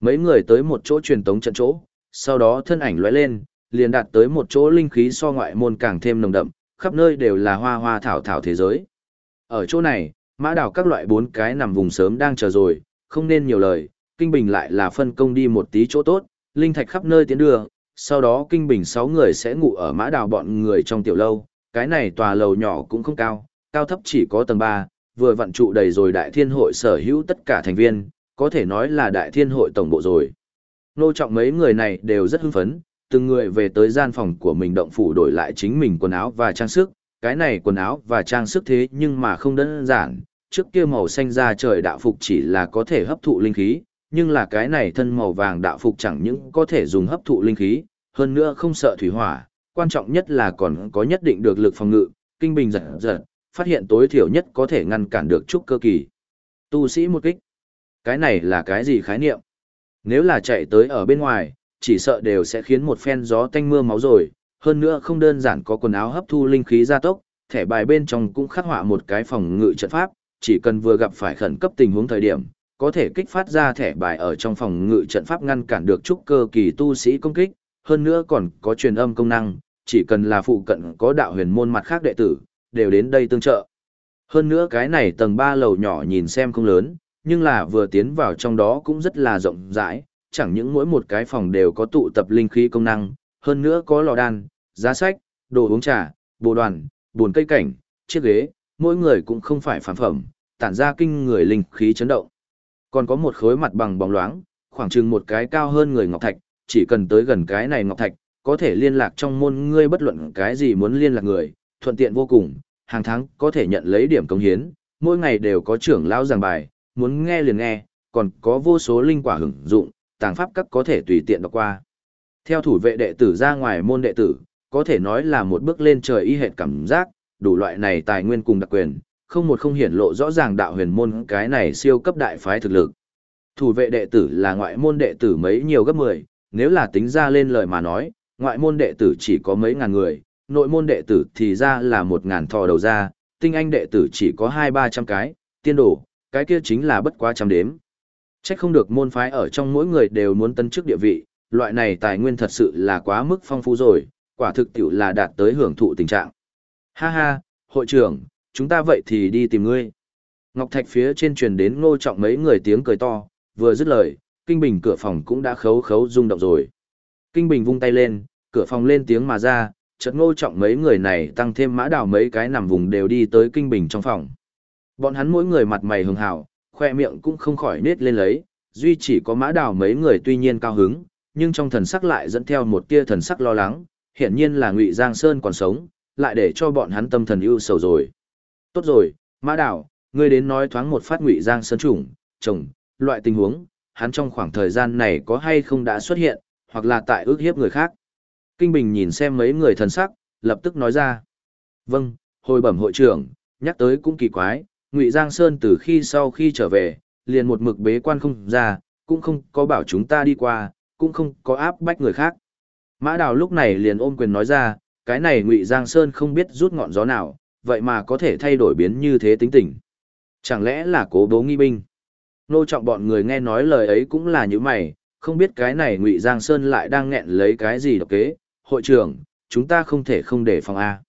Mấy người tới một chỗ truyền tống trận chỗ, sau đó thân ảnh lóe lên, liền đạt tới một chỗ linh khí so ngoại môn càng thêm nồng đậm, khắp nơi đều là hoa hoa thảo thảo thế giới. Ở chỗ này, mã đảo các loại bốn cái nằm vùng sớm đang chờ rồi, không nên nhiều lời, kinh bình lại là phân công đi một tí chỗ tốt, linh thạch khắp nơi tiến đưa, sau đó kinh bình sáu người sẽ ngủ ở mã đảo bọn người trong tiểu lâu, cái này tòa lầu nhỏ cũng không cao, cao thấp chỉ có tầng 3, vừa vận trụ đầy rồi đại thiên hội sở hữu tất cả thành viên, có thể nói là đại thiên hội tổng bộ rồi. Nô trọng mấy người này đều rất hưng phấn, từng người về tới gian phòng của mình động phủ đổi lại chính mình quần áo và trang sức, cái này quần áo và trang sức thế nhưng mà không đơn giản, trước kia màu xanh da trời đạo phục chỉ là có thể hấp thụ linh khí, nhưng là cái này thân màu vàng đạo phục chẳng những có thể dùng hấp thụ linh khí, hơn nữa không sợ thủy hỏa, quan trọng nhất là còn có nhất định được lực phòng ngự, kinh bình giật giật, phát hiện tối thiểu nhất có thể ngăn cản được chút cơ kỳ. Tu sĩ một kích. Cái này là cái gì khái niệm? Nếu là chạy tới ở bên ngoài, chỉ sợ đều sẽ khiến một phen gió tanh mưa máu rồi, hơn nữa không đơn giản có quần áo hấp thu linh khí gia tốc, thẻ bài bên trong cũng khắc họa một cái phòng ngự trận pháp, chỉ cần vừa gặp phải khẩn cấp tình huống thời điểm, có thể kích phát ra thẻ bài ở trong phòng ngự trận pháp ngăn cản được chút cơ kỳ tu sĩ công kích, hơn nữa còn có truyền âm công năng, chỉ cần là phụ cận có đạo huyền môn mặt khác đệ tử, đều đến đây tương trợ. Hơn nữa cái này tầng 3 lầu nhỏ nhìn xem không lớn, nhưng là vừa tiến vào trong đó cũng rất là rộng rãi, chẳng những mỗi một cái phòng đều có tụ tập linh khí công năng, hơn nữa có lò đan, giá sách, đồ uống trà, bộ đoàn, buồn cây cảnh, chiếc ghế, mỗi người cũng không phải phản phẩm, tản ra kinh người linh khí chấn động. Còn có một khối mặt bằng bóng loáng, khoảng chừng một cái cao hơn người ngọc thạch, chỉ cần tới gần cái này ngọc thạch, có thể liên lạc trong môn ngươi bất luận cái gì muốn liên lạc người, thuận tiện vô cùng, hàng tháng có thể nhận lấy điểm công hiến, mỗi ngày đều có trưởng lão giảng bài, muốn nghe liền nghe, còn có vô số linh quả hưởng dụng, tàng pháp các có thể tùy tiện đọc qua. Theo thủ vệ đệ tử ra ngoài môn đệ tử, có thể nói là một bước lên trời y hệt cảm giác, đủ loại này tài nguyên cùng đặc quyền, không một không hiển lộ rõ ràng đạo huyền môn cái này siêu cấp đại phái thực lực. Thủ vệ đệ tử là ngoại môn đệ tử mấy nhiều gấp 10, nếu là tính ra lên lời mà nói, ngoại môn đệ tử chỉ có mấy ngàn người, nội môn đệ tử thì ra là một ngàn thò đầu ra, tinh anh đệ tử chỉ có hai ba trăm cái, tiên đồ, cái kia chính là bất quá trăm đếm. Trách không được môn phái ở trong mỗi người đều muốn tân chức địa vị, loại này tài nguyên thật sự là quá mức phong phú rồi, quả thực tiểu là đạt tới hưởng thụ tình trạng. Ha ha, hội trưởng, chúng ta vậy thì đi tìm ngươi. Ngọc Thạch phía trên truyền đến ngô trọng mấy người tiếng cười to, vừa dứt lời, Kinh Bình cửa phòng cũng đã khấu khấu rung động rồi. Kinh Bình vung tay lên, cửa phòng lên tiếng mà ra, chợt ngô trọng mấy người này tăng thêm mã đảo mấy cái nằm vùng đều đi tới Kinh Bình trong phòng. Bọn hắn mỗi người mặt mày hường hào, khoe miệng cũng không khỏi nết lên lấy, duy chỉ có mã đào mấy người tuy nhiên cao hứng, nhưng trong thần sắc lại dẫn theo một tia thần sắc lo lắng, hiển nhiên là Ngụy Giang Sơn còn sống, lại để cho bọn hắn tâm thần ưu sầu rồi. Tốt rồi, mã đào, ngươi đến nói thoáng một phát Ngụy Giang Sơn chủng, chồng, loại tình huống, hắn trong khoảng thời gian này có hay không đã xuất hiện, hoặc là tại ước hiếp người khác. Kinh Bình nhìn xem mấy người thần sắc, lập tức nói ra. Vâng, hồi bẩm hội trưởng, nhắc tới cũng kỳ quái, Ngụy Giang Sơn từ khi sau khi trở về, liền một mực bế quan không ra, cũng không có bảo chúng ta đi qua, cũng không có áp bách người khác. Mã Đào lúc này liền ôm quyền nói ra, cái này Ngụy Giang Sơn không biết rút ngọn gió nào, vậy mà có thể thay đổi biến như thế tính tình. Chẳng lẽ là cố bố nghi binh? Nô trọng bọn người nghe nói lời ấy cũng là như mày, không biết cái này Ngụy Giang Sơn lại đang nghẹn lấy cái gì độc kế. Hội trưởng, chúng ta không thể không để phòng A.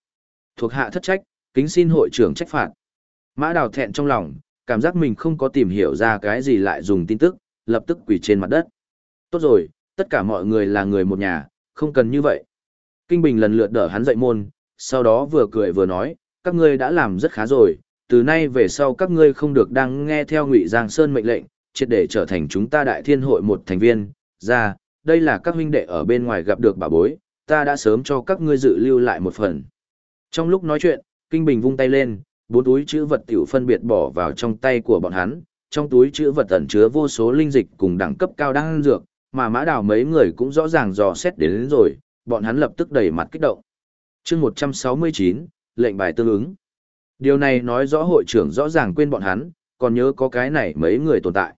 Thuộc hạ thất trách, kính xin hội trưởng trách phạt. Mã đào thẹn trong lòng, cảm giác mình không có tìm hiểu ra cái gì lại dùng tin tức, lập tức quỳ trên mặt đất. Tốt rồi, tất cả mọi người là người một nhà, không cần như vậy. Kinh Bình lần lượt đỡ hắn dậy môn, sau đó vừa cười vừa nói, các ngươi đã làm rất khá rồi, từ nay về sau các ngươi không được đang nghe theo Ngụy Giang Sơn mệnh lệnh, triệt để trở thành chúng ta đại thiên hội một thành viên, ra, đây là các huynh đệ ở bên ngoài gặp được bà bối, ta đã sớm cho các ngươi dự lưu lại một phần. Trong lúc nói chuyện, Kinh Bình vung tay lên, bốn túi chữ vật tiểu phân biệt bỏ vào trong tay của bọn hắn, trong túi chữ vật ẩn chứa vô số linh dịch cùng đẳng cấp cao đang dược, mà mã đào mấy người cũng rõ ràng dò xét đến, đến rồi, bọn hắn lập tức đầy mặt kích động. chương 169, lệnh bài tương ứng. Điều này nói rõ hội trưởng rõ ràng quên bọn hắn, còn nhớ có cái này mấy người tồn tại.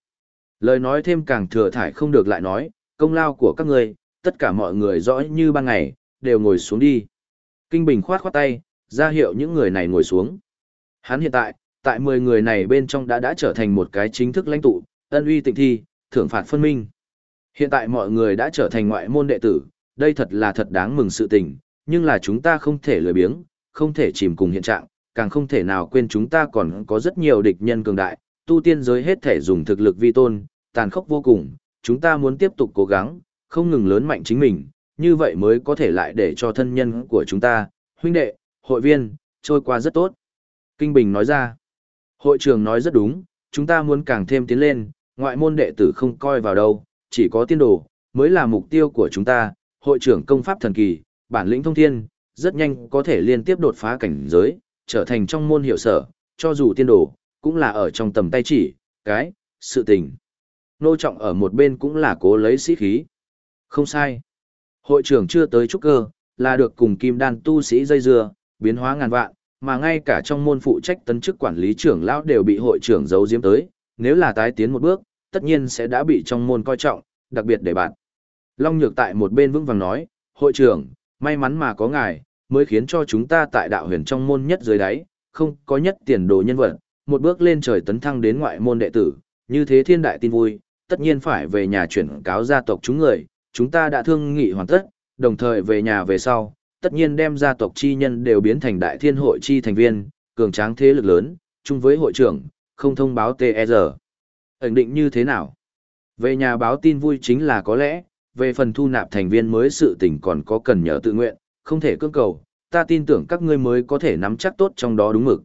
Lời nói thêm càng thừa thải không được lại nói, công lao của các người, tất cả mọi người rõ như ban ngày, đều ngồi xuống đi. Kinh Bình khoát khoát tay, ra hiệu những người này ngồi xuống. Hắn hiện tại, tại 10 người này bên trong đã đã trở thành một cái chính thức lãnh tụ, ân uy tịnh thi, thưởng phạt phân minh. Hiện tại mọi người đã trở thành ngoại môn đệ tử, đây thật là thật đáng mừng sự tình, nhưng là chúng ta không thể lười biếng, không thể chìm cùng hiện trạng, càng không thể nào quên chúng ta còn có rất nhiều địch nhân cường đại, tu tiên giới hết thể dùng thực lực vi tôn, tàn khốc vô cùng, chúng ta muốn tiếp tục cố gắng, không ngừng lớn mạnh chính mình, như vậy mới có thể lại để cho thân nhân của chúng ta, huynh đệ, hội viên, trôi qua rất tốt. Kinh Bình nói ra, hội trưởng nói rất đúng, chúng ta muốn càng thêm tiến lên, ngoại môn đệ tử không coi vào đâu, chỉ có tiên đồ, mới là mục tiêu của chúng ta, hội trưởng công pháp thần kỳ, bản lĩnh thông thiên, rất nhanh có thể liên tiếp đột phá cảnh giới, trở thành trong môn hiệu sở, cho dù tiên đồ, cũng là ở trong tầm tay chỉ, cái, sự tình. Nô trọng ở một bên cũng là cố lấy sĩ khí. Không sai. Hội trưởng chưa tới trúc cơ, là được cùng kim đan tu sĩ dây dưa, biến hóa ngàn vạn, mà ngay cả trong môn phụ trách tấn chức quản lý trưởng lão đều bị hội trưởng giấu giếm tới, nếu là tái tiến một bước, tất nhiên sẽ đã bị trong môn coi trọng, đặc biệt để bạn. Long Nhược tại một bên vững vàng nói, hội trưởng, may mắn mà có ngài, mới khiến cho chúng ta tại đạo huyền trong môn nhất dưới đáy, không có nhất tiền đồ nhân vật, một bước lên trời tấn thăng đến ngoại môn đệ tử, như thế thiên đại tin vui, tất nhiên phải về nhà chuyển cáo gia tộc chúng người, chúng ta đã thương nghị hoàn tất, đồng thời về nhà về sau, tất nhiên đem gia tộc chi nhân đều biến thành đại thiên hội chi thành viên, cường tráng thế lực lớn, chung với hội trưởng, không thông báo TR. E Ẩn định như thế nào? Về nhà báo tin vui chính là có lẽ, về phần thu nạp thành viên mới sự tình còn có cần nhờ tự nguyện, không thể cưỡng cầu, ta tin tưởng các ngươi mới có thể nắm chắc tốt trong đó đúng mực.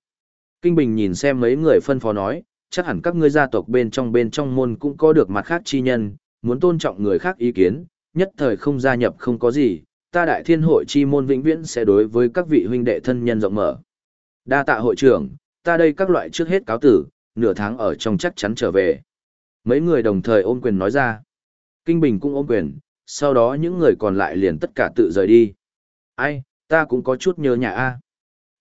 Kinh Bình nhìn xem mấy người phân phó nói, chắc hẳn các ngươi gia tộc bên trong bên trong môn cũng có được mặt khác chi nhân, muốn tôn trọng người khác ý kiến, nhất thời không gia nhập không có gì, ta đại thiên hội chi môn vĩnh viễn sẽ đối với các vị huynh đệ thân nhân rộng mở. Đa tạ hội trưởng, ta đây các loại trước hết cáo tử, nửa tháng ở trong chắc chắn trở về. Mấy người đồng thời ôm quyền nói ra. Kinh Bình cũng ôm quyền, sau đó những người còn lại liền tất cả tự rời đi. Ai, ta cũng có chút nhớ nhà a.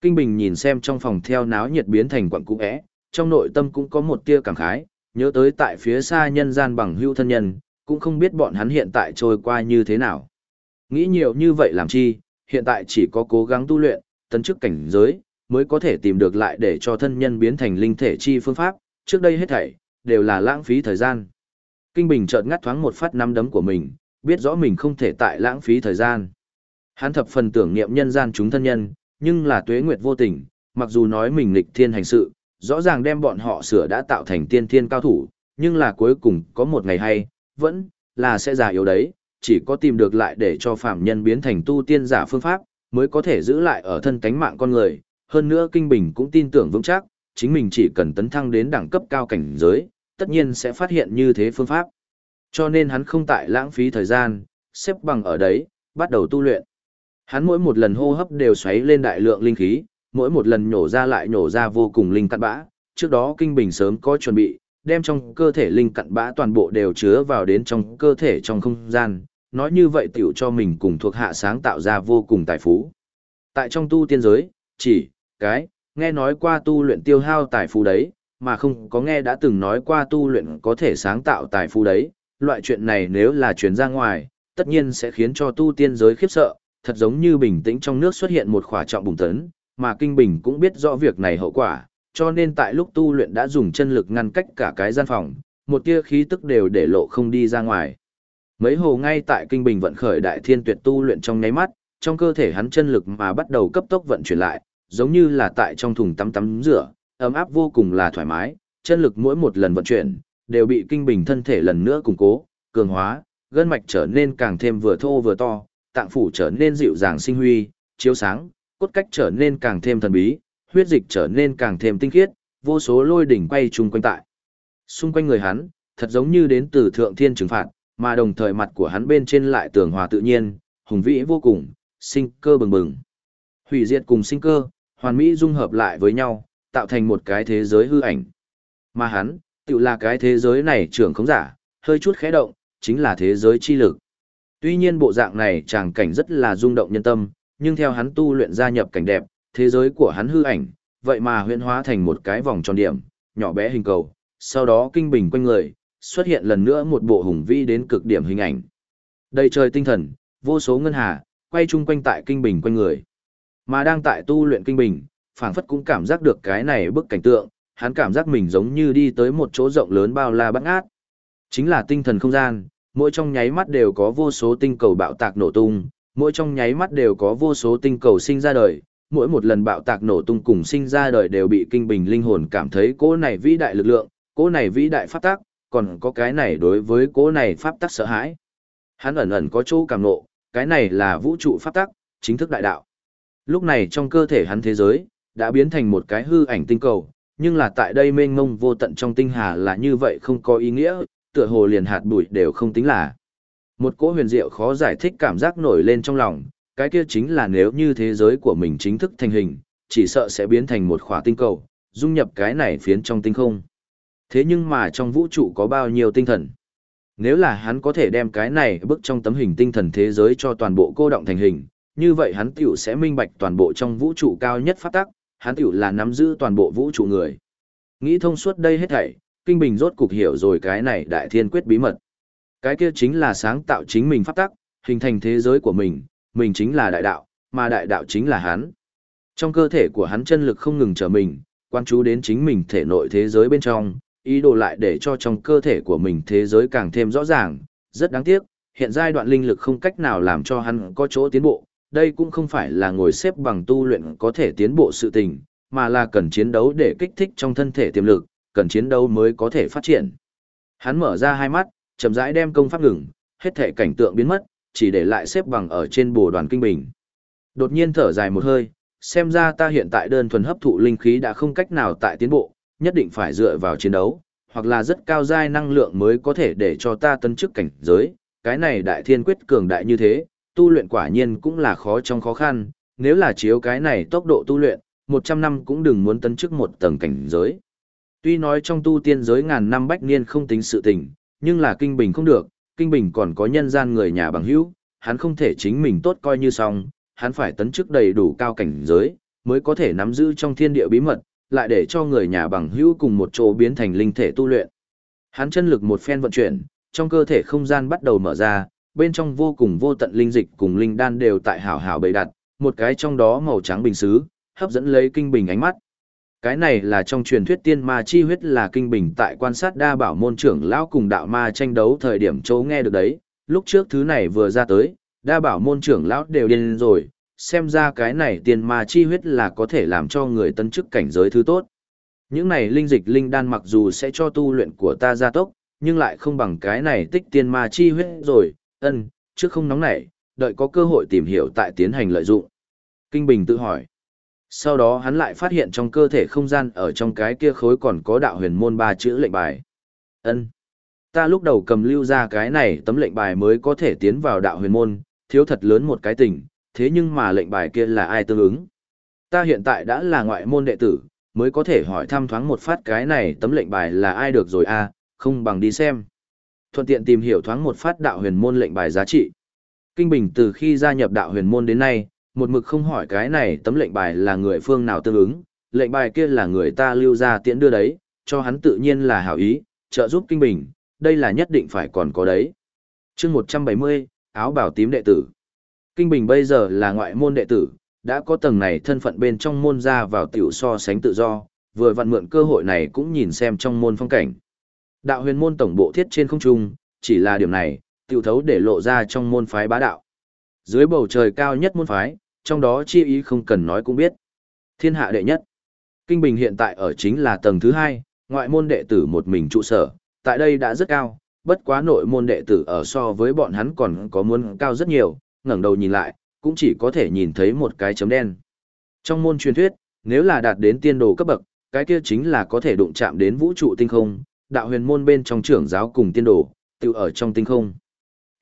Kinh Bình nhìn xem trong phòng theo náo nhiệt biến thành quặng cũ é, trong nội tâm cũng có một tia cảm khái, nhớ tới tại phía xa nhân gian bằng hữu thân nhân, cũng không biết bọn hắn hiện tại trôi qua như thế nào. Nghĩ nhiều như vậy làm chi, hiện tại chỉ có cố gắng tu luyện, tấn chức cảnh giới, mới có thể tìm được lại để cho thân nhân biến thành linh thể chi phương pháp, trước đây hết thảy, đều là lãng phí thời gian. Kinh Bình chợt ngắt thoáng một phát năm đấm của mình, biết rõ mình không thể tại lãng phí thời gian. Hắn thập phần tưởng niệm nhân gian chúng thân nhân, nhưng là tuế nguyệt vô tình, mặc dù nói mình nghịch thiên hành sự, rõ ràng đem bọn họ sửa đã tạo thành tiên thiên cao thủ, nhưng là cuối cùng có một ngày hay, vẫn là sẽ già yếu đấy, chỉ có tìm được lại để cho phạm nhân biến thành tu tiên giả phương pháp, mới có thể giữ lại ở thân cánh mạng con người. Hơn nữa Kinh Bình cũng tin tưởng vững chắc, chính mình chỉ cần tấn thăng đến đẳng cấp cao cảnh giới, tất nhiên sẽ phát hiện như thế phương pháp. Cho nên hắn không tại lãng phí thời gian, xếp bằng ở đấy, bắt đầu tu luyện. Hắn mỗi một lần hô hấp đều xoáy lên đại lượng linh khí, mỗi một lần nhổ ra lại nhổ ra vô cùng linh cặn bã. Trước đó Kinh Bình sớm có chuẩn bị, đem trong cơ thể linh cặn bã toàn bộ đều chứa vào đến trong cơ thể trong không gian, nói như vậy tiểu cho mình cùng thuộc hạ sáng tạo ra vô cùng tài phú. Tại trong tu tiên giới, chỉ, cái, nghe nói qua tu luyện tiêu hao tài phú đấy, mà không có nghe đã từng nói qua tu luyện có thể sáng tạo tài phú đấy, loại chuyện này nếu là chuyển ra ngoài, tất nhiên sẽ khiến cho tu tiên giới khiếp sợ, thật giống như bình tĩnh trong nước xuất hiện một khỏa trọng bùng tấn, mà Kinh Bình cũng biết rõ việc này hậu quả, cho nên tại lúc tu luyện đã dùng chân lực ngăn cách cả cái gian phòng, một tia khí tức đều để lộ không đi ra ngoài. Mấy hồ ngay tại Kinh Bình vận khởi đại thiên tuyệt tu luyện trong nháy mắt, trong cơ thể hắn chân lực mà bắt đầu cấp tốc vận chuyển lại, giống như là tại trong thùng tắm tắm rửa, ấm áp vô cùng là thoải mái, chân lực mỗi một lần vận chuyển, đều bị Kinh Bình thân thể lần nữa củng cố, cường hóa, gân mạch trở nên càng thêm vừa thô vừa to, tạng phủ trở nên dịu dàng sinh huy, chiếu sáng, cốt cách trở nên càng thêm thần bí, huyết dịch trở nên càng thêm tinh khiết, vô số lôi đỉnh quay chung quanh tại. Xung quanh người hắn, thật giống như đến từ thượng thiên trừng phạt, mà đồng thời mặt của hắn bên trên lại tường hòa tự nhiên, hùng vĩ vô cùng, sinh cơ bừng bừng. Hủy diệt cùng sinh cơ, hoàn mỹ dung hợp lại với nhau, tạo thành một cái thế giới hư ảnh. Mà hắn, tự là cái thế giới này trưởng không giả, hơi chút khẽ động, chính là thế giới chi lực. Tuy nhiên bộ dạng này tràng cảnh rất là rung động nhân tâm, nhưng theo hắn tu luyện gia nhập cảnh đẹp, thế giới của hắn hư ảnh, vậy mà huyễn hóa thành một cái vòng tròn điểm, nhỏ bé hình cầu, sau đó kinh bình quanh người, xuất hiện lần nữa một bộ hùng vĩ đến cực điểm hình ảnh. Đầy trời tinh thần, vô số ngân hà, quay chung quanh tại kinh bình quanh người. Mà đang tại tu luyện kinh bình, phảng phất cũng cảm giác được cái này bức cảnh tượng, hắn cảm giác mình giống như đi tới một chỗ rộng lớn bao la bát ngát. Chính là tinh thần không gian, mỗi trong nháy mắt đều có vô số tinh cầu bạo tạc nổ tung, mỗi trong nháy mắt đều có vô số tinh cầu sinh ra đời, mỗi một lần bạo tạc nổ tung cùng sinh ra đời đều bị kinh bình linh hồn cảm thấy cỗ này vĩ đại lực lượng, cỗ này vĩ đại pháp tác còn có cái này đối với cỗ này pháp tắc sợ hãi. Hắn ẩn ẩn có chỗ cảm nộ, cái này là vũ trụ pháp tắc, chính thức đại đạo. Lúc này trong cơ thể hắn thế giới, đã biến thành một cái hư ảnh tinh cầu, nhưng là tại đây mênh mông vô tận trong tinh hà là như vậy không có ý nghĩa, tựa hồ liền hạt bụi đều không tính là. Một cỗ huyền diệu khó giải thích cảm giác nổi lên trong lòng, cái kia chính là nếu như thế giới của mình chính thức thành hình, chỉ sợ sẽ biến thành một khỏa tinh cầu, dung nhập cái này phiến trong tinh không. Thế nhưng mà trong vũ trụ có bao nhiêu tinh thần? Nếu là hắn có thể đem cái này bức trong tấm hình tinh thần thế giới cho toàn bộ cô động thành hình, như vậy hắn tiểu sẽ minh bạch toàn bộ trong vũ trụ cao nhất pháp tắc, hắn tiểu là nắm giữ toàn bộ vũ trụ người. Nghĩ thông suốt đây hết thảy, Kinh Bình rốt cục hiểu rồi cái này đại thiên quyết bí mật. Cái kia chính là sáng tạo chính mình pháp tắc, hình thành thế giới của mình, mình chính là đại đạo, mà đại đạo chính là hắn. Trong cơ thể của hắn chân lực không ngừng trở mình, quan chú đến chính mình thể nội thế giới bên trong, ý đồ lại để cho trong cơ thể của mình thế giới càng thêm rõ ràng, rất đáng tiếc, hiện giai đoạn linh lực không cách nào làm cho hắn có chỗ tiến bộ, đây cũng không phải là ngồi xếp bằng tu luyện có thể tiến bộ sự tình, mà là cần chiến đấu để kích thích trong thân thể tiềm lực, cần chiến đấu mới có thể phát triển. Hắn mở ra hai mắt, chậm rãi đem công pháp ngừng, hết thể cảnh tượng biến mất, chỉ để lại xếp bằng ở trên bồ đoàn kinh bình. Đột nhiên thở dài một hơi, xem ra ta hiện tại đơn thuần hấp thụ linh khí đã không cách nào tại tiến bộ, nhất định phải dựa vào chiến đấu, hoặc là rất cao giai năng lượng mới có thể để cho ta tấn chức cảnh giới, cái này đại thiên quyết cường đại như thế, tu luyện quả nhiên cũng là khó trong khó khăn, nếu là chiếu cái này tốc độ tu luyện, 100 năm cũng đừng muốn tấn chức một tầng cảnh giới. Tuy nói trong tu tiên giới ngàn năm bách niên không tính sự tình, nhưng là kinh bình không được, kinh bình còn có nhân gian người nhà bằng hữu, hắn không thể chính mình tốt coi như xong, hắn phải tấn chức đầy đủ cao cảnh giới, mới có thể nắm giữ trong thiên địa bí mật, lại để cho người nhà bằng hữu cùng một chỗ biến thành linh thể tu luyện. Hắn chân lực một phen vận chuyển, trong cơ thể không gian bắt đầu mở ra, bên trong vô cùng vô tận linh dịch cùng linh đan đều tại hảo hảo bày đặt, một cái trong đó màu trắng bình xứ, hấp dẫn lấy kinh bình ánh mắt. Cái này là trong truyền thuyết tiên ma chi huyết là kinh bình tại quan sát đa bảo môn trưởng lão cùng đạo ma tranh đấu thời điểm chỗ nghe được đấy, lúc trước thứ này vừa ra tới, đa bảo môn trưởng lão đều điên rồi, xem ra cái này tiền ma chi huyết là có thể làm cho người tân chức cảnh giới thứ tốt. Những này linh dịch linh đan mặc dù sẽ cho tu luyện của ta gia tốc, nhưng lại không bằng cái này tích tiên ma chi huyết rồi, ân, trước không nóng nảy, đợi có cơ hội tìm hiểu tại tiến hành lợi dụng. Kinh Bình tự hỏi. Sau đó hắn lại phát hiện trong cơ thể không gian ở trong cái kia khối còn có đạo huyền môn ba chữ lệnh bài. Ân, Ta lúc đầu cầm lưu ra cái này tấm lệnh bài mới có thể tiến vào đạo huyền môn, thiếu thật lớn một cái tình, thế nhưng mà lệnh bài kia là ai tương ứng? Ta hiện tại đã là ngoại môn đệ tử, mới có thể hỏi thăm thoáng một phát cái này tấm lệnh bài là ai được rồi à, không bằng đi xem. Thuận tiện tìm hiểu thoáng một phát đạo huyền môn lệnh bài giá trị. Kinh Bình từ khi gia nhập đạo huyền môn đến nay, một mực không hỏi cái này tấm lệnh bài là người phương nào tương ứng, lệnh bài kia là người ta lưu ra tiễn đưa đấy, cho hắn tự nhiên là hảo ý, trợ giúp Kinh Bình, đây là nhất định phải còn có đấy. chương 170, áo bảo tím đệ tử. Kinh Bình bây giờ là ngoại môn đệ tử, đã có tầng này thân phận bên trong môn ra vào tiểu so sánh tự do, vừa vặn mượn cơ hội này cũng nhìn xem trong môn phong cảnh. Đạo huyền môn tổng bộ thiết trên không trung, chỉ là điểm này, tiểu thấu để lộ ra trong môn phái bá đạo. Dưới bầu trời cao nhất môn phái, trong đó chi ý không cần nói cũng biết. Thiên hạ đệ nhất. Kinh Bình hiện tại ở chính là tầng thứ hai, ngoại môn đệ tử một mình trụ sở, tại đây đã rất cao, bất quá nội môn đệ tử ở so với bọn hắn còn có muốn cao rất nhiều, ngẩng đầu nhìn lại, cũng chỉ có thể nhìn thấy một cái chấm đen. Trong môn truyền thuyết, nếu là đạt đến tiên đồ cấp bậc, cái kia chính là có thể đụng chạm đến vũ trụ tinh không, đạo huyền môn bên trong trưởng giáo cùng tiên đồ, tự ở trong tinh không.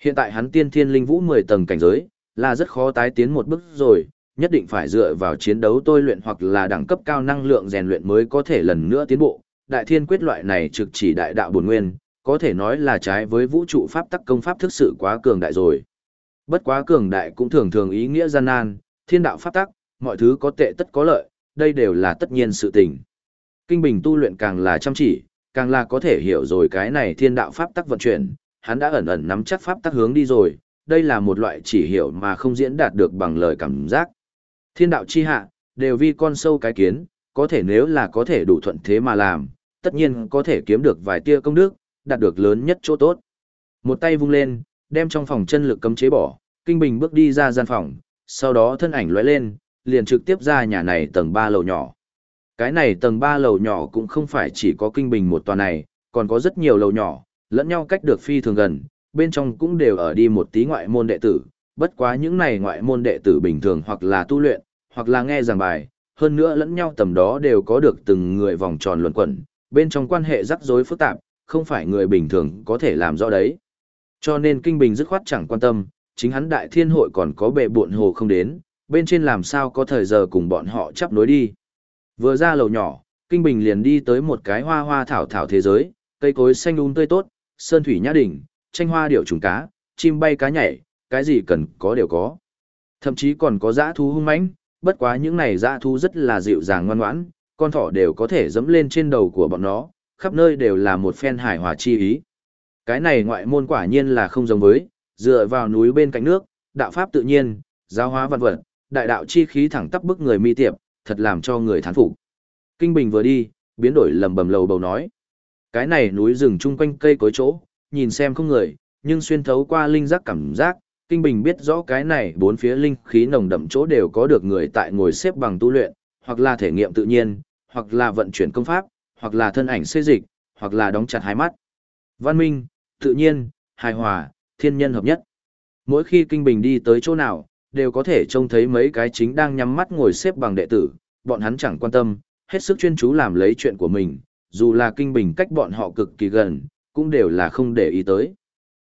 Hiện tại hắn tiên thiên linh vũ 10 tầng cảnh giới, là rất khó tái tiến một bước rồi, nhất định phải dựa vào chiến đấu tôi luyện hoặc là đẳng cấp cao năng lượng rèn luyện mới có thể lần nữa tiến bộ. Đại thiên quyết loại này trực chỉ đại đạo bổn nguyên, có thể nói là trái với vũ trụ pháp tắc công pháp thực sự quá cường đại rồi. Bất quá cường đại cũng thường thường ý nghĩa gian nan, thiên đạo pháp tắc, mọi thứ có tệ tất có lợi, đây đều là tất nhiên sự tình. Kinh bình tu luyện càng là chăm chỉ, càng là có thể hiểu rồi cái này thiên đạo pháp tắc vận chuyển, hắn đã ẩn ẩn nắm chắc pháp tắc hướng đi rồi, đây là một loại chỉ hiểu mà không diễn đạt được bằng lời cảm giác. Thiên đạo chi hạ, đều vi con sâu cái kiến, có thể nếu là có thể đủ thuận thế mà làm, tất nhiên có thể kiếm được vài tia công đức, đạt được lớn nhất chỗ tốt. Một tay vung lên, đem trong phòng chân lực cấm chế bỏ, Kinh Bình bước đi ra gian phòng, sau đó thân ảnh lóe lên, liền trực tiếp ra nhà này tầng 3 lầu nhỏ. Cái này tầng 3 lầu nhỏ cũng không phải chỉ có Kinh Bình một tòa này, còn có rất nhiều lầu nhỏ, lẫn nhau cách được phi thường gần, bên trong cũng đều ở đi một tí ngoại môn đệ tử, bất quá những này ngoại môn đệ tử bình thường hoặc là tu luyện, hoặc là nghe giảng bài, hơn nữa lẫn nhau tầm đó đều có được từng người vòng tròn luẩn quẩn, bên trong quan hệ rắc rối phức tạp, không phải người bình thường có thể làm rõ đấy. Cho nên Kinh Bình dứt khoát chẳng quan tâm, chính hắn đại thiên hội còn có bệ buộn hồ không đến, bên trên làm sao có thời giờ cùng bọn họ chấp nối đi. Vừa ra lầu nhỏ, Kinh Bình liền đi tới một cái hoa hoa thảo thảo thế giới, cây cối xanh um tươi tốt, sơn thủy nhã đỉnh, tranh hoa điểu trùng cá, chim bay cá nhảy, cái gì cần có đều có. Thậm chí còn có dã thú hung mãnh, bất quá những này dã thú rất là dịu dàng ngoan ngoãn, con thỏ đều có thể dẫm lên trên đầu của bọn nó, khắp nơi đều là một phen hài hòa chi ý. Cái này ngoại môn quả nhiên là không giống với, dựa vào núi bên cạnh nước, đạo pháp tự nhiên, giáo hóa văn vật, đại đạo chi khí thẳng tắp bức người mi tiệp, thật làm cho người thán phục. Kinh Bình vừa đi, biến đổi lầm bầm lầu bầu nói. Cái này núi rừng chung quanh cây cối chỗ, nhìn xem không người, nhưng xuyên thấu qua linh giác cảm giác, Kinh Bình biết rõ cái này bốn phía linh khí nồng đậm chỗ đều có được người tại ngồi xếp bằng tu luyện, hoặc là thể nghiệm tự nhiên, hoặc là vận chuyển công pháp, hoặc là thân ảnh xê dịch, hoặc là đóng chặt hai mắt. Văn minh, tự nhiên, hài hòa, thiên nhân hợp nhất. Mỗi khi Kinh Bình đi tới chỗ nào, đều có thể trông thấy mấy cái chính đang nhắm mắt ngồi xếp bằng đệ tử, bọn hắn chẳng quan tâm, hết sức chuyên chú làm lấy chuyện của mình, dù là Kinh Bình cách bọn họ cực kỳ gần, cũng đều là không để ý tới.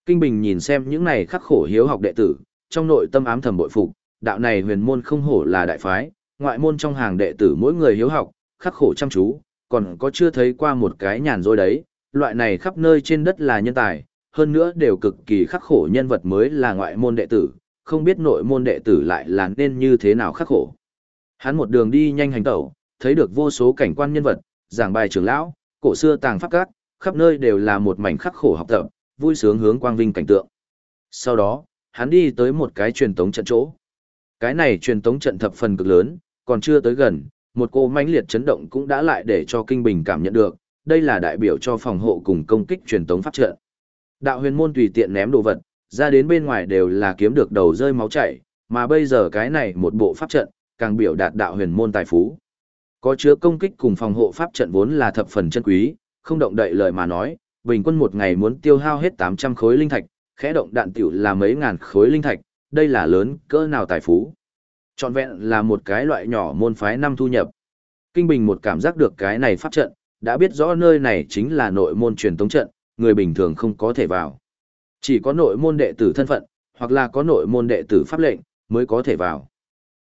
Kinh Bình nhìn xem những này khắc khổ hiếu học đệ tử, trong nội tâm ám thầm bội phục, đạo này huyền môn không hổ là đại phái, ngoại môn trong hàng đệ tử mỗi người hiếu học, khắc khổ chăm chú, còn có chưa thấy qua một cái nhàn rỗi đấy, loại này khắp nơi trên đất là nhân tài, hơn nữa đều cực kỳ khắc khổ nhân vật mới là ngoại môn đệ tử, không biết nội môn đệ tử lại là nên như thế nào khắc khổ. Hắn một đường đi nhanh hành tẩu, thấy được vô số cảnh quan nhân vật, giảng bài trưởng lão, cổ xưa tàng pháp các, khắp nơi đều là một mảnh khắc khổ học tập, vui sướng hướng quang vinh cảnh tượng. Sau đó, hắn đi tới một cái truyền tống trận chỗ. Cái này truyền tống trận thập phần cực lớn, còn chưa tới gần, một cô mãnh liệt chấn động cũng đã lại để cho kinh bình cảm nhận được, đây là đại biểu cho phòng hộ cùng công kích truyền tống pháp trận. Đạo huyền môn tùy tiện ném đồ vật, ra đến bên ngoài đều là kiếm được đầu rơi máu chảy, mà bây giờ cái này một bộ pháp trận, càng biểu đạt đạo huyền môn tài phú. Có chứa công kích cùng phòng hộ pháp trận vốn là thập phần chân quý, không động đậy lời mà nói, bình quân một ngày muốn tiêu hao hết 800 khối linh thạch, khẽ động đạn tiểu là mấy ngàn khối linh thạch, đây là lớn cỡ nào tài phú. Trọn vẹn là một cái loại nhỏ môn phái năm thu nhập. Kinh Bình một cảm giác được cái này pháp trận, đã biết rõ nơi này chính là nội môn truyền tống trận, người bình thường không có thể vào. Chỉ có nội môn đệ tử thân phận, hoặc là có nội môn đệ tử pháp lệnh, mới có thể vào.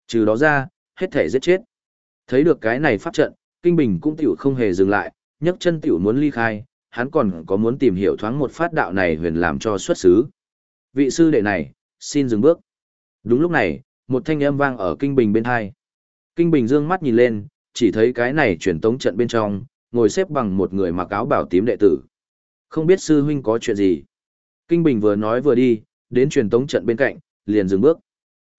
Trừ đó ra, hết thể giết chết. Thấy được cái này pháp trận, Kinh Bình cũng tiểu không hề dừng lại, nhấc chân tiểu muốn ly khai, hắn còn có muốn tìm hiểu thoáng một phát đạo này huyền làm cho xuất xứ. Vị sư đệ này, xin dừng bước. Đúng lúc này, một thanh âm vang ở Kinh Bình bên hai. Kinh Bình dương mắt nhìn lên, chỉ thấy cái này truyền tống trận bên trong, ngồi xếp bằng một người mặc áo bảo tím đệ tử. Không biết sư huynh có chuyện gì. Kinh Bình vừa nói vừa đi, đến truyền tống trận bên cạnh, liền dừng bước.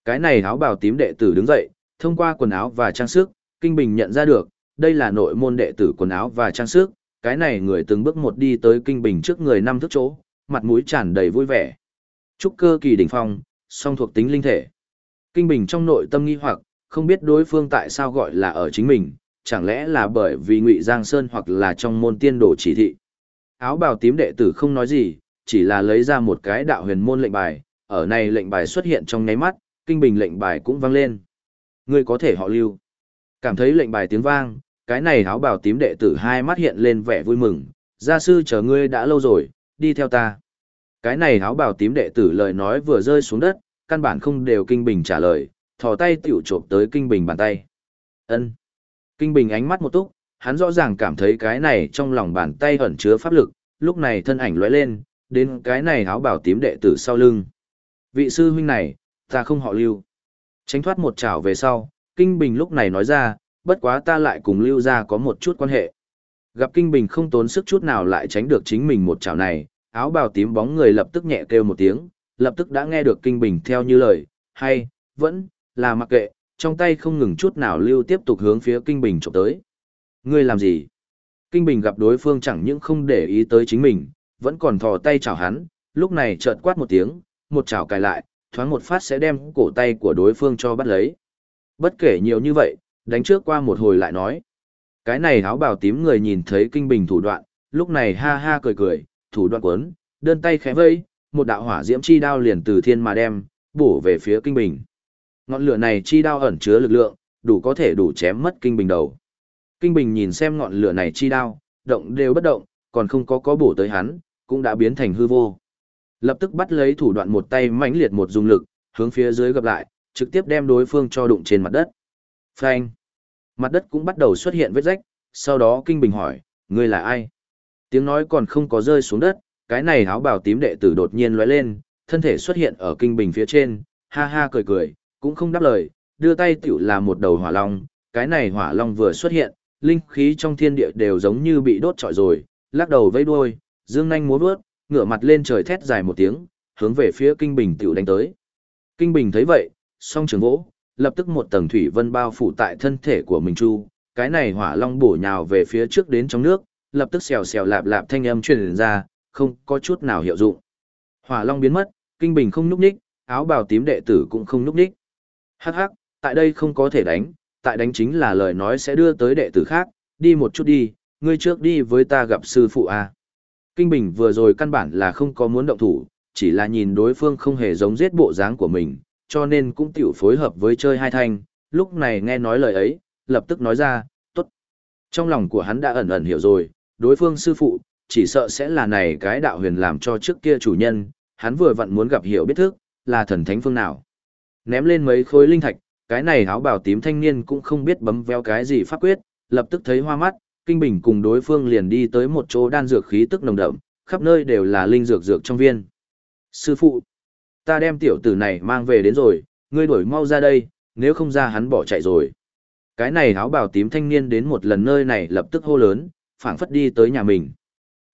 Cái này áo bảo tím đệ tử đứng dậy, thông qua quần áo và trang sức, Kinh Bình nhận ra được, đây là nội môn đệ tử quần áo và trang sức, cái này người từng bước một đi tới Kinh Bình trước người năm thước chỗ, mặt mũi tràn đầy vui vẻ. Trúc cơ kỳ đỉnh phong, song thuộc tính linh thể. Kinh Bình trong nội tâm nghi hoặc, không biết đối phương tại sao gọi là ở chính mình, chẳng lẽ là bởi vì Ngụy Giang Sơn hoặc là trong môn tiên đồ chỉ thị. Áo bào tím đệ tử không nói gì, chỉ là lấy ra một cái đạo huyền môn lệnh bài, ở này lệnh bài xuất hiện trong nháy mắt, kinh bình lệnh bài cũng vang lên. Ngươi có thể họ lưu. Cảm thấy lệnh bài tiếng vang, cái này áo bào tím đệ tử hai mắt hiện lên vẻ vui mừng, gia sư chờ ngươi đã lâu rồi, đi theo ta. Cái này áo bào tím đệ tử lời nói vừa rơi xuống đất, căn bản không đều kinh bình trả lời, thò tay tiểu trộm tới kinh bình bàn tay. Ân. Kinh bình ánh mắt một túc, hắn rõ ràng cảm thấy cái này trong lòng bàn tay ẩn chứa pháp lực, lúc này thân ảnh lóe lên, đến cái này áo bảo tím đệ tử sau lưng. Vị sư huynh này, ta không họ lưu. Tránh thoát một chảo về sau, Kinh Bình lúc này nói ra, bất quá ta lại cùng lưu ra có một chút quan hệ. Gặp Kinh Bình không tốn sức chút nào lại tránh được chính mình một chảo này, áo bào tím bóng người lập tức nhẹ kêu một tiếng, lập tức đã nghe được Kinh Bình theo như lời, hay, vẫn, là mặc kệ, trong tay không ngừng chút nào lưu tiếp tục hướng phía Kinh Bình trộm tới. Ngươi làm gì? Kinh Bình gặp đối phương chẳng những không để ý tới chính mình, vẫn còn thò tay chào hắn, lúc này chợt quát một tiếng, một chảo cài lại, thoáng một phát sẽ đem cổ tay của đối phương cho bắt lấy. Bất kể nhiều như vậy, đánh trước qua một hồi lại nói. Cái này áo bào tím người nhìn thấy kinh bình thủ đoạn, lúc này ha ha cười cười, thủ đoạn quấn, đơn tay khẽ vây, một đạo hỏa diễm chi đao liền từ thiên mà đem, bổ về phía kinh bình. Ngọn lửa này chi đao ẩn chứa lực lượng, đủ có thể đủ chém mất kinh bình đầu. Kinh bình nhìn xem ngọn lửa này chi đao, động đều bất động, còn không có có bổ tới hắn, cũng đã biến thành hư vô. Lập tức bắt lấy thủ đoạn một tay mãnh liệt một dùng lực, hướng phía dưới gặp lại, trực tiếp đem đối phương cho đụng trên mặt đất. Phanh. Mặt đất cũng bắt đầu xuất hiện vết rách, sau đó kinh bình hỏi, ngươi là ai? Tiếng nói còn không có rơi xuống đất, cái này áo bào tím đệ tử đột nhiên lóe lên, thân thể xuất hiện ở kinh bình phía trên, ha ha cười cười, cũng không đáp lời, đưa tay tiểu là một đầu hỏa long, cái này hỏa long vừa xuất hiện, linh khí trong thiên địa đều giống như bị đốt trọi rồi, lắc đầu vẫy đuôi, dương nhanh múa vớt, ngửa mặt lên trời thét dài một tiếng, hướng về phía kinh bình tiểu đánh tới. Kinh bình thấy vậy, song trường vỗ, lập tức một tầng thủy vân bao phủ tại thân thể của mình chu, cái này hỏa long bổ nhào về phía trước đến trong nước, lập tức xèo xèo lạp lạp thanh âm truyền ra, không có chút nào hiệu dụng. Hỏa long biến mất, kinh bình không núp ních, áo bào tím đệ tử cũng không núp ních. Hắc hắc, tại đây không có thể đánh, tại đánh chính là lời nói sẽ đưa tới đệ tử khác, đi một chút đi, ngươi trước đi với ta gặp sư phụ a. Kinh Bình vừa rồi căn bản là không có muốn động thủ, chỉ là nhìn đối phương không hề giống giết bộ dáng của mình, cho nên cũng tiểu phối hợp với chơi hai thanh, lúc này nghe nói lời ấy, lập tức nói ra, tốt. Trong lòng của hắn đã ẩn ẩn hiểu rồi, đối phương sư phụ, chỉ sợ sẽ là này cái đạo huyền làm cho trước kia chủ nhân, hắn vừa vặn muốn gặp hiểu biết thức, là thần thánh phương nào. Ném lên mấy khối linh thạch, cái này áo bào tím thanh niên cũng không biết bấm véo cái gì pháp quyết, lập tức thấy hoa mắt, kinh bình cùng đối phương liền đi tới một chỗ đan dược khí tức nồng đậm, khắp nơi đều là linh dược dược trong viên. Sư phụ, ta đem tiểu tử này mang về đến rồi, ngươi đuổi mau ra đây, nếu không ra hắn bỏ chạy rồi. Cái này áo bào tím thanh niên đến một lần nơi này lập tức hô lớn, phảng phất đi tới nhà mình.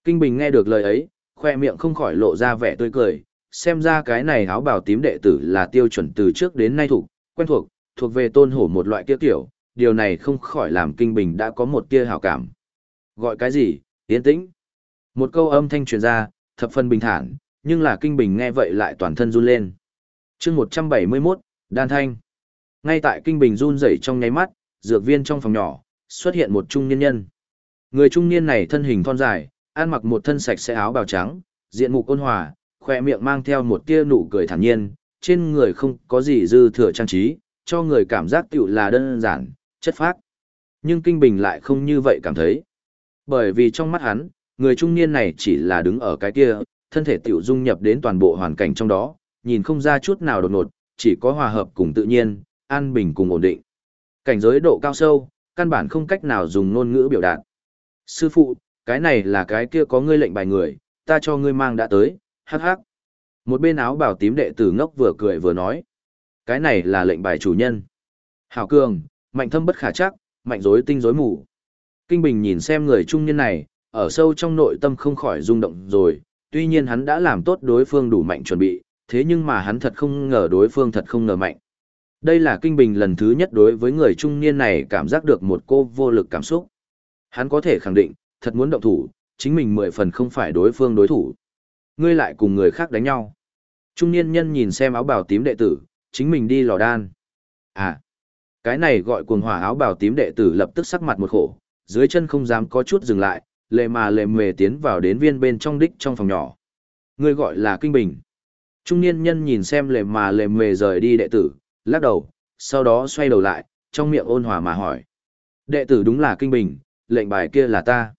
Kinh Bình nghe được lời ấy, khoe miệng không khỏi lộ ra vẻ tươi cười, xem ra cái này áo bào tím đệ tử là tiêu chuẩn từ trước đến nay thuộc, quen thuộc, thuộc về tôn hổ một loại kia kiểu, điều này không khỏi làm Kinh Bình đã có một tia hảo cảm. Gọi cái gì? Yên tĩnh. Một câu âm thanh truyền ra, thập phân bình thản, nhưng là Kinh Bình nghe vậy lại toàn thân run lên. chương 171, Đan Thanh. Ngay tại Kinh Bình run rẩy trong nháy mắt, dược viên trong phòng nhỏ, xuất hiện một trung niên nhân. Người trung niên này thân hình thon dài, ăn mặc một thân sạch sẽ áo bào trắng, diện mục ôn hòa, khoe miệng mang theo một tia nụ cười thản nhiên, trên người không có gì dư thừa trang trí, cho người cảm giác tiểu là đơn giản, chất phác. Nhưng Kinh Bình lại không như vậy cảm thấy. Bởi vì trong mắt hắn, người trung niên này chỉ là đứng ở cái kia, thân thể tiểu dung nhập đến toàn bộ hoàn cảnh trong đó, nhìn không ra chút nào đột ngột, chỉ có hòa hợp cùng tự nhiên, an bình cùng ổn định. Cảnh giới độ cao sâu, căn bản không cách nào dùng ngôn ngữ biểu đạt. Sư phụ, cái này là cái kia có ngươi lệnh bài người, ta cho ngươi mang đã tới, hắc hắc. Một bên áo bảo tím đệ tử ngốc vừa cười vừa nói. Cái này là lệnh bài chủ nhân. Hảo cường, mạnh thâm bất khả chắc, mạnh rối tinh rối mù. Kinh Bình nhìn xem người trung niên này, ở sâu trong nội tâm không khỏi rung động rồi, tuy nhiên hắn đã làm tốt đối phương đủ mạnh chuẩn bị, thế nhưng mà hắn thật không ngờ đối phương thật không ngờ mạnh. Đây là Kinh Bình lần thứ nhất đối với người trung niên này cảm giác được một cô vô lực cảm xúc. Hắn có thể khẳng định, thật muốn động thủ, chính mình mười phần không phải đối phương đối thủ. Ngươi lại cùng người khác đánh nhau. Trung niên nhân nhìn xem áo bào tím đệ tử, chính mình đi lò đan. À, cái này gọi cuồng hỏa áo bào tím đệ tử lập tức sắc mặt một khổ, dưới chân không dám có chút dừng lại, lệ mà lệ mề tiến vào đến viên bên trong đích trong phòng nhỏ. Ngươi gọi là kinh bình. Trung niên nhân nhìn xem lệ mà lệ mề rời đi đệ tử, lắc đầu, sau đó xoay đầu lại, trong miệng ôn hòa mà hỏi. Đệ tử đúng là kinh bình, lệnh bài kia là ta.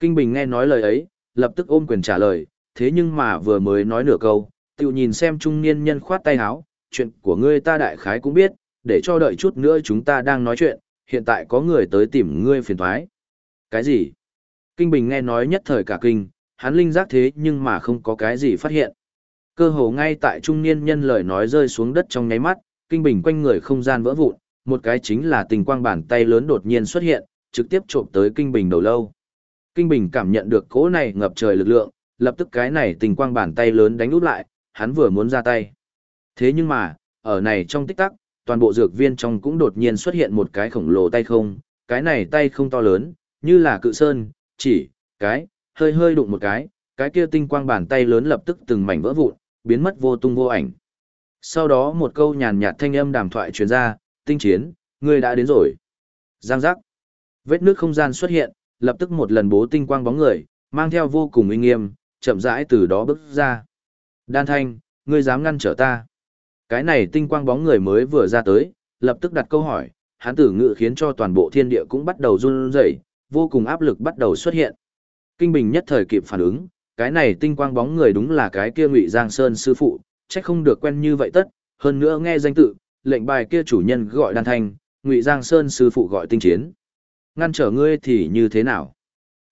Kinh bình nghe nói lời ấy, lập tức ôm quyền trả lời, thế nhưng mà vừa mới nói nửa câu, tự nhìn xem trung niên nhân khoát tay áo, chuyện của ngươi ta đại khái cũng biết, để cho đợi chút nữa chúng ta đang nói chuyện, hiện tại có người tới tìm ngươi phiền thoái. Cái gì? Kinh Bình nghe nói nhất thời cả kinh, hắn linh giác thế nhưng mà không có cái gì phát hiện. Cơ hồ ngay tại trung niên nhân lời nói rơi xuống đất trong nháy mắt, Kinh Bình quanh người không gian vỡ vụn, một cái chính là tình quang bàn tay lớn đột nhiên xuất hiện, trực tiếp trộm tới Kinh Bình đầu lâu. Kinh Bình cảm nhận được cỗ này ngập trời lực lượng, lập tức cái này tình quang bàn tay lớn đánh úp lại, hắn vừa muốn ra tay. Thế nhưng mà, ở này trong tích tắc, toàn bộ dược viên trong cũng đột nhiên xuất hiện một cái khổng lồ tay không, cái này tay không to lớn, như là cự sơn, chỉ, cái, hơi hơi đụng một cái, cái kia tinh quang bàn tay lớn lập tức từng mảnh vỡ vụn, biến mất vô tung vô ảnh. Sau đó một câu nhàn nhạt thanh âm đàm thoại truyền ra, tinh chiến, ngươi đã đến rồi. Giang giác. Vết nước không gian xuất hiện, lập tức một lần bố tinh quang bóng người, mang theo vô cùng uy nghiêm, chậm rãi từ đó bước ra. Đan thanh, ngươi dám ngăn trở ta. Cái này tinh quang bóng người mới vừa ra tới, lập tức đặt câu hỏi, hắn tử ngự khiến cho toàn bộ thiên địa cũng bắt đầu run rẩy, vô cùng áp lực bắt đầu xuất hiện. Kinh Bình nhất thời kịp phản ứng, cái này tinh quang bóng người đúng là cái kia Ngụy Giang Sơn sư phụ, chắc không được quen như vậy tất, hơn nữa nghe danh tự, lệnh bài kia chủ nhân gọi đan thanh, Ngụy Giang Sơn sư phụ gọi tinh chiến. Ngăn trở ngươi thì như thế nào?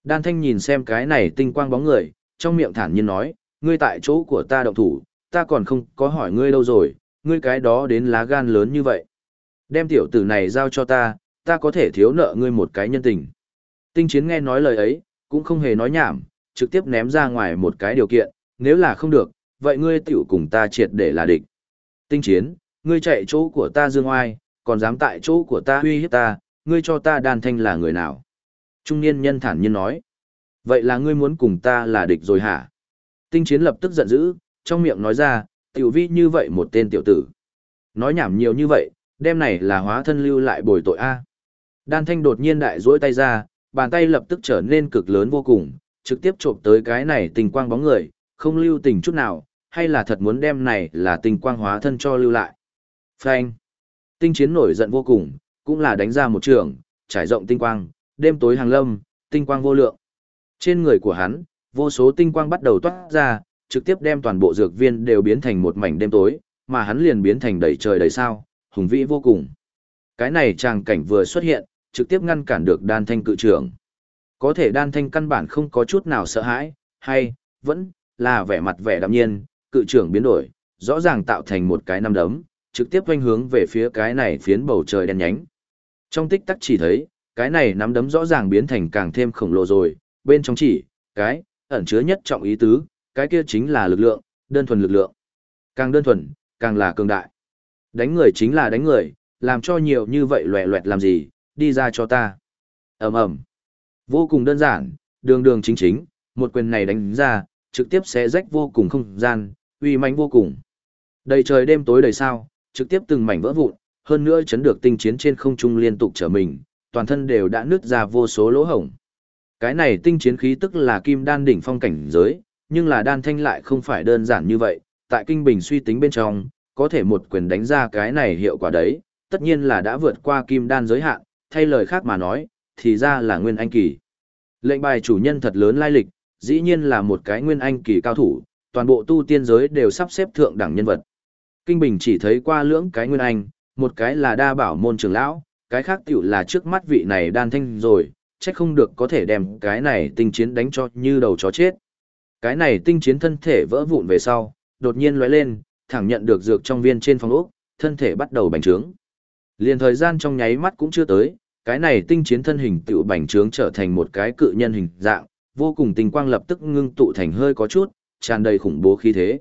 Đan thanh nhìn xem cái này tinh quang bóng người, trong miệng thản nhiên nói, ngươi tại chỗ của ta động thủ, ta còn không có hỏi ngươi đâu rồi, ngươi cái đó đến lá gan lớn như vậy. Đem tiểu tử này giao cho ta, ta có thể thiếu nợ ngươi một cái nhân tình. Tinh chiến nghe nói lời ấy, cũng không hề nói nhảm, trực tiếp ném ra ngoài một cái điều kiện, nếu là không được, vậy ngươi tiểu cùng ta triệt để là địch. Tinh chiến, ngươi chạy chỗ của ta dương oai, còn dám tại chỗ của ta uy hiếp ta, ngươi cho ta đàn thanh là người nào? Trung niên nhân thản nhiên nói. Vậy là ngươi muốn cùng ta là địch rồi hả? Tinh chiến lập tức giận dữ, trong miệng nói ra, tiểu vi như vậy một tên tiểu tử. Nói nhảm nhiều như vậy, đêm này là hóa thân lưu lại bồi tội A. Đan thanh đột nhiên đại duỗi tay ra, bàn tay lập tức trở nên cực lớn vô cùng, trực tiếp trộm tới cái này tình quang bóng người, không lưu tình chút nào, hay là thật muốn đem này là tình quang hóa thân cho lưu lại. Phanh. Tinh chiến nổi giận vô cùng, cũng là đánh ra một trường, trải rộng tinh quang, đêm tối hàng lâm, tinh quang vô lượng. Trên người của hắn, vô số tinh quang bắt đầu toát ra, trực tiếp đem toàn bộ dược viên đều biến thành một mảnh đêm tối, mà hắn liền biến thành đầy trời đầy sao, hùng vĩ vô cùng. Cái này tràng cảnh vừa xuất hiện, trực tiếp ngăn cản được đan thanh cự trưởng. Có thể đan thanh căn bản không có chút nào sợ hãi, hay, vẫn, là vẻ mặt vẻ đạm nhiên, cự trưởng biến đổi, rõ ràng tạo thành một cái năm đấm, trực tiếp quanh hướng về phía cái này phiến bầu trời đen nhánh. Trong tích tắc chỉ thấy, cái này nắm đấm rõ ràng biến thành càng thêm khổng lồ rồi, bên trong chỉ, cái, ẩn chứa nhất trọng ý tứ, cái kia chính là lực lượng, đơn thuần lực lượng. Càng đơn thuần, càng là cường đại. Đánh người chính là đánh người, làm cho nhiều như vậy loẹ loẹt làm gì, đi ra cho ta. ầm ầm Vô cùng đơn giản, đường đường chính chính, một quyền này đánh ra, trực tiếp sẽ rách vô cùng không gian, uy mãnh vô cùng. Đầy trời đêm tối đầy sao, trực tiếp từng mảnh vỡ vụn, hơn nữa chấn được tinh chiến trên không trung liên tục trở mình, toàn thân đều đã nứt ra vô số lỗ hổng. Cái này tinh chiến khí tức là kim đan đỉnh phong cảnh giới, nhưng là đan thanh lại không phải đơn giản như vậy, tại kinh bình suy tính bên trong, có thể một quyền đánh ra cái này hiệu quả đấy, tất nhiên là đã vượt qua kim đan giới hạn, thay lời khác mà nói, thì ra là nguyên anh kỳ. Lệnh bài chủ nhân thật lớn lai lịch, dĩ nhiên là một cái nguyên anh kỳ cao thủ, toàn bộ tu tiên giới đều sắp xếp thượng đẳng nhân vật. Kinh Bình chỉ thấy qua lưỡng cái nguyên anh, một cái là đa bảo môn trưởng lão, cái khác tiểu là trước mắt vị này đan thanh rồi, chắc không được có thể đem cái này tinh chiến đánh cho như đầu chó chết. Cái này tinh chiến thân thể vỡ vụn về sau, đột nhiên lóe lên, thẳng nhận được dược trong viên trên phòng ốc, thân thể bắt đầu bành trướng. Liền thời gian trong nháy mắt cũng chưa tới, cái này tinh chiến thân hình tựu bành trướng trở thành một cái cự nhân hình dạng, vô cùng tinh quang lập tức ngưng tụ thành hơi có chút, tràn đầy khủng bố khí thế.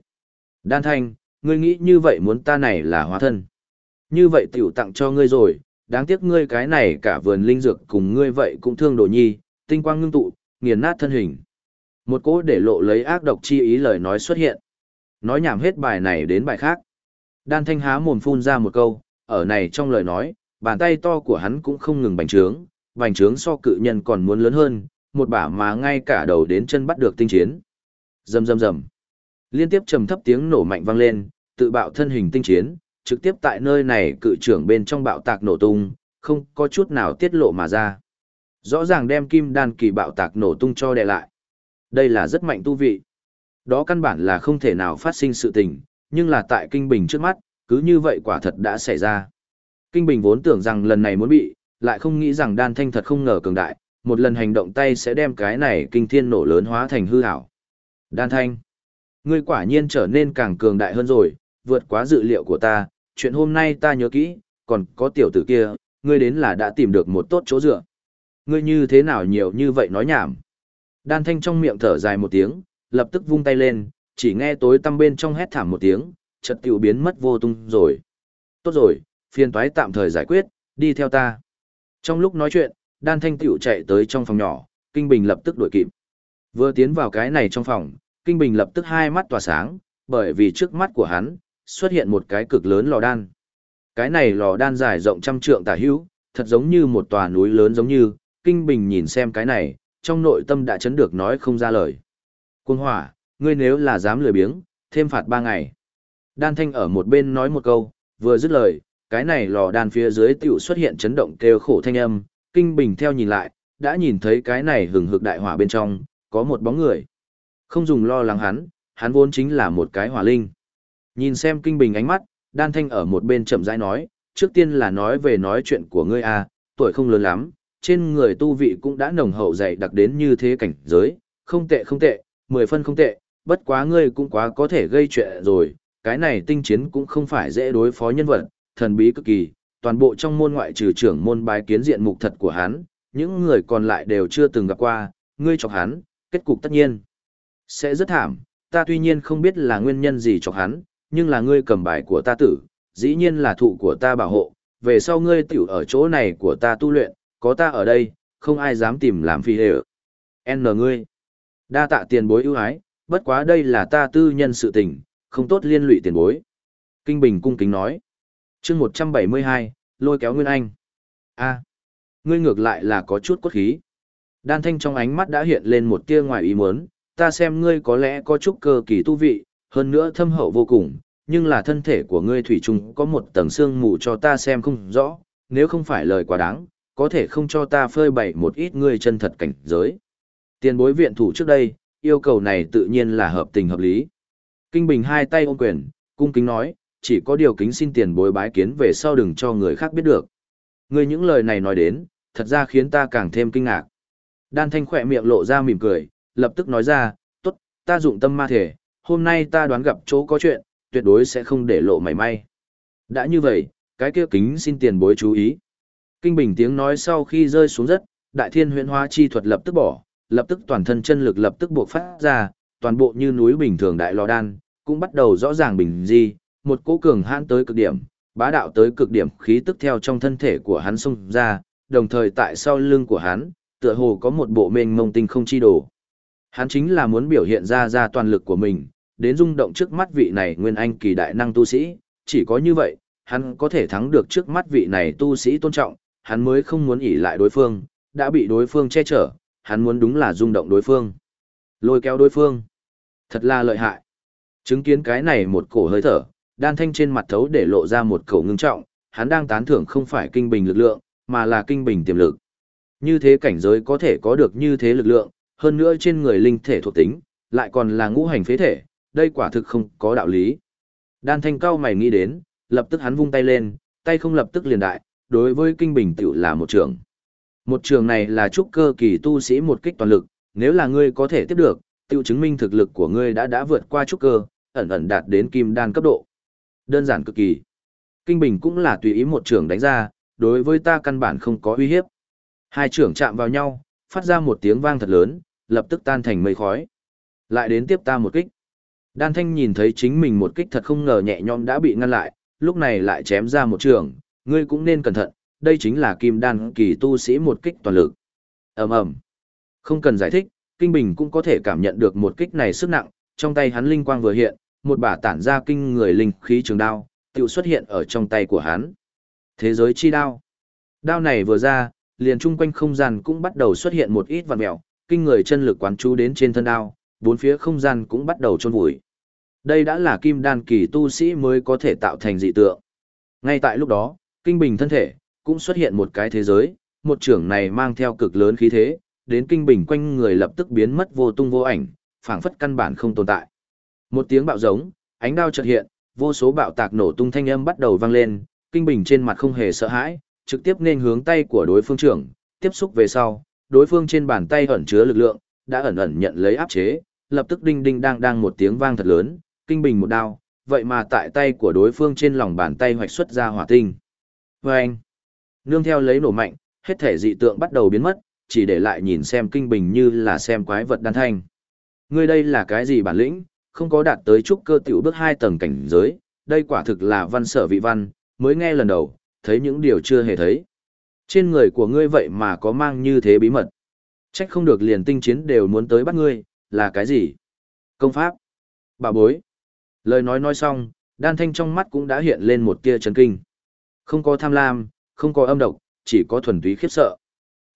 Đan thanh, ngươi nghĩ như vậy muốn ta này là hóa thân. Như vậy tiểu tặng cho ngươi rồi, đáng tiếc ngươi cái này cả vườn linh dược cùng ngươi vậy cũng thương đồ nhi, tinh quang ngưng tụ, nghiền nát thân hình. Một cỗ để lộ lấy ác độc chi ý lời nói xuất hiện. Nói nhảm hết bài này đến bài khác. Đan thanh há mồm phun ra một câu, ở này trong lời nói, bàn tay to của hắn cũng không ngừng bành trướng, bành trướng so cự nhân còn muốn lớn hơn, một bả mà ngay cả đầu đến chân bắt được tinh chiến. Rầm rầm rầm. Liên tiếp trầm thấp tiếng nổ mạnh vang lên, tự bạo thân hình tinh chiến, trực tiếp tại nơi này cự trưởng bên trong bạo tạc nổ tung, không có chút nào tiết lộ mà ra. Rõ ràng đem kim đan kỳ bạo tạc nổ tung cho đè lại. Đây là rất mạnh tu vị. Đó căn bản là không thể nào phát sinh sự tình, nhưng là tại kinh bình trước mắt, cứ như vậy quả thật đã xảy ra. Kinh bình vốn tưởng rằng lần này muốn bị, lại không nghĩ rằng đan thanh thật không ngờ cường đại, một lần hành động tay sẽ đem cái này kinh thiên nổ lớn hóa thành hư hảo. Đan thanh, ngươi quả nhiên trở nên càng cường đại hơn rồi, vượt quá dự liệu của ta, chuyện hôm nay ta nhớ kỹ, còn có tiểu tử kia, ngươi đến là đã tìm được một tốt chỗ dựa. Ngươi như thế nào nhiều như vậy nói nhảm. Đan thanh trong miệng thở dài một tiếng, lập tức vung tay lên, chỉ nghe tối tăm bên trong hét thảm một tiếng, chợt tiểu biến mất vô tung rồi. Tốt rồi, phiền toái tạm thời giải quyết, đi theo ta. Trong lúc nói chuyện, đan thanh tiểu chạy tới trong phòng nhỏ, kinh bình lập tức đuổi kịp. Vừa tiến vào cái này trong phòng, Kinh Bình lập tức hai mắt tỏa sáng, bởi vì trước mắt của hắn, xuất hiện một cái cực lớn lò đan. Cái này lò đan dài rộng trăm trượng tả hữu, thật giống như một tòa núi lớn giống như, Kinh Bình nhìn xem cái này, trong nội tâm đã chấn được nói không ra lời. Quân hỏa, ngươi nếu là dám lười biếng, thêm phạt ba ngày. Đan Thanh ở một bên nói một câu, vừa dứt lời, cái này lò đan phía dưới tiểu xuất hiện chấn động kêu khổ thanh âm, Kinh Bình theo nhìn lại, đã nhìn thấy cái này hừng hực đại hỏa bên trong, có một bóng người. Không dùng lo lắng hắn, hắn vốn chính là một cái hỏa linh. Nhìn xem Kinh Bình ánh mắt, Đan Thanh ở một bên chậm rãi nói, trước tiên là nói về nói chuyện của ngươi a, tuổi không lớn lắm, trên người tu vị cũng đã nồng hậu dày đặc đến như thế cảnh giới, không tệ không tệ, mười phân không tệ, bất quá ngươi cũng quá có thể gây chuyện rồi, cái này tinh chiến cũng không phải dễ đối phó nhân vật, thần bí cực kỳ, toàn bộ trong môn ngoại trừ trưởng môn bái kiến diện mục thật của hắn, những người còn lại đều chưa từng gặp qua, ngươi chọc hắn, kết cục tất nhiên sẽ rất thảm, ta tuy nhiên không biết là nguyên nhân gì chọc hắn, nhưng là ngươi cầm bài của ta tử, dĩ nhiên là thụ của ta bảo hộ, về sau ngươi tiểu ở chỗ này của ta tu luyện, có ta ở đây, không ai dám tìm làm phi hề N ngươi. Đa tạ tiền bối ưu ái, bất quá đây là ta tư nhân sự tình, không tốt liên lụy tiền bối. Kinh Bình cung kính nói. chương 172, lôi kéo Nguyên Anh. a ngươi ngược lại là có chút cốt khí. Đan thanh trong ánh mắt đã hiện lên một tia ngoài ý muốn, ta xem ngươi có lẽ có chút cơ kỳ tu vị, hơn nữa thâm hậu vô cùng, nhưng là thân thể của ngươi thủy chung có một tầng xương mù cho ta xem không rõ, nếu không phải lời quá đáng, có thể không cho ta phơi bày một ít ngươi chân thật cảnh giới. Tiền bối viện thủ trước đây, yêu cầu này tự nhiên là hợp tình hợp lý. Kinh Bình hai tay ôm quyền, cung kính nói, chỉ có điều kính xin tiền bối bái kiến về sau đừng cho người khác biết được. Ngươi những lời này nói đến, thật ra khiến ta càng thêm kinh ngạc. Đan Thanh khỏe miệng lộ ra mỉm cười, lập tức nói ra, tốt, ta dụng tâm ma thể, hôm nay ta đoán gặp chỗ có chuyện, tuyệt đối sẽ không để lộ mảy may. Đã như vậy, cái kia kính xin tiền bối chú ý. Kinh bình tiếng nói sau khi rơi xuống đất, đại thiên huyễn hóa chi thuật lập tức bỏ, lập tức toàn thân chân lực lập tức buộc phát ra, toàn bộ như núi bình thường đại lò đan, cũng bắt đầu rõ ràng bình di, một cỗ cường hãn tới cực điểm, bá đạo tới cực điểm khí tức theo trong thân thể của hắn xông ra, đồng thời tại sau lưng của hắn, tựa hồ có một bộ mênh mông tinh không chi đồ. Hắn chính là muốn biểu hiện ra ra toàn lực của mình, đến rung động trước mắt vị này nguyên anh kỳ đại năng tu sĩ, chỉ có như vậy, hắn có thể thắng được trước mắt vị này tu sĩ tôn trọng, hắn mới không muốn ỉ lại đối phương, đã bị đối phương che chở, hắn muốn đúng là rung động đối phương. Lôi kéo đối phương. Thật là lợi hại. Chứng kiến cái này một cổ hơi thở, đan thanh trên mặt thấu để lộ ra một khẩu ngưng trọng, hắn đang tán thưởng không phải kinh bình lực lượng, mà là kinh bình tiềm lực. Như thế cảnh giới có thể có được như thế lực lượng, hơn nữa trên người linh thể thuộc tính, lại còn là ngũ hành phế thể, đây quả thực không có đạo lý. Đan thanh cao mày nghĩ đến, lập tức hắn vung tay lên, tay không lập tức liền đại, đối với kinh bình tiểu là một trường. Một trường này là trúc cơ kỳ tu sĩ một kích toàn lực, nếu là ngươi có thể tiếp được, tiêu chứng minh thực lực của ngươi đã đã vượt qua trúc cơ, ẩn ẩn đạt đến kim đan cấp độ. Đơn giản cực kỳ. Kinh bình cũng là tùy ý một trường đánh ra, đối với ta căn bản không có uy hiếp. Hai trưởng chạm vào nhau, phát ra một tiếng vang thật lớn, lập tức tan thành mây khói. Lại đến tiếp ta một kích. Đan Thanh nhìn thấy chính mình một kích thật không ngờ nhẹ nhõm đã bị ngăn lại, lúc này lại chém ra một trường, ngươi cũng nên cẩn thận, đây chính là kim đan kỳ tu sĩ một kích toàn lực. Ầm ầm. Không cần giải thích, Kinh Bình cũng có thể cảm nhận được một kích này sức nặng, trong tay hắn linh quang vừa hiện, một bả tản ra kinh người linh khí trường đao, tiểu xuất hiện ở trong tay của hắn. Thế giới chi đao. Đao này vừa ra, liền chung quanh không gian cũng bắt đầu xuất hiện một ít vằn mèo, kinh người chân lực quán chú đến trên thân đao, bốn phía không gian cũng bắt đầu trôn vùi. Đây đã là kim đan kỳ tu sĩ mới có thể tạo thành dị tượng. Ngay tại lúc đó, kinh bình thân thể, cũng xuất hiện một cái thế giới, một trưởng này mang theo cực lớn khí thế, đến kinh bình quanh người lập tức biến mất vô tung vô ảnh, phảng phất căn bản không tồn tại. Một tiếng bạo giống, ánh đao chợt hiện, vô số bạo tạc nổ tung thanh âm bắt đầu vang lên, kinh bình trên mặt không hề sợ hãi, trực tiếp nên hướng tay của đối phương trưởng, tiếp xúc về sau, đối phương trên bàn tay ẩn chứa lực lượng, đã ẩn ẩn nhận lấy áp chế, lập tức đinh đinh đang đang một tiếng vang thật lớn, kinh bình một đao, vậy mà tại tay của đối phương trên lòng bàn tay hoạch xuất ra hỏa tinh. Vâng! Nương theo lấy nổ mạnh, hết thể dị tượng bắt đầu biến mất, chỉ để lại nhìn xem kinh bình như là xem quái vật đan thanh. Ngươi đây là cái gì bản lĩnh, không có đạt tới trúc cơ tiểu bước hai tầng cảnh giới, đây quả thực là văn sở vị văn, mới nghe lần đầu, thấy những điều chưa hề thấy. Trên người của ngươi vậy mà có mang như thế bí mật. Trách không được liền tinh chiến đều muốn tới bắt ngươi, là cái gì? Công pháp. Bà bối. Lời nói nói xong, đan thanh trong mắt cũng đã hiện lên một tia chấn kinh. Không có tham lam, không có âm độc, chỉ có thuần túy khiếp sợ.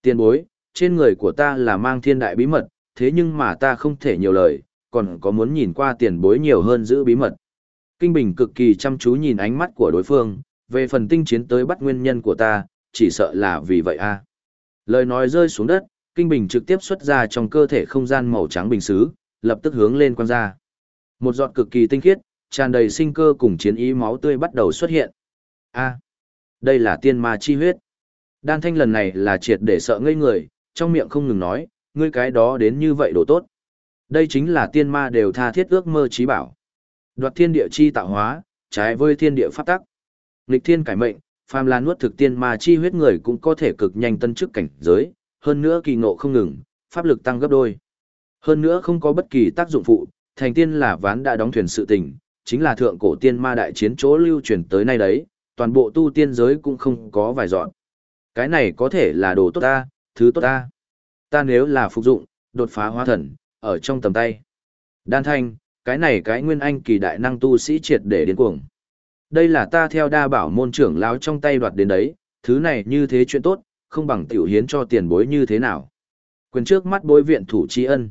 Tiền bối, trên người của ta là mang thiên đại bí mật, thế nhưng mà ta không thể nhiều lời, còn có muốn nhìn qua tiền bối nhiều hơn giữ bí mật. Kinh Bình cực kỳ chăm chú nhìn ánh mắt của đối phương, về phần tinh chiến tới bắt nguyên nhân của ta, chỉ sợ là vì vậy a. Lời nói rơi xuống đất, Kinh Bình trực tiếp xuất ra trong cơ thể không gian màu trắng bình xứ, lập tức hướng lên quan ra. Một giọt cực kỳ tinh khiết, tràn đầy sinh cơ cùng chiến ý máu tươi bắt đầu xuất hiện. A, đây là tiên ma chi huyết. Đan Thanh lần này là triệt để sợ ngây người, trong miệng không ngừng nói, ngươi cái đó đến như vậy đồ tốt. Đây chính là tiên ma đều tha thiết ước mơ trí bảo. Đoạt thiên địa chi tạo hóa, trái với thiên địa pháp tắc. Nghịch thiên cải mệnh, phàm là nuốt thực tiên ma chi huyết người cũng có thể cực nhanh tân chức cảnh giới, hơn nữa kỳ ngộ không ngừng, pháp lực tăng gấp đôi. Hơn nữa không có bất kỳ tác dụng phụ, thành tiên là ván đã đóng thuyền sự tình, chính là thượng cổ tiên ma đại chiến chỗ lưu truyền tới nay đấy, toàn bộ tu tiên giới cũng không có vài dọn. Cái này có thể là đồ tốt ta, thứ tốt ta. Ta nếu là phục dụng, đột phá hóa thần, ở trong tầm tay. Đan thanh, cái này cái nguyên anh kỳ đại năng tu sĩ triệt để điên cuồng. Đây là ta theo đa bảo môn trưởng lão trong tay đoạt đến đấy, thứ này như thế chuyện tốt, không bằng tiểu hiến cho tiền bối như thế nào. Quyền trước mắt bối viện thủ tri ân.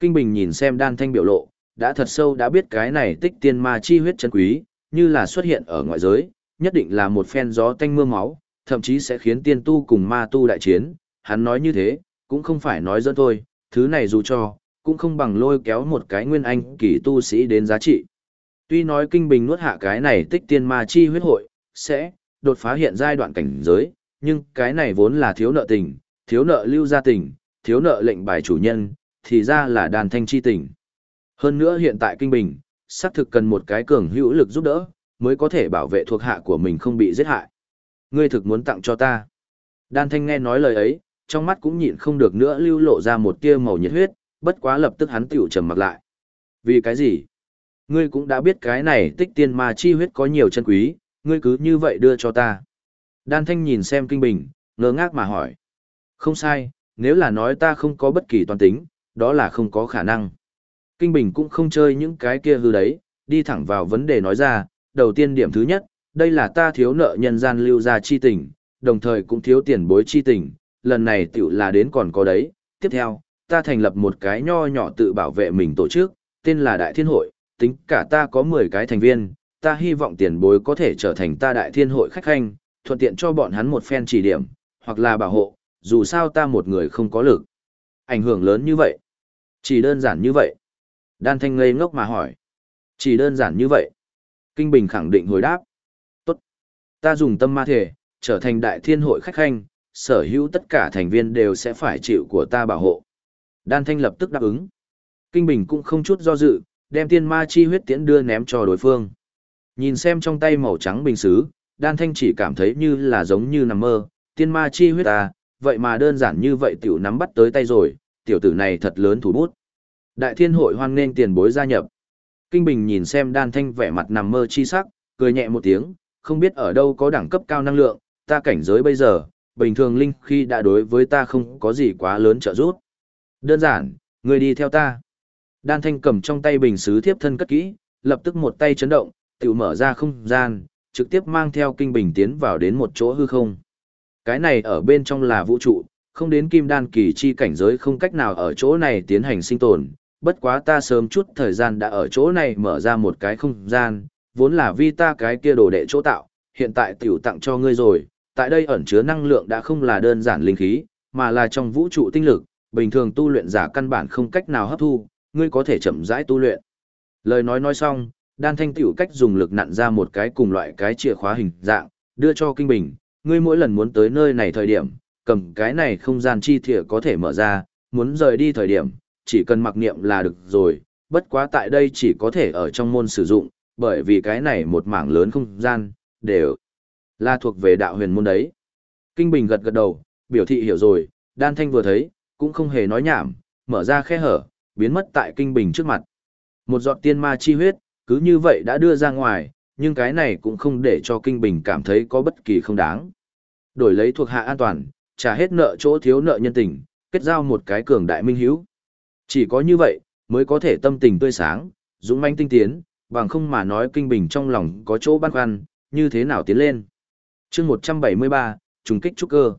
Kinh Bình nhìn xem đan thanh biểu lộ, đã thật sâu đã biết cái này tích tiên ma chi huyết chân quý, như là xuất hiện ở ngoại giới, nhất định là một phen gió tanh mưa máu, thậm chí sẽ khiến tiên tu cùng ma tu đại chiến. Hắn nói như thế, cũng không phải nói dẫn thôi, thứ này dù cho, cũng không bằng lôi kéo một cái nguyên anh kỳ tu sĩ đến giá trị. Tuy nói kinh bình nuốt hạ cái này tích tiên ma chi huyết hội, sẽ đột phá hiện giai đoạn cảnh giới, nhưng cái này vốn là thiếu nợ tình, thiếu nợ lưu gia tình, thiếu nợ lệnh bài chủ nhân, thì ra là đàn thanh chi tình. Hơn nữa hiện tại kinh bình, xác thực cần một cái cường hữu lực giúp đỡ, mới có thể bảo vệ thuộc hạ của mình không bị giết hại. Ngươi thực muốn tặng cho ta. Đan thanh nghe nói lời ấy, trong mắt cũng nhịn không được nữa lưu lộ ra một tia màu nhiệt huyết, bất quá lập tức hắn tiểu trầm mặt lại. Vì cái gì? Ngươi cũng đã biết cái này tích tiên ma chi huyết có nhiều chân quý, ngươi cứ như vậy đưa cho ta. Đan Thanh nhìn xem Kinh Bình, ngơ ngác mà hỏi. Không sai, nếu là nói ta không có bất kỳ toàn tính, đó là không có khả năng. Kinh Bình cũng không chơi những cái kia hư đấy, đi thẳng vào vấn đề nói ra, đầu tiên điểm thứ nhất, đây là ta thiếu nợ nhân gian lưu ra chi tình, đồng thời cũng thiếu tiền bối chi tình, lần này tiểu là đến còn có đấy. Tiếp theo, ta thành lập một cái nho nhỏ tự bảo vệ mình tổ chức, tên là Đại Thiên Hội, tính cả ta có 10 cái thành viên, ta hy vọng tiền bối có thể trở thành ta Đại Thiên Hội khách khanh, thuận tiện cho bọn hắn một phen chỉ điểm, hoặc là bảo hộ, dù sao ta một người không có lực. Ảnh hưởng lớn như vậy. Chỉ đơn giản như vậy. Đan Thanh ngây ngốc mà hỏi. Chỉ đơn giản như vậy. Kinh Bình khẳng định hồi đáp. Tốt. Ta dùng tâm ma thể, trở thành đại thiên hội khách khanh, sở hữu tất cả thành viên đều sẽ phải chịu của ta bảo hộ. Đan Thanh lập tức đáp ứng. Kinh Bình cũng không chút do dự, đem tiên ma chi huyết tiễn đưa ném cho đối phương. Nhìn xem trong tay màu trắng bình xứ, Đan Thanh chỉ cảm thấy như là giống như nằm mơ, tiên ma chi huyết à, vậy mà đơn giản như vậy tiểu nắm bắt tới tay rồi, tiểu tử này thật lớn thủ bút. Đại thiên hội hoan nghênh tiền bối gia nhập. Kinh Bình nhìn xem Đan Thanh vẻ mặt nằm mơ chi sắc, cười nhẹ một tiếng, không biết ở đâu có đẳng cấp cao năng lượng, ta cảnh giới bây giờ, bình thường linh khi đã đối với ta không có gì quá lớn trợ giúp. Đơn giản, người đi theo ta. Đan Thanh cầm trong tay bình sứ thiếp thân cất kỹ, lập tức một tay chấn động, tự mở ra không gian, trực tiếp mang theo kinh bình tiến vào đến một chỗ hư không. Cái này ở bên trong là vũ trụ, không đến kim đan kỳ chi cảnh giới không cách nào ở chỗ này tiến hành sinh tồn, bất quá ta sớm chút thời gian đã ở chỗ này mở ra một cái không gian, vốn là vi ta cái kia đồ đệ chỗ tạo, hiện tại tiểu tặng cho ngươi rồi, tại đây ẩn chứa năng lượng đã không là đơn giản linh khí, mà là trong vũ trụ tinh lực, bình thường tu luyện giả căn bản không cách nào hấp thu, ngươi có thể chậm rãi tu luyện. Lời nói nói xong, đan thanh tiểu cách dùng lực nặn ra một cái cùng loại cái chìa khóa hình dạng, đưa cho kinh bình, ngươi mỗi lần muốn tới nơi này thời điểm, cầm cái này không gian chi thìa có thể mở ra, muốn rời đi thời điểm, chỉ cần mặc niệm là được rồi, bất quá tại đây chỉ có thể ở trong môn sử dụng, bởi vì cái này một mảng lớn không gian, đều là thuộc về đạo huyền môn đấy. Kinh Bình gật gật đầu, biểu thị hiểu rồi, đan thanh vừa thấy, cũng không hề nói nhảm, mở ra khe hở, biến mất tại Kinh Bình trước mặt. Một giọt tiên ma chi huyết, cứ như vậy đã đưa ra ngoài, nhưng cái này cũng không để cho Kinh Bình cảm thấy có bất kỳ không đáng. Đổi lấy thuộc hạ an toàn, trả hết nợ chỗ thiếu nợ nhân tình, kết giao một cái cường đại minh hiếu. Chỉ có như vậy, mới có thể tâm tình tươi sáng, dũng mãnh tinh tiến, bằng không mà nói kinh bình trong lòng có chỗ băn khoăn, như thế nào tiến lên. chương 173, trùng kích trúc cơ.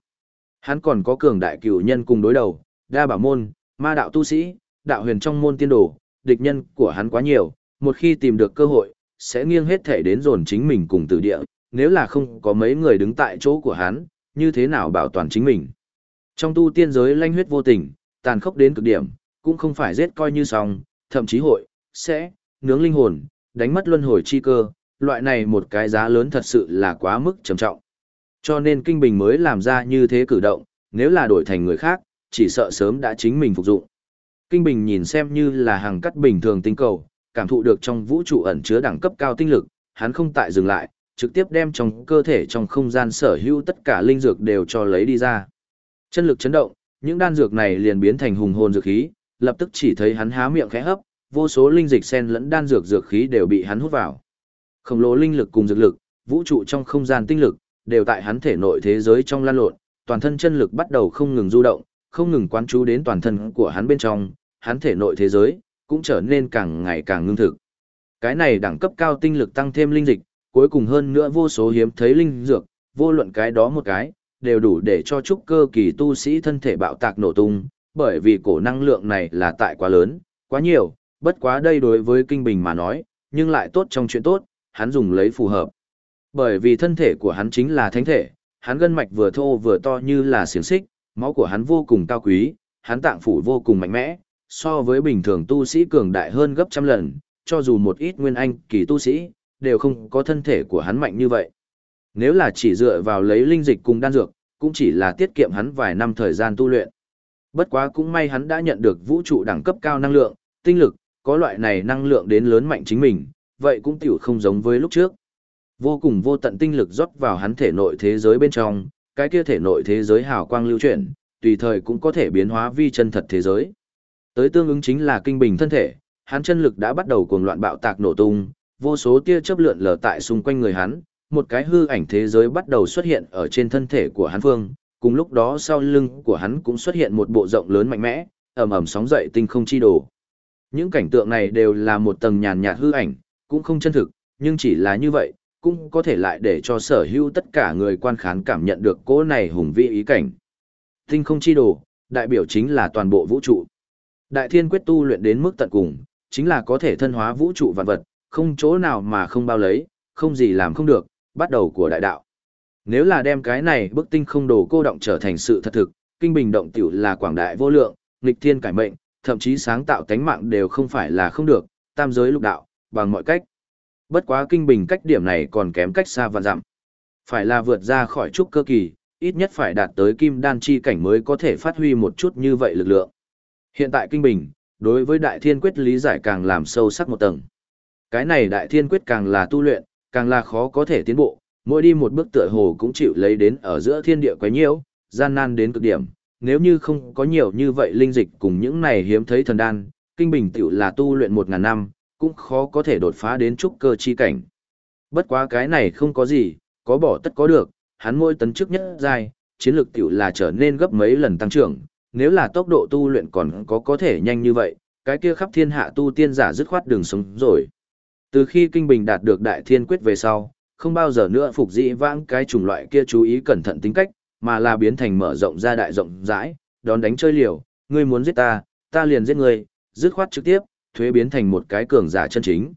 Hắn còn có cường đại cửu nhân cùng đối đầu, đa bảo môn, ma đạo tu sĩ, đạo huyền trong môn tiên đồ, địch nhân của hắn quá nhiều, một khi tìm được cơ hội, sẽ nghiêng hết thể đến dồn chính mình cùng tử địa, nếu là không có mấy người đứng tại chỗ của hắn, như thế nào bảo toàn chính mình. Trong tu tiên giới lanh huyết vô tình, tàn khốc đến cực điểm, cũng không phải giết coi như xong, thậm chí hội, sẽ, nướng linh hồn, đánh mất luân hồi chi cơ, loại này một cái giá lớn thật sự là quá mức trầm trọng. Cho nên Kinh Bình mới làm ra như thế cử động, nếu là đổi thành người khác, chỉ sợ sớm đã chính mình phục dụng. Kinh Bình nhìn xem như là hàng cắt bình thường tinh cầu, cảm thụ được trong vũ trụ ẩn chứa đẳng cấp cao tinh lực, hắn không tại dừng lại, trực tiếp đem trong cơ thể trong không gian sở hữu tất cả linh dược đều cho lấy đi ra. Chân lực chấn động, những đan dược này liền biến thành hùng hồn dược khí, lập tức chỉ thấy hắn há miệng khẽ hấp, vô số linh dịch xen lẫn đan dược dược khí đều bị hắn hút vào. Khổng lồ linh lực cùng dược lực, vũ trụ trong không gian tinh lực, đều tại hắn thể nội thế giới trong lan lộn, toàn thân chân lực bắt đầu không ngừng du động, không ngừng quán chú đến toàn thân của hắn bên trong, hắn thể nội thế giới cũng trở nên càng ngày càng ngưng thực. Cái này đẳng cấp cao tinh lực tăng thêm linh dịch, cuối cùng hơn nữa vô số hiếm thấy linh dược, vô luận cái đó một cái, đều đủ để cho trúc cơ kỳ tu sĩ thân thể bạo tạc nổ tung, bởi vì cổ năng lượng này là tại quá lớn, quá nhiều, bất quá đây đối với kinh bình mà nói, nhưng lại tốt trong chuyện tốt, hắn dùng lấy phù hợp. Bởi vì thân thể của hắn chính là thánh thể, hắn gân mạch vừa thô vừa to như là xiềng xích, máu của hắn vô cùng cao quý, hắn tạng phủ vô cùng mạnh mẽ, so với bình thường tu sĩ cường đại hơn gấp trăm lần, cho dù một ít nguyên anh kỳ tu sĩ, đều không có thân thể của hắn mạnh như vậy. Nếu là chỉ dựa vào lấy linh dịch cùng đan dược, cũng chỉ là tiết kiệm hắn vài năm thời gian tu luyện. Bất quá cũng may hắn đã nhận được vũ trụ đẳng cấp cao năng lượng, tinh lực, có loại này năng lượng đến lớn mạnh chính mình, vậy cũng tiểu không giống với lúc trước. Vô cùng vô tận tinh lực rót vào hắn thể nội thế giới bên trong, cái kia thể nội thế giới hào quang lưu chuyển, tùy thời cũng có thể biến hóa vi chân thật thế giới. Tới tương ứng chính là kinh bình thân thể, hắn chân lực đã bắt đầu cuồng loạn bạo tạc nổ tung, vô số tia chớp lượn lờ tại xung quanh người hắn, một cái hư ảnh thế giới bắt đầu xuất hiện ở trên thân thể của hắn phương, cùng lúc đó sau lưng của hắn cũng xuất hiện một bộ rộng lớn mạnh mẽ, ầm ầm sóng dậy tinh không chi đồ. Những cảnh tượng này đều là một tầng nhàn nhạt hư ảnh, cũng không chân thực, nhưng chỉ là như vậy, cũng có thể lại để cho sở hữu tất cả người quan khán cảm nhận được cỗ này hùng vĩ ý cảnh. Tinh không chi đồ, đại biểu chính là toàn bộ vũ trụ. Đại thiên quyết tu luyện đến mức tận cùng, chính là có thể thân hóa vũ trụ vạn vật, không chỗ nào mà không bao lấy, không gì làm không được, bắt đầu của đại đạo. Nếu là đem cái này bức tinh không đồ cô động trở thành sự thật thực, kinh bình động tiểu là quảng đại vô lượng, nghịch thiên cải mệnh, thậm chí sáng tạo tánh mạng đều không phải là không được, tam giới lục đạo, bằng mọi cách. Bất quá kinh bình cách điểm này còn kém cách xa và dặm. Phải là vượt ra khỏi trúc cơ kỳ, ít nhất phải đạt tới kim đan chi cảnh mới có thể phát huy một chút như vậy lực lượng. Hiện tại kinh bình, đối với đại thiên quyết lý giải càng làm sâu sắc một tầng. Cái này đại thiên quyết càng là tu luyện, càng là khó có thể tiến bộ, mỗi đi một bước tựa hồ cũng chịu lấy đến ở giữa thiên địa quấy nhiễu, gian nan đến cực điểm. Nếu như không có nhiều như vậy linh dịch cùng những này hiếm thấy thần đan, kinh bình tiểu là tu luyện một ngàn năm, cũng khó có thể đột phá đến trúc cơ chi cảnh. Bất quá cái này không có gì, có bỏ tất có được, hắn mỗi tấn trước nhất giai, chiến lược tiểu là trở nên gấp mấy lần tăng trưởng, nếu là tốc độ tu luyện còn có có thể nhanh như vậy, cái kia khắp thiên hạ tu tiên giả dứt khoát đường sống rồi. Từ khi Kinh Bình đạt được đại thiên quyết về sau, không bao giờ nữa phục dĩ vãng cái chủng loại kia chú ý cẩn thận tính cách, mà là biến thành mở rộng ra đại rộng rãi, đón đánh chơi liều, ngươi muốn giết ta, ta liền giết ngươi, dứt khoát trực tiếp, thuế biến thành một cái cường giả chân chính.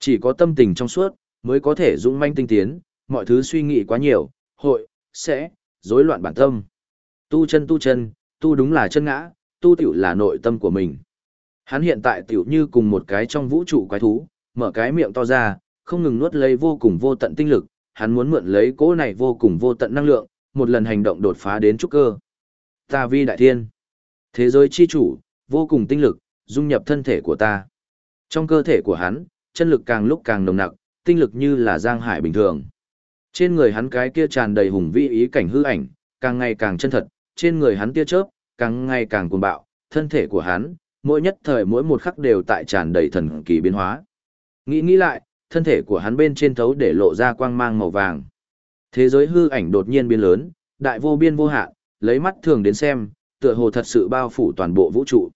Chỉ có tâm tình trong suốt, mới có thể dũng manh tinh tiến, mọi thứ suy nghĩ quá nhiều, hội, sẽ, rối loạn bản tâm. Tu chân tu chân, tu đúng là chân ngã, tu tiểu là nội tâm của mình. Hắn hiện tại tiểu như cùng một cái trong vũ trụ quái thú, mở cái miệng to ra, không ngừng nuốt lấy vô cùng vô tận tinh lực, hắn muốn mượn lấy cỗ này vô cùng vô tận năng lượng, một lần hành động đột phá đến trúc cơ. Ta vi đại thiên, thế giới chi chủ, vô cùng tinh lực, dung nhập thân thể của ta. Trong cơ thể của hắn, chân lực càng lúc càng nồng nặc, tinh lực như là giang hải bình thường. Trên người hắn cái kia tràn đầy hùng vĩ ý cảnh hư ảnh, càng ngày càng chân thật, trên người hắn tia chớp, càng ngày càng cuồng bạo, thân thể của hắn, mỗi nhất thời mỗi một khắc đều tại tràn đầy thần kỳ biến hóa. Nghĩ nghĩ lại, thân thể của hắn bên trên thấu để lộ ra quang mang màu vàng. Thế giới hư ảnh đột nhiên biến lớn, đại vô biên vô hạn, lấy mắt thường đến xem, tựa hồ thật sự bao phủ toàn bộ vũ trụ.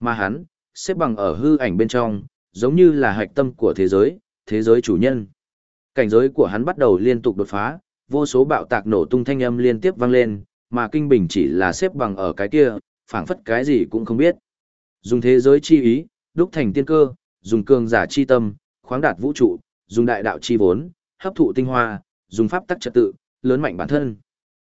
Mà hắn, xếp bằng ở hư ảnh bên trong, giống như là hạch tâm của thế giới, thế giới chủ nhân. Cảnh giới của hắn bắt đầu liên tục đột phá, vô số bạo tạc nổ tung thanh âm liên tiếp vang lên, mà kinh bình chỉ là xếp bằng ở cái kia, phảng phất cái gì cũng không biết. Dùng thế giới chi ý, đúc thành tiên cơ, dùng cường giả chi tâm, khoáng đạt vũ trụ, dùng đại đạo chi vốn, hấp thụ tinh hoa, dùng pháp tắc trật tự, lớn mạnh bản thân.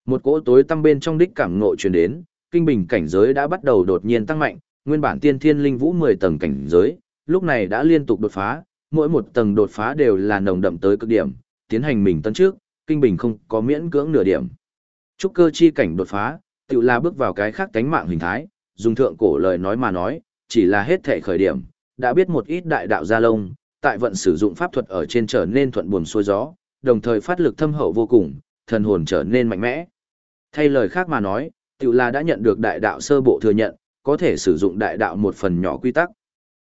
Một cỗ tối tâm bên trong đích cảm ngộ truyền đến, kinh bình cảnh giới đã bắt đầu đột nhiên tăng mạnh, nguyên bản tiên thiên linh vũ 10 tầng cảnh giới, lúc này đã liên tục đột phá, mỗi một tầng đột phá đều là nồng đậm tới cực điểm, tiến hành mình tấn trước, kinh bình không có miễn cưỡng nửa điểm. Trúc cơ chi cảnh đột phá, tự là bước vào cái khác tánh mạng hình thái, dùng thượng cổ lời nói mà nói, chỉ là hết thể khởi điểm, đã biết một ít đại đạo gia lông, tại vận sử dụng pháp thuật ở trên trở nên thuận buồm xuôi gió, đồng thời phát lực thâm hậu vô cùng, thần hồn trở nên mạnh mẽ. Thay lời khác mà nói, tự là đã nhận được đại đạo sơ bộ thừa nhận, có thể sử dụng đại đạo một phần nhỏ quy tắc.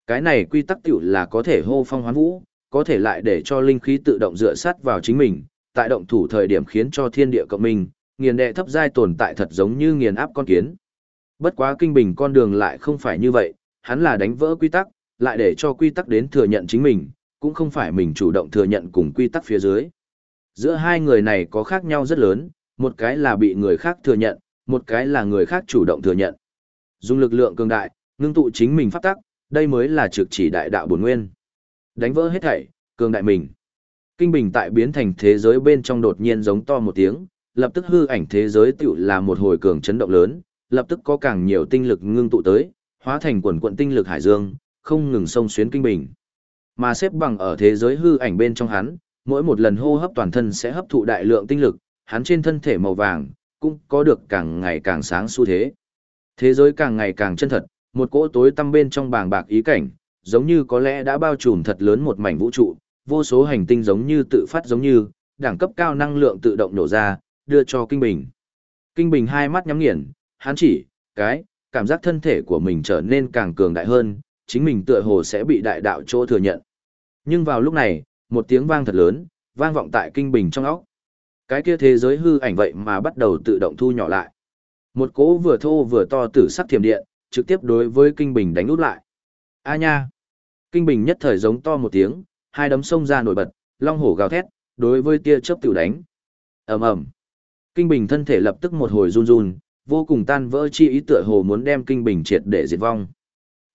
Cái này quy tắc tiểu là có thể hô phong hoán vũ, có thể lại để cho linh khí tự động dựa sát vào chính mình, tại động thủ thời điểm khiến cho thiên địa cộng minh, nghiền đệ thấp giai tồn tại thật giống như nghiền áp con kiến. Bất quá kinh bình con đường lại không phải như vậy, hắn là đánh vỡ quy tắc, lại để cho quy tắc đến thừa nhận chính mình, cũng không phải mình chủ động thừa nhận cùng quy tắc phía dưới. Giữa hai người này có khác nhau rất lớn, một cái là bị người khác thừa nhận, một cái là người khác chủ động thừa nhận. Dùng lực lượng cường đại, ngưng tụ chính mình pháp tắc, đây mới là trực chỉ đại đạo bổn nguyên. Đánh vỡ hết thảy, cường đại mình. Kinh bình tại biến thành thế giới bên trong đột nhiên giống to một tiếng, lập tức hư ảnh thế giới tựu là một hồi cường chấn động lớn, lập tức có càng nhiều tinh lực ngưng tụ tới, hóa thành quần quận tinh lực hải dương, không ngừng sông xuyến kinh bình. Mà xếp bằng ở thế giới hư ảnh bên trong hắn, mỗi một lần hô hấp toàn thân sẽ hấp thụ đại lượng tinh lực, hắn trên thân thể màu vàng, cũng có được càng ngày càng sáng xu thế. Thế giới càng ngày càng chân thật, một cỗ tối tăm bên trong bàng bạc ý cảnh, giống như có lẽ đã bao trùm thật lớn một mảnh vũ trụ, vô số hành tinh giống như tự phát giống như, đẳng cấp cao năng lượng tự động nổ ra, đưa cho Kinh Bình. Kinh Bình hai mắt nhắm nghiền, hắn chỉ, cái, cảm giác thân thể của mình trở nên càng cường đại hơn, chính mình tựa hồ sẽ bị đại đạo chỗ thừa nhận. Nhưng vào lúc này, một tiếng vang thật lớn, vang vọng tại Kinh Bình trong óc. Cái kia thế giới hư ảnh vậy mà bắt đầu tự động thu nhỏ lại. Một cỗ vừa thô vừa to tử sắc thiểm điện, trực tiếp đối với Kinh Bình đánh út lại. A nha! Kinh Bình nhất thời giống to một tiếng, hai đấm sông ra nổi bật, long hổ gào thét, đối với tia chớp tiểu đánh. ầm ầm. Kinh Bình thân thể lập tức một hồi run run, vô cùng tan vỡ chi ý tựa hồ muốn đem Kinh Bình triệt để diệt vong.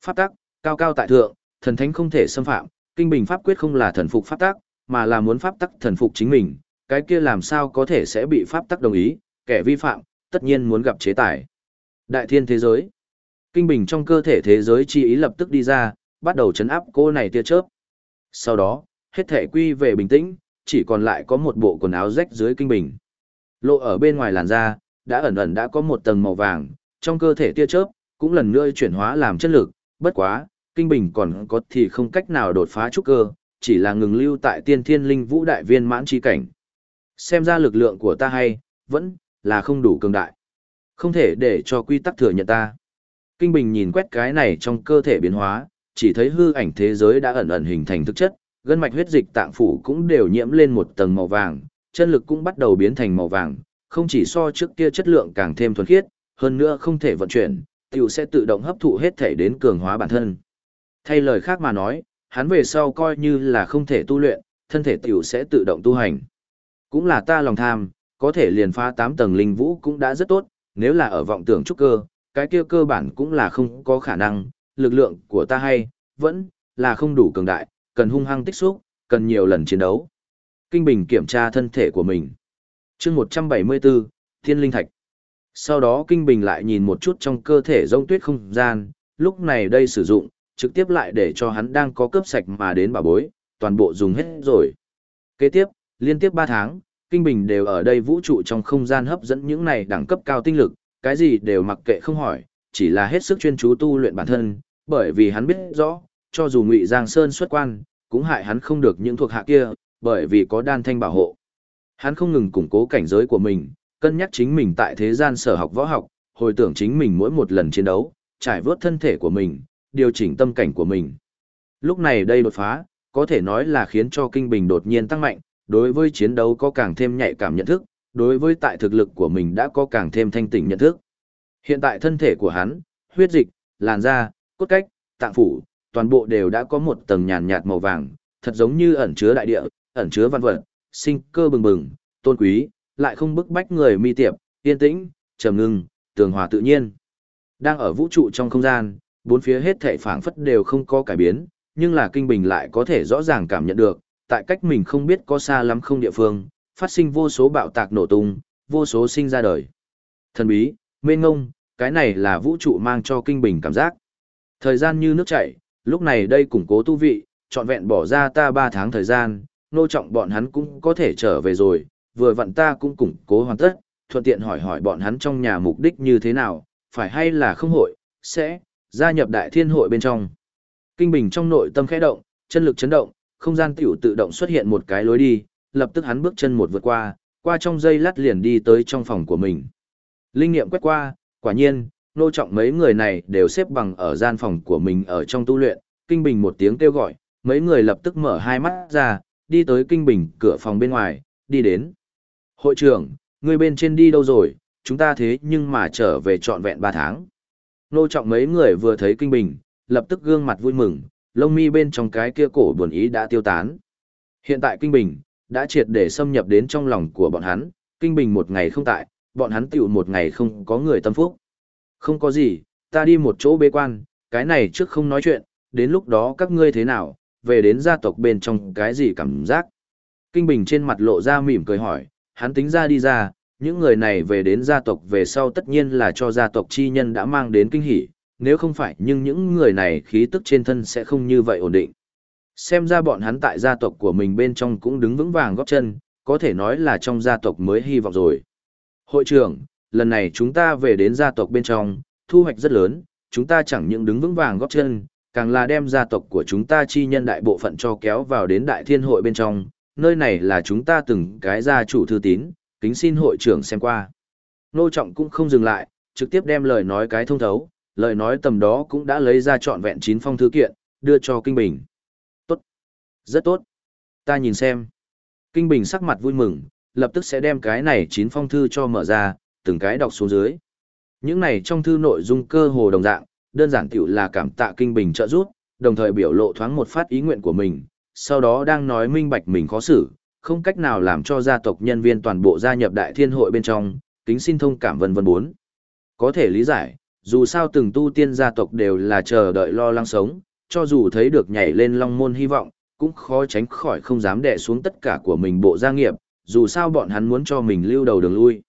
Pháp tắc, cao cao tại thượng, thần thánh không thể xâm phạm, Kinh Bình pháp quyết không là thần phục pháp tắc, mà là muốn pháp tắc thần phục chính mình, cái kia làm sao có thể sẽ bị pháp tắc đồng ý, kẻ vi phạm, tất nhiên muốn gặp chế tài. Đại thiên thế giới. Kinh Bình trong cơ thể thế giới chi ý lập tức đi ra, bắt đầu chấn áp cô này tia chớp. Sau đó, hết thể quy về bình tĩnh, chỉ còn lại có một bộ quần áo rách dưới Kinh Bình. Lộ ở bên ngoài làn da, đã ẩn ẩn đã có một tầng màu vàng, trong cơ thể tia chớp, cũng lần nữa chuyển hóa làm chất lực, bất quá, kinh bình còn có thì không cách nào đột phá trúc cơ, chỉ là ngừng lưu tại tiên thiên linh vũ đại viên mãn chi cảnh. Xem ra lực lượng của ta hay, vẫn là không đủ cường đại. Không thể để cho quy tắc thừa nhận ta. Kinh bình nhìn quét cái này trong cơ thể biến hóa, chỉ thấy hư ảnh thế giới đã ẩn ẩn hình thành thực chất, gân mạch huyết dịch tạng phủ cũng đều nhiễm lên một tầng màu vàng, chân lực cũng bắt đầu biến thành màu vàng, không chỉ so trước kia chất lượng càng thêm thuần khiết, hơn nữa không thể vận chuyển, tiểu sẽ tự động hấp thụ hết thể đến cường hóa bản thân. Thay lời khác mà nói, hắn về sau coi như là không thể tu luyện, thân thể tiểu sẽ tự động tu hành. Cũng là ta lòng tham, có thể liền phá 8 tầng linh vũ cũng đã rất tốt, nếu là ở vọng tưởng trúc cơ, cái kia cơ bản cũng là không có khả năng, lực lượng của ta hay, vẫn là không đủ cường đại, cần hung hăng tích xúc, cần nhiều lần chiến đấu. Kinh Bình kiểm tra thân thể của mình. chương 174, Thiên Linh Thạch. Sau đó Kinh Bình lại nhìn một chút trong cơ thể rông tuyết không gian, lúc này đây sử dụng, trực tiếp lại để cho hắn đang có cướp sạch mà đến bà bối, toàn bộ dùng hết rồi. Kế tiếp, liên tiếp 3 tháng, Kinh Bình đều ở đây vũ trụ trong không gian hấp dẫn những này đẳng cấp cao tinh lực, cái gì đều mặc kệ không hỏi, chỉ là hết sức chuyên chú tu luyện bản thân, bởi vì hắn biết rõ, cho dù Ngụy Giang Sơn xuất quan, cũng hại hắn không được những thuộc hạ kia, bởi vì có đan thanh bảo hộ. Hắn không ngừng củng cố cảnh giới của mình, cân nhắc chính mình tại thế gian sở học võ học, hồi tưởng chính mình mỗi một lần chiến đấu, trải vớt thân thể của mình, điều chỉnh tâm cảnh của mình. Lúc này đây đột phá, có thể nói là khiến cho kinh bình đột nhiên tăng mạnh, đối với chiến đấu có càng thêm nhạy cảm nhận thức, đối với tại thực lực của mình đã có càng thêm thanh tỉnh nhận thức. Hiện tại thân thể của hắn, huyết dịch, làn da, cốt cách, tạng phủ, toàn bộ đều đã có một tầng nhàn nhạt màu vàng, thật giống như ẩn chứa đại địa, ẩn chứa văn vật, sinh cơ bừng bừng, tôn quý, lại không bức bách người mi tiệp, yên tĩnh, trầm ngưng, tường hòa tự nhiên. Đang ở vũ trụ trong không gian, bốn phía hết thảy phảng phất đều không có cải biến, nhưng là kinh bình lại có thể rõ ràng cảm nhận được, tại cách mình không biết có xa lắm không địa phương, phát sinh vô số bạo tạc nổ tung, vô số sinh ra đời. Thần bí, mênh ngông, cái này là vũ trụ mang cho kinh bình cảm giác. Thời gian như nước chảy, lúc này đây củng cố tu vị, trọn vẹn bỏ ra ta 3 tháng thời gian, nô trọng bọn hắn cũng có thể trở về rồi, vừa vặn ta cũng củng cố hoàn tất, thuận tiện hỏi hỏi bọn hắn trong nhà mục đích như thế nào, phải hay là không hội, sẽ, gia nhập đại thiên hội bên trong. Kinh bình trong nội tâm khẽ động, chân lực chấn động, không gian tiểu tự động xuất hiện một cái lối đi, lập tức hắn bước chân một vượt qua, qua trong dây lát liền đi tới trong phòng của mình. Linh nghiệm quét qua, quả nhiên, nô trọng mấy người này đều xếp bằng ở gian phòng của mình ở trong tu luyện, kinh bình một tiếng kêu gọi, mấy người lập tức mở hai mắt ra, đi tới kinh bình cửa phòng bên ngoài, đi đến. Hội trưởng, người bên trên đi đâu rồi, chúng ta thế nhưng mà trở về trọn vẹn ba tháng. Nô trọng mấy người vừa thấy kinh bình, lập tức gương mặt vui mừng, lông mi bên trong cái kia cổ buồn ý đã tiêu tán. Hiện tại kinh bình, đã triệt để xâm nhập đến trong lòng của bọn hắn, kinh bình một ngày không tại, bọn hắn tiểu một ngày không có người tâm phúc. Không có gì, ta đi một chỗ bế quan, cái này trước không nói chuyện, đến lúc đó các ngươi thế nào, về đến gia tộc bên trong cái gì cảm giác. Kinh Bình trên mặt lộ ra mỉm cười hỏi, hắn tính ra đi ra, những người này về đến gia tộc về sau tất nhiên là cho gia tộc chi nhân đã mang đến kinh hỷ, nếu không phải nhưng những người này khí tức trên thân sẽ không như vậy ổn định. Xem ra bọn hắn tại gia tộc của mình bên trong cũng đứng vững vàng góp chân, có thể nói là trong gia tộc mới hy vọng rồi. Hội trưởng, lần này chúng ta về đến gia tộc bên trong, thu hoạch rất lớn, chúng ta chẳng những đứng vững vàng góp chân, càng là đem gia tộc của chúng ta chi nhân đại bộ phận cho kéo vào đến đại thiên hội bên trong, nơi này là chúng ta từng cái gia chủ thư tín, kính xin hội trưởng xem qua. Nô Trọng cũng không dừng lại, trực tiếp đem lời nói cái thông thấu, lời nói tầm đó cũng đã lấy ra trọn vẹn chín phong thư kiện, đưa cho Kinh Bình. Tốt, rất tốt, ta nhìn xem. Kinh Bình sắc mặt vui mừng, lập tức sẽ đem cái này chín phong thư cho mở ra, từng cái đọc xuống dưới. Những này trong thư nội dung cơ hồ đồng dạng, đơn giản tiểu là cảm tạ kinh bình trợ giúp, đồng thời biểu lộ thoáng một phát ý nguyện của mình, sau đó đang nói minh bạch mình khó xử, không cách nào làm cho gia tộc nhân viên toàn bộ gia nhập đại thiên hội bên trong, kính xin thông cảm vân vân bốn. Có thể lý giải, dù sao từng tu tiên gia tộc đều là chờ đợi lo lắng sống, cho dù thấy được nhảy lên long môn hy vọng, cũng khó tránh khỏi không dám đè xuống tất cả của mình bộ gia nghiệp, dù sao bọn hắn muốn cho mình lưu đầu đường lui.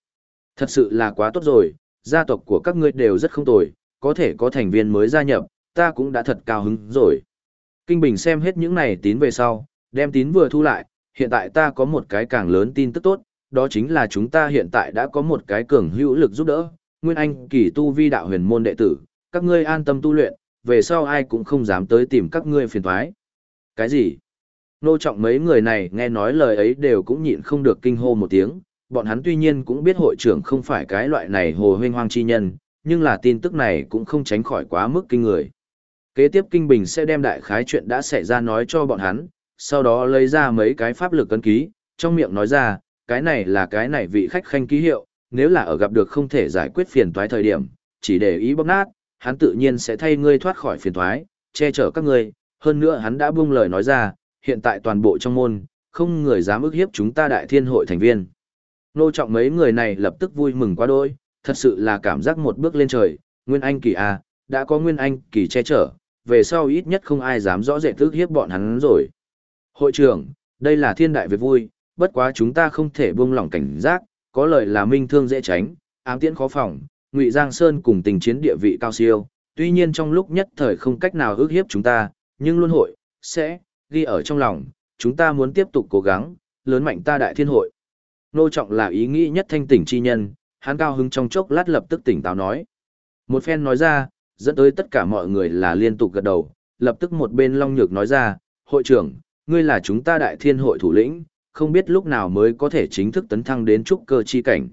Thật sự là quá tốt rồi, gia tộc của các ngươi đều rất không tồi, có thể có thành viên mới gia nhập, ta cũng đã thật cao hứng rồi. Kinh Bình xem hết những này tín về sau, đem tín vừa thu lại, hiện tại ta có một cái càng lớn tin tức tốt, đó chính là chúng ta hiện tại đã có một cái cường hữu lực giúp đỡ, Nguyên Anh kỳ tu vi đạo huyền môn đệ tử, các ngươi an tâm tu luyện, về sau ai cũng không dám tới tìm các ngươi phiền toái. Cái gì? Nô trọng mấy người này nghe nói lời ấy đều cũng nhịn không được kinh hô một tiếng, bọn hắn tuy nhiên cũng biết hội trưởng không phải cái loại này hồ huynh hoang chi nhân, nhưng là tin tức này cũng không tránh khỏi quá mức kinh người. Kế tiếp Kinh Bình sẽ đem đại khái chuyện đã xảy ra nói cho bọn hắn, sau đó lấy ra mấy cái pháp lực cân ký, trong miệng nói ra, cái này là cái này vị khách khanh ký hiệu, nếu là ở gặp được không thể giải quyết phiền toái thời điểm, chỉ để ý bóc nát, hắn tự nhiên sẽ thay ngươi thoát khỏi phiền toái, che chở các ngươi, hơn nữa hắn đã buông lời nói ra, hiện tại toàn bộ trong môn, không người dám ức hiếp chúng ta đại thiên hội thành viên. Nô trọng mấy người này lập tức vui mừng quá đôi, thật sự là cảm giác một bước lên trời, Nguyên Anh kỳ A, đã có Nguyên Anh kỳ che chở, về sau ít nhất không ai dám rõ rệt tức hiếp bọn hắn rồi. Hội trưởng, đây là thiên đại việc vui, bất quá chúng ta không thể buông lỏng cảnh giác, có lời là minh thương dễ tránh, ám tiễn khó phòng, Ngụy Giang Sơn cùng tình chiến địa vị cao siêu, tuy nhiên trong lúc nhất thời không cách nào ước hiếp chúng ta, nhưng luôn hội, sẽ, ghi ở trong lòng, chúng ta muốn tiếp tục cố gắng, lớn mạnh ta đại thiên hội. Nô trọng là ý nghĩ nhất thanh tỉnh chi nhân, hắn cao hứng trong chốc lát lập tức tỉnh táo nói. Một phen nói ra, dẫn tới tất cả mọi người là liên tục gật đầu, lập tức một bên Long Nhược nói ra, hội trưởng, ngươi là chúng ta đại thiên hội thủ lĩnh, không biết lúc nào mới có thể chính thức tấn thăng đến trúc cơ chi cảnh.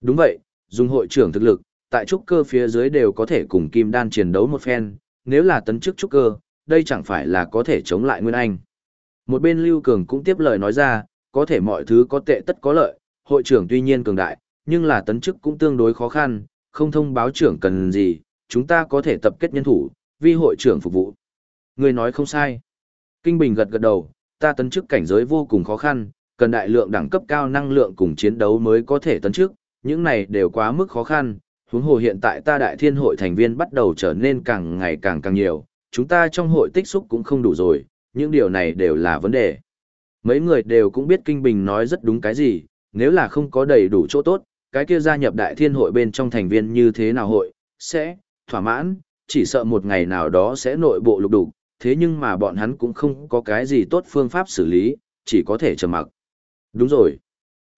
Đúng vậy, dùng hội trưởng thực lực, tại trúc cơ phía dưới đều có thể cùng kim đan chiến đấu một phen, nếu là tấn chức trúc cơ, đây chẳng phải là có thể chống lại Nguyên Anh. Một bên Lưu Cường cũng tiếp lời nói ra, có thể mọi thứ có tệ tất có lợi, hội trưởng tuy nhiên cường đại, nhưng là tấn chức cũng tương đối khó khăn, không thông báo trưởng cần gì, chúng ta có thể tập kết nhân thủ, vi hội trưởng phục vụ. Người nói không sai. Kinh Bình gật gật đầu, ta tấn chức cảnh giới vô cùng khó khăn, cần đại lượng đẳng cấp cao năng lượng cùng chiến đấu mới có thể tấn chức, những này đều quá mức khó khăn, huống hồ hiện tại ta đại thiên hội thành viên bắt đầu trở nên càng ngày càng càng nhiều, chúng ta trong hội tích xúc cũng không đủ rồi, những điều này đều là vấn đề. Mấy người đều cũng biết Kinh Bình nói rất đúng cái gì, nếu là không có đầy đủ chỗ tốt, cái kia gia nhập đại thiên hội bên trong thành viên như thế nào hội, sẽ, thỏa mãn, chỉ sợ một ngày nào đó sẽ nội bộ lục đục, thế nhưng mà bọn hắn cũng không có cái gì tốt phương pháp xử lý, chỉ có thể trầm mặc. Đúng rồi.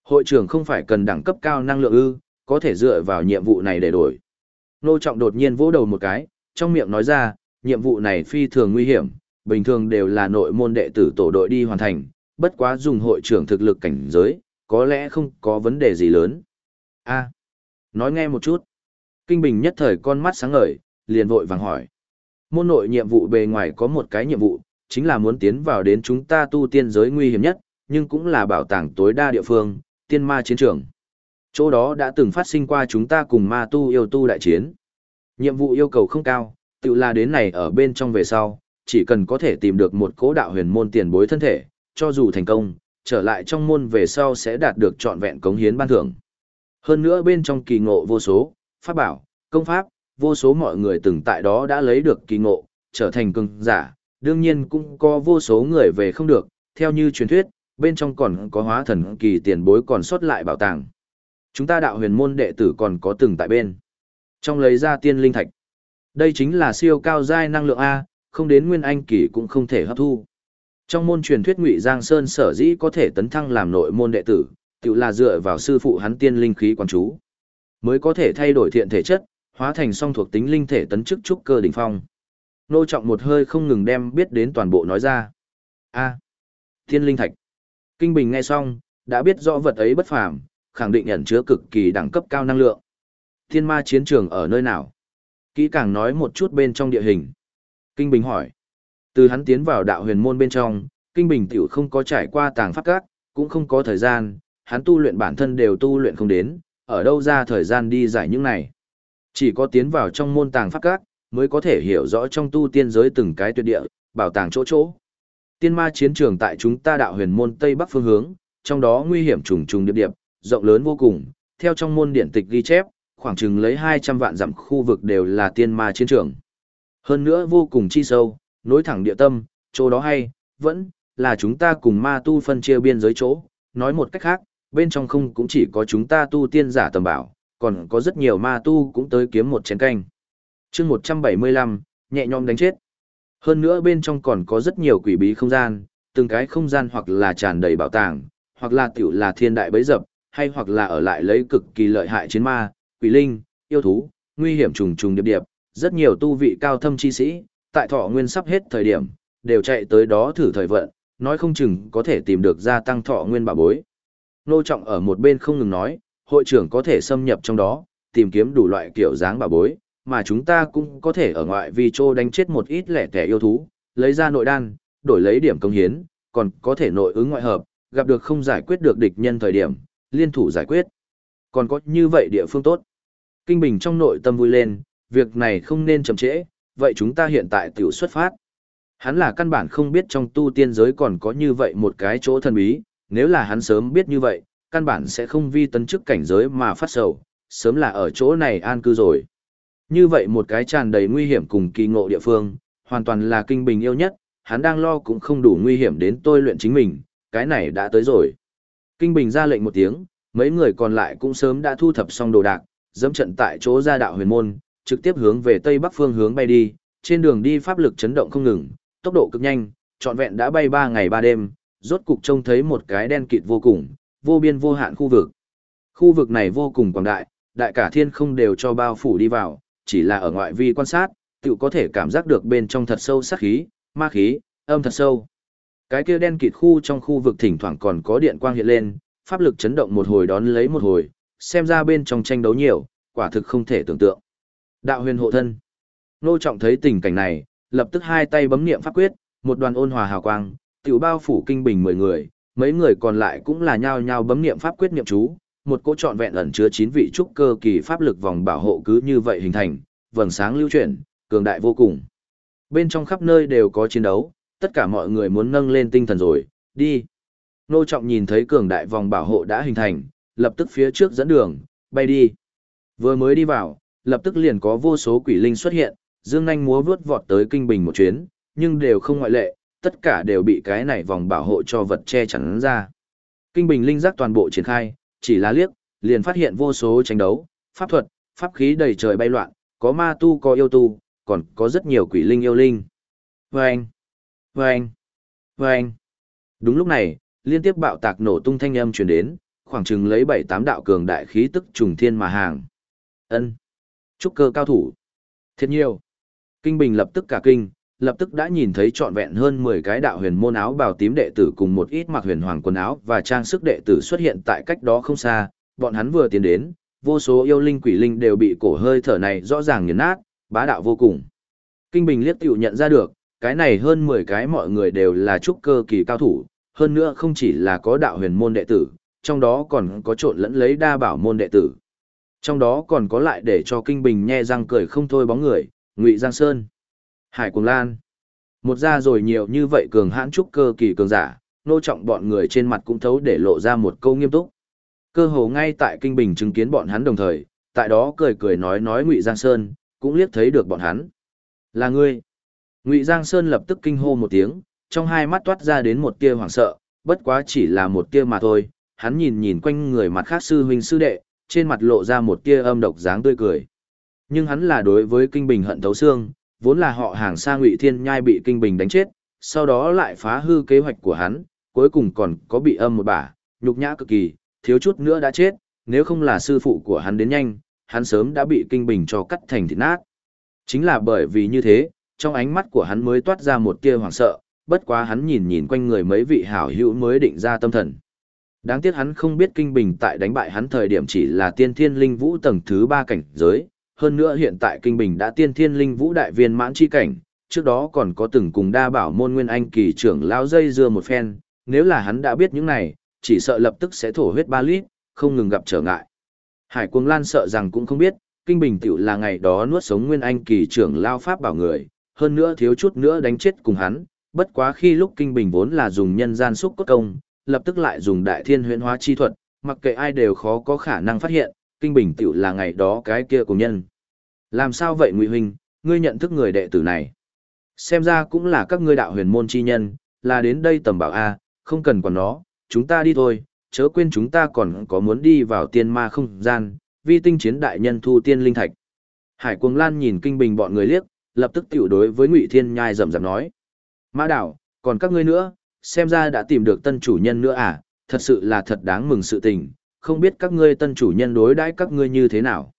Hội trưởng không phải cần đẳng cấp cao năng lượng ư, có thể dựa vào nhiệm vụ này để đổi. Nô Trọng đột nhiên vỗ đầu một cái, trong miệng nói ra, nhiệm vụ này phi thường nguy hiểm, bình thường đều là nội môn đệ tử tổ đội đi hoàn thành, bất quá dùng hội trưởng thực lực cảnh giới, có lẽ không có vấn đề gì lớn a nói nghe một chút. Kinh Bình nhất thời con mắt sáng ngời, liền vội vàng hỏi. Môn nội nhiệm vụ bề ngoài có một cái nhiệm vụ, chính là muốn tiến vào đến chúng ta tu tiên giới nguy hiểm nhất, nhưng cũng là bảo tàng tối đa địa phương, tiên ma chiến trường. Chỗ đó đã từng phát sinh qua chúng ta cùng ma tu yêu tu đại chiến. Nhiệm vụ yêu cầu không cao, tự là đến này ở bên trong về sau, chỉ cần có thể tìm được một cố đạo huyền môn tiền bối thân thể, cho dù thành công, trở lại trong môn về sau sẽ đạt được trọn vẹn cống hiến ban thưởng. Hơn nữa bên trong kỳ ngộ vô số, pháp bảo, công pháp, vô số mọi người từng tại đó đã lấy được kỳ ngộ, trở thành cường giả, đương nhiên cũng có vô số người về không được, theo như truyền thuyết, bên trong còn có hóa thần kỳ tiền bối còn sót lại bảo tàng. Chúng ta đạo huyền môn đệ tử còn có từng tại bên. Trong lấy ra tiên linh thạch. Đây chính là siêu cao giai năng lượng A, không đến nguyên anh kỳ cũng không thể hấp thu. Trong môn truyền thuyết Ngụy Giang Sơn sở dĩ có thể tấn thăng làm nội môn đệ tử, tự là dựa vào sư phụ hắn tiên linh khí quan chú, mới có thể thay đổi thiện thể chất, hóa thành song thuộc tính linh thể tấn chức trúc cơ đỉnh phong. Nô trọng một hơi không ngừng đem biết đến toàn bộ nói ra. A, tiên linh thạch. Kinh Bình nghe xong, đã biết rõ vật ấy bất phàm, khẳng định ẩn chứa cực kỳ đẳng cấp cao năng lượng. Thiên ma chiến trường ở nơi nào? Kỹ càng nói một chút bên trong địa hình. Kinh Bình hỏi. Từ hắn tiến vào đạo huyền môn bên trong, Kinh Bình tiểu không có trải qua tàng pháp các, cũng không có thời gian, hắn tu luyện bản thân đều tu luyện không đến, ở đâu ra thời gian đi giải những này. Chỉ có tiến vào trong môn tàng pháp các, mới có thể hiểu rõ trong tu tiên giới từng cái tuyệt địa, bảo tàng chỗ chỗ. Tiên ma chiến trường tại chúng ta đạo huyền môn Tây Bắc phương hướng, trong đó nguy hiểm trùng trùng điệp điệp, rộng lớn vô cùng, theo trong môn điển tịch ghi chép, khoảng chừng lấy 200 vạn dặm khu vực đều là tiên ma chiến trường. Hơn nữa vô cùng chi sâu, nối thẳng địa tâm, chỗ đó hay, vẫn là chúng ta cùng ma tu phân chia biên giới chỗ, nói một cách khác, bên trong không cũng chỉ có chúng ta tu tiên giả tầm bảo, còn có rất nhiều ma tu cũng tới kiếm một chén canh. chương 175, nhẹ nhõm đánh chết. Hơn nữa bên trong còn có rất nhiều quỷ bí không gian, từng cái không gian hoặc là tràn đầy bảo tàng, hoặc là tiểu là thiên đại bấy dập, hay hoặc là ở lại lấy cực kỳ lợi hại chiến ma, quỷ linh, yêu thú, nguy hiểm trùng trùng điệp điệp, rất nhiều tu vị cao thâm chi sĩ, tại thọ nguyên sắp hết thời điểm, đều chạy tới đó thử thời vận, nói không chừng có thể tìm được gia tăng thọ nguyên bảo bối. Nô Trọng ở một bên không ngừng nói, hội trưởng có thể xâm nhập trong đó, tìm kiếm đủ loại kiểu dáng bà bối, mà chúng ta cũng có thể ở ngoại vi trô đánh chết một ít lẻ tẻ yêu thú, lấy ra nội đan, đổi lấy điểm công hiến, còn có thể nội ứng ngoại hợp, gặp được không giải quyết được địch nhân thời điểm, liên thủ giải quyết. Còn có như vậy địa phương tốt. Kinh Bình trong nội tâm vui lên, việc này không nên chậm trễ, vậy chúng ta hiện tại tiểu xuất phát. Hắn là căn bản không biết trong tu tiên giới còn có như vậy một cái chỗ thần bí, nếu là hắn sớm biết như vậy, căn bản sẽ không vi tấn chức cảnh giới mà phát sầu, sớm là ở chỗ này an cư rồi. Như vậy một cái tràn đầy nguy hiểm cùng kỳ ngộ địa phương, hoàn toàn là kinh bình yêu nhất, hắn đang lo cũng không đủ nguy hiểm đến tôi luyện chính mình, cái này đã tới rồi. Kinh bình ra lệnh một tiếng, mấy người còn lại cũng sớm đã thu thập xong đồ đạc, dẫm trận tại chỗ ra đạo huyền môn, trực tiếp hướng về tây bắc phương hướng bay đi, trên đường đi pháp lực chấn động không ngừng, tốc độ cực nhanh, trọn vẹn đã bay 3 ngày 3 đêm, rốt cục trông thấy một cái đen kịt vô cùng, vô biên vô hạn khu vực. Khu vực này vô cùng quảng đại, đại cả thiên không đều cho bao phủ đi vào, chỉ là ở ngoại vi quan sát, tự có thể cảm giác được bên trong thật sâu sát khí, ma khí, âm thật sâu. Cái kia đen kịt khu trong khu vực thỉnh thoảng còn có điện quang hiện lên, pháp lực chấn động một hồi đón lấy một hồi, xem ra bên trong tranh đấu nhiều, quả thực không thể tưởng tượng. Đạo huyền hộ thân. Nô trọng thấy tình cảnh này, lập tức hai tay bấm niệm pháp quyết, một đoàn ôn hòa hào quang, tiểu bao phủ kinh bình mười người, mấy người còn lại cũng là nhao nhao bấm niệm pháp quyết niệm chú, một cỗ trọn vẹn ẩn chứa chín vị trúc cơ kỳ pháp lực vòng bảo hộ cứ như vậy hình thành, vầng sáng lưu chuyển, cường đại vô cùng. Bên trong khắp nơi đều có chiến đấu, tất cả mọi người muốn nâng lên tinh thần rồi, đi. Nô Trọng nhìn thấy cường đại vòng bảo hộ đã hình thành, lập tức phía trước dẫn đường, bay đi. Vừa mới đi vào, lập tức liền có vô số quỷ linh xuất hiện, dương nhanh múa vướt vọt tới kinh bình một chuyến, nhưng đều không ngoại lệ, tất cả đều bị cái này vòng bảo hộ cho vật che chắn ra. Kinh bình linh giác toàn bộ triển khai, chỉ là liếc, liền phát hiện vô số tranh đấu, pháp thuật, pháp khí đầy trời bay loạn, có ma tu có yêu tu, còn có rất nhiều quỷ linh yêu linh. Vâng! Vâng! Vâng! Đúng lúc này, liên tiếp bạo tạc nổ tung thanh âm truyền đến, khoảng chừng lấy bảy tám đạo cường đại khí tức trùng thiên mà hàng. Ân, Trúc cơ cao thủ. Thiệt nhiều. Kinh Bình lập tức cả kinh, lập tức đã nhìn thấy trọn vẹn hơn 10 cái đạo huyền môn áo bào tím đệ tử cùng một ít mặc huyền hoàng quần áo và trang sức đệ tử xuất hiện tại cách đó không xa, bọn hắn vừa tiến đến, vô số yêu linh quỷ linh đều bị cổ hơi thở này rõ ràng nghiền nát, bá đạo vô cùng. Kinh Bình liếc tiểu nhận ra được, cái này hơn 10 cái mọi người đều là trúc cơ kỳ cao thủ, hơn nữa không chỉ là có đạo huyền môn đệ tử, trong đó còn có trộn lẫn lấy đa bảo môn đệ tử. Trong đó còn có lại để cho Kinh Bình nhe răng cười không thôi bóng người, Ngụy Giang Sơn, Hải Cuồng Lan. Một ra rồi nhiều như vậy cường hãn trúc cơ kỳ cường giả, nô trọng bọn người trên mặt cũng thấu để lộ ra một câu nghiêm túc. Cơ hồ ngay tại Kinh Bình chứng kiến bọn hắn đồng thời, tại đó cười cười nói nói Ngụy Giang Sơn, cũng liếc thấy được bọn hắn. Là ngươi. Ngụy Giang Sơn lập tức kinh hô một tiếng, trong hai mắt toát ra đến một tia hoảng sợ, bất quá chỉ là một tia mà thôi, hắn nhìn nhìn quanh người mặt khác sư huynh sư đệ, trên mặt lộ ra một tia âm độc dáng tươi cười. Nhưng hắn là đối với Kinh Bình hận thấu xương, vốn là họ hàng xa Ngụy Thiên Nhai bị Kinh Bình đánh chết, sau đó lại phá hư kế hoạch của hắn, cuối cùng còn có bị âm một bả, nhục nhã cực kỳ, thiếu chút nữa đã chết, nếu không là sư phụ của hắn đến nhanh, hắn sớm đã bị Kinh Bình cho cắt thành thịt nát. Chính là bởi vì như thế, trong ánh mắt của hắn mới toát ra một tia hoảng sợ, bất quá hắn nhìn nhìn quanh người mấy vị hảo hữu mới định ra tâm thần. Đáng tiếc hắn không biết kinh bình tại đánh bại hắn thời điểm chỉ là tiên thiên linh vũ tầng thứ ba cảnh giới, hơn nữa hiện tại kinh bình đã tiên thiên linh vũ đại viên mãn chi cảnh, trước đó còn có từng cùng đa bảo môn nguyên anh kỳ trưởng lao dây dưa một phen, nếu là hắn đã biết những này, chỉ sợ lập tức sẽ thổ huyết ba lít, không ngừng gặp trở ngại. Hải Cuồng Lan sợ rằng cũng không biết, kinh bình tiểu là ngày đó nuốt sống nguyên anh kỳ trưởng lao pháp bảo người, hơn nữa thiếu chút nữa đánh chết cùng hắn, bất quá khi lúc kinh bình vốn là dùng nhân gian xúc cốt công, lập tức lại dùng đại thiên huyễn hóa chi thuật, mặc kệ ai đều khó có khả năng phát hiện, kinh bình tiểu là ngày đó cái kia của nhân. Làm sao vậy Ngụy huynh, ngươi nhận thức người đệ tử này? Xem ra cũng là các ngươi đạo huyền môn chi nhân, là đến đây tầm bảo a, không cần còn nó, chúng ta đi thôi, chớ quên chúng ta còn có muốn đi vào tiên ma không gian, vi tinh chiến đại nhân thu tiên linh thạch. Hải Cuồng Lan nhìn kinh bình bọn người liếc, lập tức tiểu đối với Ngụy Thiên Nhai rầm rầm nói: "Mã đảo, còn các ngươi nữa, xem ra đã tìm được tân chủ nhân nữa à, thật sự là thật đáng mừng sự tình, không biết các ngươi tân chủ nhân đối đãi các ngươi như thế nào.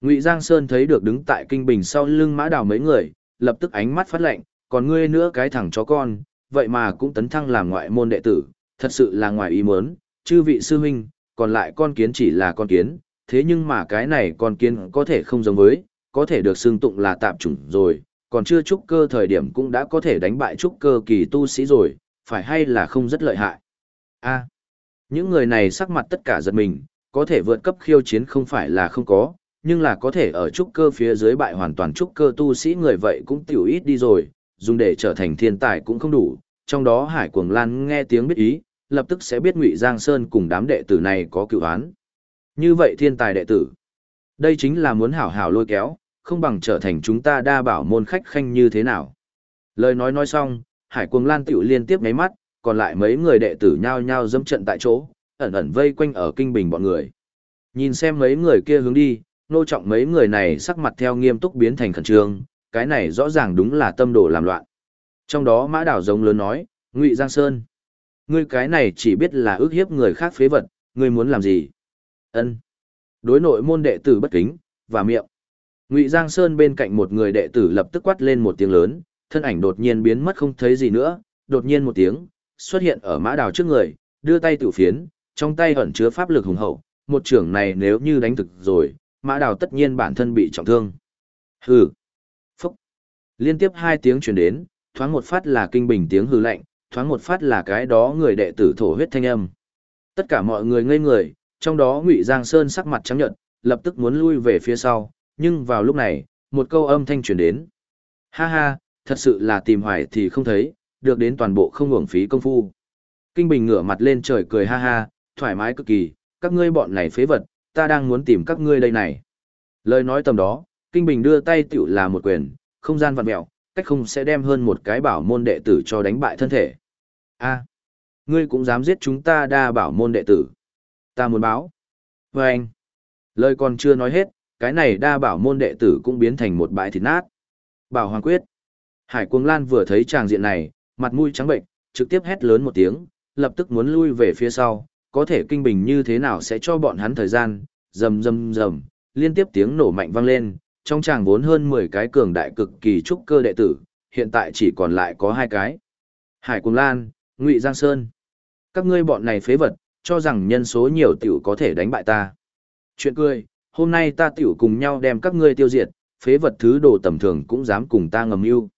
Ngụy Giang Sơn thấy được đứng tại kinh bình sau lưng mã đào mấy người, lập tức ánh mắt phát lệnh. còn ngươi nữa cái thằng chó con, vậy mà cũng tấn thăng làm ngoại môn đệ tử, thật sự là ngoài ý muốn, chư vị sư huynh, còn lại con kiến chỉ là con kiến, thế nhưng mà cái này con kiến có thể không giống với, có thể được xưng tụng là tạm chủng rồi, còn chưa trúc cơ thời điểm cũng đã có thể đánh bại trúc cơ kỳ tu sĩ rồi, phải hay là không rất lợi hại. A, những người này sắc mặt tất cả giật mình, có thể vượt cấp khiêu chiến không phải là không có, nhưng là có thể ở trúc cơ phía dưới bại hoàn toàn trúc cơ tu sĩ người vậy cũng tiểu ít đi rồi, dùng để trở thành thiên tài cũng không đủ, trong đó Hải Cuồng Lan nghe tiếng biết ý, lập tức sẽ biết Ngụy Giang Sơn cùng đám đệ tử này có cựu án. Như vậy thiên tài đệ tử, đây chính là muốn hảo hảo lôi kéo, không bằng trở thành chúng ta đa bảo môn khách khanh như thế nào. Lời nói nói xong, Hải Cuồng Lan tiểu liên tiếp nháy mắt, còn lại mấy người đệ tử nhao nhao dâm trận tại chỗ, ẩn ẩn vây quanh ở kinh bình bọn người. Nhìn xem mấy người kia hướng đi, nô trọng mấy người này sắc mặt theo nghiêm túc biến thành khẩn trương, cái này rõ ràng đúng là tâm đồ làm loạn. Trong đó mã đảo giống lớn nói, Ngụy Giang Sơn. Ngươi cái này chỉ biết là ước hiếp người khác phế vật, ngươi muốn làm gì? Ân. Đối nội môn đệ tử bất kính, và miệng. Ngụy Giang Sơn bên cạnh một người đệ tử lập tức quát lên một tiếng lớn, thân ảnh đột nhiên biến mất không thấy gì nữa, đột nhiên một tiếng, xuất hiện ở mã đảo trước người, đưa tay tự phiến, trong tay ẩn chứa pháp lực hùng hậu, một trưởng này nếu như đánh thực rồi, mã đào tất nhiên bản thân bị trọng thương. Hừ. Phúc. Liên tiếp hai tiếng truyền đến, thoáng một phát là kinh bình tiếng hừ lạnh, thoáng một phát là cái đó người đệ tử thổ huyết thanh âm. Tất cả mọi người ngây người, trong đó Ngụy Giang Sơn sắc mặt trắng nhợt, lập tức muốn lui về phía sau, nhưng vào lúc này, một câu âm thanh truyền đến. Ha ha, thật sự là tìm hoài thì không thấy, được đến toàn bộ không hưởng phí công phu. Kinh Bình ngửa mặt lên trời cười ha ha, thoải mái cực kỳ, các ngươi bọn này phế vật, ta đang muốn tìm các ngươi đây này. Lời nói tầm đó, Kinh Bình đưa tay tiểu là một quyền, không gian vặn mẹo, cách không sẽ đem hơn một cái bảo môn đệ tử cho đánh bại thân thể. a ngươi cũng dám giết chúng ta đa bảo môn đệ tử. Ta muốn báo. Và anh, lời còn chưa nói hết, cái này đa bảo môn đệ tử cũng biến thành một bãi thịt nát. Bảo Hoàng Quyết. Hải Cuồng Lan vừa thấy tràng diện này, mặt mũi trắng bệnh, trực tiếp hét lớn một tiếng, lập tức muốn lui về phía sau, có thể kinh bình như thế nào sẽ cho bọn hắn thời gian, rầm rầm rầm, liên tiếp tiếng nổ mạnh vang lên, trong tràng vốn hơn 10 cái cường đại cực kỳ trúc cơ đệ tử, hiện tại chỉ còn lại có hai cái. Hải Cùng Lan, Ngụy Giang Sơn. Các ngươi bọn này phế vật, cho rằng nhân số nhiều tiểu có thể đánh bại ta. Chuyện cười, hôm nay ta tiểu cùng nhau đem các ngươi tiêu diệt, phế vật thứ đồ tầm thường cũng dám cùng ta ngầm yêu.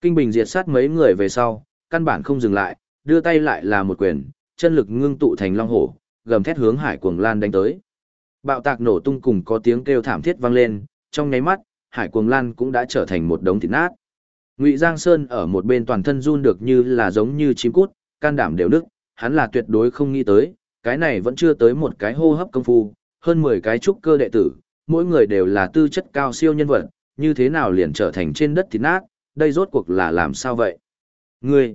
Kinh Bình diệt sát mấy người về sau, căn bản không dừng lại, đưa tay lại là một quyền, chân lực ngưng tụ thành long hổ, gầm thét hướng Hải Cuồng Lan đánh tới. Bạo tạc nổ tung cùng có tiếng kêu thảm thiết vang lên, trong nháy mắt, Hải Cuồng Lan cũng đã trở thành một đống thịt nát. Ngụy Giang Sơn ở một bên toàn thân run được như là giống như chim cút, can đảm đều nức, hắn là tuyệt đối không nghĩ tới, cái này vẫn chưa tới một cái hô hấp công phu, hơn 10 cái trúc cơ đệ tử, mỗi người đều là tư chất cao siêu nhân vật, như thế nào liền trở thành trên đất thịt nát, đây rốt cuộc là làm sao vậy? Ngươi,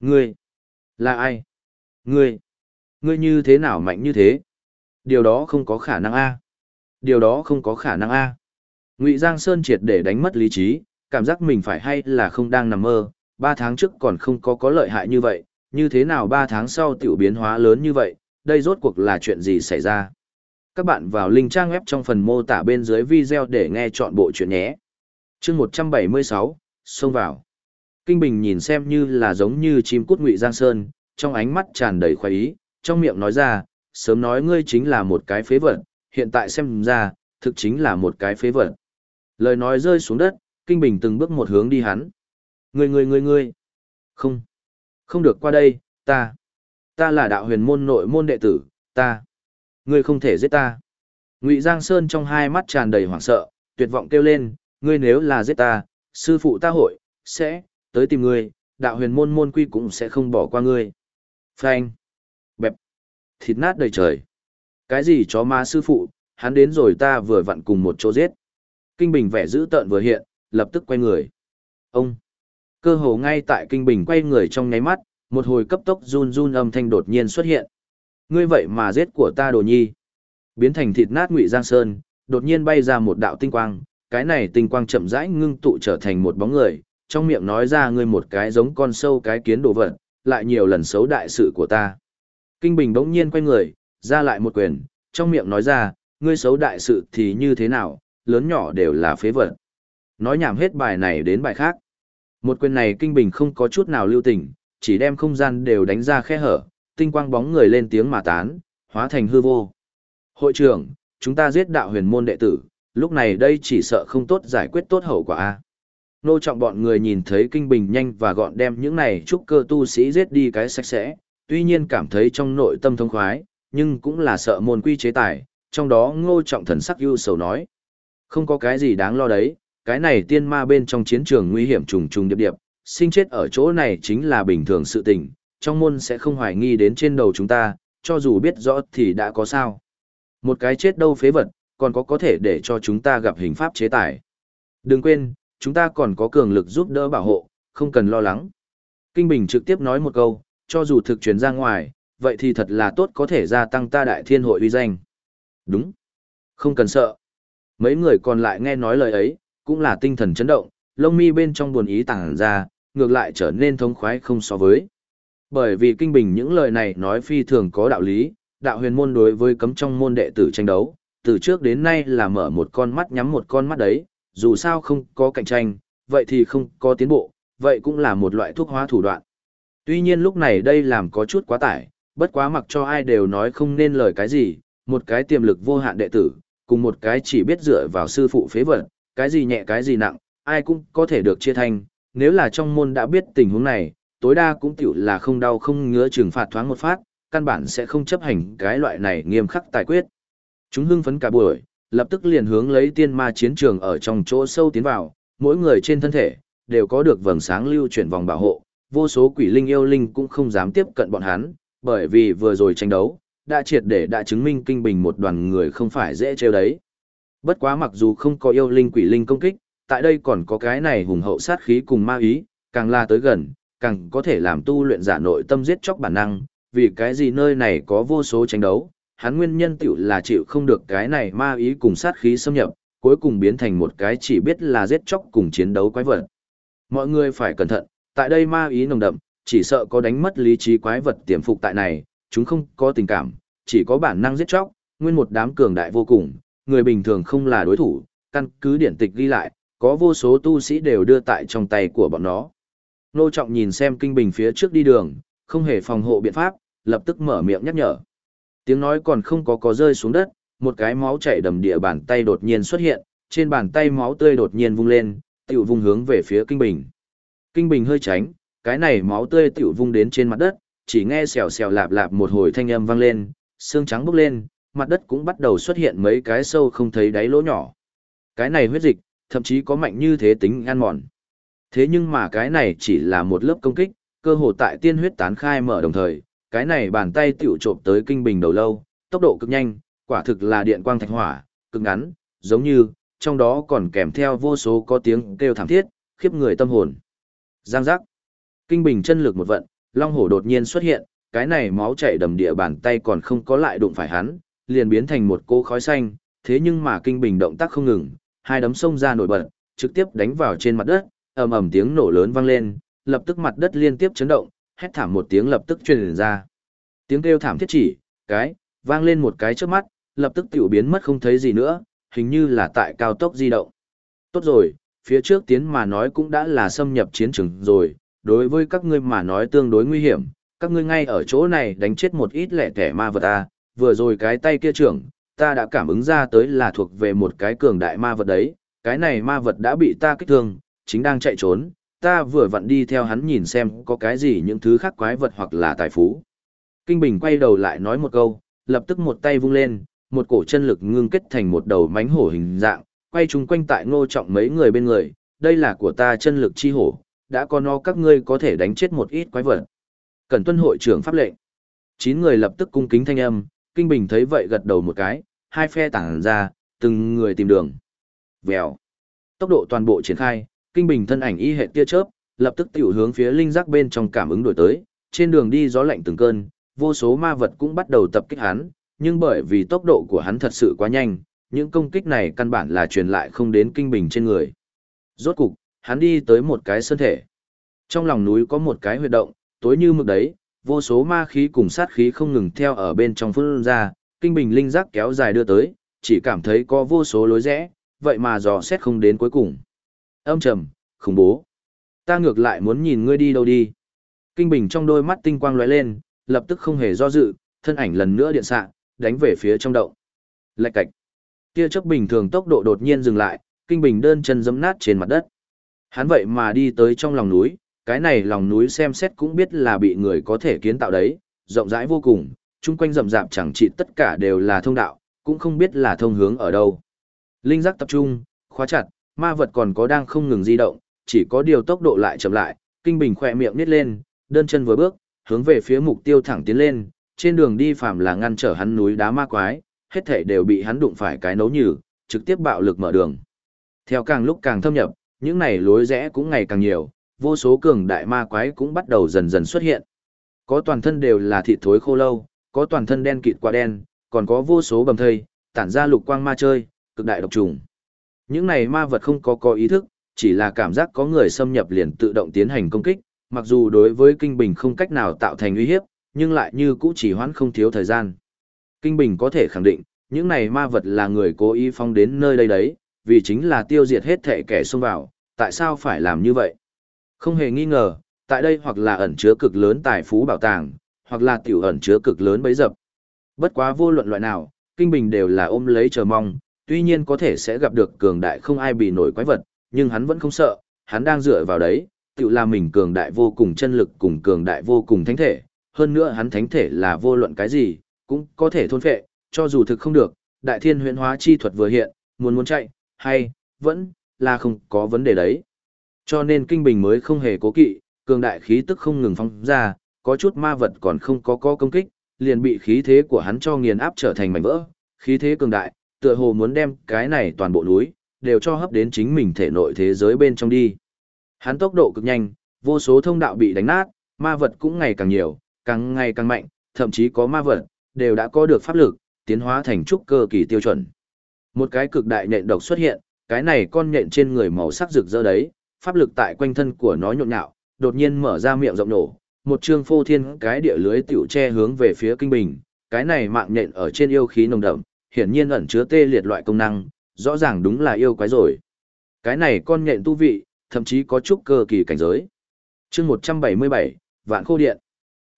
ngươi, là ai? Ngươi, ngươi như thế nào mạnh như thế? Điều đó không có khả năng a. Điều đó không có khả năng a. Ngụy Giang Sơn triệt để đánh mất lý trí, cảm giác mình phải hay là không đang nằm mơ, ba tháng trước còn không có có lợi hại như vậy, như thế nào ba tháng sau tiểu biến hóa lớn như vậy, đây rốt cuộc là chuyện gì xảy ra. Các bạn vào link trang web trong phần mô tả bên dưới video để nghe chọn bộ chuyện nhé. chương 176, xông vào. Kinh Bình nhìn xem như là giống như chim cút ngụy Giang Sơn, trong ánh mắt tràn đầy khoái ý, trong miệng nói ra, sớm nói ngươi chính là một cái phế vật, hiện tại xem ra, thực chính là một cái phế vật. Lời nói rơi xuống đất, Kinh Bình từng bước một hướng đi hắn. Ngươi ngươi ngươi ngươi. Không. Không được qua đây, ta. Ta là đạo huyền môn nội môn đệ tử, ta. Ngươi không thể giết ta. Ngụy Giang Sơn trong hai mắt tràn đầy hoảng sợ, tuyệt vọng kêu lên, ngươi nếu là giết ta, sư phụ ta hội, sẽ, tới tìm ngươi, đạo huyền môn môn quy cũng sẽ không bỏ qua ngươi. Phanh. Bẹp. Thịt nát đầy trời. Cái gì chó ma sư phụ, hắn đến rồi ta vừa vặn cùng một chỗ giết. Kinh Bình vẻ dữ tợn vừa hiện, lập tức quay người. Ông. Cơ hồ ngay tại Kinh Bình quay người trong nháy mắt, một hồi cấp tốc run run âm thanh đột nhiên xuất hiện. Ngươi vậy mà giết của ta đồ nhi. Biến thành thịt nát ngụy Giang Sơn, đột nhiên bay ra một đạo tinh quang, cái này tinh quang chậm rãi ngưng tụ trở thành một bóng người, trong miệng nói ra ngươi một cái giống con sâu cái kiến đồ vật, lại nhiều lần xấu đại sự của ta. Kinh Bình bỗng nhiên quay người, ra lại một quyền, trong miệng nói ra, ngươi xấu đại sự thì như thế nào, lớn nhỏ đều là phế vật. Nói nhảm hết bài này đến bài khác. Một quyền này Kinh Bình không có chút nào lưu tình, chỉ đem không gian đều đánh ra khe hở, tinh quang bóng người lên tiếng mà tán, hóa thành hư vô. Hội trưởng, chúng ta giết đạo huyền môn đệ tử, lúc này đây chỉ sợ không tốt giải quyết tốt hậu quả a. Nô trọng bọn người nhìn thấy kinh bình nhanh và gọn đem những này trúc cơ tu sĩ giết đi cái sạch sẽ, tuy nhiên cảm thấy trong nội tâm thông khoái, nhưng cũng là sợ môn quy chế tài, trong đó ngô trọng thần sắc ưu sầu nói. Không có cái gì đáng lo đấy, cái này tiên ma bên trong chiến trường nguy hiểm trùng trùng điệp điệp, sinh chết ở chỗ này chính là bình thường sự tình, trong môn sẽ không hoài nghi đến trên đầu chúng ta, cho dù biết rõ thì đã có sao. Một cái chết đâu phế vật, còn có có thể để cho chúng ta gặp hình pháp chế tài. Đừng quên, chúng ta còn có cường lực giúp đỡ bảo hộ, không cần lo lắng. Kinh Bình trực tiếp nói một câu, cho dù thực truyền ra ngoài, vậy thì thật là tốt có thể gia tăng ta đại thiên hội uy danh. Đúng. Không cần sợ. Mấy người còn lại nghe nói lời ấy, cũng là tinh thần chấn động, lông mi bên trong buồn ý tàng ra, ngược lại trở nên thông khoái không so với. Bởi vì kinh bình những lời này nói phi thường có đạo lý, đạo huyền môn đối với cấm trong môn đệ tử tranh đấu, từ trước đến nay là mở một con mắt nhắm một con mắt đấy, dù sao không có cạnh tranh, vậy thì không có tiến bộ, vậy cũng là một loại thuốc hóa thủ đoạn. Tuy nhiên lúc này đây làm có chút quá tải, bất quá mặc cho ai đều nói không nên lời cái gì, một cái tiềm lực vô hạn đệ tử, cùng một cái chỉ biết dựa vào sư phụ phế vật, cái gì nhẹ cái gì nặng, ai cũng có thể được chia thành, nếu là trong môn đã biết tình huống này, tối đa cũng tiểu là không đau không ngứa trừng phạt thoáng một phát, căn bản sẽ không chấp hành cái loại này nghiêm khắc tài quyết. Chúng hưng phấn cả buổi, lập tức liền hướng lấy tiên ma chiến trường ở trong chỗ sâu tiến vào, mỗi người trên thân thể, đều có được vầng sáng lưu chuyển vòng bảo hộ, vô số quỷ linh yêu linh cũng không dám tiếp cận bọn hắn, bởi vì vừa rồi tranh đấu, đã triệt để đã chứng minh kinh bình một đoàn người không phải dễ trêu đấy. Bất quá mặc dù không có yêu linh quỷ linh công kích, tại đây còn có cái này hùng hậu sát khí cùng ma ý, càng la tới gần, càng có thể làm tu luyện giả nội tâm giết chóc bản năng, vì cái gì nơi này có vô số tranh đấu, hắn nguyên nhân tiểu là chịu không được cái này ma ý cùng sát khí xâm nhập, cuối cùng biến thành một cái chỉ biết là giết chóc cùng chiến đấu quái vật. Mọi người phải cẩn thận, tại đây ma ý nồng đậm, chỉ sợ có đánh mất lý trí quái vật tiềm phục tại này, chúng không có tình cảm, chỉ có bản năng giết chóc, nguyên một đám cường đại vô cùng, người bình thường không là đối thủ, căn cứ điển tịch ghi lại, có vô số tu sĩ đều đưa tại trong tay của bọn nó. Nô Trọng nhìn xem kinh bình phía trước đi đường, không hề phòng hộ biện pháp, lập tức mở miệng nhắc nhở. Tiếng nói còn không có có rơi xuống đất, một cái máu chảy đầm địa bàn tay đột nhiên xuất hiện, trên bàn tay máu tươi đột nhiên vung lên, tiểu vung hướng về phía kinh bình. Kinh bình hơi tránh, cái này máu tươi tiểu vung đến trên mặt đất, chỉ nghe xèo xèo lạp lạp một hồi thanh âm vang lên, xương trắng bốc lên, mặt đất cũng bắt đầu xuất hiện mấy cái sâu không thấy đáy lỗ nhỏ. Cái này huyết dịch, thậm chí có mạnh như thế tính ăn mòn. Thế nhưng mà cái này chỉ là một lớp công kích, cơ hồ tại tiên huyết tán khai mở đồng thời, cái này bàn tay tiểu trộm tới kinh bình đầu lâu, tốc độ cực nhanh, quả thực là điện quang thạch hỏa, cực ngắn, giống như, trong đó còn kèm theo vô số có tiếng kêu thảm thiết, khiếp người tâm hồn. Giang giác. Kinh bình chân lực một vận, long hổ đột nhiên xuất hiện, cái này máu chảy đầm địa bàn tay còn không có lại đụng phải hắn, liền biến thành một cô khói xanh, thế nhưng mà kinh bình động tác không ngừng, hai đấm sông ra nổi bật, trực tiếp đánh vào trên mặt đất, ầm ầm tiếng nổ lớn vang lên, lập tức mặt đất liên tiếp chấn động, hét thảm một tiếng lập tức truyền ra. Tiếng kêu thảm thiết chỉ, cái, vang lên một cái trước mắt, lập tức tiểu biến mất không thấy gì nữa, hình như là tại cao tốc di động. Tốt rồi, phía trước tiến mà nói cũng đã là xâm nhập chiến trường rồi, đối với các ngươi mà nói tương đối nguy hiểm, các ngươi ngay ở chỗ này đánh chết một ít lẻ tẻ ma vật ta, vừa rồi cái tay kia trưởng, ta đã cảm ứng ra tới là thuộc về một cái cường đại ma vật đấy, cái này ma vật đã bị ta kích thương, chính đang chạy trốn, ta vừa vặn đi theo hắn nhìn xem có cái gì những thứ khác quái vật hoặc là tài phú. Kinh Bình quay đầu lại nói một câu, lập tức một tay vung lên, một cổ chân lực ngưng kết thành một đầu mánh hổ hình dạng, quay chung quanh tại ngô trọng mấy người bên người, đây là của ta chân lực chi hổ, đã có no các ngươi có thể đánh chết một ít quái vật. Cần tuân hội trưởng pháp lệnh. Chín người lập tức cung kính thanh âm, Kinh Bình thấy vậy gật đầu một cái, hai phe tản ra, từng người tìm đường. Vèo. Tốc độ toàn bộ triển khai, Kinh Bình thân ảnh y hệ tia chớp, lập tức tiểu hướng phía linh giác bên trong cảm ứng đổi tới, trên đường đi gió lạnh từng cơn, vô số ma vật cũng bắt đầu tập kích hắn, nhưng bởi vì tốc độ của hắn thật sự quá nhanh, những công kích này căn bản là truyền lại không đến Kinh Bình trên người. Rốt cục, hắn đi tới một cái sơn thể. Trong lòng núi có một cái huyệt động, tối như mực đấy, vô số ma khí cùng sát khí không ngừng theo ở bên trong phương ra, kinh bình linh giác kéo dài đưa tới, chỉ cảm thấy có vô số lối rẽ, vậy mà dò xét không đến cuối cùng. Âm trầm, khủng bố. Ta ngược lại muốn nhìn ngươi đi đâu đi. Kinh bình trong đôi mắt tinh quang lóe lên, lập tức không hề do dự, thân ảnh lần nữa điện xạ, đánh về phía trong động. Lạch cạch. Tia chớp bình thường tốc độ đột nhiên dừng lại, kinh bình đơn chân giẫm nát trên mặt đất. Hắn vậy mà đi tới trong lòng núi, cái này lòng núi xem xét cũng biết là bị người có thể kiến tạo đấy, rộng rãi vô cùng, chung quanh rậm rạp chẳng trị tất cả đều là thông đạo, cũng không biết là thông hướng ở đâu. Linh giác tập trung, khóa chặt, ma vật còn có đang không ngừng di động, chỉ có điều tốc độ lại chậm lại, kinh bình khỏe miệng nít lên, đơn chân vừa bước, hướng về phía mục tiêu thẳng tiến lên, trên đường đi phạm là ngăn trở hắn núi đá ma quái, hết thể đều bị hắn đụng phải cái nấu nhừ, trực tiếp bạo lực mở đường. Theo càng lúc càng thâm nhập, những này lối rẽ cũng ngày càng nhiều, vô số cường đại ma quái cũng bắt đầu dần dần xuất hiện. Có toàn thân đều là thịt thối khô lâu, có toàn thân đen kịt qua đen, còn có vô số bầm thây, tản ra lục quang ma chơi, cực đại độc trùng. Những này ma vật không có có ý thức, chỉ là cảm giác có người xâm nhập liền tự động tiến hành công kích, mặc dù đối với kinh bình không cách nào tạo thành uy hiếp, nhưng lại như cũ chỉ hoãn không thiếu thời gian. Kinh bình có thể khẳng định, những này ma vật là người cố ý phong đến nơi đây đấy, vì chính là tiêu diệt hết thể kẻ xông vào, tại sao phải làm như vậy? Không hề nghi ngờ, tại đây hoặc là ẩn chứa cực lớn tài phú bảo tàng, hoặc là tiểu ẩn chứa cực lớn bấy dập. Bất quá vô luận loại nào, Kinh Bình đều là ôm lấy chờ mong, tuy nhiên có thể sẽ gặp được cường đại không ai bị nổi quái vật, nhưng hắn vẫn không sợ, hắn đang dựa vào đấy, tự là mình cường đại vô cùng chân lực cùng cường đại vô cùng thánh thể, hơn nữa hắn thánh thể là vô luận cái gì, cũng có thể thôn phệ, cho dù thực không được, đại thiên huyễn hóa chi thuật vừa hiện, muốn muốn chạy, hay, vẫn, là không có vấn đề đấy. Cho nên Kinh Bình mới không hề cố kỵ, cường đại khí tức không ngừng phong ra, có chút ma vật còn không có có công kích, liền bị khí thế của hắn cho nghiền áp trở thành mảnh vỡ, khí thế cường đại, tựa hồ muốn đem cái này toàn bộ núi, đều cho hấp đến chính mình thể nội thế giới bên trong đi. Hắn tốc độ cực nhanh, vô số thông đạo bị đánh nát, ma vật cũng ngày càng nhiều, càng ngày càng mạnh, thậm chí có ma vật, đều đã có được pháp lực, tiến hóa thành trúc cơ kỳ tiêu chuẩn. Một cái cực đại nhện độc xuất hiện, cái này con nhện trên người màu sắc rực rỡ đấy, pháp lực tại quanh thân của nó nhộn nhạo, đột nhiên mở ra miệng rộng nổ, một trương phô thiên cái địa lưới tiểu che hướng về phía kinh bình, cái này mạng nhện ở trên yêu khí nồng đậm, hiển nhiên ẩn chứa tê liệt loại công năng, rõ ràng đúng là yêu quái rồi. Cái này con nhện tu vị, thậm chí có chút cơ kỳ cảnh giới. chương 177, vạn khô điện.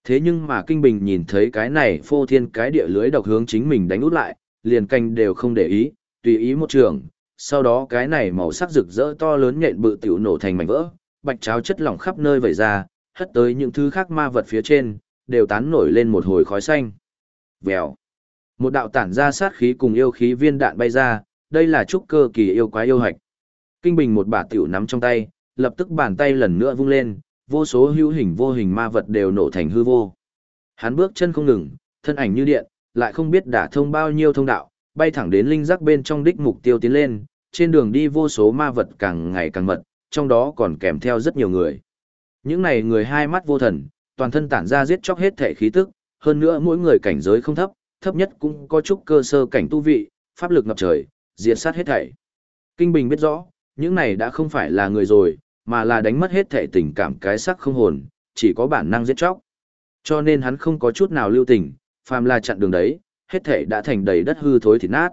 Thế nhưng mà Kinh Bình nhìn thấy cái này phô thiên cái địa lưới độc hướng chính mình đánh út lại, liền canh đều không để ý, tùy ý một trường. Sau đó cái này màu sắc rực rỡ to lớn nhện bự tiểu nổ thành mảnh vỡ, bạch cháo chất lỏng khắp nơi vẩy ra, hất tới những thứ khác ma vật phía trên, đều tán nổi lên một hồi khói xanh. Vèo. Một đạo tản ra sát khí cùng yêu khí viên đạn bay ra, đây là trúc cơ kỳ yêu quái yêu hạch. Kinh Bình một bả tiểu nắm trong tay, lập tức bàn tay lần nữa vung lên, vô số hữu hình vô hình ma vật đều nổ thành hư vô. Hắn bước chân không ngừng, thân ảnh như điện, lại không biết đả thông bao nhiêu thông đạo, bay thẳng đến linh giác bên trong đích mục tiêu tiến lên, trên đường đi vô số ma vật càng ngày càng mật, trong đó còn kèm theo rất nhiều người. Những này người hai mắt vô thần, toàn thân tản ra giết chóc hết thể khí tức, hơn nữa mỗi người cảnh giới không thấp, thấp nhất cũng có chút cơ sơ cảnh tu vị, pháp lực ngập trời, diệt sát hết thảy. Kinh Bình biết rõ, những này đã không phải là người rồi, mà là đánh mất hết thể tình cảm cái sắc không hồn, chỉ có bản năng giết chóc. Cho nên hắn không có chút nào lưu tình, phàm là chặn đường đấy, hết thể đã thành đầy đất hư thối thịt nát.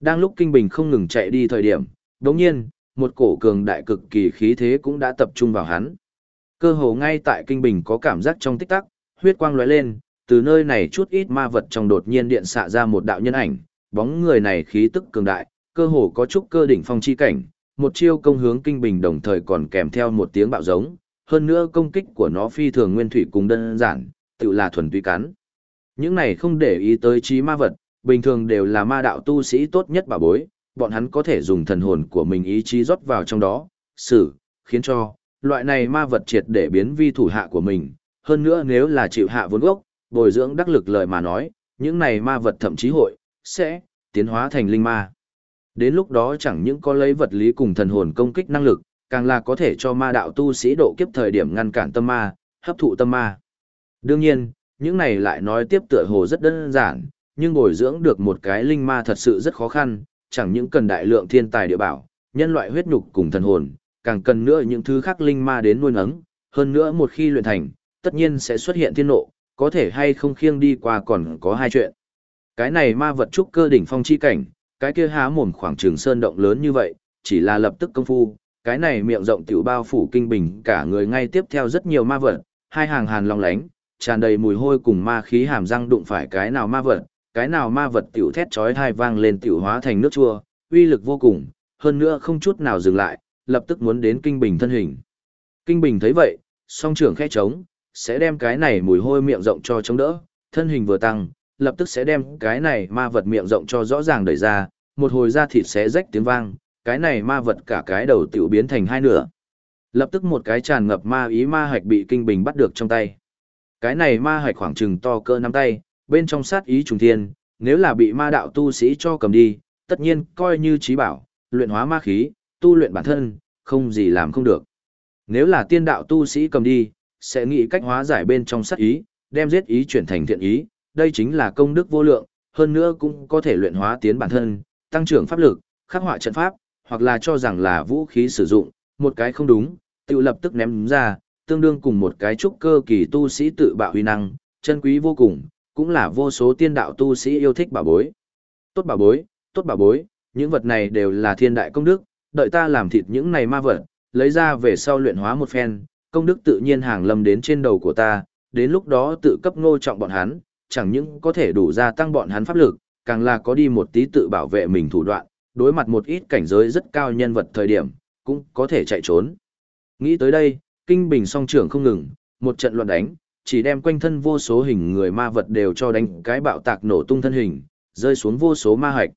Đang lúc Kinh Bình không ngừng chạy đi thời điểm, đồng nhiên, một cổ cường đại cực kỳ khí thế cũng đã tập trung vào hắn. Cơ hồ ngay tại Kinh Bình có cảm giác trong tích tắc, huyết quang lóe lên, từ nơi này chút ít ma vật trong đột nhiên điện xạ ra một đạo nhân ảnh, bóng người này khí tức cường đại, cơ hồ có chút cơ đỉnh phong chi cảnh, một chiêu công hướng kinh bình đồng thời còn kèm theo một tiếng bạo giống, hơn nữa công kích của nó phi thường nguyên thủy cùng đơn giản, tự là thuần túy cắn. Những này không để ý tới trí ma vật, bình thường đều là ma đạo tu sĩ tốt nhất bà bối, bọn hắn có thể dùng thần hồn của mình ý chí rót vào trong đó, xử, khiến cho, loại này ma vật triệt để biến vi thủ hạ của mình, hơn nữa nếu là chịu hạ vốn gốc, bồi dưỡng đắc lực lời mà nói, những này ma vật thậm chí hội, sẽ, tiến hóa thành linh ma. Đến lúc đó chẳng những có lấy vật lý cùng thần hồn công kích năng lực, càng là có thể cho ma đạo tu sĩ độ kiếp thời điểm ngăn cản tâm ma, hấp thụ tâm ma. Đương nhiên, những này lại nói tiếp tựa hồ rất đơn giản, nhưng bồi dưỡng được một cái linh ma thật sự rất khó khăn, chẳng những cần đại lượng thiên tài địa bảo, nhân loại huyết nhục cùng thần hồn, càng cần nữa những thứ khác linh ma đến nuôi nấng, hơn nữa một khi luyện thành, tất nhiên sẽ xuất hiện thiên nộ, có thể hay không khiêng đi qua còn có hai chuyện. Cái này ma vật trúc cơ đỉnh phong chi cảnh, cái kia há mồm khoảng trường sơn động lớn như vậy, chỉ là lập tức công phu, cái này miệng rộng tiểu bao phủ kinh bình cả người ngay tiếp theo rất nhiều ma vật, hai hàng hàn long lánh, tràn đầy mùi hôi cùng ma khí hàm răng đụng phải cái nào ma vật, cái nào ma vật tiểu thét chói tai vang lên tiểu hóa thành nước chua, uy lực vô cùng, hơn nữa không chút nào dừng lại, lập tức muốn đến kinh bình thân hình. Kinh bình thấy vậy, song trưởng khẽ trống, sẽ đem cái này mùi hôi miệng rộng cho chống đỡ, thân hình vừa tăng, lập tức sẽ đem cái này ma vật miệng rộng cho rõ ràng đẩy ra, một hồi ra thịt sẽ rách tiếng vang, cái này ma vật cả cái đầu tiểu biến thành hai nửa. Lập tức một cái tràn ngập ma ý ma hạch bị kinh bình bắt được trong tay. Cái này ma hạch khoảng chừng to cỡ nắm tay, bên trong sát ý trùng thiên, nếu là bị ma đạo tu sĩ cho cầm đi, tất nhiên coi như trí bảo, luyện hóa ma khí, tu luyện bản thân, không gì làm không được. Nếu là tiên đạo tu sĩ cầm đi, sẽ nghĩ cách hóa giải bên trong sát ý, đem giết ý chuyển thành thiện ý, đây chính là công đức vô lượng, hơn nữa cũng có thể luyện hóa tiến bản thân, tăng trưởng pháp lực, khắc họa trận pháp, hoặc là cho rằng là vũ khí sử dụng, một cái không đúng, tự lập tức ném ra, tương đương cùng một cái trúc cơ kỳ tu sĩ tự bạo huy năng, chân quý vô cùng, cũng là vô số tiên đạo tu sĩ yêu thích bảo bối. Tốt bảo bối, tốt bảo bối, những vật này đều là thiên đại công đức, đợi ta làm thịt những này ma vật, lấy ra về sau luyện hóa một phen, công đức tự nhiên hàng lâm đến trên đầu của ta, đến lúc đó tự cấp ngô trọng bọn hắn, chẳng những có thể đủ gia tăng bọn hắn pháp lực, càng là có đi một tí tự bảo vệ mình thủ đoạn, đối mặt một ít cảnh giới rất cao nhân vật thời điểm, cũng có thể chạy trốn. Nghĩ tới đây, kinh bình song trưởng không ngừng, một trận loạn đánh, chỉ đem quanh thân vô số hình người ma vật đều cho đánh cái bạo tạc nổ tung thân hình, rơi xuống vô số ma hạch.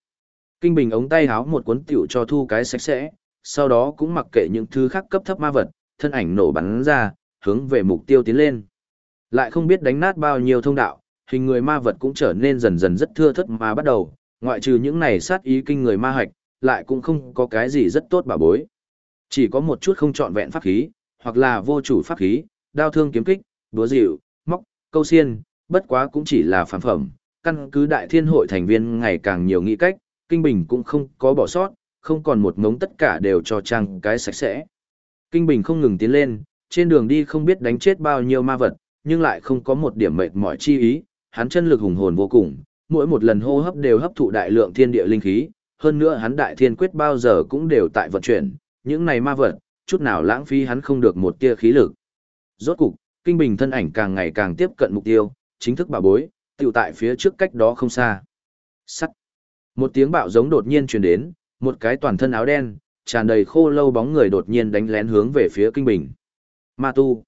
Kinh bình ống tay háo một cuốn tiểu cho thu cái sạch sẽ, sau đó cũng mặc kệ những thứ khác cấp thấp ma vật, thân ảnh nổ bắn ra, hướng về mục tiêu tiến lên. Lại không biết đánh nát bao nhiêu thông đạo, hình người ma vật cũng trở nên dần dần rất thưa thất mà bắt đầu, ngoại trừ những này sát ý kinh người ma hạch, lại cũng không có cái gì rất tốt bà bối. Chỉ có một chút không trọn vẹn pháp khí, hoặc là vô chủ pháp khí, đao thương kiếm kích, đúa dịu, móc, câu xiên, bất quá cũng chỉ là phản phẩm. Căn cứ đại thiên hội thành viên ngày càng nhiều nghĩ cách, Kinh Bình cũng không có bỏ sót, không còn một ngống tất cả đều cho trang cái sạch sẽ. Kinh Bình không ngừng tiến lên, trên đường đi không biết đánh chết bao nhiêu ma vật, nhưng lại không có một điểm mệt mỏi chi ý, hắn chân lực hùng hồn vô cùng, mỗi một lần hô hấp đều hấp thụ đại lượng thiên địa linh khí, hơn nữa hắn đại thiên quyết bao giờ cũng đều tại vận chuyển, những này ma vật, chút nào lãng phí hắn không được một tia khí lực. Rốt cục, kinh bình thân ảnh càng ngày càng tiếp cận mục tiêu, chính thức bảo bối, tiểu tại phía trước cách đó không xa. Sắt. Một tiếng bạo giống đột nhiên truyền đến, một cái toàn thân áo đen, tràn đầy khô lâu bóng người đột nhiên đánh lén hướng về phía kinh bình. Ma tu.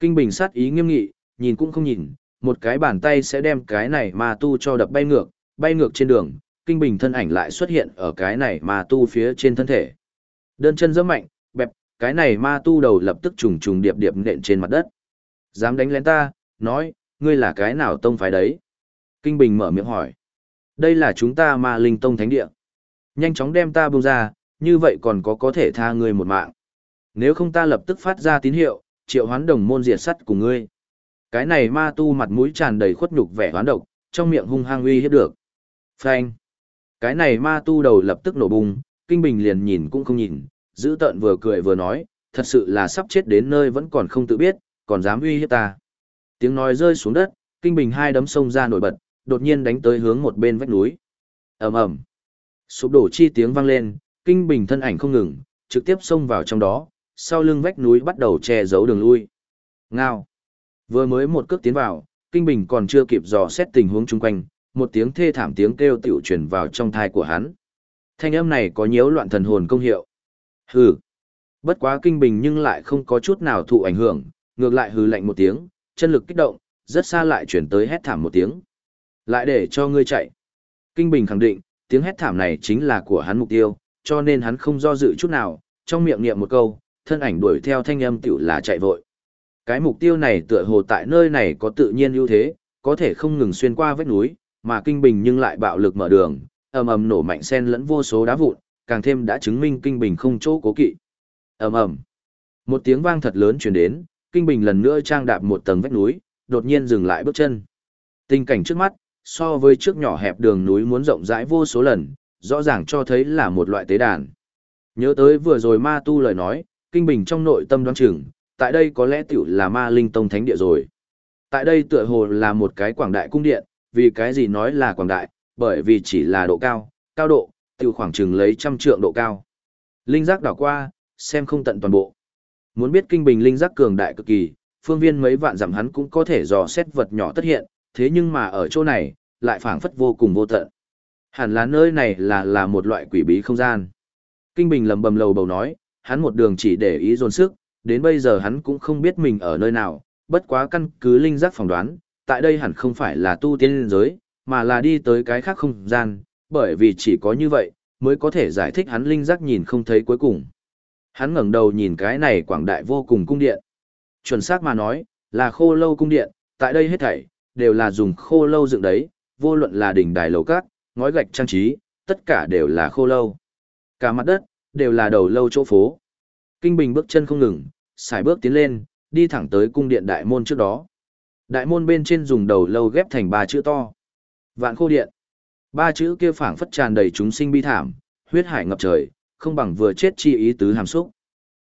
Kinh bình sát ý nghiêm nghị, nhìn cũng không nhìn, một cái bàn tay sẽ đem cái này ma tu cho đập bay ngược, bay ngược trên đường, kinh bình thân ảnh lại xuất hiện ở cái này ma tu phía trên thân thể. Đơn chân giẫm mạnh, bẹp, cái này ma tu đầu lập tức trùng trùng điệp điệp nện trên mặt đất. Dám đánh lén ta, nói, ngươi là cái nào tông phái đấy? Kinh bình mở miệng hỏi. Đây là chúng ta ma linh tông thánh địa. Nhanh chóng đem ta buông ra, như vậy còn có có thể tha ngươi một mạng. Nếu không ta lập tức phát ra tín hiệu, triệu hoán đồng môn diệt sắt cùng ngươi. Cái này ma tu mặt mũi tràn đầy khuất nhục vẻ hoán độc, trong miệng hung hăng uy hiếp được. Phanh. Cái này ma tu đầu lập tức nổ bùng, kinh bình liền nhìn cũng không nhìn, giữ tợn vừa cười vừa nói, thật sự là sắp chết đến nơi vẫn còn không tự biết, còn dám uy hiếp ta. Tiếng nói rơi xuống đất, kinh bình hai đấm sông ra nổi bật, đột nhiên đánh tới hướng một bên vách núi. ầm ầm, sụp đổ chi tiếng vang lên, kinh bình thân ảnh không ngừng, trực tiếp xông vào trong đó, sau lưng vách núi bắt đầu che giấu đường lui. Ngao. Vừa mới một cước tiến vào, Kinh Bình còn chưa kịp dò xét tình huống chung quanh, một tiếng thê thảm tiếng kêu tiểu truyền vào trong thai của hắn. Thanh âm này có nhiễu loạn thần hồn công hiệu. Hừ. Bất quá Kinh Bình nhưng lại không có chút nào thụ ảnh hưởng, ngược lại hừ lạnh một tiếng, chân lực kích động, rất xa lại chuyển tới hét thảm một tiếng. Lại để cho ngươi chạy. Kinh Bình khẳng định, tiếng hét thảm này chính là của hắn mục tiêu, cho nên hắn không do dự chút nào, trong miệng niệm một câu, thân ảnh đuổi theo thanh âm tiểu là chạy vội. Cái mục tiêu này tựa hồ tại nơi này có tự nhiên ưu thế, có thể không ngừng xuyên qua vách núi, mà kinh bình nhưng lại bạo lực mở đường, ầm ầm nổ mạnh sen lẫn vô số đá vụn, càng thêm đã chứng minh kinh bình không chỗ cố kỵ. Ầm ầm. Một tiếng vang thật lớn truyền đến, kinh bình lần nữa trang đạp một tầng vách núi, đột nhiên dừng lại bước chân. Tình cảnh trước mắt, so với trước nhỏ hẹp đường núi muốn rộng rãi vô số lần, rõ ràng cho thấy là một loại tế đàn. Nhớ tới vừa rồi ma tu lời nói, kinh bình trong nội tâm đoán chừng, tại đây có lẽ tiểu là ma linh tông thánh địa rồi. Tại đây tựa hồ là một cái quảng đại cung điện, vì cái gì nói là quảng đại, bởi vì chỉ là độ cao, cao độ, tiểu khoảng chừng lấy trăm trượng độ cao. Linh giác đảo qua, xem không tận toàn bộ. Muốn biết kinh bình linh giác cường đại cực kỳ, phương viên mấy vạn dặm hắn cũng có thể dò xét vật nhỏ tất hiện, thế nhưng mà ở chỗ này, lại phảng phất vô cùng vô tận. Hẳn là nơi này là là một loại quỷ bí không gian. Kinh Bình lầm bầm lầu bầu nói, hắn một đường chỉ để ý dồn sức, đến bây giờ hắn cũng không biết mình ở nơi nào, bất quá căn cứ linh giác phỏng đoán, tại đây hẳn không phải là tu tiên giới, mà là đi tới cái khác không gian, bởi vì chỉ có như vậy, mới có thể giải thích hắn linh giác nhìn không thấy cuối cùng. Hắn ngẩng đầu nhìn cái này quảng đại vô cùng cung điện. Chuẩn xác mà nói, là khô lâu cung điện, tại đây hết thảy, đều là dùng khô lâu dựng đấy, vô luận là đỉnh đài lầu cát, ngói gạch trang trí, tất cả đều là khô lâu. Cả mặt đất, đều là đầu lâu chỗ phố. Kinh Bình bước chân không ngừng, xài bước tiến lên, đi thẳng tới cung điện đại môn trước đó. Đại môn bên trên dùng đầu lâu ghép thành ba chữ to. Vạn khô điện. Ba chữ kia phảng phất tràn đầy chúng sinh bi thảm, huyết hải ngập trời, không bằng vừa chết chi ý tứ hàm xúc.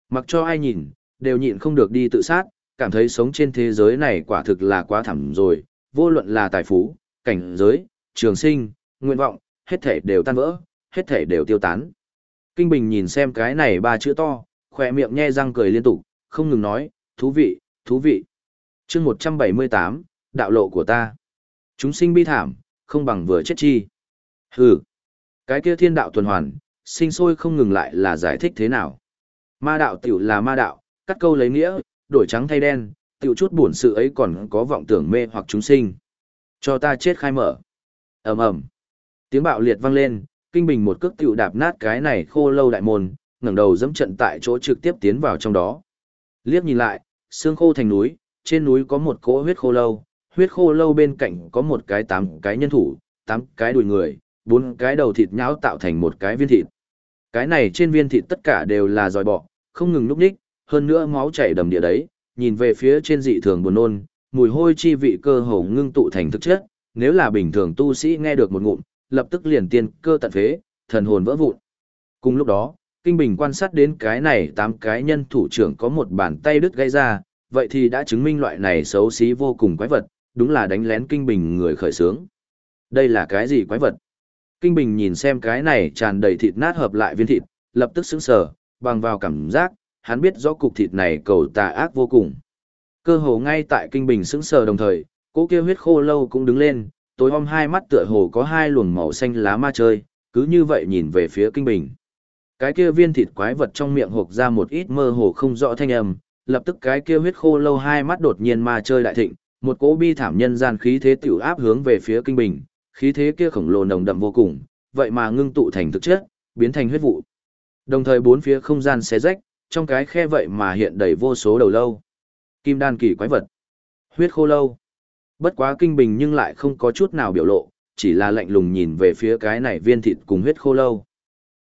Mặc cho ai nhìn, đều nhịn không được đi tự sát, cảm thấy sống trên thế giới này quả thực là quá thảm rồi, vô luận là tài phú, cảnh giới, trường sinh, nguyện vọng, hết thể đều tan vỡ, hết thể đều tiêu tán. Kinh Bình nhìn xem cái này ba chữ to, khỏe miệng nhe răng cười liên tục, không ngừng nói, thú vị, thú vị. chương 178, đạo lộ của ta. Chúng sinh bi thảm, không bằng vừa chết chi. Hừ, cái kia thiên đạo tuần hoàn, sinh sôi không ngừng lại là giải thích thế nào. Ma đạo tiểu là ma đạo, cắt câu lấy nghĩa, đổi trắng thay đen, tiểu chút buồn sự ấy còn có vọng tưởng mê hoặc chúng sinh. Cho ta chết khai mở. ầm ầm Tiếng bạo liệt vang lên, kinh bình một cước tiểu đạp nát cái này khô lâu đại môn, ngẩng đầu dẫm trận tại chỗ trực tiếp tiến vào trong đó. Liếc nhìn lại, xương khô thành núi, trên núi có một cỗ huyết khô lâu, huyết khô lâu bên cạnh có một cái tám cái nhân thủ, tám cái đùi người, bốn cái đầu thịt nhão tạo thành một cái viên thịt. Cái này trên viên thịt tất cả đều là dòi bọ, không ngừng lúc đích, hơn nữa máu chảy đầm địa đấy, nhìn về phía trên dị thường buồn nôn, mùi hôi chi vị cơ hồ ngưng tụ thành thực chất, nếu là bình thường tu sĩ nghe được một ngụm, lập tức liền tiên cơ tận phế, thần hồn vỡ vụn. Cùng lúc đó, Kinh Bình quan sát đến cái này tám cái nhân thủ trưởng có một bàn tay đứt gây ra, vậy thì đã chứng minh loại này xấu xí vô cùng quái vật, đúng là đánh lén Kinh Bình người khởi sướng. Đây là cái gì quái vật? Kinh Bình nhìn xem cái này tràn đầy thịt nát hợp lại viên thịt, lập tức sững sờ, bằng vào cảm giác, hắn biết rõ cục thịt này cầu tà ác vô cùng. Cơ hồ ngay tại Kinh Bình sững sờ đồng thời, cỗ kia huyết khô lâu cũng đứng lên, tối om hai mắt tựa hồ có hai luồng màu xanh lá ma chơi, cứ như vậy nhìn về phía Kinh Bình. Cái kia viên thịt quái vật trong miệng hộp ra một ít mơ hồ không rõ thanh âm, lập tức cái kia huyết khô lâu hai mắt đột nhiên ma chơi đại thịnh, một cỗ bi thảm nhân gian khí thế tiểu áp hướng về phía Kinh Bình, khí thế kia khổng lồ nồng đậm vô cùng, vậy mà ngưng tụ thành thực chất, biến thành huyết vụ. Đồng thời bốn phía không gian xé rách, trong cái khe vậy mà hiện đầy vô số đầu lâu. Kim đan kỳ quái vật. Huyết khô lâu. Bất quá kinh bình nhưng lại không có chút nào biểu lộ, chỉ là lạnh lùng nhìn về phía cái này viên thịt cùng huyết khô lâu.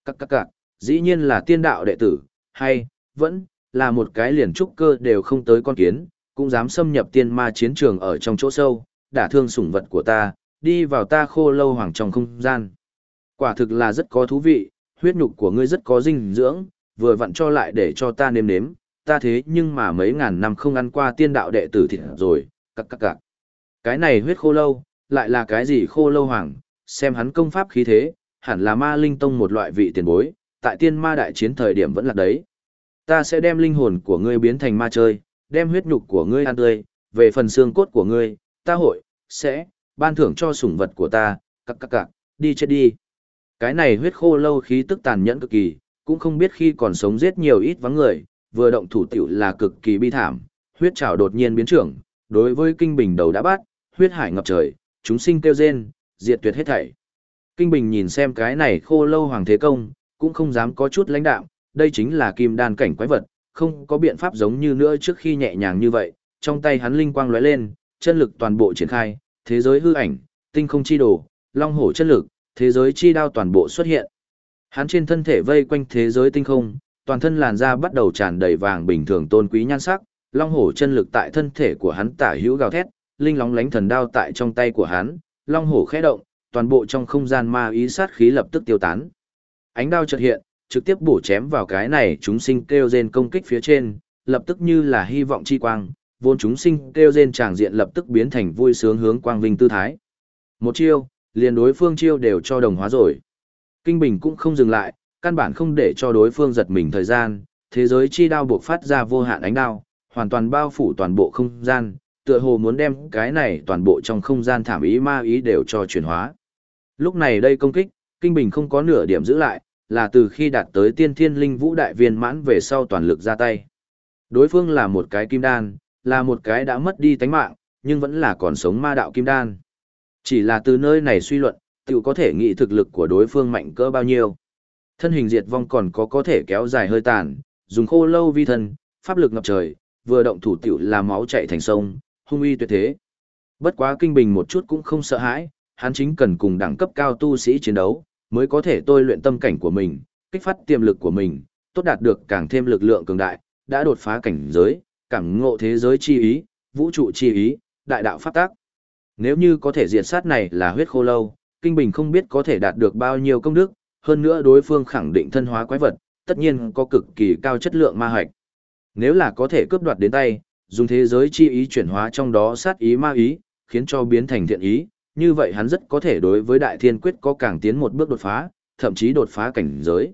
Các các các, dĩ nhiên là tiên đạo đệ tử, hay, vẫn, là một cái liền trúc cơ đều không tới con kiến, cũng dám xâm nhập tiên ma chiến trường ở trong chỗ sâu, đả thương sủng vật của ta, đi vào ta khô lâu hoàng trong không gian. Quả thực là rất có thú vị, huyết nhục của ngươi rất có dinh dưỡng, vừa vặn cho lại để cho ta nếm nếm, ta thế nhưng mà mấy ngàn năm không ăn qua tiên đạo đệ tử thịt rồi, các các các. Cái này huyết khô lâu, lại là cái gì khô lâu hoàng, xem hắn công pháp khí thế, hẳn là ma linh tông một loại vị tiền bối, tại tiên ma đại chiến thời điểm vẫn là đấy. Ta sẽ đem linh hồn của ngươi biến thành ma chơi, đem huyết nhục của ngươi ăn tươi, về phần xương cốt của ngươi, ta hội, sẽ, ban thưởng cho sủng vật của ta, cặc cặc cặc, đi chết đi. Cái này huyết khô lâu khí tức tàn nhẫn cực kỳ, cũng không biết khi còn sống giết nhiều ít vắng người, vừa động thủ tiểu là cực kỳ bi thảm, huyết trảo đột nhiên biến trưởng, đối với kinh bình đầu đã bắt, huyết hải ngập trời, chúng sinh kêu rên, diệt tuyệt hết thảy. Kinh bình nhìn xem cái này khô lâu hoàng thế công, cũng không dám có chút lãnh đạm, đây chính là kim đan cảnh quái vật, không có biện pháp giống như nữa trước khi nhẹ nhàng như vậy, trong tay hắn linh quang lóe lên, chân lực toàn bộ triển khai, thế giới hư ảnh, tinh không chi đồ, long hổ chân lực, thế giới chi đao toàn bộ xuất hiện. Hắn trên thân thể vây quanh thế giới tinh không, toàn thân làn da bắt đầu tràn đầy vàng bình thường tôn quý nhan sắc, long hổ chân lực tại thân thể của hắn tả hữu gào thét, linh lóng lánh thần đao tại trong tay của hắn, long hổ khẽ động, toàn bộ trong không gian ma ý sát khí lập tức tiêu tán. Ánh đao chợt hiện, trực tiếp bổ chém vào cái này chúng sinh kêu rên công kích phía trên, lập tức như là hy vọng chi quang, vốn chúng sinh kêu rên tràng diện lập tức biến thành vui sướng hướng quang vinh tư thái. Một chiêu, liền đối phương chiêu đều cho đồng hóa rồi. Kinh Bình cũng không dừng lại, căn bản không để cho đối phương giật mình thời gian, thế giới chi đao buộc phát ra vô hạn ánh đao, hoàn toàn bao phủ toàn bộ không gian, tựa hồ muốn đem cái này toàn bộ trong không gian thảm ý ma ý đều cho chuyển hóa. Lúc này đây công kích, Kinh Bình không có nửa điểm giữ lại, là từ khi đạt tới tiên thiên linh vũ đại viên mãn về sau toàn lực ra tay. Đối phương là một cái kim đan, là một cái đã mất đi tánh mạng, nhưng vẫn là còn sống ma đạo kim đan. Chỉ là từ nơi này suy luận, tự có thể nghĩ thực lực của đối phương mạnh cỡ bao nhiêu. Thân hình diệt vong còn có có thể kéo dài hơi tàn, dùng khô lâu vi thân, pháp lực ngập trời, vừa động thủ tiểu là máu chạy thành sông, hung uy tuyệt thế. Bất quá kinh bình một chút cũng không sợ hãi, hắn chính cần cùng đẳng cấp cao tu sĩ chiến đấu, mới có thể tôi luyện tâm cảnh của mình, kích phát tiềm lực của mình, tốt đạt được càng thêm lực lượng cường đại, đã đột phá cảnh giới, cảm ngộ thế giới chi ý, vũ trụ chi ý, đại đạo pháp tác. Nếu như có thể diệt sát này là huyết khô lâu, Kinh Bình không biết có thể đạt được bao nhiêu công đức, hơn nữa đối phương khẳng định thân hóa quái vật, tất nhiên có cực kỳ cao chất lượng ma hoạch. Nếu là có thể cướp đoạt đến tay, dùng thế giới chi ý chuyển hóa trong đó sát ý ma ý, khiến cho biến thành thiện ý, như vậy hắn rất có thể đối với đại thiên quyết có càng tiến một bước đột phá, thậm chí đột phá cảnh giới.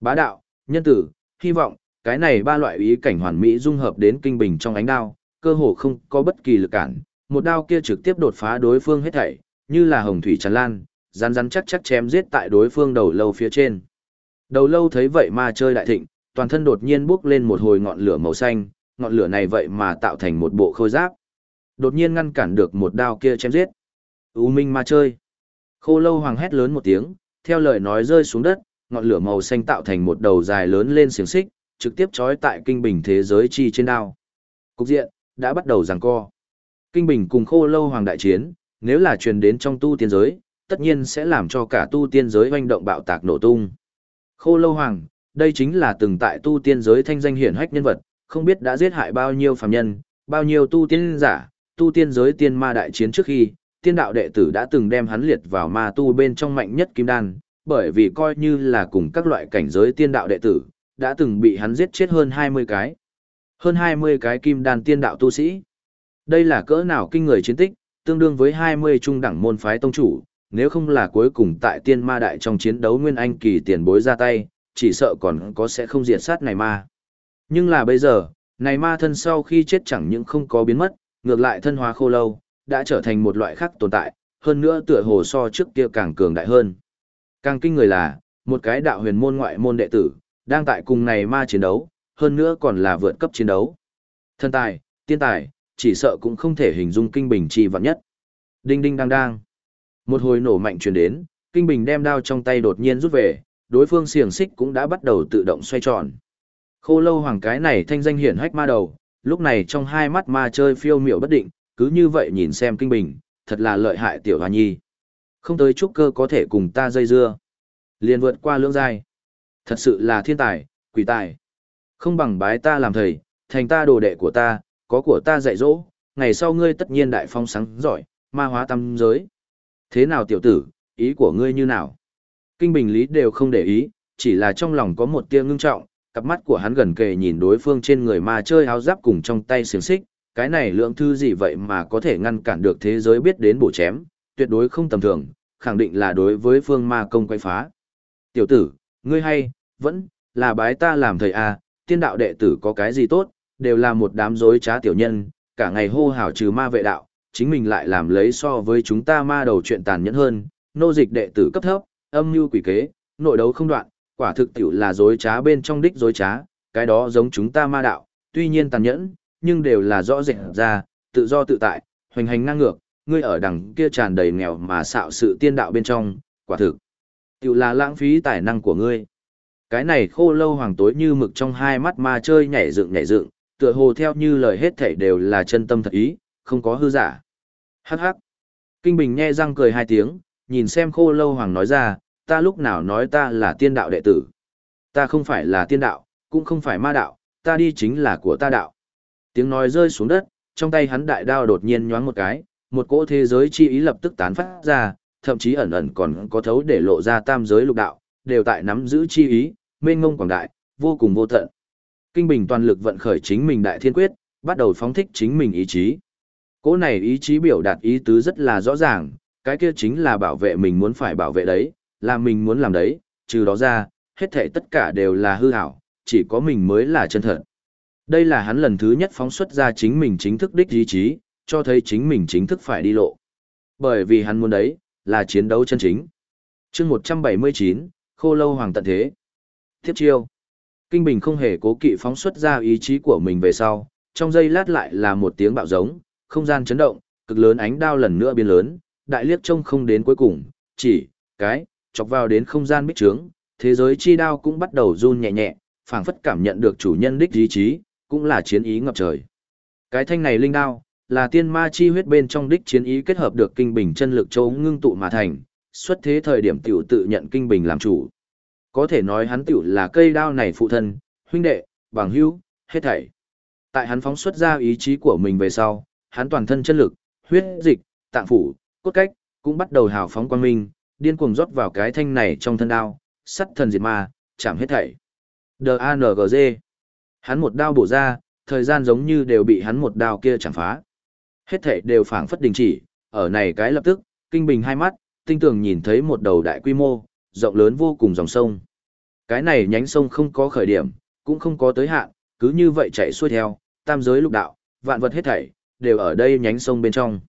Bá đạo, nhân tử, hy vọng, cái này ba loại ý cảnh hoàn mỹ dung hợp đến kinh bình trong ánh đao, cơ hồ không có bất kỳ lực cản, một đao kia trực tiếp đột phá đối phương hết thảy, như là hồng thủy tràn lan, rắn rắn chắc chắc chém giết tại đối phương đầu lâu phía trên. Đầu lâu thấy vậy mà chơi đại thịnh, toàn thân đột nhiên bốc lên một hồi ngọn lửa màu xanh, ngọn lửa này vậy mà tạo thành một bộ khôi giáp. Đột nhiên ngăn cản được một đao kia chém giết. U minh ma chơi. Khô lâu hoàng hét lớn một tiếng, theo lời nói rơi xuống đất, ngọn lửa màu xanh tạo thành một đầu dài lớn lên xiềng xích, trực tiếp trói tại kinh bình thế giới chi trên đao. Cục diện đã bắt đầu giằng co. Kinh bình cùng Khô Lâu Hoàng đại chiến, nếu là truyền đến trong tu tiên giới, tất nhiên sẽ làm cho cả tu tiên giới hoành động bạo tạc nổ tung. Khô Lâu Hoàng, đây chính là từng tại tu tiên giới thanh danh hiển hách nhân vật, không biết đã giết hại bao nhiêu phàm nhân, bao nhiêu tu tiên giả, tu tiên giới tiên ma đại chiến trước khi, tiên đạo đệ tử đã từng đem hắn liệt vào ma tu bên trong mạnh nhất kim đan, bởi vì coi như là cùng các loại cảnh giới tiên đạo đệ tử, đã từng bị hắn giết chết hơn 20 cái. Hơn 20 cái kim đan tiên đạo tu sĩ. Đây là cỡ nào kinh người chiến tích, tương đương với 20 trung đẳng môn phái tông chủ, nếu không là cuối cùng tại tiên ma đại trong chiến đấu Nguyên Anh kỳ tiền bối ra tay, chỉ sợ còn có sẽ không diệt sát này ma. Nhưng là bây giờ, này ma thân sau khi chết chẳng những không có biến mất, ngược lại thân hóa khô lâu, đã trở thành một loại khác tồn tại, hơn nữa tựa hồ so trước kia càng cường đại hơn. Càng kinh người là, một cái đạo huyền môn ngoại môn đệ tử, đang tại cùng này ma chiến đấu, hơn nữa còn là vượt cấp chiến đấu. Thân tài, tiên tài, chỉ sợ cũng không thể hình dung kinh bình chi vạn nhất. Đinh đinh đang đang. Một hồi nổ mạnh truyền đến, kinh bình đem đao trong tay đột nhiên rút về, đối phương xiềng xích cũng đã bắt đầu tự động xoay tròn. Khô lâu hoàng cái này thanh danh hiển hách ma đầu, lúc này trong hai mắt ma chơi phiêu miểu bất định, cứ như vậy nhìn xem kinh bình, thật là lợi hại tiểu hoa nhi. Không tới trúc cơ có thể cùng ta dây dưa. liền vượt qua lưỡng giai. Thật sự là thiên tài, quỷ tài. Không bằng bái ta làm thầy, thành ta đồ đệ của ta, có của ta dạy dỗ, ngày sau ngươi tất nhiên đại phong sáng giỏi, ma hóa tâm giới. Thế nào tiểu tử, ý của ngươi như nào? Kinh Bình Lý đều không để ý, chỉ là trong lòng có một tia ngưng trọng, cặp mắt của hắn gần kề nhìn đối phương trên người ma chơi áo giáp cùng trong tay xiềng xích, cái này lượng thư gì vậy mà có thể ngăn cản được thế giới biết đến bổ chém, tuyệt đối không tầm thường, khẳng định là đối với phương ma công quay phá. Tiểu tử, ngươi hay, vẫn, là bái ta làm thầy à, tiên đạo đệ tử có cái gì tốt, đều là một đám dối trá tiểu nhân, cả ngày hô hào trừ ma vệ đạo, chính mình lại làm lấy so với chúng ta ma đầu chuyện tàn nhẫn hơn, nô dịch đệ tử cấp thấp, âm mưu quỷ kế, nội đấu không đoạn, quả thực tiểu là dối trá bên trong đích dối trá, cái đó giống chúng ta ma đạo, tuy nhiên tàn nhẫn, nhưng đều là rõ rệt ra, tự do tự tại, hoành hành ngang ngược, ngươi ở đằng kia tràn đầy nghèo mà xạo sự tiên đạo bên trong, quả thực. Tiểu là lãng phí tài năng của ngươi. Cái này khô lâu hoàng tối như mực trong hai mắt ma chơi nhảy dựng nhảy dựng, tựa hồ theo như lời hết thảy đều là chân tâm thật ý, không có hư giả. Hắc hắc. Kinh Bình nhe răng cười hai tiếng, nhìn xem khô lâu hoàng nói ra, ta lúc nào nói ta là tiên đạo đệ tử. Ta không phải là tiên đạo, cũng không phải ma đạo, ta đi chính là của ta đạo. Tiếng nói rơi xuống đất, trong tay hắn đại đao đột nhiên nhoáng một cái, một cỗ thế giới chi ý lập tức tán phát ra, thậm chí ẩn ẩn còn có thấu để lộ ra tam giới lục đạo, đều tại nắm giữ chi ý, mênh ngông quảng đại, vô cùng vô tận. Kinh Bình toàn lực vận khởi chính mình đại thiên quyết, bắt đầu phóng thích chính mình ý chí. Cỗ này ý chí biểu đạt ý tứ rất là rõ ràng, cái kia chính là bảo vệ mình muốn phải bảo vệ đấy, là mình muốn làm đấy, trừ đó ra, hết thảy tất cả đều là hư ảo, chỉ có mình mới là chân thật. Đây là hắn lần thứ nhất phóng xuất ra chính mình chính thức đích ý chí, cho thấy chính mình chính thức phải đi lộ. Bởi vì hắn muốn đấy, là chiến đấu chân chính. chương 179, Khô Lâu Hoàng tận thế. Tiếp chiêu. Kinh Bình không hề cố kỵ phóng xuất ra ý chí của mình về sau, trong giây lát lại là một tiếng bạo giống, không gian chấn động, cực lớn ánh đao lần nữa biến lớn, đại liếc trông không đến cuối cùng, chỉ, cái, chọc vào đến không gian bích trướng, thế giới chi đao cũng bắt đầu run nhẹ nhẹ, phảng phất cảm nhận được chủ nhân đích ý chí, cũng là chiến ý ngập trời. Cái thanh này linh đao, là tiên ma chi huyết bên trong đích chiến ý kết hợp được kinh bình chân lực châu ngưng tụ mà thành, xuất thế thời điểm tiểu tự nhận kinh bình làm chủ. Có thể nói hắn tiểu là cây đao này phụ thân, huynh đệ, bằng hữu, hết thảy. Tại hắn phóng xuất ra ý chí của mình về sau, hắn toàn thân chân lực, huyết dịch, tạng phủ, cốt cách, cũng bắt đầu hào phóng quang minh, điên cuồng rót vào cái thanh này trong thân đao, sắt thần diệt ma, chạm hết thảy. D-A-N-G-Z. Hắn một đao bổ ra, thời gian giống như đều bị hắn một đao kia chạm phá. Hết thảy đều phảng phất đình chỉ, ở này cái lập tức, kinh bình hai mắt, tinh tường nhìn thấy một đầu đại quy mô, rộng lớn vô cùng dòng sông. Cái này nhánh sông không có khởi điểm, cũng không có tới hạn, cứ như vậy chạy xuôi theo, tam giới lục đạo, vạn vật hết thảy, đều ở đây nhánh sông bên trong.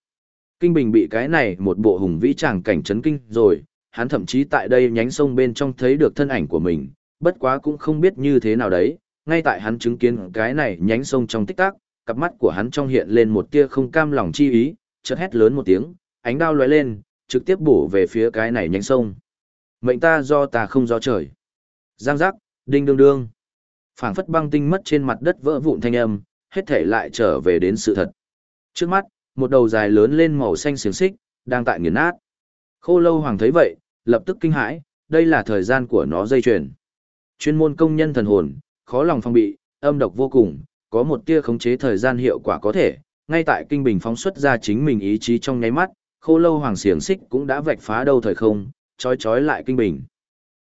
Kinh Bình bị cái này một bộ hùng vĩ tràng cảnh chấn kinh rồi, hắn thậm chí tại đây nhánh sông bên trong thấy được thân ảnh của mình, bất quá cũng không biết như thế nào đấy, ngay tại hắn chứng kiến cái này nhánh sông trong tích tắc, cặp mắt của hắn trong hiện lên một tia không cam lòng chi ý, chợt hét lớn một tiếng, ánh đao lóe lên, trực tiếp bổ về phía cái này nhánh sông. Mệnh ta do ta không do trời. Giang giác, đinh đương đương. phảng phất băng tinh mất trên mặt đất vỡ vụn thanh âm, hết thể lại trở về đến sự thật. Trước mắt, một đầu dài lớn lên màu xanh xiềng xích, đang tại nghiền nát. Khô lâu hoàng thấy vậy, lập tức kinh hãi, đây là thời gian của nó dây chuyền. Chuyên môn công nhân thần hồn, khó lòng phong bị, âm độc vô cùng, có một tia khống chế thời gian hiệu quả có thể, ngay tại kinh bình phóng xuất ra chính mình ý chí trong nháy mắt, khô lâu hoàng xiềng xích cũng đã vạch phá đâu thời không, chói chói lại kinh bình.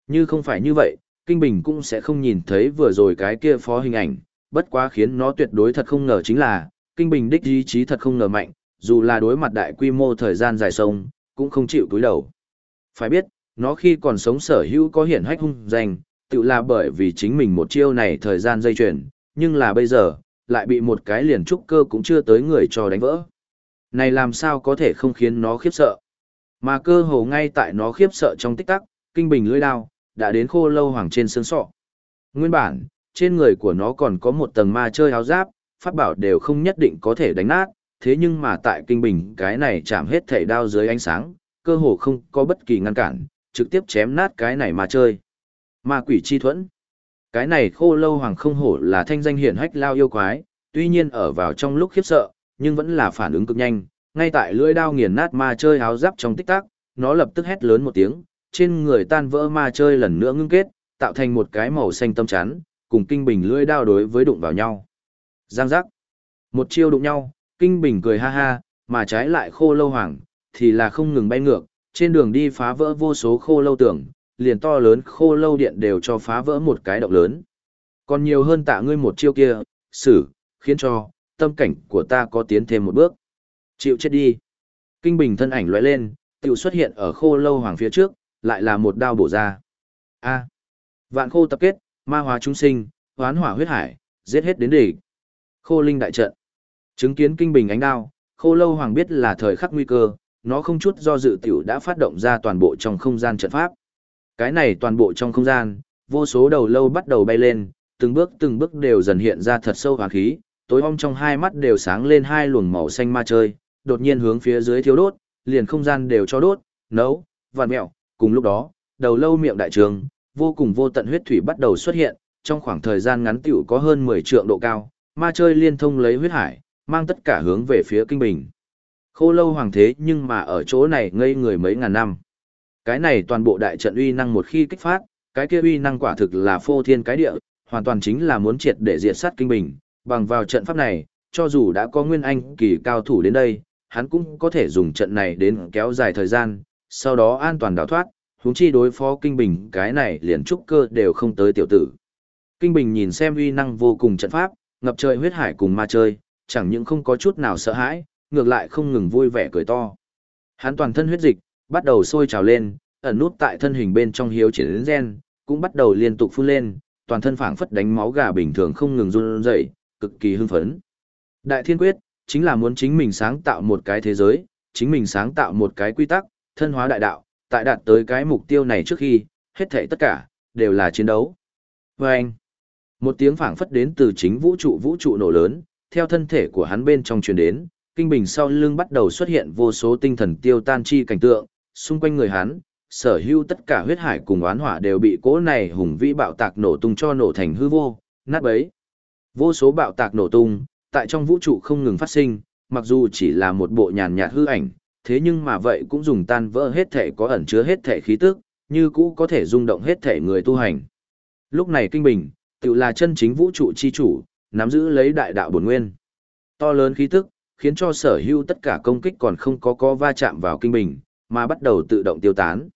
Như không phải như vậy, kinh bình cũng sẽ không nhìn thấy vừa rồi cái kia phó hình ảnh, bất quá khiến nó tuyệt đối thật không ngờ chính là, kinh bình đích ý chí thật không ngờ mạnh, dù là đối mặt đại quy mô thời gian dài sông, cũng không chịu túi đầu. Phải biết, nó khi còn sống sở hữu có hiển hách hung danh, tự là bởi vì chính mình một chiêu này thời gian dây chuyển, nhưng là bây giờ, lại bị một cái liền trúc cơ cũng chưa tới người cho đánh vỡ. Này làm sao có thể không khiến nó khiếp sợ. Mà cơ hồ ngay tại nó khiếp sợ trong tích tắc, kinh bình lưỡi đao, đã đến khô lâu hoàng trên xương sọ. Nguyên bản, trên người của nó còn có một tầng ma chơi áo giáp, pháp bảo đều không nhất định có thể đánh nát, thế nhưng mà tại kinh bình cái này chạm hết thảy đao dưới ánh sáng, cơ hồ không có bất kỳ ngăn cản, trực tiếp chém nát cái này mà chơi. Ma quỷ chi thuẫn. Cái này khô lâu hoàng không hổ là thanh danh hiển hách lao yêu quái, tuy nhiên ở vào trong lúc khiếp sợ, nhưng vẫn là phản ứng cực nhanh, ngay tại lưỡi đao nghiền nát ma chơi áo giáp trong tích tắc, nó lập tức hét lớn một tiếng, trên người tan vỡ ma chơi lần nữa ngưng kết, tạo thành một cái màu xanh tâm chắn, cùng kinh bình lưỡi đao đối với đụng vào nhau. Giang giác. Một chiêu đụng nhau, kinh bình cười ha ha, mà trái lại khô lâu hoàng, thì là không ngừng bay ngược, trên đường đi phá vỡ vô số khô lâu tưởng, liền to lớn khô lâu điện đều cho phá vỡ một cái động lớn. Còn nhiều hơn tạ ngươi một chiêu kia, xử, khiến cho, tâm cảnh của ta có tiến thêm một bước. Chịu chết đi. Kinh bình thân ảnh lóe lên, tiểu xuất hiện ở khô lâu hoàng phía trước, lại là một đao bổ ra. A. Vạn khô tập kết, ma hóa chúng sinh, hoán hỏa huyết hải, giết hết đến để, Khô linh đại trận. Chứng kiến kinh bình ánh đao, khô lâu hoàng biết là thời khắc nguy cơ, nó không chút do dự tiểu đã phát động ra toàn bộ trong không gian trận pháp. Cái này toàn bộ trong không gian, vô số đầu lâu bắt đầu bay lên, từng bước từng bước đều dần hiện ra thật sâu hoàng khí, tối om trong hai mắt đều sáng lên hai luồng màu xanh ma chơi, đột nhiên hướng phía dưới thiếu đốt, liền không gian đều cho đốt, nấu, vằn mẹo, cùng lúc đó, đầu lâu miệng đại trường, vô cùng vô tận huyết thủy bắt đầu xuất hiện, trong khoảng thời gian ngắn tiểu có hơn 10 trượng độ cao, ma chơi liên thông lấy huyết hải, mang tất cả hướng về phía kinh bình. Khô lâu hoàng thế nhưng mà ở chỗ này ngây người mấy ngàn năm. Cái này toàn bộ đại trận uy năng một khi kích phát, cái kia uy năng quả thực là phô thiên cái địa, hoàn toàn chính là muốn triệt để diệt sát kinh bình. Bằng vào trận pháp này, cho dù đã có nguyên anh kỳ cao thủ đến đây, hắn cũng có thể dùng trận này đến kéo dài thời gian, sau đó an toàn đào thoát, huống chi đối phó kinh bình cái này liền trúc cơ đều không tới tiểu tử. Kinh bình nhìn xem uy năng vô cùng trận pháp, ngập trời huyết hải cùng ma chơi, chẳng những không có chút nào sợ hãi, ngược lại không ngừng vui vẻ cười to. Hắn toàn thân huyết dịch, bắt đầu sôi trào lên, ẩn nút tại thân hình bên trong hiếu triển gen, cũng bắt đầu liên tục phun lên, toàn thân phảng phất đánh máu gà bình thường không ngừng run rẩy, cực kỳ hưng phấn. Đại Thiên Quyết chính là muốn chính mình sáng tạo một cái thế giới, chính mình sáng tạo một cái quy tắc, thân hóa đại đạo, tại đạt tới cái mục tiêu này trước khi, hết thảy tất cả đều là chiến đấu. Vâng! anh, một tiếng phảng phất đến từ chính vũ trụ vũ trụ nổ lớn, theo thân thể của hắn bên trong truyền đến, kinh bình sau lưng bắt đầu xuất hiện vô số tinh thần tiêu tan chi cảnh tượng, xung quanh người hắn, sở hữu tất cả huyết hải cùng oán hỏa đều bị cỗ này hùng vĩ bạo tạc nổ tung cho nổ thành hư vô, nát bấy. Vô số bạo tạc nổ tung, tại trong vũ trụ không ngừng phát sinh, mặc dù chỉ là một bộ nhàn nhạt hư ảnh, thế nhưng mà vậy cũng dùng tan vỡ hết thể có ẩn chứa hết thể khí tức, như cũ có thể rung động hết thể người tu hành. Lúc này kinh bình, tự là chân chính vũ trụ chi chủ, nắm giữ lấy đại đạo bổn nguyên. To lớn khí tức, khiến cho sở hữu tất cả công kích còn không có có va chạm vào kinh bình, mà bắt đầu tự động tiêu tán.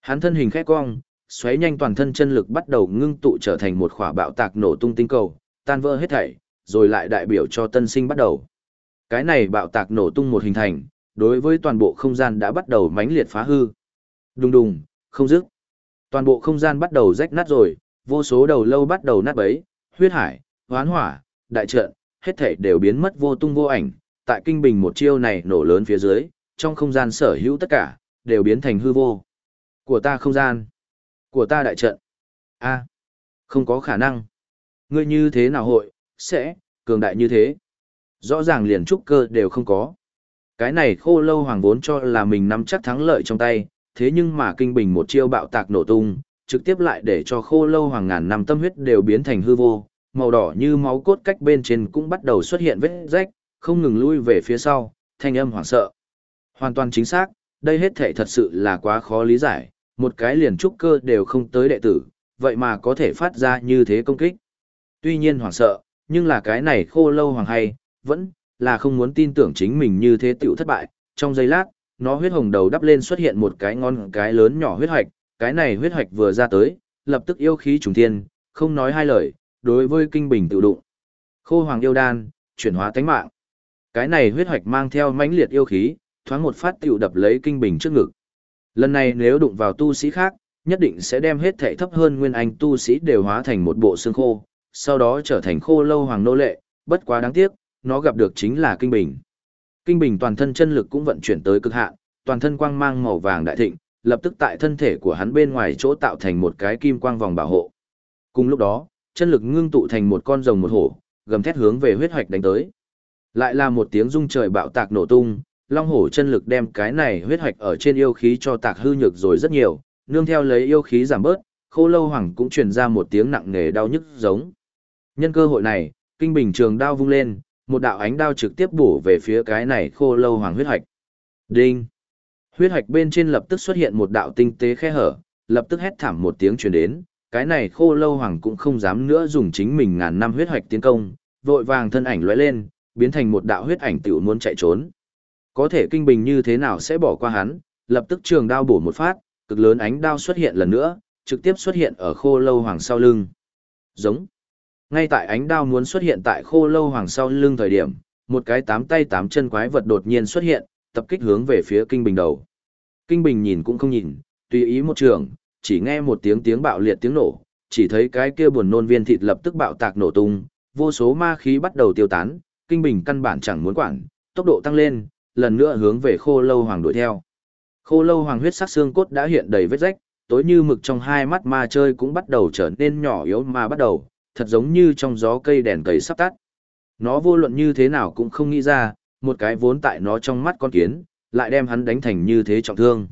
Hắn thân hình khẽ cong, xoáy nhanh toàn thân chân lực bắt đầu ngưng tụ trở thành một khỏa bạo tạc nổ tung tinh cầu, tan vỡ hết thảy, rồi lại đại biểu cho tân sinh bắt đầu. Cái này bạo tạc nổ tung một hình thành, đối với toàn bộ không gian đã bắt đầu mãnh liệt phá hư. Đùng đùng, không dứt. Toàn bộ không gian bắt đầu rách nát rồi, vô số đầu lâu bắt đầu nát bấy, huyết hải, hoán hỏa, đại trận, hết thảy đều biến mất vô tung vô ảnh. Tại kinh bình một chiêu này nổ lớn phía dưới, trong không gian sở hữu tất cả, đều biến thành hư vô. Của ta không gian. Của ta đại trận. a không có khả năng. Ngươi như thế nào hội, sẽ, cường đại như thế. Rõ ràng liền trúc cơ đều không có. Cái này khô lâu hoàng vốn cho là mình nắm chắc thắng lợi trong tay, thế nhưng mà kinh bình một chiêu bạo tạc nổ tung, trực tiếp lại để cho khô lâu hoàng ngàn năm tâm huyết đều biến thành hư vô, màu đỏ như máu cốt cách bên trên cũng bắt đầu xuất hiện vết rách, không ngừng lui về phía sau, thanh âm hoảng sợ. Hoàn toàn chính xác, đây hết thể thật sự là quá khó lý giải, một cái liền trúc cơ đều không tới đệ tử, vậy mà có thể phát ra như thế công kích. Tuy nhiên hoảng sợ, nhưng là cái này khô lâu hoàng hay, vẫn là không muốn tin tưởng chính mình như thế tiểu thất bại, trong giây lát, nó huyết hồng đầu đắp lên xuất hiện một cái ngon cái lớn nhỏ huyết hoạch, cái này huyết hoạch vừa ra tới, lập tức yêu khí trùng thiên, không nói hai lời, đối với kinh bình tự đụng. Khô hoàng yêu đan, chuyển hóa tánh mạng. Cái này huyết hoạch mang theo mãnh liệt yêu khí, thoáng một phát tiểu đập lấy kinh bình trước ngực. Lần này nếu đụng vào tu sĩ khác, nhất định sẽ đem hết thể thấp hơn nguyên anh tu sĩ đều hóa thành một bộ xương khô, sau đó trở thành khô lâu hoàng nô lệ, bất quá đáng tiếc, nó gặp được chính là kinh bình. Kinh bình toàn thân chân lực cũng vận chuyển tới cực hạn, toàn thân quang mang màu vàng đại thịnh, lập tức tại thân thể của hắn bên ngoài chỗ tạo thành một cái kim quang vòng bảo hộ. Cùng lúc đó, chân lực ngưng tụ thành một con rồng một hổ, gầm thét hướng về huyết hoạch đánh tới. Lại là một tiếng rung trời bạo tạc nổ tung, long hổ chân lực đem cái này huyết hoạch ở trên yêu khí cho tạc hư nhược rồi rất nhiều, nương theo lấy yêu khí giảm bớt, khô lâu hoàng cũng truyền ra một tiếng nặng nề đau nhức giống. Nhân cơ hội này, kinh bình trường đao vung lên, một đạo ánh đao trực tiếp bổ về phía cái này khô lâu hoàng huyết hoạch. Đinh! Huyết hoạch bên trên lập tức xuất hiện một đạo tinh tế khe hở, lập tức hét thảm một tiếng truyền đến, cái này khô lâu hoàng cũng không dám nữa dùng chính mình ngàn năm huyết hoạch tiến công, vội vàng thân ảnh lóe lên, biến thành một đạo huyết ảnh tiểu muốn chạy trốn. Có thể kinh bình như thế nào sẽ bỏ qua hắn, lập tức trường đao bổ một phát, cực lớn ánh đao xuất hiện lần nữa, trực tiếp xuất hiện ở khô lâu hoàng sau lưng. Giống. Ngay tại ánh đao muốn xuất hiện tại khô lâu hoàng sau lưng thời điểm, một cái tám tay tám chân quái vật đột nhiên xuất hiện, tập kích hướng về phía kinh bình đầu. Kinh bình nhìn cũng không nhìn, tùy ý một trường, chỉ nghe một tiếng tiếng bạo liệt tiếng nổ, chỉ thấy cái kia buồn nôn viên thịt lập tức bạo tạc nổ tung, vô số ma khí bắt đầu tiêu tán, kinh bình căn bản chẳng muốn quản, tốc độ tăng lên, lần nữa hướng về khô lâu hoàng đuổi theo. Khô lâu hoàng huyết sắc xương cốt đã hiện đầy vết rách, tối như mực trong hai mắt ma chơi cũng bắt đầu trở nên nhỏ yếu mà bắt đầu, thật giống như trong gió cây đèn cầy sắp tắt. Nó vô luận như thế nào cũng không nghĩ ra, một cái vốn tại nó trong mắt con kiến, lại đem hắn đánh thành như thế trọng thương.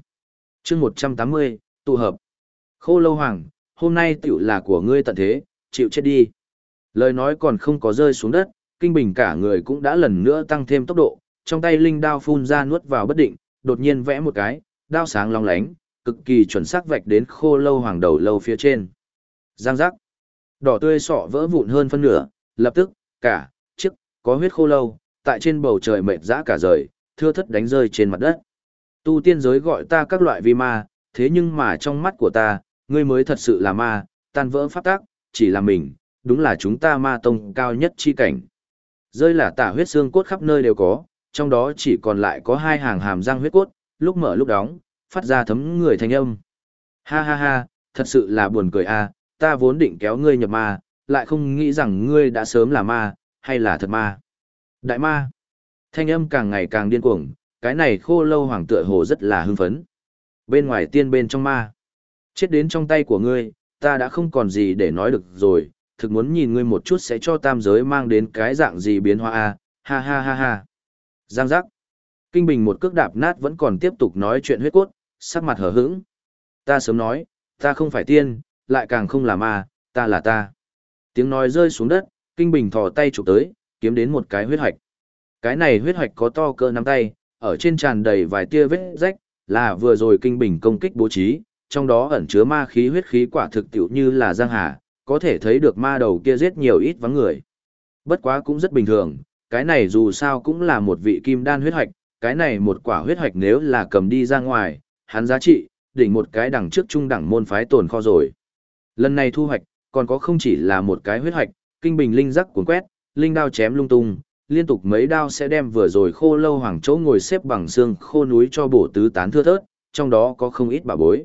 chương 180, tụ hợp. Khô lâu hoàng, hôm nay tiểu là của ngươi tận thế, chịu chết đi. Lời nói còn không có rơi xuống đất, kinh bình cả người cũng đã lần nữa tăng thêm tốc độ, trong tay linh đao phun ra nuốt vào bất định, đột nhiên vẽ một cái, đao sáng long lánh, cực kỳ chuẩn xác vạch đến khô lâu hoàng đầu lâu phía trên. Giang giác. Đỏ tươi sọ vỡ vụn hơn phân nửa, lập tức, cả, chiếc, có huyết khô lâu, tại trên bầu trời mệt dã cả rời, thưa thất đánh rơi trên mặt đất. Tu tiên giới gọi ta các loại vi ma, thế nhưng mà trong mắt của ta, ngươi mới thật sự là ma, tan vỡ pháp tác, chỉ là mình, đúng là chúng ta ma tông cao nhất chi cảnh. Rơi là tả huyết xương cốt khắp nơi đều có, trong đó chỉ còn lại có hai hàng hàm răng huyết cốt, lúc mở lúc đóng, phát ra thấm người thanh âm. Ha ha ha, thật sự là buồn cười a, ta vốn định kéo ngươi nhập ma, lại không nghĩ rằng ngươi đã sớm là ma, hay là thật ma. Đại ma. Thanh âm càng ngày càng điên cuồng, cái này khô lâu hoàng tựa hồ rất là hưng phấn. Bên ngoài tiên bên trong ma. Chết đến trong tay của ngươi, ta đã không còn gì để nói được rồi, thực muốn nhìn ngươi một chút sẽ cho tam giới mang đến cái dạng gì biến hóa a ha ha ha ha. Giang giác. Kinh Bình một cước đạp nát vẫn còn tiếp tục nói chuyện huyết cốt, sắc mặt hở hững. Ta sớm nói, ta không phải tiên, lại càng không là ma, ta là ta. Tiếng nói rơi xuống đất, Kinh Bình thò tay chụp tới, kiếm đến một cái huyết hoạch. Cái này huyết hoạch có to cỡ nắm tay, ở trên tràn đầy vài tia vết rách, là vừa rồi Kinh Bình công kích bố trí, trong đó ẩn chứa ma khí huyết khí quả thực tiểu như là giang hà, có thể thấy được ma đầu kia giết nhiều ít vắng người. Bất quá cũng rất bình thường, cái này dù sao cũng là một vị kim đan huyết hoạch, cái này một quả huyết hoạch nếu là cầm đi ra ngoài, hắn giá trị, đỉnh một cái đằng trước trung đẳng môn phái tồn kho rồi. Lần này thu hoạch, còn có không chỉ là một cái huyết hoạch, kinh bình linh rắc cuốn quét, linh đao chém lung tung, liên tục mấy đao sẽ đem vừa rồi khô lâu hoàng chỗ ngồi xếp bằng xương khô núi cho bổ tứ tán thưa thớt, trong đó có không ít bà bối.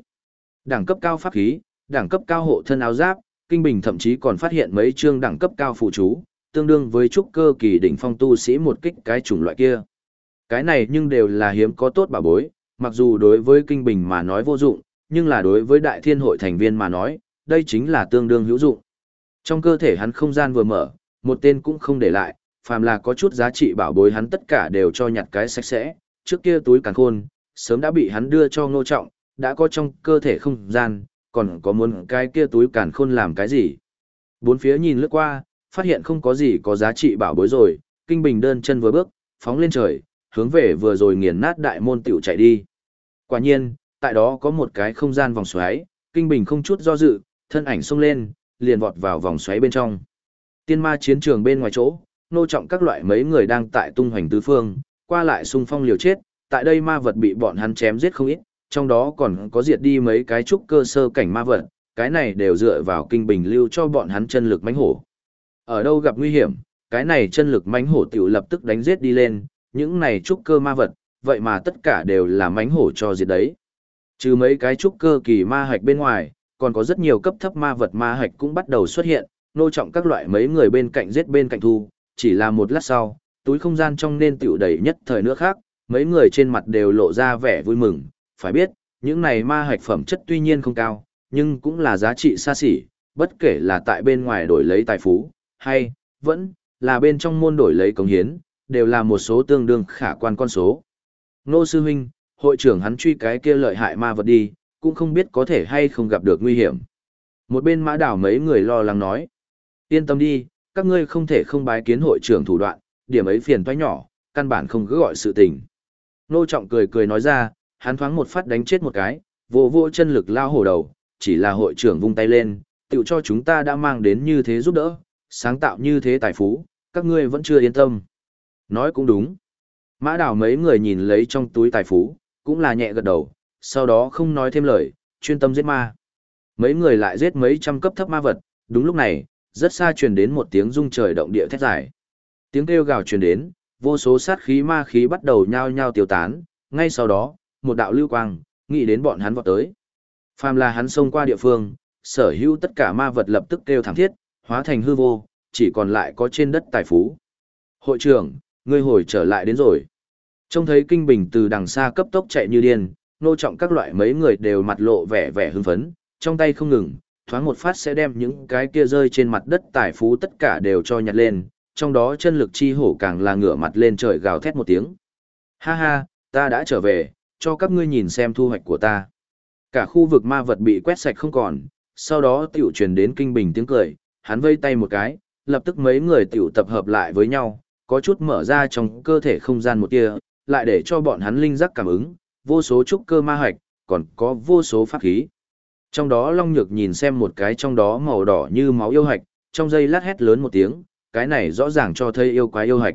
Đẳng cấp cao pháp khí, đẳng cấp cao hộ thân áo giáp, kinh bình thậm chí còn phát hiện mấy chương đẳng cấp cao phụ chú, tương đương với trúc cơ kỳ đỉnh phong tu sĩ một kích cái chủng loại kia. Cái này nhưng đều là hiếm có tốt bà bối, mặc dù đối với kinh bình mà nói vô dụng, nhưng là đối với đại thiên hội thành viên mà nói, đây chính là tương đương hữu dụng. Trong cơ thể hắn không gian vừa mở, một tên cũng không để lại, phàm là có chút giá trị bảo bối hắn tất cả đều cho nhặt cái sạch sẽ, trước kia túi càng khôn, sớm đã bị hắn đưa cho ngô trọng, đã có trong cơ thể không gian, còn có muốn cái kia túi càn khôn làm cái gì. Bốn phía nhìn lướt qua, phát hiện không có gì có giá trị bảo bối rồi, Kinh Bình đơn chân vừa bước, phóng lên trời, hướng về vừa rồi nghiền nát đại môn tiểu chạy đi. Quả nhiên, tại đó có một cái không gian vòng xoáy, Kinh Bình không chút do dự, thân ảnh xông lên, liền vọt vào vòng xoáy bên trong. Tiên ma chiến trường bên ngoài chỗ, nô trọng các loại mấy người đang tại tung hoành tứ phương, qua lại xung phong liều chết, tại đây ma vật bị bọn hắn chém giết không ít, trong đó còn có diệt đi mấy cái trúc cơ sơ cảnh ma vật, cái này đều dựa vào kinh bình lưu cho bọn hắn chân lực mãnh hổ. Ở đâu gặp nguy hiểm, cái này chân lực mãnh hổ tiểu lập tức đánh giết đi lên, những này trúc cơ ma vật, vậy mà tất cả đều là mãnh hổ cho diệt đấy. Trừ mấy cái trúc cơ kỳ ma hạch bên ngoài, còn có rất nhiều cấp thấp ma vật ma hạch cũng bắt đầu xuất hiện, nô trọng các loại mấy người bên cạnh giết bên cạnh thu, chỉ là một lát sau, túi không gian trong nên tiểu đầy nhất thời nữa khác, mấy người trên mặt đều lộ ra vẻ vui mừng, phải biết, những này ma hạch phẩm chất tuy nhiên không cao, nhưng cũng là giá trị xa xỉ, bất kể là tại bên ngoài đổi lấy tài phú, hay, vẫn, là bên trong môn đổi lấy công hiến, đều là một số tương đương khả quan con số. Nô sư huynh, hội trưởng hắn truy cái kia lợi hại ma vật đi, cũng không biết có thể hay không gặp được nguy hiểm. Một bên mã đảo mấy người lo lắng nói. Yên tâm đi, các ngươi không thể không bái kiến hội trưởng thủ đoạn, điểm ấy phiền toái nhỏ, căn bản không cứ gọi sự tình. Nô trọng cười cười nói ra, hắn thoáng một phát đánh chết một cái, vô vô chân lực lao hổ đầu, chỉ là hội trưởng vung tay lên, tự cho chúng ta đã mang đến như thế giúp đỡ, sáng tạo như thế tài phú, các ngươi vẫn chưa yên tâm. Nói cũng đúng. Mã đảo mấy người nhìn lấy trong túi tài phú, cũng là nhẹ gật đầu, sau đó không nói thêm lời, chuyên tâm giết ma. Mấy người lại giết mấy trăm cấp thấp ma vật, đúng lúc này, rất xa truyền đến một tiếng rung trời động địa thét dài. Tiếng kêu gào truyền đến, vô số sát khí ma khí bắt đầu nhao nhao tiêu tán, ngay sau đó, một đạo lưu quang, nghĩ đến bọn hắn vọt tới. Phàm là hắn xông qua địa phương, sở hữu tất cả ma vật lập tức kêu thảm thiết, hóa thành hư vô, chỉ còn lại có trên đất tài phú. Hội trưởng, ngươi hồi trở lại đến rồi. Trông thấy kinh bình từ đằng xa cấp tốc chạy như điên, nô trọng các loại mấy người đều mặt lộ vẻ vẻ hưng phấn, trong tay không ngừng, thoáng một phát sẽ đem những cái kia rơi trên mặt đất tài phú tất cả đều cho nhặt lên, trong đó chân lực chi hổ càng là ngửa mặt lên trời gào thét một tiếng. Ha ha, ta đã trở về, cho các ngươi nhìn xem thu hoạch của ta. Cả khu vực ma vật bị quét sạch không còn, sau đó tiểu truyền đến kinh bình tiếng cười, hắn vây tay một cái, lập tức mấy người tiểu tập hợp lại với nhau, có chút mở ra trong cơ thể không gian một tia, lại để cho bọn hắn linh giác cảm ứng, vô số trúc cơ ma hạch, còn có vô số pháp khí. Trong đó Long Nhược nhìn xem một cái trong đó màu đỏ như máu yêu hạch, trong giây lát hét lớn một tiếng, cái này rõ ràng cho thấy yêu quái yêu hạch.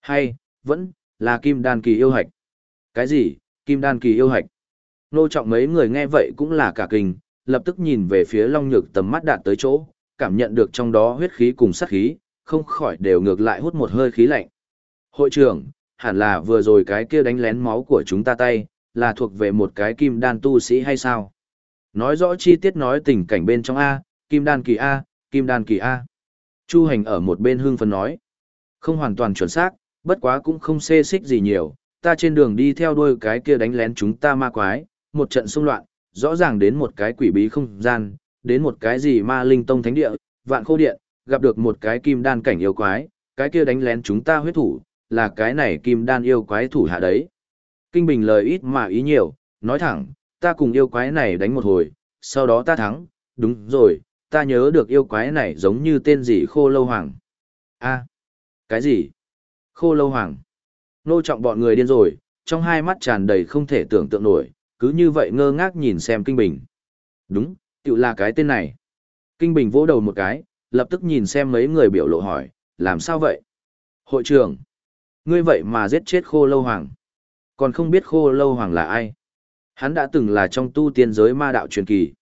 Hay, vẫn, là kim đan kỳ yêu hạch. Cái gì, kim đan kỳ yêu hạch? Nô trọng mấy người nghe vậy cũng là cả kinh, lập tức nhìn về phía Long Nhược tầm mắt đạt tới chỗ, cảm nhận được trong đó huyết khí cùng sát khí, không khỏi đều ngược lại hút một hơi khí lạnh. Hội trưởng, hẳn là vừa rồi cái kia đánh lén máu của chúng ta tay, là thuộc về một cái kim đan tu sĩ hay sao? Nói rõ chi tiết nói tình cảnh bên trong A, kim đan kỳ A, kim đan kỳ A. Chu hành ở một bên hương phấn nói. Không hoàn toàn chuẩn xác, bất quá cũng không xê xích gì nhiều, ta trên đường đi theo đuôi cái kia đánh lén chúng ta ma quái, một trận xung loạn, rõ ràng đến một cái quỷ bí không gian, đến một cái gì ma linh tông thánh địa, vạn khô điện, gặp được một cái kim đan cảnh yêu quái, cái kia đánh lén chúng ta huyết thủ, là cái này kim đan yêu quái thủ hạ đấy. Kinh Bình lời ít mà ý nhiều, nói thẳng, ta cùng yêu quái này đánh một hồi, sau đó ta thắng, đúng rồi, ta nhớ được yêu quái này giống như tên gì khô lâu hoàng. a cái gì? Khô lâu hoàng. Nô trọng bọn người điên rồi, trong hai mắt tràn đầy không thể tưởng tượng nổi, cứ như vậy ngơ ngác nhìn xem Kinh Bình. Đúng, tự là cái tên này. Kinh Bình vỗ đầu một cái, lập tức nhìn xem mấy người biểu lộ hỏi, làm sao vậy? Hội trưởng, ngươi vậy mà giết chết khô lâu hoàng. Còn không biết khô lâu hoàng là ai? Hắn đã từng là trong tu tiên giới ma đạo truyền kỳ.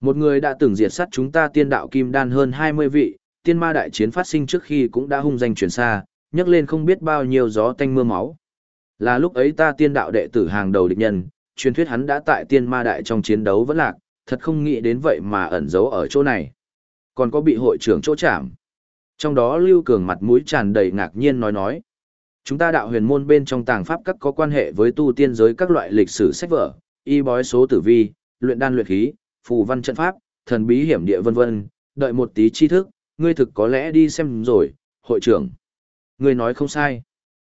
Một người đã từng diệt sát chúng ta tiên đạo kim đan hơn 20 vị, tiên ma đại chiến phát sinh trước khi cũng đã hung danh truyền xa, nhấc lên không biết bao nhiêu gió tanh mưa máu. Là lúc ấy ta tiên đạo đệ tử hàng đầu địch nhân, truyền thuyết hắn đã tại tiên ma đại trong chiến đấu vẫn lạc, thật không nghĩ đến vậy mà ẩn giấu ở chỗ này. Còn có bị hội trưởng chỗ chạm. Trong đó Lưu Cường mặt mũi tràn đầy ngạc nhiên nói nói. Chúng ta đạo huyền môn bên trong tàng pháp các có quan hệ với tu tiên giới các loại lịch sử sách vở, y bói số tử vi, luyện đan luyện khí, phù văn trận pháp, thần bí hiểm địa vân vân, đợi một tí tri thức, ngươi thực có lẽ đi xem rồi, hội trưởng. Người nói không sai.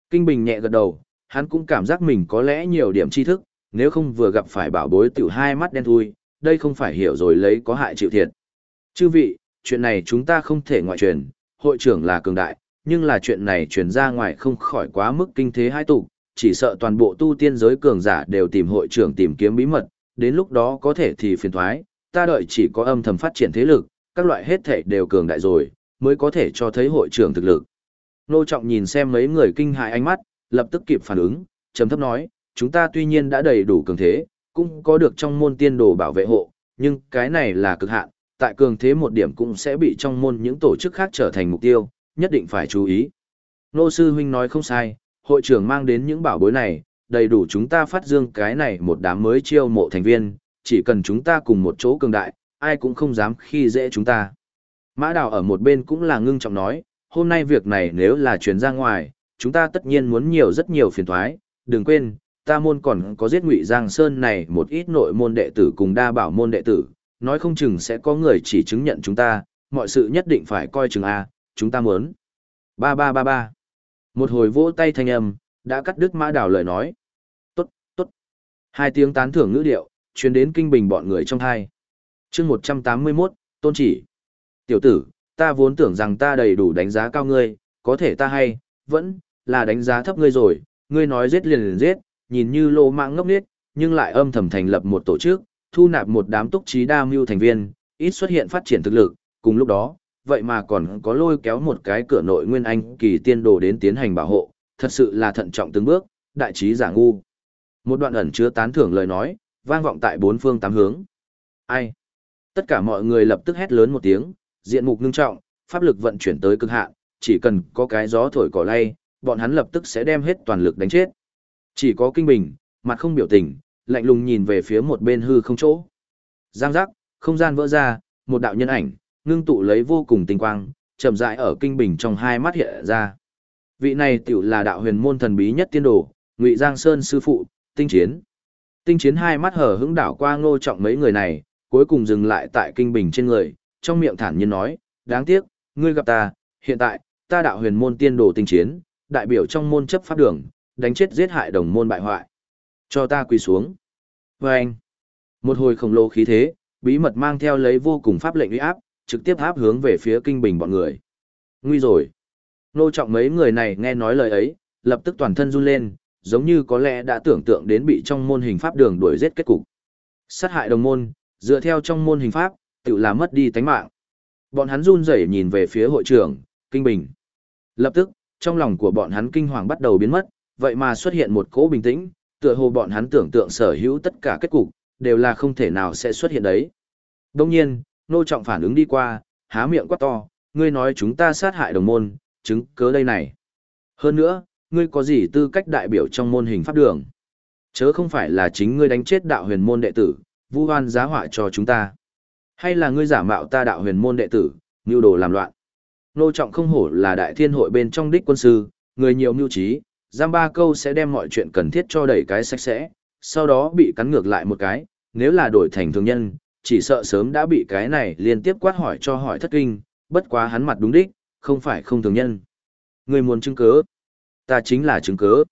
Kinh Bình nhẹ gật đầu, hắn cũng cảm giác mình có lẽ nhiều điểm tri thức, nếu không vừa gặp phải bảo bối tiểu hai mắt đen thui, đây không phải hiểu rồi lấy có hại chịu thiệt. Chư vị, chuyện này chúng ta không thể ngoại truyền, hội trưởng là cường đại, nhưng là chuyện này truyền ra ngoài không khỏi quá mức kinh thế hai tụ, chỉ sợ toàn bộ tu tiên giới cường giả đều tìm hội trưởng tìm kiếm bí mật, đến lúc đó có thể thì phiền thoái, ta đợi chỉ có âm thầm phát triển thế lực, các loại hết thể đều cường đại rồi, mới có thể cho thấy hội trưởng thực lực. Nô Trọng nhìn xem mấy người kinh hại ánh mắt, lập tức kịp phản ứng, trầm thấp nói, chúng ta tuy nhiên đã đầy đủ cường thế, cũng có được trong môn tiên đồ bảo vệ hộ, nhưng cái này là cực hạn, tại cường thế một điểm cũng sẽ bị trong môn những tổ chức khác trở thành mục tiêu, nhất định phải chú ý. Nô sư huynh nói không sai, hội trưởng mang đến những bảo bối này, đầy đủ chúng ta phát dương cái này một đám mới chiêu mộ thành viên, chỉ cần chúng ta cùng một chỗ cường đại, ai cũng không dám khi dễ chúng ta. Mã Đào ở một bên cũng là ngưng trọng nói, hôm nay việc này nếu là chuyển ra ngoài, chúng ta tất nhiên muốn nhiều rất nhiều phiền thoái, đừng quên, ta môn còn có giết ngụy Giang Sơn này một ít nội môn đệ tử cùng đa bảo môn đệ tử, nói không chừng sẽ có người chỉ chứng nhận chúng ta, mọi sự nhất định phải coi chừng A, chúng ta muốn. Ba ba ba ba. Một hồi vỗ tay thanh âm, đã cắt đứt mã đào lời nói. Tốt, tốt. Hai tiếng tán thưởng ngữ điệu, truyền đến kinh bình bọn người trong hai. chương 181, tôn chỉ. Tiểu tử, ta vốn tưởng rằng ta đầy đủ đánh giá cao ngươi, có thể ta hay, vẫn, là đánh giá thấp ngươi rồi, ngươi nói giết liền liền giết, nhìn như lô mạng ngốc nghếch, nhưng lại âm thầm thành lập một tổ chức, thu nạp một đám túc trí đa mưu thành viên, ít xuất hiện phát triển thực lực, cùng lúc đó, vậy mà còn có lôi kéo một cái cửa nội nguyên anh kỳ tiên đồ đến tiến hành bảo hộ, thật sự là thận trọng từng bước, đại trí giả ngu. Một đoạn ẩn chứa tán thưởng lời nói, vang vọng tại bốn phương tám hướng. Ai? Tất cả mọi người lập tức hét lớn một tiếng, diện mục ngưng trọng, pháp lực vận chuyển tới cực hạn, chỉ cần có cái gió thổi cỏ lay, bọn hắn lập tức sẽ đem hết toàn lực đánh chết. Chỉ có kinh bình, mặt không biểu tình, lạnh lùng nhìn về phía một bên hư không chỗ. Giang giác, không gian vỡ ra, một đạo nhân ảnh, ngưng tụ lấy vô cùng tinh quang, chậm rãi ở kinh bình trong hai mắt hiện ra. Vị này tiểu là đạo huyền môn thần bí nhất tiên đồ, Ngụy Giang Sơn sư phụ, Tinh Chiến. Tinh Chiến hai mắt hở hững đảo qua ngô trọng mấy người này, cuối cùng dừng lại tại kinh bình trên người, trong miệng thản nhiên nói, đáng tiếc, ngươi gặp ta, hiện tại, ta đạo huyền môn tiên đồ Tinh Chiến, đại biểu trong môn chấp pháp đường, đánh chết giết hại đồng môn bại hoại. Cho ta quỳ xuống. Và anh, một hồi khổng lồ khí thế, bí mật mang theo lấy vô cùng pháp lệnh uy áp, trực tiếp áp hướng về phía kinh bình bọn người. Nguy rồi. Nô trọng mấy người này nghe nói lời ấy, lập tức toàn thân run lên, giống như có lẽ đã tưởng tượng đến bị trong môn hình pháp đường đuổi giết kết cục. Sát hại đồng môn, dựa theo trong môn hình pháp, tự làm mất đi tánh mạng. Bọn hắn run rẩy nhìn về phía hội trưởng, kinh bình. Lập tức, trong lòng của bọn hắn kinh hoàng bắt đầu biến mất, vậy mà xuất hiện một cỗ bình tĩnh, tựa hồ bọn hắn tưởng tượng sở hữu tất cả kết cục, đều là không thể nào sẽ xuất hiện đấy. Đông nhiên, nô trọng phản ứng đi qua, há miệng quát to, ngươi nói chúng ta sát hại đồng môn, chứng cớ đây này. Hơn nữa, ngươi có gì tư cách đại biểu trong môn hình pháp đường? Chớ không phải là chính ngươi đánh chết đạo huyền môn đệ tử, vu oan giá họa cho chúng ta. Hay là ngươi giả mạo ta đạo huyền môn đệ tử, mưu đồ làm loạn. Nô trọng không hổ là đại thiên hội bên trong đích quân sư, người nhiều mưu trí, giam ba câu sẽ đem mọi chuyện cần thiết cho đẩy cái sạch sẽ, sau đó bị cắn ngược lại một cái, nếu là đổi thành thường nhân, chỉ sợ sớm đã bị cái này liên tiếp quát hỏi cho hỏi thất kinh, bất quá hắn mặt đúng đích, không phải không thường nhân. Ngươi muốn chứng cớ, ta chính là chứng cớ.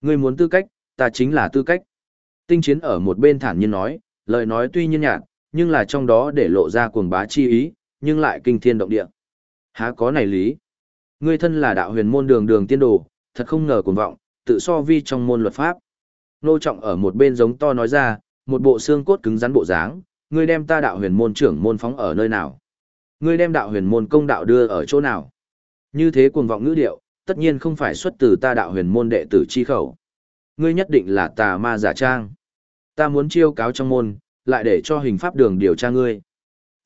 Ngươi muốn tư cách, ta chính là tư cách. Tinh chiến ở một bên thản nhiên nói, lời nói tuy nhiên nhạt, nhưng là trong đó để lộ ra cuồng bá chi ý, nhưng lại kinh thiên động địa. Há có này lý? Ngươi thân là đạo huyền môn đường đường tiên đồ, thật không ngờ cuồng vọng, tự so vi trong môn luật pháp. Nô trọng ở một bên giống to nói ra, một bộ xương cốt cứng rắn bộ dáng, ngươi đem ta đạo huyền môn trưởng môn phóng ở nơi nào? Ngươi đem đạo huyền môn công đạo đưa ở chỗ nào? Như thế cuồng vọng ngữ điệu, tất nhiên không phải xuất từ ta đạo huyền môn đệ tử chi khẩu. Ngươi nhất định là tà ma giả trang. Ta muốn chiêu cáo trong môn, lại để cho hình pháp đường điều tra ngươi.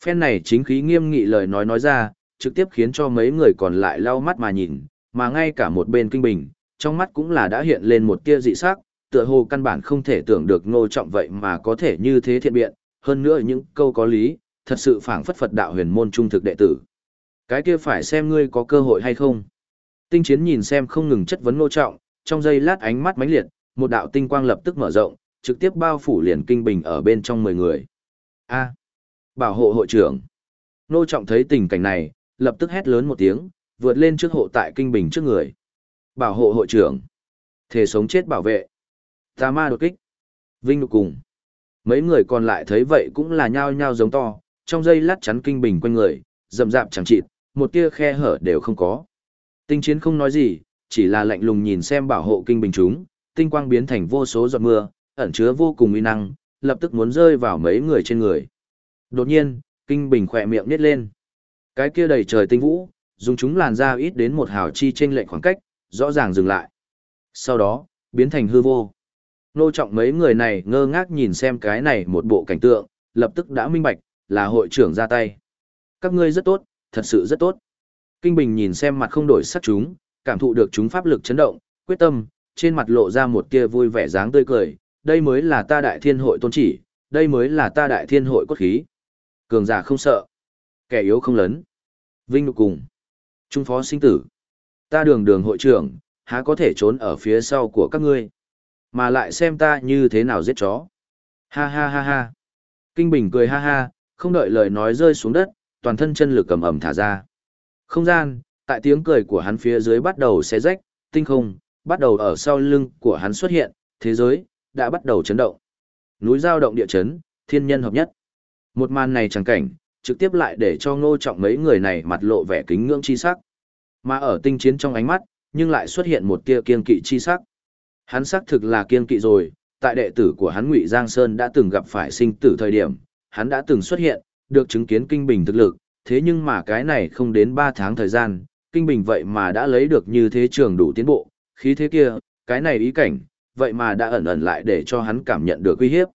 Phen này chính khí nghiêm nghị lời nói nói ra, trực tiếp khiến cho mấy người còn lại lau mắt mà nhìn, mà ngay cả một bên kinh bình, trong mắt cũng là đã hiện lên một tia dị sắc, tựa hồ căn bản không thể tưởng được ngô trọng vậy mà có thể như thế thiện biện, hơn nữa những câu có lý, thật sự phảng phất Phật đạo huyền môn trung thực đệ tử. Cái kia phải xem ngươi có cơ hội hay không. Tinh chiến nhìn xem không ngừng chất vấn ngô trọng, trong giây lát ánh mắt mãnh liệt, một đạo tinh quang lập tức mở rộng, trực tiếp bao phủ liền kinh bình ở bên trong 10 người. A. bảo hộ hội trưởng. Nô trọng thấy tình cảnh này, lập tức hét lớn một tiếng, vượt lên trước hộ tại kinh bình trước người. Bảo hộ hội trưởng. Thể sống chết bảo vệ. Tà ma đột kích. Vinh đục cùng. Mấy người còn lại thấy vậy cũng là nhao nhao giống to, trong dây lát chắn kinh bình quanh người, rậm rạp chẳng chịt, một tia khe hở đều không có. Tinh chiến không nói gì, chỉ là lạnh lùng nhìn xem bảo hộ kinh bình chúng, tinh quang biến thành vô số giọt mưa, ẩn chứa vô cùng uy năng, lập tức muốn rơi vào mấy người trên người. Đột nhiên, kinh bình khỏe miệng nít lên. Cái kia đầy trời tinh vũ, dùng chúng làn ra ít đến một hào chi trên lệnh khoảng cách, rõ ràng dừng lại. Sau đó, biến thành hư vô. Nô trọng mấy người này ngơ ngác nhìn xem cái này một bộ cảnh tượng, lập tức đã minh bạch, là hội trưởng ra tay. Các ngươi rất tốt, thật sự rất tốt. Kinh Bình nhìn xem mặt không đổi sắc chúng, cảm thụ được chúng pháp lực chấn động, quyết tâm, trên mặt lộ ra một tia vui vẻ dáng tươi cười, đây mới là ta đại thiên hội tôn chỉ, đây mới là ta đại thiên hội cốt khí. Cường giả không sợ, kẻ yếu không lớn. Vinh nụ cùng. Trung phó sinh tử. Ta đường đường hội trưởng, há có thể trốn ở phía sau của các ngươi. Mà lại xem ta như thế nào giết chó. Ha ha ha ha. Kinh Bình cười ha ha, không đợi lời nói rơi xuống đất, toàn thân chân lực cầm ẩm thả ra. Không gian, tại tiếng cười của hắn phía dưới bắt đầu xé rách, tinh không, bắt đầu ở sau lưng của hắn xuất hiện, thế giới, đã bắt đầu chấn động. Núi giao động địa chấn, thiên nhân hợp nhất. Một màn này chẳng cảnh, trực tiếp lại để cho ngô trọng mấy người này mặt lộ vẻ kính ngưỡng chi sắc. Mà ở tinh chiến trong ánh mắt, nhưng lại xuất hiện một tia kiên kỵ chi sắc. Hắn xác thực là kiên kỵ rồi, tại đệ tử của hắn Ngụy Giang Sơn đã từng gặp phải sinh tử thời điểm, hắn đã từng xuất hiện, được chứng kiến kinh bình thực lực, thế nhưng mà cái này không đến 3 tháng thời gian, kinh bình vậy mà đã lấy được như thế trường đủ tiến bộ, khí thế kia, cái này ý cảnh, vậy mà đã ẩn ẩn lại để cho hắn cảm nhận được uy hiếp.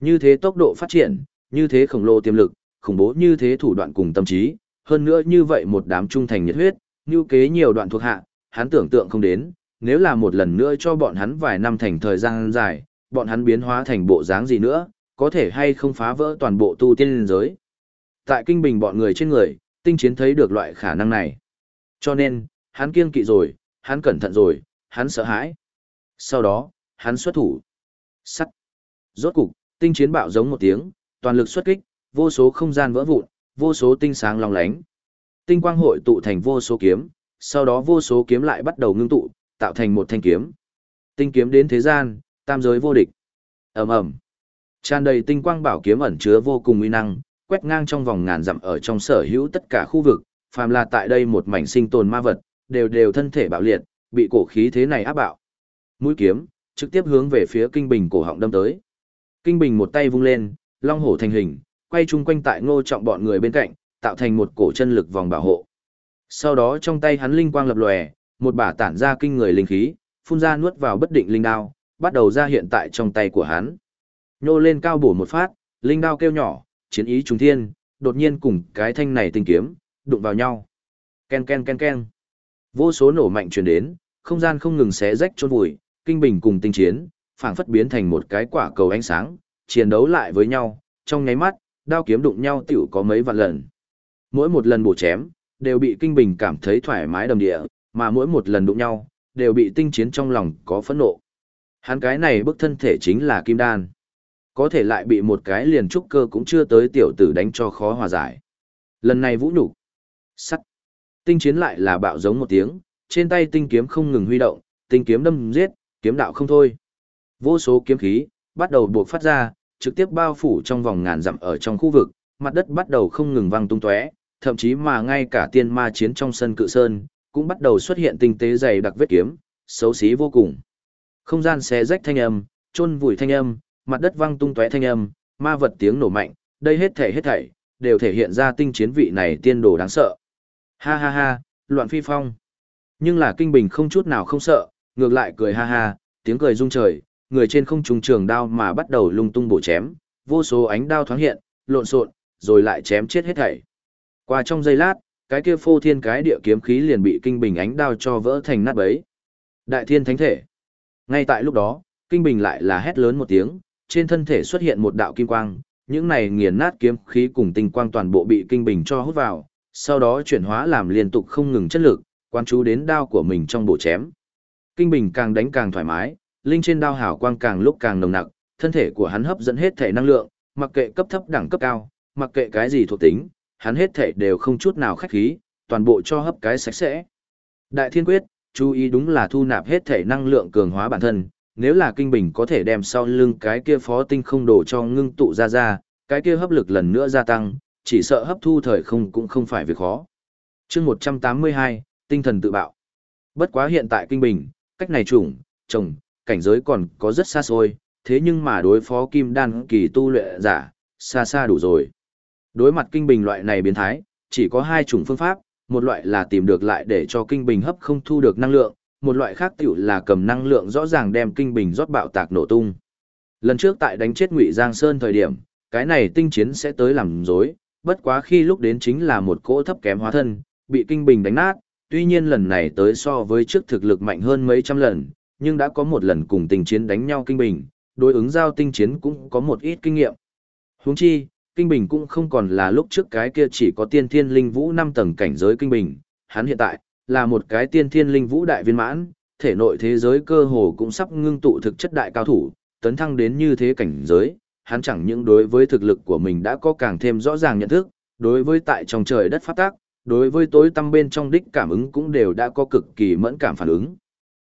Như thế tốc độ phát triển, như thế khổng lồ tiềm lực, khủng bố như thế thủ đoạn cùng tâm trí, hơn nữa như vậy một đám trung thành nhiệt huyết, như kế nhiều đoạn thuộc hạ, hắn tưởng tượng không đến, nếu là một lần nữa cho bọn hắn vài năm thành thời gian dài, bọn hắn biến hóa thành bộ dáng gì nữa, có thể hay không phá vỡ toàn bộ tu tiên liên giới. Tại kinh bình bọn người trên người, tinh chiến thấy được loại khả năng này. Cho nên, hắn kiêng kỵ rồi, hắn cẩn thận rồi, hắn sợ hãi. Sau đó, hắn xuất thủ. Sắt. Rốt cục, tinh chiến bạo giống một tiếng, toàn lực xuất kích, vô số không gian vỡ vụn, vô số tinh sáng long lánh. Tinh quang hội tụ thành vô số kiếm, sau đó vô số kiếm lại bắt đầu ngưng tụ, tạo thành một thanh kiếm. Tinh kiếm đến thế gian, tam giới vô địch. Ầm ầm. Tràn đầy tinh quang bảo kiếm ẩn chứa vô cùng uy năng, quét ngang trong vòng ngàn dặm ở trong sở hữu tất cả khu vực, phàm là tại đây một mảnh sinh tồn ma vật, đều đều thân thể bạo liệt, bị cổ khí thế này áp bạo. Mũi kiếm trực tiếp hướng về phía Kinh Bình cổ họng đâm tới. Kinh Bình một tay vung lên, long hổ thành hình, quay chung quanh tại Ngô Trọng bọn người bên cạnh, tạo thành một cổ chân lực vòng bảo hộ. Sau đó trong tay hắn linh quang lập lòe, một bả tản ra kinh người linh khí, phun ra nuốt vào bất định linh đao, bắt đầu ra hiện tại trong tay của hắn. Nhô lên cao bổ một phát, linh đao kêu nhỏ, chiến ý trùng thiên, đột nhiên cùng cái thanh này tinh kiếm, đụng vào nhau. Ken ken ken ken. Vô số nổ mạnh truyền đến, không gian không ngừng xé rách chôn vùi, kinh bình cùng tinh chiến, phảng phất biến thành một cái quả cầu ánh sáng, chiến đấu lại với nhau, trong nháy mắt, đao kiếm đụng nhau tiểu có mấy vạn lần. Mỗi một lần bổ chém, đều bị kinh bình cảm thấy thoải mái đầm địa, mà mỗi một lần đụng nhau, đều bị tinh chiến trong lòng có phẫn nộ. Hắn cái này bức thân thể chính là kim đan. Có thể lại bị một cái liền trúc cơ cũng chưa tới tiểu tử đánh cho khó hòa giải. Lần này vũ nhục Sắt. Tinh chiến lại là bạo giống một tiếng, trên tay tinh kiếm không ngừng huy động, tinh kiếm đâm giết, kiếm đạo không thôi. Vô số kiếm khí, bắt đầu buộc phát ra, trực tiếp bao phủ trong vòng ngàn dặm ở trong khu vực, mặt đất bắt đầu không ngừng văng tung tóe, thậm chí mà ngay cả tiên ma chiến trong sân cự sơn, cũng bắt đầu xuất hiện tinh tế dày đặc vết kiếm, xấu xí vô cùng. Không gian xé rách thanh âm, chôn vùi thanh âm, mặt đất văng tung tóe thanh âm, ma vật tiếng nổ mạnh, đây hết thảy hết thảy đều thể hiện ra tinh chiến vị này tiên đồ đáng sợ. Ha ha ha, loạn phi phong. Nhưng là kinh bình không chút nào không sợ, ngược lại cười ha ha, tiếng cười rung trời, người trên không trùng trường đao mà bắt đầu lung tung bổ chém, vô số ánh đao thoáng hiện, lộn xộn, rồi lại chém chết hết thảy. Qua trong giây lát, cái kia phô thiên cái địa kiếm khí liền bị kinh bình ánh đao cho vỡ thành nát bấy. Đại thiên thánh thể. Ngay tại lúc đó, kinh bình lại là hét lớn một tiếng, trên thân thể xuất hiện một đạo kim quang, những này nghiền nát kiếm khí cùng tinh quang toàn bộ bị kinh bình cho hút vào, sau đó chuyển hóa làm liên tục không ngừng chất lực, quan chú đến đao của mình trong bộ chém. Kinh bình càng đánh càng thoải mái, linh trên đao hào quang càng lúc càng nồng nặc, thân thể của hắn hấp dẫn hết thể năng lượng, mặc kệ cấp thấp đẳng cấp cao, mặc kệ cái gì thuộc tính, hắn hết thể đều không chút nào khách khí, toàn bộ cho hấp cái sạch sẽ. Đại Thiên Quyết, chú ý đúng là thu nạp hết thể năng lượng cường hóa bản thân, nếu là kinh bình có thể đem sau lưng cái kia phó tinh không đổ cho ngưng tụ ra ra, cái kia hấp lực lần nữa gia tăng, chỉ sợ hấp thu thời không cũng không phải việc khó. chương 182, tinh thần tự bạo. Bất quá hiện tại kinh bình, cách này chủng, trồng, cảnh giới còn có rất xa xôi, thế nhưng mà đối phó kim đan kỳ tu luyện giả, xa xa đủ rồi. Đối mặt kinh bình loại này biến thái, chỉ có hai chủng phương pháp, một loại là tìm được lại để cho kinh bình hấp không thu được năng lượng, một loại khác tiểu là cầm năng lượng rõ ràng đem kinh bình rót bạo tạc nổ tung. Lần trước tại đánh chết Ngụy Giang Sơn thời điểm, cái này tinh chiến sẽ tới làm dối, bất quá khi lúc đến chính là một cỗ thấp kém hóa thân, bị kinh bình đánh nát, tuy nhiên lần này tới so với trước thực lực mạnh hơn mấy trăm lần, nhưng đã có một lần cùng tình chiến đánh nhau kinh bình, đối ứng giao tinh chiến cũng có một ít kinh nghiệm. Huống chi, kinh bình cũng không còn là lúc trước cái kia chỉ có tiên thiên linh vũ 5 tầng cảnh giới kinh bình, hắn hiện tại là một cái tiên thiên linh vũ đại viên mãn, thể nội thế giới cơ hồ cũng sắp ngưng tụ thực chất đại cao thủ, tấn thăng đến như thế cảnh giới, hắn chẳng những đối với thực lực của mình đã có càng thêm rõ ràng nhận thức, đối với tại trong trời đất phát tác, đối với tối tâm bên trong đích cảm ứng cũng đều đã có cực kỳ mẫn cảm phản ứng.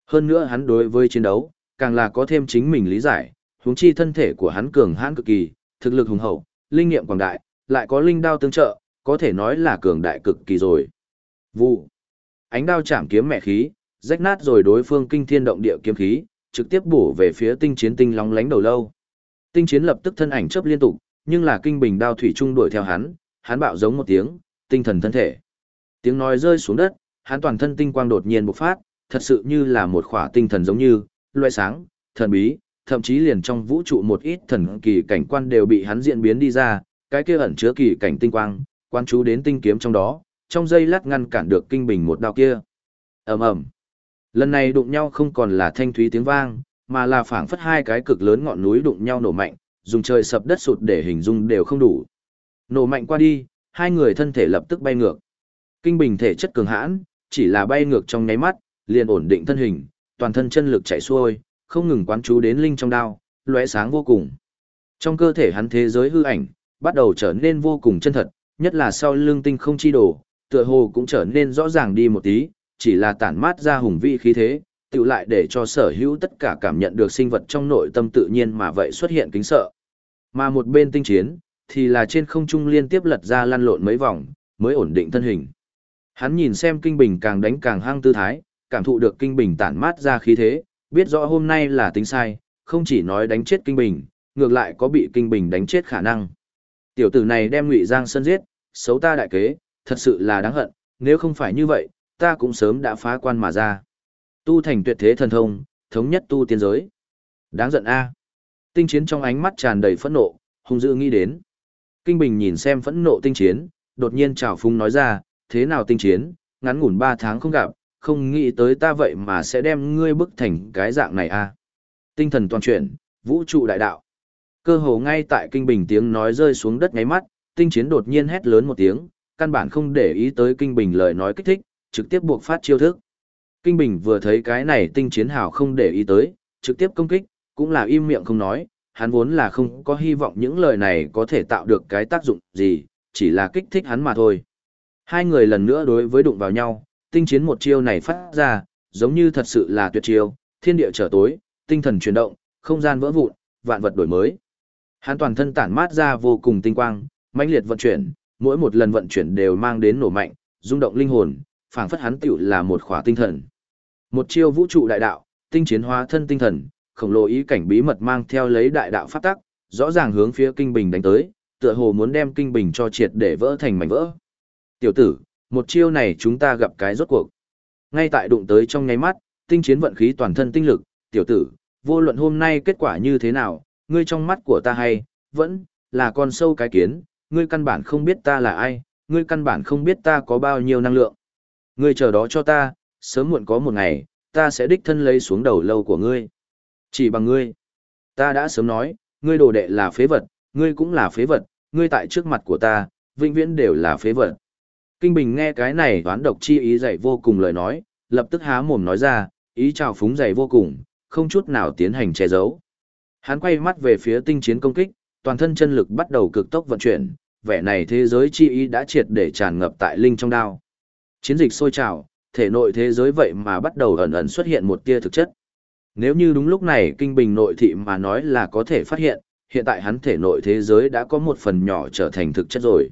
Hơn nữa hắn đối với chiến đấu, càng là có thêm chính mình lý giải, huống chi thân thể của hắn cường hãn cực kỳ, thực lực hùng hậu, linh nghiệm quảng đại, lại có linh đao tương trợ, có thể nói là cường đại cực kỳ rồi. Vụ. Ánh đao chạm kiếm mẹ khí, rách nát rồi đối phương kinh thiên động địa kiếm khí, trực tiếp bổ về phía tinh chiến tinh long lánh đầu lâu. Tinh chiến lập tức thân ảnh chớp liên tục, nhưng là kinh bình đao thủy trung đuổi theo hắn, hắn bạo giống một tiếng, tinh thần thân thể. Tiếng nói rơi xuống đất, hắn toàn thân tinh quang đột nhiên bộc phát, thật sự như là một khỏa tinh thần giống như, loại sáng, thần bí, thậm chí liền trong vũ trụ một ít thần kỳ cảnh quan đều bị hắn diễn biến đi ra, cái kia ẩn chứa kỳ cảnh tinh quang, quan chú đến tinh kiếm trong đó, trong giây lát ngăn cản được kinh bình một đao kia. Ầm ầm. Lần này đụng nhau không còn là thanh thúy tiếng vang, mà là phảng phất hai cái cực lớn ngọn núi đụng nhau nổ mạnh, dùng trời sập đất sụt để hình dung đều không đủ. Nổ mạnh qua đi, hai người thân thể lập tức bay ngược. Kinh bình thể chất cường hãn, chỉ là bay ngược trong nháy mắt, liền ổn định thân hình, toàn thân chân lực chảy xuôi, không ngừng quán chú đến linh trong đao, lóe sáng vô cùng. Trong cơ thể hắn thế giới hư ảnh, bắt đầu trở nên vô cùng chân thật, nhất là sau lưng tinh không chi đổ, tựa hồ cũng trở nên rõ ràng đi một tí, chỉ là tản mát ra hùng vĩ khí thế, tự lại để cho sở hữu tất cả cảm nhận được sinh vật trong nội tâm tự nhiên mà vậy xuất hiện kính sợ. Mà một bên tinh chiến, thì là trên không trung liên tiếp lật ra lăn lộn mấy vòng, mới ổn định thân hình. Hắn nhìn xem kinh bình càng đánh càng hăng tư thái, cảm thụ được kinh bình tản mát ra khí thế, biết rõ hôm nay là tính sai, không chỉ nói đánh chết kinh bình, ngược lại có bị kinh bình đánh chết khả năng. Tiểu tử này đem Ngụy Giang Sơn giết, xấu ta đại kế, thật sự là đáng hận, nếu không phải như vậy, ta cũng sớm đã phá quan mà ra. Tu thành tuyệt thế thần thông, thống nhất tu tiên giới. Đáng giận a. Tinh chiến trong ánh mắt tràn đầy phẫn nộ, hung dữ nghĩ đến. Kinh Bình nhìn xem phẫn nộ tinh chiến, đột nhiên chào phung nói ra, thế nào tinh chiến, ngắn ngủn 3 tháng không gặp, không nghĩ tới ta vậy mà sẽ đem ngươi bức thành cái dạng này a. Tinh thần toàn chuyển, vũ trụ đại đạo. Cơ hồ ngay tại kinh bình tiếng nói rơi xuống đất ngáy mắt, tinh chiến đột nhiên hét lớn một tiếng, căn bản không để ý tới kinh bình lời nói kích thích, trực tiếp buộc phát chiêu thức. Kinh bình vừa thấy cái này tinh chiến hào không để ý tới, trực tiếp công kích, cũng là im miệng không nói, hắn vốn là không có hy vọng những lời này có thể tạo được cái tác dụng gì, chỉ là kích thích hắn mà thôi. Hai người lần nữa đối với đụng vào nhau, tinh chiến một chiêu này phát ra, giống như thật sự là tuyệt chiêu, thiên địa trở tối, tinh thần chuyển động, không gian vỡ vụn, vạn vật đổi mới. Hắn toàn thân tản mát ra vô cùng tinh quang, mãnh liệt vận chuyển, mỗi một lần vận chuyển đều mang đến nổ mạnh, rung động linh hồn, phảng phất hắn tiểu là một khỏa tinh thần. Một chiêu vũ trụ đại đạo, tinh chiến hóa thân tinh thần, khổng lồ ý cảnh bí mật mang theo lấy đại đạo pháp tắc, rõ ràng hướng phía kinh bình đánh tới, tựa hồ muốn đem kinh bình cho triệt để vỡ thành mảnh vỡ. Tiểu tử, một chiêu này chúng ta gặp cái rốt cuộc. Ngay tại đụng tới trong nháy mắt, tinh chiến vận khí toàn thân tinh lực, tiểu tử, vô luận hôm nay kết quả như thế nào, ngươi trong mắt của ta hay, vẫn, là con sâu cái kiến, ngươi căn bản không biết ta là ai, ngươi căn bản không biết ta có bao nhiêu năng lượng. Ngươi chờ đó cho ta, sớm muộn có một ngày, ta sẽ đích thân lấy xuống đầu lâu của ngươi. Chỉ bằng ngươi. Ta đã sớm nói, ngươi đồ đệ là phế vật, ngươi cũng là phế vật, ngươi tại trước mặt của ta, vĩnh viễn đều là phế vật. Kinh Bình nghe cái này toán độc chi ý dạy vô cùng lời nói, lập tức há mồm nói ra, ý chào phúng dày vô cùng, không chút nào tiến hành che giấu. Hắn quay mắt về phía tinh chiến công kích, toàn thân chân lực bắt đầu cực tốc vận chuyển, vẻ này thế giới chi ý đã triệt để tràn ngập tại linh trong đao. Chiến dịch sôi trào, thể nội thế giới vậy mà bắt đầu ẩn ẩn xuất hiện một tia thực chất. Nếu như đúng lúc này kinh bình nội thị mà nói là có thể phát hiện, hiện tại hắn thể nội thế giới đã có một phần nhỏ trở thành thực chất rồi.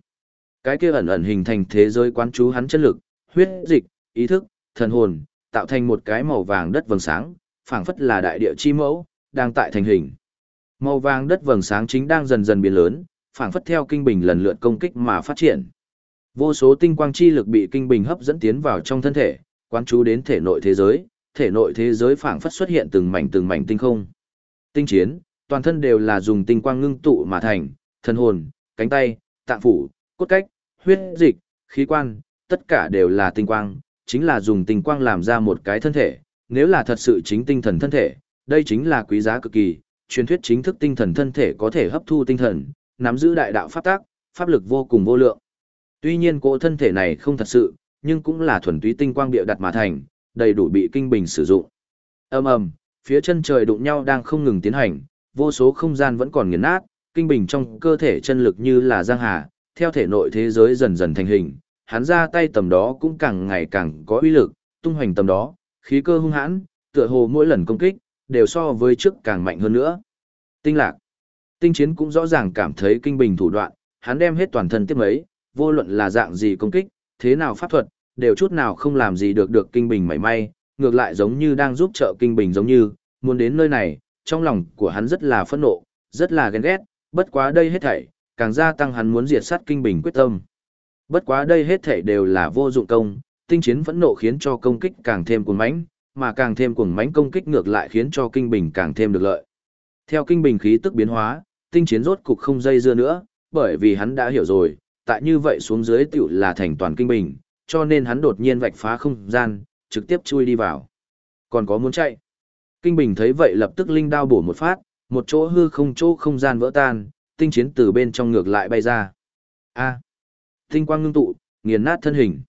Cái kia ẩn ẩn hình thành thế giới quán chú hắn chất lực, huyết dịch, ý thức, thần hồn, tạo thành một cái màu vàng đất vầng sáng, phảng phất là đại địa chi mẫu, đang tại thành hình. Màu vàng đất vầng sáng chính đang dần dần biến lớn, phảng phất theo kinh bình lần lượt công kích mà phát triển. Vô số tinh quang chi lực bị kinh bình hấp dẫn tiến vào trong thân thể, quán chú đến thể nội thế giới, thể nội thế giới phảng phất xuất hiện từng mảnh từng mảnh tinh không. Tinh chiến, toàn thân đều là dùng tinh quang ngưng tụ mà thành, thân hồn, cánh tay, tạng phủ, cốt cách, huyết dịch, khí quan, tất cả đều là tinh quang, chính là dùng tinh quang làm ra một cái thân thể, nếu là thật sự chính tinh thần thân thể, đây chính là quý giá cực kỳ, truyền thuyết chính thức tinh thần thân thể có thể hấp thu tinh thần, nắm giữ đại đạo pháp tác, pháp lực vô cùng vô lượng. Tuy nhiên cỗ thân thể này không thật sự, nhưng cũng là thuần túy tinh quang biểu đặt mà thành, đầy đủ bị kinh bình sử dụng. Ầm ầm, phía chân trời đụng nhau đang không ngừng tiến hành, vô số không gian vẫn còn nghiền nát, kinh bình trong cơ thể chân lực như là giang hà, theo thể nội thế giới dần dần thành hình, hắn ra tay tầm đó cũng càng ngày càng có uy lực, tung hoành tầm đó, khí cơ hung hãn, tựa hồ mỗi lần công kích đều so với trước càng mạnh hơn nữa. Tinh lạc. Tinh chiến cũng rõ ràng cảm thấy kinh bình thủ đoạn, hắn đem hết toàn thân tiếp mấy, vô luận là dạng gì công kích, thế nào pháp thuật, đều chút nào không làm gì được được kinh bình mảy may, ngược lại giống như đang giúp trợ kinh bình giống như, muốn đến nơi này, trong lòng của hắn rất là phẫn nộ, rất là ghen ghét, bất quá đây hết thảy, càng gia tăng hắn muốn diệt sát kinh bình quyết tâm. Bất quá đây hết thảy đều là vô dụng công, tinh chiến phẫn nộ khiến cho công kích càng thêm cuồng mãnh, mà càng thêm cuồng mãnh công kích ngược lại khiến cho kinh bình càng thêm được lợi. Theo kinh bình khí tức biến hóa, tinh chiến rốt cục không dây dưa nữa, bởi vì hắn đã hiểu rồi, tại như vậy xuống dưới tiểu là thành toàn kinh bình, cho nên hắn đột nhiên vạch phá không gian, trực tiếp chui đi vào. Còn có muốn chạy. Kinh bình thấy vậy lập tức linh đao bổ một phát, một chỗ hư không chỗ không gian vỡ tan, tinh chiến từ bên trong ngược lại bay ra. A. Tinh quang ngưng tụ, nghiền nát thân hình.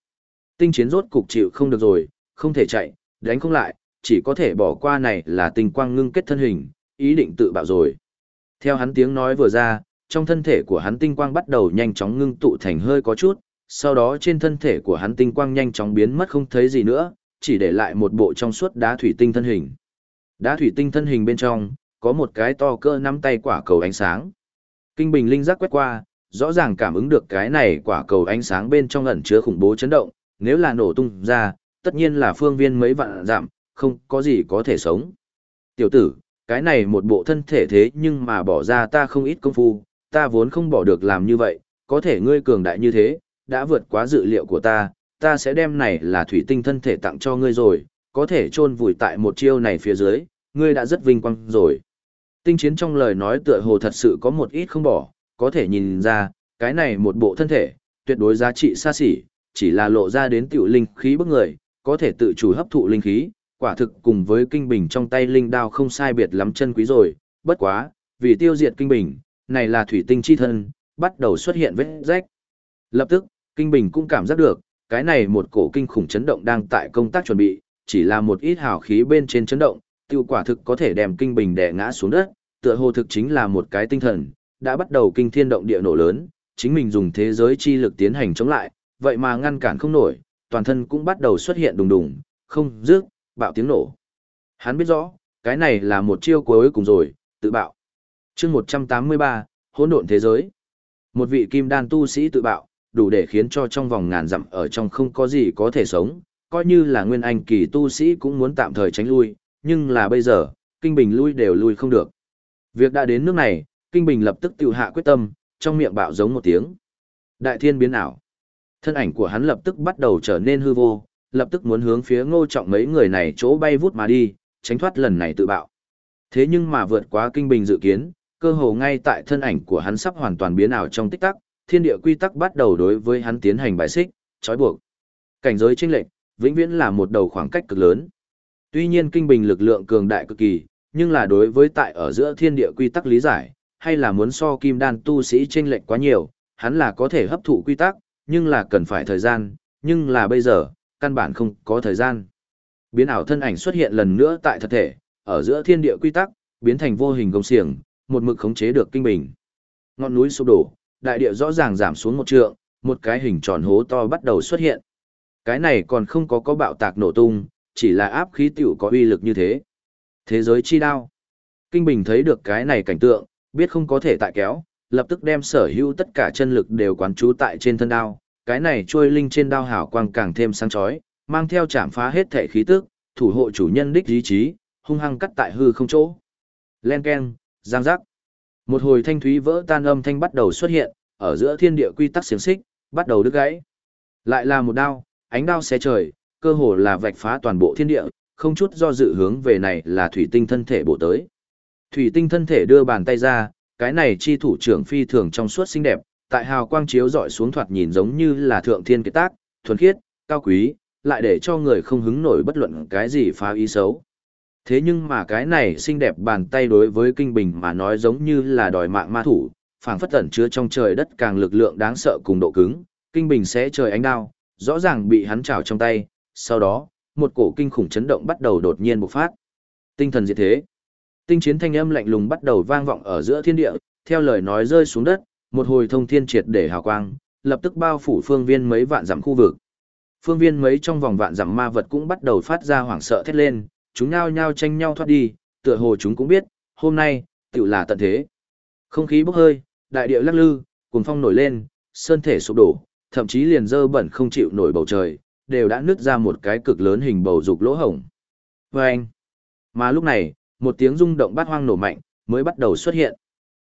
Tinh chiến rốt cục chịu không được rồi, không thể chạy, đánh không lại, chỉ có thể bỏ qua này là tinh quang ngưng kết thân hình, ý định tự bạo rồi. Theo hắn tiếng nói vừa ra, trong thân thể của hắn tinh quang bắt đầu nhanh chóng ngưng tụ thành hơi có chút, sau đó trên thân thể của hắn tinh quang nhanh chóng biến mất không thấy gì nữa, chỉ để lại một bộ trong suốt đá thủy tinh thân hình. Đá thủy tinh thân hình bên trong, có một cái to cơ nắm tay quả cầu ánh sáng. Kinh bình linh giác quét qua, rõ ràng cảm ứng được cái này quả cầu ánh sáng bên trong ẩn chứa khủng bố chấn động, nếu là nổ tung ra, tất nhiên là phương viên mấy vạn giảm, không có gì có thể sống. Tiểu tử, cái này một bộ thân thể thế nhưng mà bỏ ra ta không ít công phu, ta vốn không bỏ được làm như vậy, có thể ngươi cường đại như thế, đã vượt quá dự liệu của ta, ta sẽ đem này là thủy tinh thân thể tặng cho ngươi rồi, có thể chôn vùi tại một chiêu này phía dưới, ngươi đã rất vinh quang rồi. Tinh chiến trong lời nói tựa hồ thật sự có một ít không bỏ, có thể nhìn ra, cái này một bộ thân thể, tuyệt đối giá trị xa xỉ, chỉ là lộ ra đến tiểu linh khí bức người, có thể tự chủ hấp thụ linh khí, quả thực cùng với kinh bình trong tay linh đao không sai biệt lắm chân quý rồi, bất quá, vì tiêu diệt kinh bình, này là thủy tinh chi thân, bắt đầu xuất hiện vết rách. Lập tức, kinh bình cũng cảm giác được, cái này một cổ kinh khủng chấn động đang tại công tác chuẩn bị, chỉ là một ít hào khí bên trên chấn động, tiêu quả thực có thể đem kinh bình đè ngã xuống đất, tựa hồ thực chính là một cái tinh thần, đã bắt đầu kinh thiên động địa nổ lớn, chính mình dùng thế giới chi lực tiến hành chống lại, vậy mà ngăn cản không nổi, toàn thân cũng bắt đầu xuất hiện đùng đùng, không, rước, bạo tiếng nổ. Hắn biết rõ, cái này là một chiêu cuối cùng rồi, tự bạo. chương 183, hỗn độn thế giới. Một vị kim đan tu sĩ tự bạo, đủ để khiến cho trong vòng ngàn dặm ở trong không có gì có thể sống, coi như là nguyên anh kỳ tu sĩ cũng muốn tạm thời tránh lui, nhưng là bây giờ, kinh bình lui đều lui không được. Việc đã đến nước này, kinh bình lập tức tiêu hạ quyết tâm, trong miệng bạo giống một tiếng. Đại thiên biến ảo. Thân ảnh của hắn lập tức bắt đầu trở nên hư vô, lập tức muốn hướng phía ngô trọng mấy người này chỗ bay vút mà đi, tránh thoát lần này tự bạo. Thế nhưng mà vượt quá kinh bình dự kiến, cơ hồ ngay tại thân ảnh của hắn sắp hoàn toàn biến ảo trong tích tắc, thiên địa quy tắc bắt đầu đối với hắn tiến hành bài xích, trói buộc. Cảnh giới chênh lệch, vĩnh viễn là một đầu khoảng cách cực lớn. Tuy nhiên kinh bình lực lượng cường đại cực kỳ, nhưng là đối với tại ở giữa thiên địa quy tắc lý giải, hay là muốn so kim đan tu sĩ chênh lệch quá nhiều, hắn là có thể hấp thụ quy tắc, nhưng là cần phải thời gian, nhưng là bây giờ, căn bản không có thời gian. Biến ảo thân ảnh xuất hiện lần nữa tại thật thể, ở giữa thiên địa quy tắc, biến thành vô hình công xiềng, một mực khống chế được kinh bình. Ngọn núi sụp đổ, đại địa rõ ràng giảm xuống một trượng, một cái hình tròn hố to bắt đầu xuất hiện. Cái này còn không có có bạo tạc nổ tung, chỉ là áp khí tiểu có uy lực như thế. Thế giới chi đao. Kinh Bình thấy được cái này cảnh tượng, biết không có thể tại kéo, lập tức đem sở hữu tất cả chân lực đều quán trú tại trên thân đao, cái này trôi linh trên đao hảo quang càng thêm sáng chói, mang theo chạm phá hết thể khí tức, thủ hộ chủ nhân đích ý chí, hung hăng cắt tại hư không chỗ. Len keng, giang giác. Một hồi thanh thúy vỡ tan âm thanh bắt đầu xuất hiện, ở giữa thiên địa quy tắc xiềng xích, bắt đầu đứt gãy. Lại là một đao, ánh đao xé trời, cơ hồ là vạch phá toàn bộ thiên địa, không chút do dự hướng về này là thủy tinh thân thể bổ tới. Thủy tinh thân thể đưa bàn tay ra, cái này chi thủ trưởng phi thường trong suốt xinh đẹp, tại hào quang chiếu dọi xuống thoạt nhìn giống như là thượng thiên kế tác, thuần khiết, cao quý, lại để cho người không hứng nổi bất luận cái gì phá ý xấu. Thế nhưng mà cái này xinh đẹp bàn tay đối với kinh bình mà nói giống như là đòi mạng ma thủ, phảng phất tẩn chứa trong trời đất càng lực lượng đáng sợ cùng độ cứng, kinh bình sẽ trời ánh đao, rõ ràng bị hắn trào trong tay, sau đó, một cổ kinh khủng chấn động bắt đầu đột nhiên bộc phát. Tinh thần diệt thế. Tinh chiến thanh âm lạnh lùng bắt đầu vang vọng ở giữa thiên địa, theo lời nói rơi xuống đất, một hồi thông thiên triệt để hào quang, lập tức bao phủ phương viên mấy vạn dặm khu vực. Phương viên mấy trong vòng vạn dặm ma vật cũng bắt đầu phát ra hoảng sợ thét lên, chúng nhao nhao tranh nhau thoát đi, tựa hồ chúng cũng biết, hôm nay, tự là tận thế. Không khí bốc hơi, đại địa lắc lư, cuồng phong nổi lên, sơn thể sụp đổ, thậm chí liền dơ bẩn không chịu nổi bầu trời, đều đã nứt ra một cái cực lớn hình bầu dục lỗ hổng. Và anh, mà lúc này, một tiếng rung động bát hoang nổ mạnh, mới bắt đầu xuất hiện.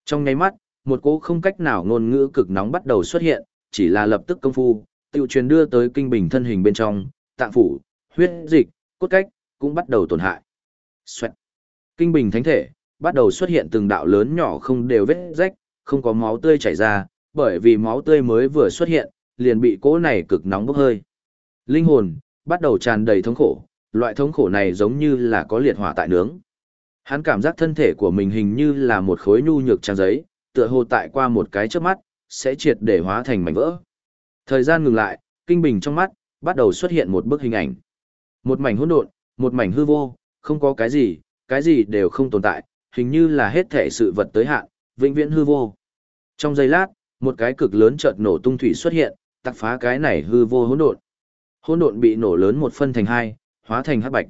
Trong nháy mắt, một cỗ không cách nào ngôn ngữ cực nóng bắt đầu xuất hiện, chỉ là lập tức công phu, tiêu truyền đưa tới kinh bình thân hình bên trong, tạng phủ, huyết dịch, cốt cách, cũng bắt đầu tổn hại. Xoẹt. Kinh bình thánh thể, bắt đầu xuất hiện từng đạo lớn nhỏ không đều vết rách, không có máu tươi chảy ra, bởi vì máu tươi mới vừa xuất hiện, liền bị cỗ này cực nóng bốc hơi. Linh hồn, bắt đầu tràn đầy thống khổ, loại thống khổ này giống như là có liệt hỏa tại nướng. Hắn cảm giác thân thể của mình hình như là một khối nhu nhược trang giấy, tựa hồ tại qua một cái chớp mắt, sẽ triệt để hóa thành mảnh vỡ. Thời gian ngừng lại, kinh bình trong mắt, bắt đầu xuất hiện một bức hình ảnh. Một mảnh hỗn độn, một mảnh hư vô, không có cái gì, cái gì đều không tồn tại, hình như là hết thể sự vật tới hạn, vĩnh viễn hư vô. Trong giây lát, một cái cực lớn chợt nổ tung thủy xuất hiện, tạc phá cái này hư vô hỗn độn. Hỗn độn bị nổ lớn một phân thành hai, hóa thành hắc bạch.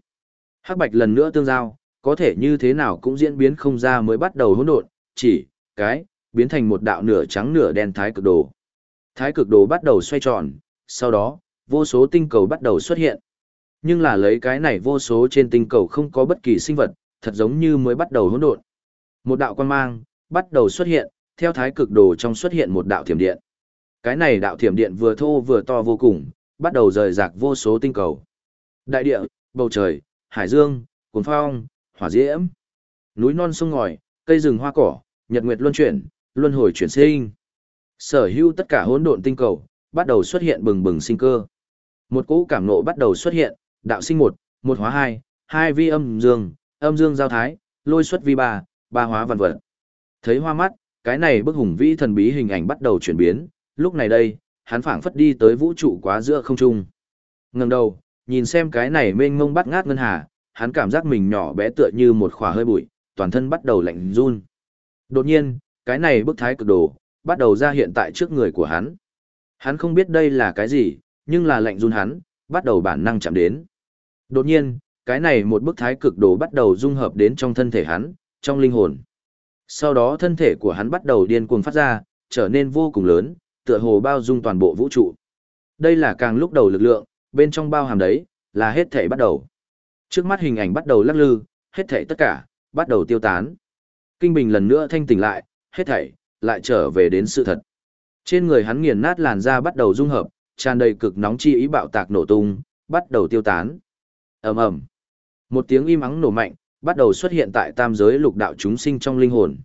Hắc bạch lần nữa tương giao, có thể như thế nào cũng diễn biến không ra mới bắt đầu hỗn độn, chỉ cái biến thành một đạo nửa trắng nửa đen thái cực đồ. Thái cực đồ bắt đầu xoay tròn, sau đó, vô số tinh cầu bắt đầu xuất hiện. Nhưng là lấy cái này vô số trên tinh cầu không có bất kỳ sinh vật, thật giống như mới bắt đầu hỗn độn. Một đạo quan mang bắt đầu xuất hiện, theo thái cực đồ trong xuất hiện một đạo thiểm điện. Cái này đạo thiểm điện vừa thô vừa to vô cùng, bắt đầu rời rạc vô số tinh cầu. Đại địa, bầu trời, hải dương, cuốn phong, hỏa diễm, núi non sông ngòi, cây rừng hoa cỏ, nhật nguyệt luân chuyển, luân hồi chuyển sinh. Sở hữu tất cả hỗn độn tinh cầu, bắt đầu xuất hiện bừng bừng sinh cơ. Một cỗ cảm nộ bắt đầu xuất hiện, đạo sinh một, một hóa hai, hai vi âm dương, âm dương giao thái, lôi xuất vi ba, ba hóa văn vật. Thấy hoa mắt, cái này bức hùng vĩ thần bí hình ảnh bắt đầu chuyển biến, lúc này đây, hắn phảng phất đi tới vũ trụ quá giữa không trung. Ngẩng đầu, nhìn xem cái này mênh mông bắt ngát ngân hà, hắn cảm giác mình nhỏ bé tựa như một khỏa hơi bụi, toàn thân bắt đầu lạnh run. Đột nhiên, cái này bức thái cực đồ, bắt đầu ra hiện tại trước người của hắn. Hắn không biết đây là cái gì, nhưng là lạnh run hắn, bắt đầu bản năng chạm đến. Đột nhiên, cái này một bức thái cực đồ bắt đầu dung hợp đến trong thân thể hắn, trong linh hồn. Sau đó thân thể của hắn bắt đầu điên cuồng phát ra, trở nên vô cùng lớn, tựa hồ bao dung toàn bộ vũ trụ. Đây là càng lúc đầu lực lượng, bên trong bao hàm đấy, là hết thể bắt đầu. Trước mắt hình ảnh bắt đầu lắc lư, hết thể tất cả, bắt đầu tiêu tán. Kinh Bình lần nữa thanh tỉnh lại, hết thảy, lại trở về đến sự thật. Trên người hắn nghiền nát làn da bắt đầu dung hợp, tràn đầy cực nóng chi ý bạo tạc nổ tung, bắt đầu tiêu tán ầm ầm, Một tiếng im ắng nổ mạnh, bắt đầu xuất hiện tại tam giới lục đạo chúng sinh trong linh hồn.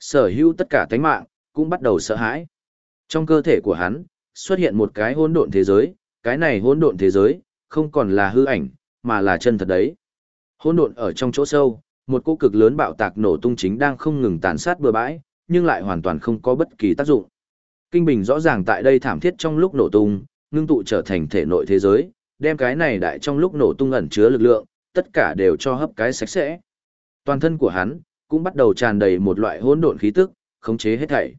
Sở hữu tất cả tánh mạng, cũng bắt đầu sợ hãi. Trong cơ thể của hắn, xuất hiện một cái hỗn độn thế giới, cái này hỗn độn thế giới, không còn là hư ảnh, mà là chân thật đấy. Hỗn độn ở trong chỗ sâu, một cỗ cực lớn bạo tạc nổ tung chính đang không ngừng tàn sát bừa bãi, nhưng lại hoàn toàn không có bất kỳ tác dụng. Kinh bình rõ ràng tại đây thảm thiết trong lúc nổ tung, ngưng tụ trở thành thể nội thế giới, đem cái này đại trong lúc nổ tung ẩn chứa lực lượng, tất cả đều cho hấp cái sạch sẽ. Toàn thân của hắn cũng bắt đầu tràn đầy một loại hỗn độn khí tức, khống chế hết thảy.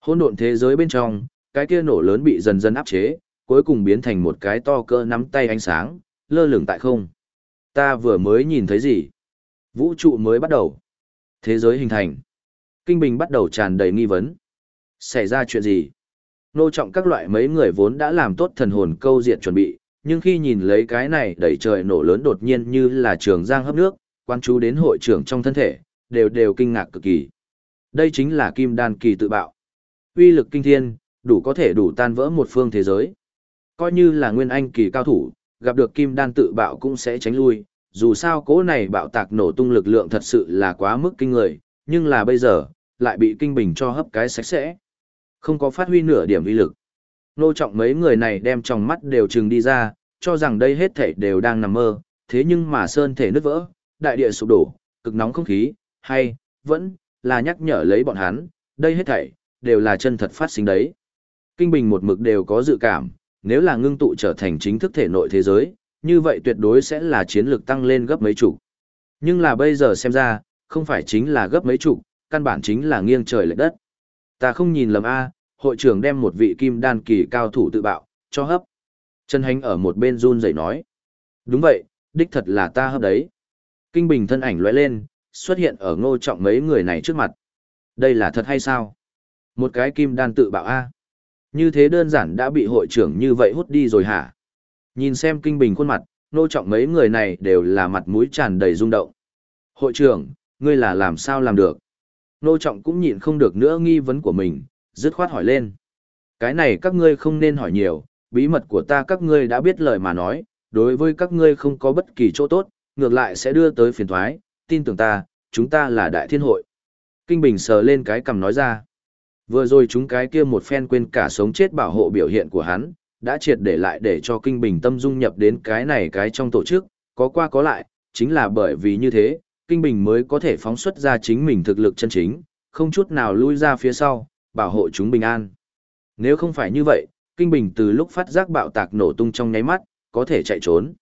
Hỗn độn thế giới bên trong, cái kia nổ lớn bị dần dần áp chế, cuối cùng biến thành một cái to cơ nắm tay ánh sáng, lơ lửng tại không. Ta vừa mới nhìn thấy gì? Vũ trụ mới bắt đầu. Thế giới hình thành. Kinh Bình bắt đầu tràn đầy nghi vấn. Xảy ra chuyện gì? Nô trọng các loại mấy người vốn đã làm tốt thần hồn câu diệt chuẩn bị, nhưng khi nhìn lấy cái này đẩy trời nổ lớn đột nhiên như là trường giang hấp nước, quan chú đến hội trưởng trong thân thể, đều đều kinh ngạc cực kỳ. Đây chính là kim đan kỳ tự bạo. Uy lực kinh thiên, đủ có thể đủ tan vỡ một phương thế giới. Coi như là nguyên anh kỳ cao thủ, gặp được kim đan tự bạo cũng sẽ tránh lui, dù sao cố này bạo tạc nổ tung lực lượng thật sự là quá mức kinh người, nhưng là bây giờ, lại bị kinh bình cho hấp cái sạch sẽ. Không có phát huy nửa điểm uy lực. Nô trọng mấy người này đem trong mắt đều trừng đi ra, cho rằng đây hết thảy đều đang nằm mơ, thế nhưng mà sơn thể nứt vỡ, đại địa sụp đổ, cực nóng không khí, hay, vẫn, là nhắc nhở lấy bọn hắn, đây hết thảy, đều là chân thật phát sinh đấy. Kinh Bình một mực đều có dự cảm, nếu là ngưng tụ trở thành chính thức thể nội thế giới, như vậy tuyệt đối sẽ là chiến lược tăng lên gấp mấy chục. Nhưng là bây giờ xem ra, không phải chính là gấp mấy chục, căn bản chính là nghiêng trời lệch đất. Ta không nhìn lầm A, hội trưởng đem một vị kim đan kỳ cao thủ tự bạo, cho hấp. Trần Hành ở một bên run rẩy nói. Đúng vậy, đích thật là ta hấp đấy. Kinh Bình thân ảnh lóe lên, xuất hiện ở ngô trọng mấy người này trước mặt. Đây là thật hay sao? Một cái kim đan tự bạo A. Như thế đơn giản đã bị hội trưởng như vậy hút đi rồi hả? Nhìn xem Kinh Bình khuôn mặt, ngô trọng mấy người này đều là mặt mũi tràn đầy rung động. Hội trưởng, ngươi là làm sao làm được? Nô trọng cũng nhịn không được nữa nghi vấn của mình, dứt khoát hỏi lên. Cái này các ngươi không nên hỏi nhiều, bí mật của ta các ngươi đã biết lời mà nói, đối với các ngươi không có bất kỳ chỗ tốt, ngược lại sẽ đưa tới phiền thoái, tin tưởng ta, chúng ta là đại thiên hội. Kinh Bình sờ lên cái cầm nói ra. Vừa rồi chúng cái kia một phen quên cả sống chết bảo hộ biểu hiện của hắn, đã triệt để lại để cho Kinh Bình tâm dung nhập đến cái này cái trong tổ chức, có qua có lại, chính là bởi vì như thế, Kinh Bình mới có thể phóng xuất ra chính mình thực lực chân chính, không chút nào lui ra phía sau, bảo hộ chúng bình an. Nếu không phải như vậy, Kinh Bình từ lúc phát giác bạo tạc nổ tung trong nháy mắt, có thể chạy trốn.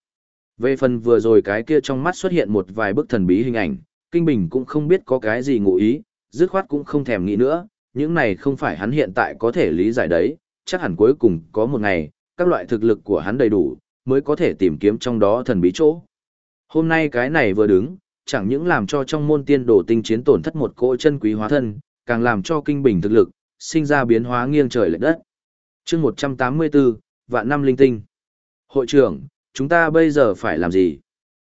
Về phần vừa rồi cái kia trong mắt xuất hiện một vài bức thần bí hình ảnh, Kinh Bình cũng không biết có cái gì ngụ ý, dứt khoát cũng không thèm nghĩ nữa, những này không phải hắn hiện tại có thể lý giải đấy, chắc hẳn cuối cùng có một ngày, các loại thực lực của hắn đầy đủ, mới có thể tìm kiếm trong đó thần bí chỗ. Hôm nay cái này vừa đứng, chẳng những làm cho trong môn tiên đồ tinh chiến tổn thất một cỗ chân quý hóa thân, càng làm cho kinh bình thực lực, sinh ra biến hóa nghiêng trời lệch đất. chương 184, vạn năm linh tinh. Hội trưởng, chúng ta bây giờ phải làm gì?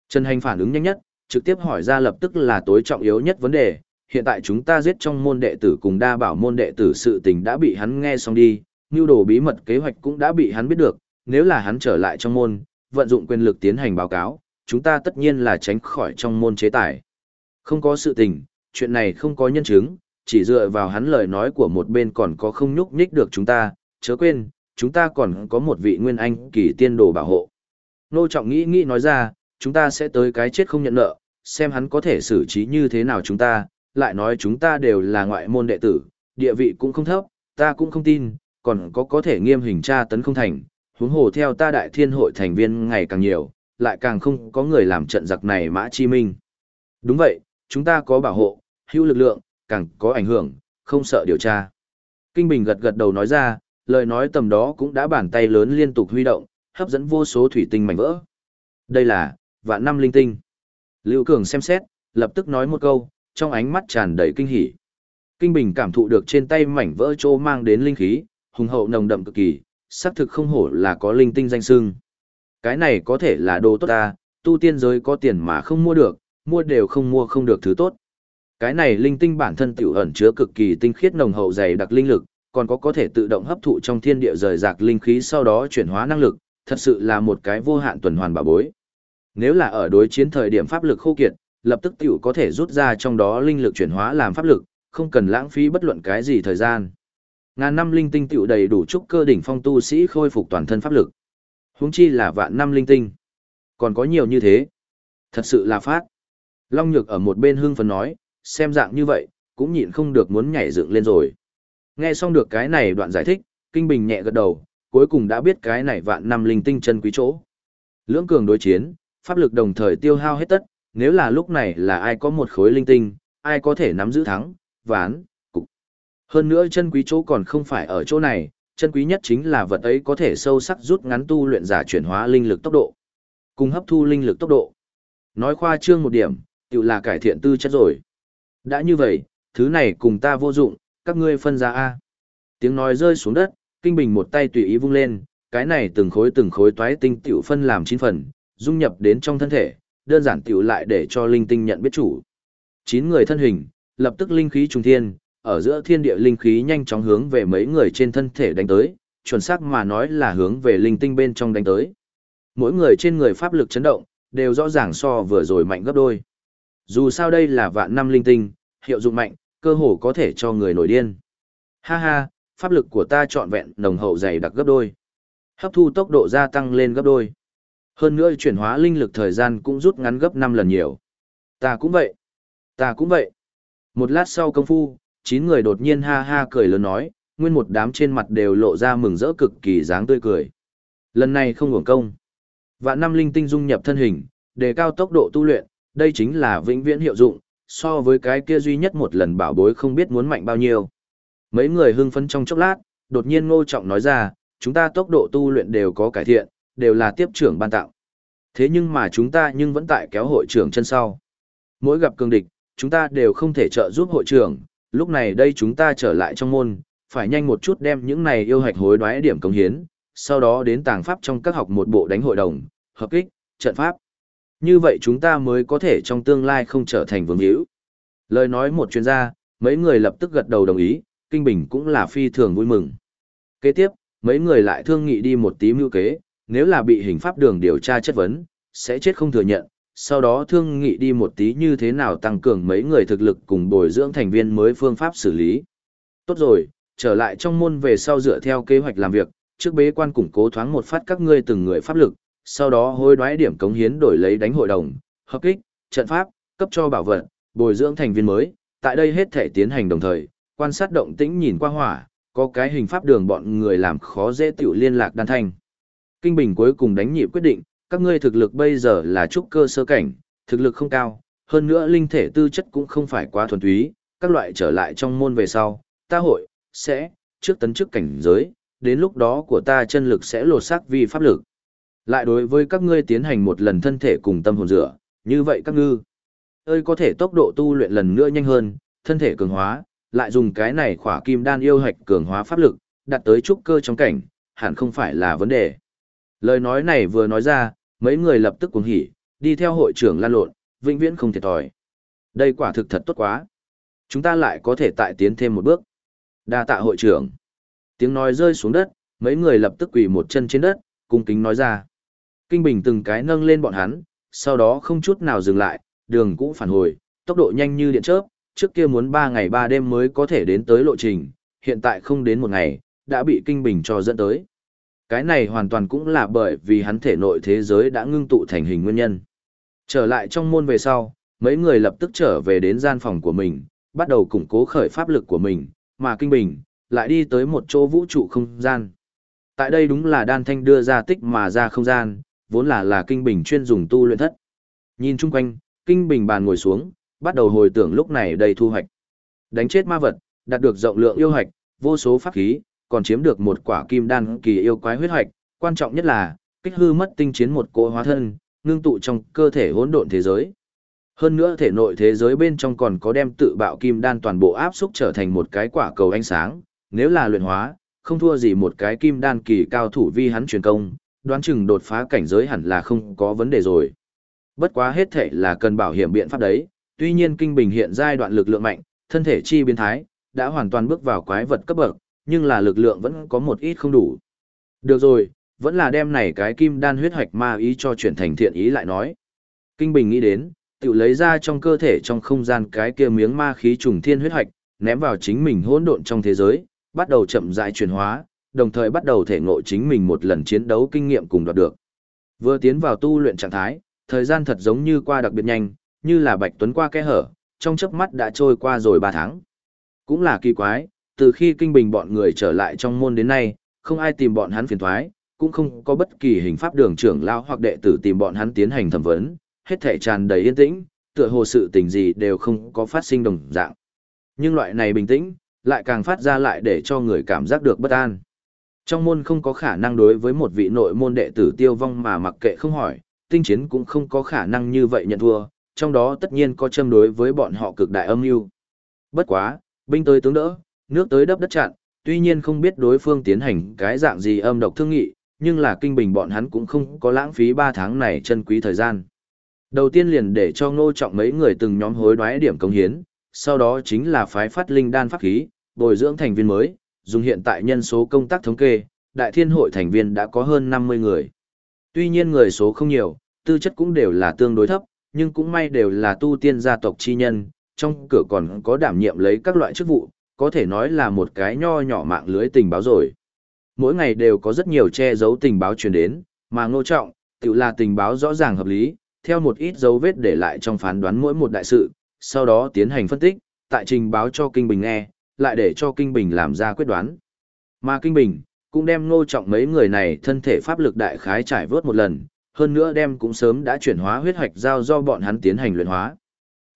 Trần Hành phản ứng nhanh nhất, trực tiếp hỏi ra lập tức là tối trọng yếu nhất vấn đề. Hiện tại chúng ta giết trong môn đệ tử cùng đa bảo môn đệ tử sự tình đã bị hắn nghe xong đi, nưu đồ bí mật kế hoạch cũng đã bị hắn biết được, nếu là hắn trở lại trong môn, vận dụng quyền lực tiến hành báo cáo, chúng ta tất nhiên là tránh khỏi trong môn chế tài. Không có sự tình, chuyện này không có nhân chứng, chỉ dựa vào hắn lời nói của một bên còn có không nhúc nhích được chúng ta, chớ quên, chúng ta còn có một vị nguyên anh kỳ tiên đồ bảo hộ. Nô Trọng nghĩ nghĩ nói ra, chúng ta sẽ tới cái chết không nhận nợ, xem hắn có thể xử trí như thế nào chúng ta, lại nói chúng ta đều là ngoại môn đệ tử, địa vị cũng không thấp, ta cũng không tin, còn có có thể nghiêm hình tra tấn không thành, huống hồ theo ta đại thiên hội thành viên ngày càng nhiều, lại càng không có người làm trận giặc này mã chi minh. Đúng vậy, chúng ta có bảo hộ, hữu lực lượng, càng có ảnh hưởng, không sợ điều tra. Kinh Bình gật gật đầu nói ra, lời nói tầm đó cũng đã bàn tay lớn liên tục huy động, hấp dẫn vô số thủy tinh mảnh vỡ. Đây là, vạn năm linh tinh. Lưu Cường xem xét, lập tức nói một câu, trong ánh mắt tràn đầy kinh hỉ. Kinh Bình cảm thụ được trên tay mảnh vỡ trô mang đến linh khí, hùng hậu nồng đậm cực kỳ, xác thực không hổ là có linh tinh danh sưng. Cái này có thể là đồ tốt ta, tu tiên giới có tiền mà không mua được, mua đều không mua không được thứ tốt. Cái này linh tinh bản thân tiểu ẩn chứa cực kỳ tinh khiết nồng hậu dày đặc linh lực, còn có có thể tự động hấp thụ trong thiên địa rời rạc linh khí sau đó chuyển hóa năng lực, thật sự là một cái vô hạn tuần hoàn bảo bối. Nếu là ở đối chiến thời điểm pháp lực khô kiệt, lập tức tiểu có thể rút ra trong đó linh lực chuyển hóa làm pháp lực, không cần lãng phí bất luận cái gì thời gian. Ngàn năm linh tinh tiểu đầy đủ trúc cơ đỉnh phong tu sĩ khôi phục toàn thân pháp lực. Huống chi là vạn năm linh tinh. Còn có nhiều như thế. Thật sự là phát. Long Nhược ở một bên hưng phấn nói, xem dạng như vậy, cũng nhịn không được muốn nhảy dựng lên rồi. Nghe xong được cái này đoạn giải thích, Kinh Bình nhẹ gật đầu, cuối cùng đã biết cái này vạn năm linh tinh chân quý chỗ. Lưỡng cường đối chiến, pháp lực đồng thời tiêu hao hết tất, nếu là lúc này là ai có một khối linh tinh, ai có thể nắm giữ thắng, ván, cục. Hơn nữa chân quý chỗ còn không phải ở chỗ này, chân quý nhất chính là vật ấy có thể sâu sắc rút ngắn tu luyện giả chuyển hóa linh lực tốc độ, cùng hấp thu linh lực tốc độ. Nói khoa trương một điểm, Tự là cải thiện tư chất rồi. Đã như vậy, thứ này cùng ta vô dụng, các ngươi phân ra A. Tiếng nói rơi xuống đất, Kinh Bình một tay tùy ý vung lên, cái này từng khối từng khối toái tinh tiểu phân làm chín phần, dung nhập đến trong thân thể, đơn giản tiểu lại để cho linh tinh nhận biết chủ. Chín người thân hình, lập tức linh khí trùng thiên, ở giữa thiên địa linh khí nhanh chóng hướng về mấy người trên thân thể đánh tới, chuẩn xác mà nói là hướng về linh tinh bên trong đánh tới. Mỗi người trên người pháp lực chấn động, đều rõ ràng so vừa rồi mạnh gấp đôi. Dù sao đây là vạn năm linh tinh, hiệu dụng mạnh, cơ hồ có thể cho người nổi điên. Ha ha, pháp lực của ta trọn vẹn nồng hậu dày đặc gấp đôi. Hấp thu tốc độ gia tăng lên gấp đôi. Hơn nữa chuyển hóa linh lực thời gian cũng rút ngắn gấp 5 lần nhiều. Ta cũng vậy. Ta cũng vậy. Một lát sau công phu, chín người đột nhiên ha ha cười lớn nói, nguyên một đám trên mặt đều lộ ra mừng rỡ cực kỳ dáng tươi cười. Lần này không uổng công. Vạn năm linh tinh dung nhập thân hình, đề cao tốc độ tu luyện, đây chính là vĩnh viễn hiệu dụng, so với cái kia duy nhất một lần bảo bối không biết muốn mạnh bao nhiêu. Mấy người hưng phấn trong chốc lát, đột nhiên ngô trọng nói ra, chúng ta tốc độ tu luyện đều có cải thiện, đều là tiếp trưởng ban tạo. Thế nhưng mà chúng ta nhưng vẫn tại kéo hội trưởng chân sau. Mỗi gặp cường địch, chúng ta đều không thể trợ giúp hội trưởng, lúc này đây chúng ta trở lại trong môn, phải nhanh một chút đem những này yêu hạch hối đoái điểm công hiến, sau đó đến tàng pháp trong các học một bộ đánh hội đồng, hợp kích, trận pháp. Như vậy chúng ta mới có thể trong tương lai không trở thành vương hữu. Lời nói một chuyên gia, mấy người lập tức gật đầu đồng ý, Kinh Bình cũng là phi thường vui mừng. Kế tiếp, mấy người lại thương nghị đi một tí mưu kế, nếu là bị hình pháp đường điều tra chất vấn, sẽ chết không thừa nhận, sau đó thương nghị đi một tí như thế nào tăng cường mấy người thực lực cùng bồi dưỡng thành viên mới phương pháp xử lý. Tốt rồi, trở lại trong môn về sau dựa theo kế hoạch làm việc, trước bế quan củng cố thoáng một phát các ngươi từng người pháp lực, sau đó hối đoái điểm cống hiến đổi lấy đánh hội đồng, hợp kích, trận pháp, cấp cho bảo vật, bồi dưỡng thành viên mới, tại đây hết thể tiến hành đồng thời, quan sát động tĩnh nhìn qua hỏa, có cái hình pháp đường bọn người làm khó dễ tiểu liên lạc đan thanh. Kinh Bình cuối cùng đánh nhịp quyết định, các ngươi thực lực bây giờ là trúc cơ sơ cảnh, thực lực không cao, hơn nữa linh thể tư chất cũng không phải quá thuần túy, các loại trở lại trong môn về sau, ta hội, sẽ, trước tấn chức cảnh giới, đến lúc đó của ta chân lực sẽ lột xác vi pháp lực. Lại đối với các ngươi tiến hành một lần thân thể cùng tâm hồn rửa, như vậy các ngư ơi có thể tốc độ tu luyện lần nữa nhanh hơn, thân thể cường hóa, lại dùng cái này khỏa kim đan yêu hạch cường hóa pháp lực, đạt tới trúc cơ trong cảnh, hẳn không phải là vấn đề. Lời nói này vừa nói ra, mấy người lập tức cuồng hỉ, đi theo hội trưởng lan lộn, vĩnh viễn không thiệt thòi. Đây quả thực thật tốt quá. Chúng ta lại có thể tại tiến thêm một bước. Đa tạ hội trưởng. Tiếng nói rơi xuống đất, mấy người lập tức quỳ một chân trên đất, cung kính nói ra. Kinh Bình từng cái nâng lên bọn hắn, sau đó không chút nào dừng lại, đường cũ phản hồi, tốc độ nhanh như điện chớp, trước kia muốn 3 ngày 3 đêm mới có thể đến tới lộ trình, hiện tại không đến một ngày, đã bị Kinh Bình cho dẫn tới. Cái này hoàn toàn cũng là bởi vì hắn thể nội thế giới đã ngưng tụ thành hình nguyên nhân. Trở lại trong môn về sau, mấy người lập tức trở về đến gian phòng của mình, bắt đầu củng cố khởi pháp lực của mình, mà Kinh Bình lại đi tới một chỗ vũ trụ không gian. Tại đây đúng là đan thanh đưa ra tích mà ra không gian, vốn là là Kinh Bình chuyên dùng tu luyện thất. Nhìn chung quanh, Kinh Bình bàn ngồi xuống, bắt đầu hồi tưởng lúc này đầy thu hoạch. Đánh chết ma vật, đạt được rộng lượng yêu hoạch, vô số pháp khí, còn chiếm được một quả kim đan kỳ yêu quái huyết hoạch, quan trọng nhất là kích hư mất tinh chiến một cỗ hóa thân, ngưng tụ trong cơ thể hỗn độn thế giới. Hơn nữa thể nội thế giới bên trong còn có đem tự bạo kim đan toàn bộ áp xúc trở thành một cái quả cầu ánh sáng, nếu là luyện hóa, không thua gì một cái kim đan kỳ cao thủ vi hắn truyền công, đoán chừng đột phá cảnh giới hẳn là không có vấn đề rồi. Bất quá hết thể là cần bảo hiểm biện pháp đấy, tuy nhiên kinh bình hiện giai đoạn lực lượng mạnh, thân thể chi biến thái, đã hoàn toàn bước vào quái vật cấp bậc, nhưng là lực lượng vẫn có một ít không đủ. Được rồi, vẫn là đem này cái kim đan huyết hoạch ma ý cho chuyển thành thiện ý lại nói. Kinh bình nghĩ đến, tự lấy ra trong cơ thể trong không gian cái kia miếng ma khí trùng thiên huyết hoạch, ném vào chính mình hỗn độn trong thế giới, bắt đầu chậm rãi chuyển hóa, đồng thời bắt đầu thể ngộ chính mình một lần chiến đấu kinh nghiệm cùng đoạt được. Vừa tiến vào tu luyện trạng thái, thời gian thật giống như qua đặc biệt nhanh, như là Bạch Tuấn qua kẽ hở, trong chớp mắt đã trôi qua rồi 3 tháng. Cũng là kỳ quái, từ khi kinh bình bọn người trở lại trong môn đến nay, không ai tìm bọn hắn phiền thoái, cũng không có bất kỳ hình pháp đường trưởng lao hoặc đệ tử tìm bọn hắn tiến hành thẩm vấn, hết thể tràn đầy yên tĩnh, tựa hồ sự tình gì đều không có phát sinh đồng dạng. Nhưng loại này bình tĩnh, lại càng phát ra lại để cho người cảm giác được bất an. Trong môn không có khả năng đối với một vị nội môn đệ tử tiêu vong mà mặc kệ không hỏi, tinh chiến cũng không có khả năng như vậy nhận thua, trong đó tất nhiên có châm đối với bọn họ cực đại âm mưu. Bất quá, binh tới tướng đỡ, nước tới đắp đất chặn, tuy nhiên không biết đối phương tiến hành cái dạng gì âm độc thương nghị, nhưng là kinh bình bọn hắn cũng không có lãng phí 3 tháng này chân quý thời gian. Đầu tiên liền để cho ngô trọng mấy người từng nhóm hối đoái điểm công hiến, sau đó chính là phái phát linh đan pháp khí, bồi dưỡng thành viên mới, dùng hiện tại nhân số công tác thống kê, đại thiên hội thành viên đã có hơn 50 người. Tuy nhiên người số không nhiều, tư chất cũng đều là tương đối thấp, nhưng cũng may đều là tu tiên gia tộc chi nhân, trong cửa còn có đảm nhiệm lấy các loại chức vụ, có thể nói là một cái nho nhỏ mạng lưới tình báo rồi. Mỗi ngày đều có rất nhiều che giấu tình báo truyền đến, mà ngô trọng, tự là tình báo rõ ràng hợp lý, theo một ít dấu vết để lại trong phán đoán mỗi một đại sự, sau đó tiến hành phân tích, tại trình báo cho Kinh Bình nghe, lại để cho Kinh Bình làm ra quyết đoán. Mà Kinh Bình, cũng đem ngô trọng mấy người này thân thể pháp lực đại khái trải vớt một lần, hơn nữa đem cũng sớm đã chuyển hóa huyết hoạch giao do bọn hắn tiến hành luyện hóa.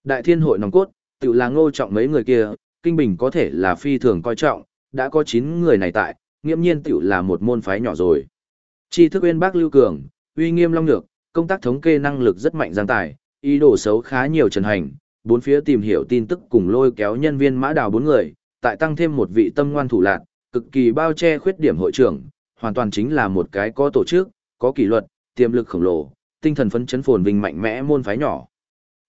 Đại thiên hội nòng cốt, tự là ngô trọng mấy người kia, Kinh Bình có thể là phi thường coi trọng, đã có 9 người này tại, nghiêm nhiên tự là một môn phái nhỏ rồi. Tri thức uyên bác lưu cường, uy nghiêm long lược, công tác thống kê năng lực rất mạnh giang tài, ý đồ xấu khá nhiều trần hành, bốn phía tìm hiểu tin tức cùng lôi kéo nhân viên mã đào bốn người, tại tăng thêm một vị tâm ngoan thủ lạc, cực kỳ bao che khuyết điểm hội trưởng, hoàn toàn chính là một cái có tổ chức, có kỷ luật, tiềm lực khổng lồ, tinh thần phấn chấn phồn vinh mạnh mẽ môn phái nhỏ.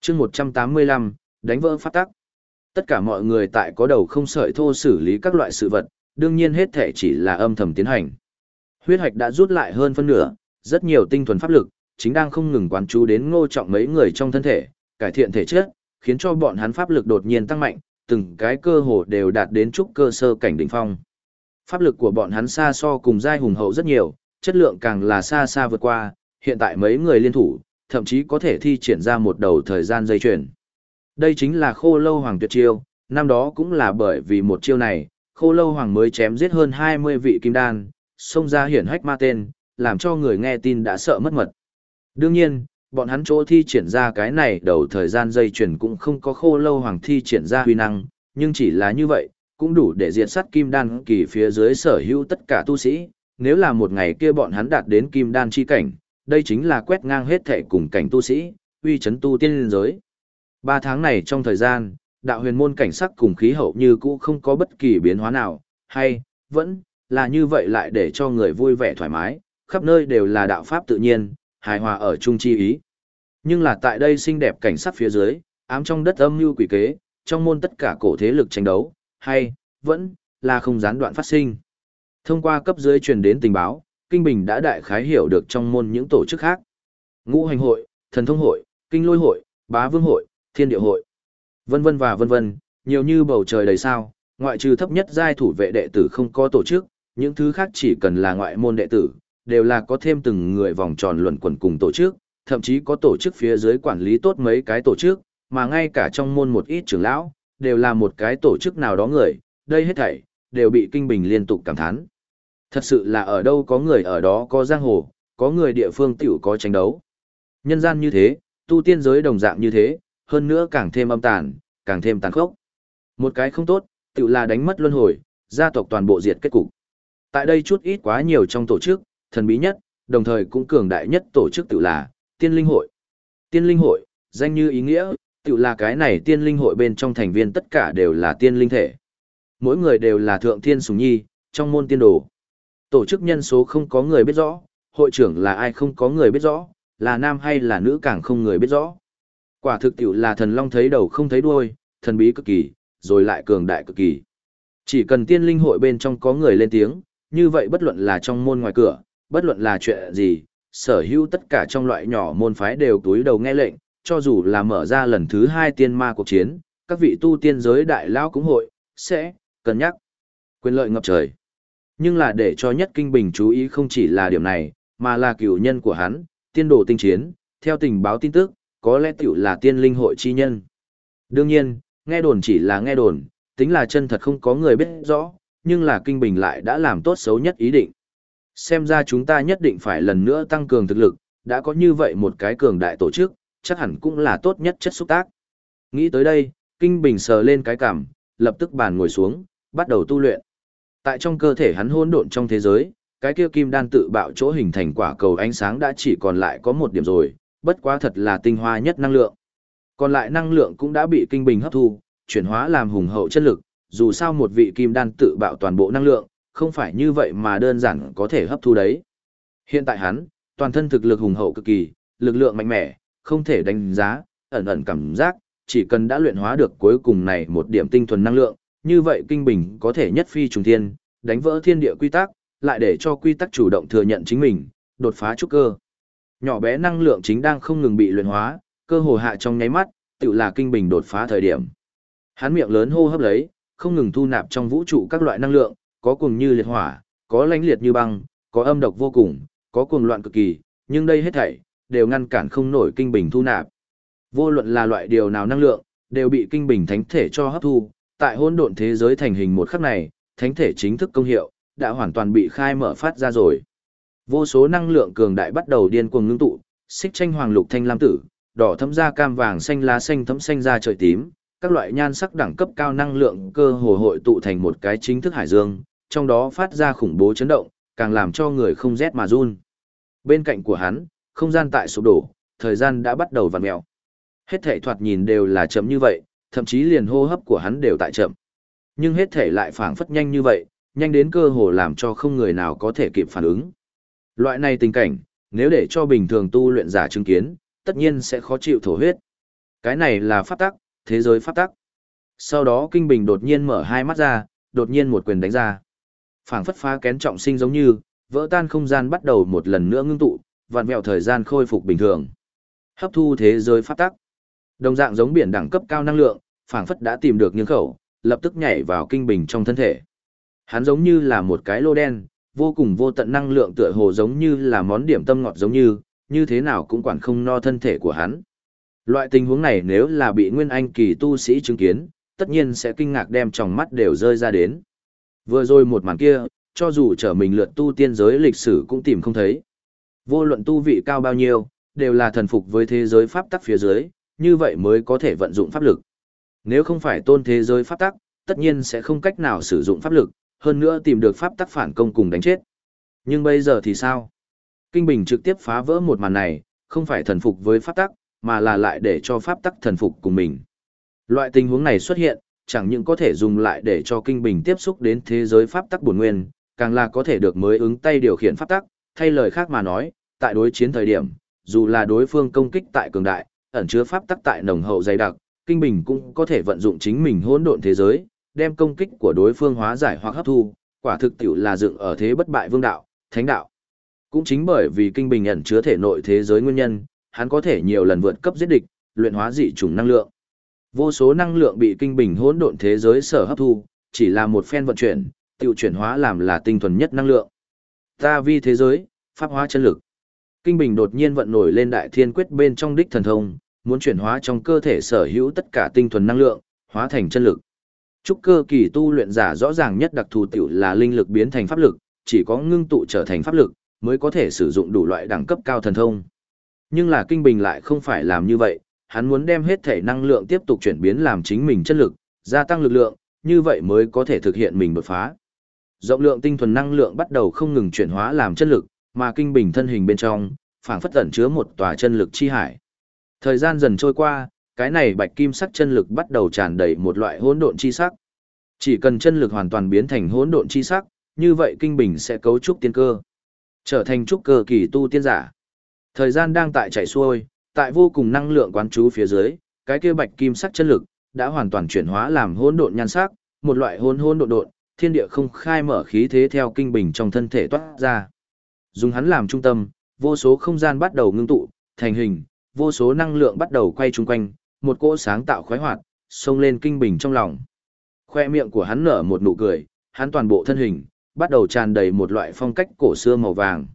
Chương 185, đánh vỡ phát tắc. Tất cả mọi người tại có đầu không sợi thô xử lý các loại sự vật, đương nhiên hết thể chỉ là âm thầm tiến hành. Huyết hạch đã rút lại hơn phân nửa, rất nhiều tinh thuần pháp lực, chính đang không ngừng quán chú đến ngô trọng mấy người trong thân thể, cải thiện thể chất, khiến cho bọn hắn pháp lực đột nhiên tăng mạnh, từng cái cơ hồ đều đạt đến trúc cơ sơ cảnh đỉnh phong. Pháp lực của bọn hắn xa so cùng giai hùng hậu rất nhiều, chất lượng càng là xa xa vượt qua, hiện tại mấy người liên thủ, thậm chí có thể thi triển ra một đầu thời gian dây chuyển. Đây chính là khô lâu hoàng tuyệt chiêu, năm đó cũng là bởi vì một chiêu này, khô lâu hoàng mới chém giết hơn 20 vị kim đan, xông ra hiển hách ma tên, làm cho người nghe tin đã sợ mất mật. Đương nhiên, bọn hắn chỗ thi triển ra cái này đầu thời gian dây chuyển cũng không có khô lâu hoàng thi triển ra huy năng, nhưng chỉ là như vậy, cũng đủ để diệt sát kim đan kỳ phía dưới sở hữu tất cả tu sĩ. Nếu là một ngày kia bọn hắn đạt đến kim đan chi cảnh, đây chính là quét ngang hết thể cùng cảnh tu sĩ, uy chấn tu tiên liên giới. Ba tháng này trong thời gian, đạo huyền môn cảnh sắc cùng khí hậu như cũ không có bất kỳ biến hóa nào, hay, vẫn, là như vậy lại để cho người vui vẻ thoải mái, khắp nơi đều là đạo pháp tự nhiên, hài hòa ở chung chi ý. Nhưng là tại đây xinh đẹp cảnh sắc phía dưới, ám trong đất âm mưu quỷ kế, trong môn tất cả cổ thế lực tranh đấu, hay, vẫn, là không gián đoạn phát sinh. Thông qua cấp dưới truyền đến tình báo, Kinh Bình đã đại khái hiểu được trong môn những tổ chức khác. Ngũ hành hội, thần thông hội, kinh lôi hội, bá vương hội, thiên địa hội, vân vân và vân vân, nhiều như bầu trời đầy sao, ngoại trừ thấp nhất giai thủ vệ đệ tử không có tổ chức, những thứ khác chỉ cần là ngoại môn đệ tử, đều là có thêm từng người vòng tròn luẩn quẩn cùng tổ chức, thậm chí có tổ chức phía dưới quản lý tốt mấy cái tổ chức, mà ngay cả trong môn một ít trưởng lão, đều là một cái tổ chức nào đó người, đây hết thảy, đều bị Kinh Bình liên tục cảm thán. Thật sự là ở đâu có người ở đó có giang hồ, có người địa phương tiểu có tranh đấu. Nhân gian như thế, tu tiên giới đồng dạng như thế, hơn nữa càng thêm âm tàn, càng thêm tàn khốc. Một cái không tốt, tiểu là đánh mất luân hồi, gia tộc toàn bộ diệt kết cục. Tại đây chút ít quá nhiều trong tổ chức, thần bí nhất, đồng thời cũng cường đại nhất tổ chức tiểu là Tiên Linh Hội. Tiên Linh Hội, danh như ý nghĩa, tự là cái này Tiên Linh Hội bên trong thành viên tất cả đều là tiên linh thể. Mỗi người đều là thượng thiên sùng nhi, trong môn tiên đồ. Tổ chức nhân số không có người biết rõ, hội trưởng là ai không có người biết rõ, là nam hay là nữ càng không người biết rõ. Quả thực tiểu là thần long thấy đầu không thấy đuôi, thần bí cực kỳ, rồi lại cường đại cực kỳ. Chỉ cần tiên linh hội bên trong có người lên tiếng, như vậy bất luận là trong môn ngoài cửa, bất luận là chuyện gì, sở hữu tất cả trong loại nhỏ môn phái đều túi đầu nghe lệnh, cho dù là mở ra lần thứ hai tiên ma cuộc chiến, các vị tu tiên giới đại lao cũng hội, sẽ, cân nhắc, quyền lợi ngập trời. Nhưng là để cho nhất kinh bình chú ý không chỉ là điểm này, mà là cửu nhân của hắn, tiên đồ tinh chiến, theo tình báo tin tức, có lẽ tiểu là tiên linh hội chi nhân. Đương nhiên, nghe đồn chỉ là nghe đồn, tính là chân thật không có người biết rõ, nhưng là kinh bình lại đã làm tốt xấu nhất ý định. Xem ra chúng ta nhất định phải lần nữa tăng cường thực lực, đã có như vậy một cái cường đại tổ chức, chắc hẳn cũng là tốt nhất chất xúc tác. Nghĩ tới đây, kinh bình sờ lên cái cảm lập tức bàn ngồi xuống, bắt đầu tu luyện. Tại trong cơ thể hắn hôn độn trong thế giới, cái kia kim đan tự bạo chỗ hình thành quả cầu ánh sáng đã chỉ còn lại có một điểm rồi, bất quá thật là tinh hoa nhất năng lượng. Còn lại năng lượng cũng đã bị kinh bình hấp thu, chuyển hóa làm hùng hậu chất lực, dù sao một vị kim đan tự bạo toàn bộ năng lượng, không phải như vậy mà đơn giản có thể hấp thu đấy. Hiện tại hắn, toàn thân thực lực hùng hậu cực kỳ, lực lượng mạnh mẽ, không thể đánh giá, ẩn ẩn cảm giác, chỉ cần đã luyện hóa được cuối cùng này một điểm tinh thuần năng lượng, như vậy kinh bình có thể nhất phi trùng thiên, đánh vỡ thiên địa quy tắc, lại để cho quy tắc chủ động thừa nhận chính mình, đột phá trúc cơ. Nhỏ bé năng lượng chính đang không ngừng bị luyện hóa, cơ hồ hạ trong nháy mắt, tự là kinh bình đột phá thời điểm. Hắn miệng lớn hô hấp lấy, không ngừng thu nạp trong vũ trụ các loại năng lượng, có cùng như liệt hỏa, có lãnh liệt như băng, có âm độc vô cùng, có cuồng loạn cực kỳ, nhưng đây hết thảy đều ngăn cản không nổi kinh bình thu nạp. Vô luận là loại điều nào năng lượng, đều bị kinh bình thánh thể cho hấp thu, tại hỗn độn thế giới thành hình một khắc này, thánh thể chính thức công hiệu đã hoàn toàn bị khai mở phát ra rồi. Vô số năng lượng cường đại bắt đầu điên cuồng ngưng tụ, xích tranh hoàng lục thanh lam tử, đỏ thấm da cam vàng xanh lá xanh thấm xanh da trời tím, các loại nhan sắc đẳng cấp cao năng lượng cơ hồ hội tụ thành một cái chính thức hải dương, trong đó phát ra khủng bố chấn động, càng làm cho người không rét mà run. Bên cạnh của hắn, không gian tại sụp đổ, thời gian đã bắt đầu vặn mèo. Hết thể thoạt nhìn đều là chậm như vậy, thậm chí liền hô hấp của hắn đều tại chậm. Nhưng hết thể lại phảng phất nhanh như vậy, nhanh đến cơ hồ làm cho không người nào có thể kịp phản ứng. Loại này tình cảnh, nếu để cho bình thường tu luyện giả chứng kiến, tất nhiên sẽ khó chịu thổ huyết. Cái này là pháp tắc, thế giới pháp tắc. Sau đó Kinh Bình đột nhiên mở hai mắt ra, đột nhiên một quyền đánh ra phảng phất phá kén trọng sinh giống như, vỡ tan không gian bắt đầu một lần nữa ngưng tụ, vạn mẹo thời gian khôi phục bình thường. Hấp thu thế giới pháp tắc. Đồng dạng giống biển đẳng cấp cao năng lượng, phảng phất đã tìm được nghiêng khẩu, lập tức nhảy vào kinh bình trong thân thể. Hắn giống như là một cái lô đen, vô cùng vô tận năng lượng tựa hồ giống như là món điểm tâm ngọt giống như, như thế nào cũng quản không no thân thể của hắn. Loại tình huống này nếu là bị nguyên anh kỳ tu sĩ chứng kiến, tất nhiên sẽ kinh ngạc đem tròng mắt đều rơi ra đến. Vừa rồi một màn kia, cho dù trở mình lượt tu tiên giới lịch sử cũng tìm không thấy. Vô luận tu vị cao bao nhiêu, đều là thần phục với thế giới pháp tắc phía dưới, như vậy mới có thể vận dụng pháp lực. Nếu không phải tôn thế giới pháp tắc, tất nhiên sẽ không cách nào sử dụng pháp lực, hơn nữa tìm được pháp tắc phản công cùng đánh chết. Nhưng bây giờ thì sao? Kinh Bình trực tiếp phá vỡ một màn này, không phải thần phục với pháp tắc, mà là lại để cho pháp tắc thần phục cùng mình. Loại tình huống này xuất hiện, chẳng những có thể dùng lại để cho Kinh Bình tiếp xúc đến thế giới pháp tắc bổn nguyên, càng là có thể được mới ứng tay điều khiển pháp tắc, thay lời khác mà nói, tại đối chiến thời điểm, dù là đối phương công kích tại cường đại, ẩn chứa pháp tắc tại nồng hậu dày đặc, Kinh Bình cũng có thể vận dụng chính mình hỗn độn thế giới, đem công kích của đối phương hóa giải hoặc hấp thu, quả thực tiểu là dựng ở thế bất bại vương đạo, thánh đạo. Cũng chính bởi vì Kinh Bình ẩn chứa thể nội thế giới nguyên nhân, hắn có thể nhiều lần vượt cấp giết địch, luyện hóa dị chủng năng lượng. Vô số năng lượng bị Kinh Bình hỗn độn thế giới sở hấp thu, chỉ là một phen vận chuyển, tiêu chuyển hóa làm là tinh thuần nhất năng lượng. Ta vi thế giới, pháp hóa chân lực. Kinh Bình đột nhiên vận nổi lên đại thiên quyết bên trong đích thần thông, muốn chuyển hóa trong cơ thể sở hữu tất cả tinh thuần năng lượng, hóa thành chân lực. Trúc cơ kỳ tu luyện giả rõ ràng nhất đặc thù tiểu là linh lực biến thành pháp lực, chỉ có ngưng tụ trở thành pháp lực, mới có thể sử dụng đủ loại đẳng cấp cao thần thông. Nhưng là Kinh Bình lại không phải làm như vậy, hắn muốn đem hết thể năng lượng tiếp tục chuyển biến làm chính mình chất lực, gia tăng lực lượng, như vậy mới có thể thực hiện mình đột phá. Rộng lượng tinh thuần năng lượng bắt đầu không ngừng chuyển hóa làm chất lực, mà kinh bình thân hình bên trong, phảng phất tẩn chứa một tòa chân lực chi hải. Thời gian dần trôi qua, cái này bạch kim sắc chân lực bắt đầu tràn đầy một loại hỗn độn chi sắc. Chỉ cần chân lực hoàn toàn biến thành hỗn độn chi sắc, như vậy kinh bình sẽ cấu trúc tiên cơ, trở thành trúc cơ kỳ tu tiên giả. Thời gian đang tại chảy xuôi, tại vô cùng năng lượng quán chú phía dưới, cái kia bạch kim sắc chân lực đã hoàn toàn chuyển hóa làm hỗn độn nhan sắc, một loại hỗn hỗn độn độn, thiên địa không khai mở khí thế theo kinh bình trong thân thể toát ra. Dùng hắn làm trung tâm, vô số không gian bắt đầu ngưng tụ, thành hình, vô số năng lượng bắt đầu quay chung quanh, một cỗ sáng tạo khoái hoạt, xông lên kinh bình trong lòng. Khoe miệng của hắn nở một nụ cười, hắn toàn bộ thân hình, bắt đầu tràn đầy một loại phong cách cổ xưa màu vàng.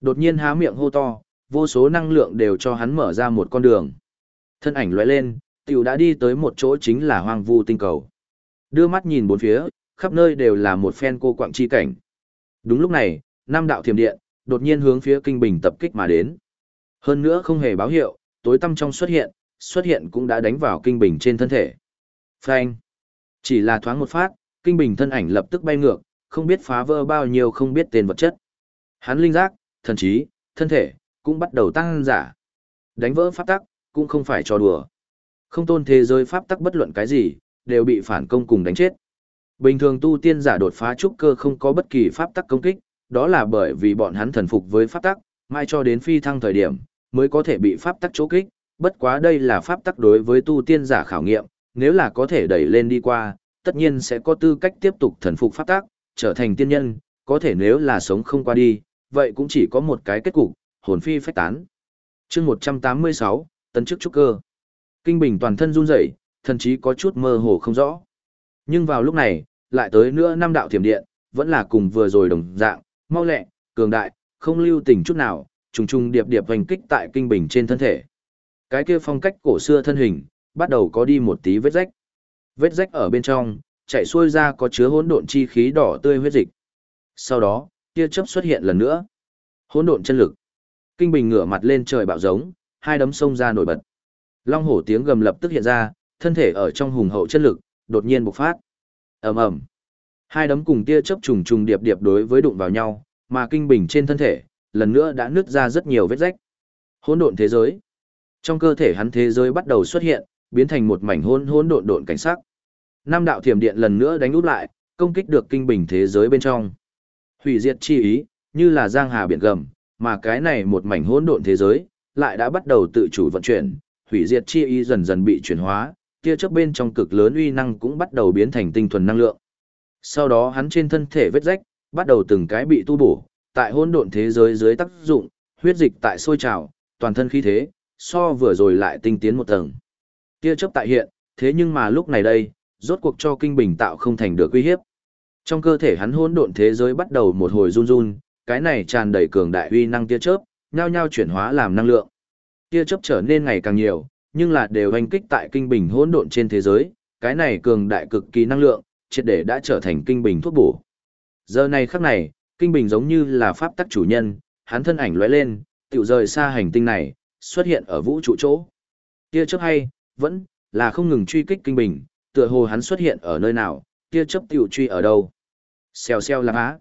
Đột nhiên há miệng hô to, vô số năng lượng đều cho hắn mở ra một con đường. Thân ảnh lóe lên, tiểu đã đi tới một chỗ chính là hoang vu tinh cầu. Đưa mắt nhìn bốn phía, khắp nơi đều là một phen cô quạng chi cảnh. Đúng lúc này, năm đạo thiểm điện, đột nhiên hướng phía kinh bình tập kích mà đến. Hơn nữa không hề báo hiệu, tối tâm trong xuất hiện, xuất hiện cũng đã đánh vào kinh bình trên thân thể. Phanh. Chỉ là thoáng một phát, kinh bình thân ảnh lập tức bay ngược, không biết phá vỡ bao nhiêu không biết tên vật chất. Hắn linh giác, thần trí, thân thể, cũng bắt đầu tăng giả. Đánh vỡ pháp tắc, cũng không phải cho đùa. Không tôn thế giới pháp tắc bất luận cái gì, đều bị phản công cùng đánh chết. Bình thường tu tiên giả đột phá trúc cơ không có bất kỳ pháp tắc công kích, đó là bởi vì bọn hắn thần phục với pháp tắc, mai cho đến phi thăng thời điểm, mới có thể bị pháp tắc chỗ kích, bất quá đây là pháp tắc đối với tu tiên giả khảo nghiệm, nếu là có thể đẩy lên đi qua, tất nhiên sẽ có tư cách tiếp tục thần phục pháp tắc, trở thành tiên nhân, có thể nếu là sống không qua đi, vậy cũng chỉ có một cái kết cục, hồn phi phách tán. chương 186, tấn chức trúc cơ. Kinh Bình toàn thân run rẩy, thậm chí có chút mơ hồ không rõ. Nhưng vào lúc này, lại tới nữa năm đạo thiểm điện, vẫn là cùng vừa rồi đồng dạng, mau lẹ, cường đại, không lưu tình chút nào, trùng trùng điệp điệp hành kích tại Kinh Bình trên thân thể. Cái kia phong cách cổ xưa thân hình, bắt đầu có đi một tí vết rách. Vết rách ở bên trong, chạy xuôi ra có chứa hỗn độn chi khí đỏ tươi huyết dịch. Sau đó, tia chớp xuất hiện lần nữa. Hỗn độn chân lực. Kinh Bình ngửa mặt lên trời bạo giống, hai đấm sông ra nổi bật. Long hổ tiếng gầm lập tức hiện ra, thân thể ở trong hùng hậu chân lực, đột nhiên bộc phát. Ầm ầm. Hai đấm cùng tia chớp trùng trùng điệp điệp đối với đụng vào nhau, mà Kinh Bình trên thân thể, lần nữa đã nứt ra rất nhiều vết rách. Hỗn độn thế giới. Trong cơ thể hắn thế giới bắt đầu xuất hiện, biến thành một mảnh hỗn hỗn độn độn cảnh sắc. Nam đạo thiểm điện lần nữa đánh úp lại, công kích được kinh bình thế giới bên trong. Hủy diệt chi ý, như là giang hà biển gầm, mà cái này một mảnh hỗn độn thế giới, lại đã bắt đầu tự chủ vận chuyển, hủy diệt chi y dần dần bị chuyển hóa, tia chớp bên trong cực lớn uy năng cũng bắt đầu biến thành tinh thuần năng lượng. Sau đó hắn trên thân thể vết rách, bắt đầu từng cái bị tu bổ, tại hỗn độn thế giới dưới tác dụng, huyết dịch tại sôi trào, toàn thân khí thế, so vừa rồi lại tinh tiến một tầng. Tia chớp tại hiện, thế nhưng mà lúc này đây, rốt cuộc cho kinh bình tạo không thành được uy hiếp. Trong cơ thể hắn hỗn độn thế giới bắt đầu một hồi run run, cái này tràn đầy cường đại uy năng tia chớp, nhao nhao chuyển hóa làm năng lượng. Tia chớp trở nên ngày càng nhiều, nhưng là đều hành kích tại kinh bình hỗn độn trên thế giới, cái này cường đại cực kỳ năng lượng, triệt để đã trở thành kinh bình thuốc bổ. Giờ này khắc này, kinh bình giống như là pháp tắc chủ nhân, hắn thân ảnh lóe lên, tiểu rời xa hành tinh này, xuất hiện ở vũ trụ chỗ. Tia chớp hay, vẫn là không ngừng truy kích kinh bình, tựa hồ hắn xuất hiện ở nơi nào, tia chớp tiểu truy ở đâu. Xèo xèo là á.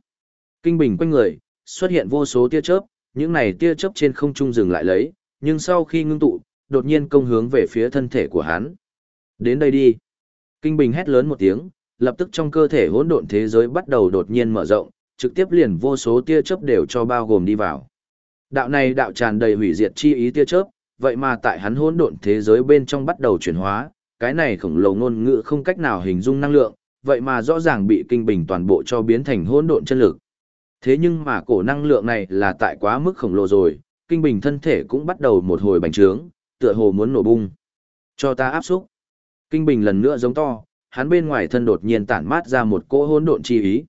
Kinh bình quanh người, xuất hiện vô số tia chớp, những này tia chớp trên không trung dừng lại lấy, nhưng sau khi ngưng tụ, đột nhiên công hướng về phía thân thể của hắn. Đến đây đi. Kinh bình hét lớn một tiếng, lập tức trong cơ thể hỗn độn thế giới bắt đầu đột nhiên mở rộng, trực tiếp liền vô số tia chớp đều cho bao gồm đi vào. Đạo này đạo tràn đầy hủy diệt chi ý tia chớp, vậy mà tại hắn hỗn độn thế giới bên trong bắt đầu chuyển hóa, cái này khổng lồ ngôn ngữ không cách nào hình dung năng lượng, vậy mà rõ ràng bị kinh bình toàn bộ cho biến thành hỗn độn chân lực. Thế nhưng mà cổ năng lượng này là tại quá mức khổng lồ rồi, kinh bình thân thể cũng bắt đầu một hồi bành trướng, tựa hồ muốn nổ bung. Cho ta áp xúc. Kinh bình lần nữa giống to, hắn bên ngoài thân đột nhiên tản mát ra một cỗ hỗn độn chi ý.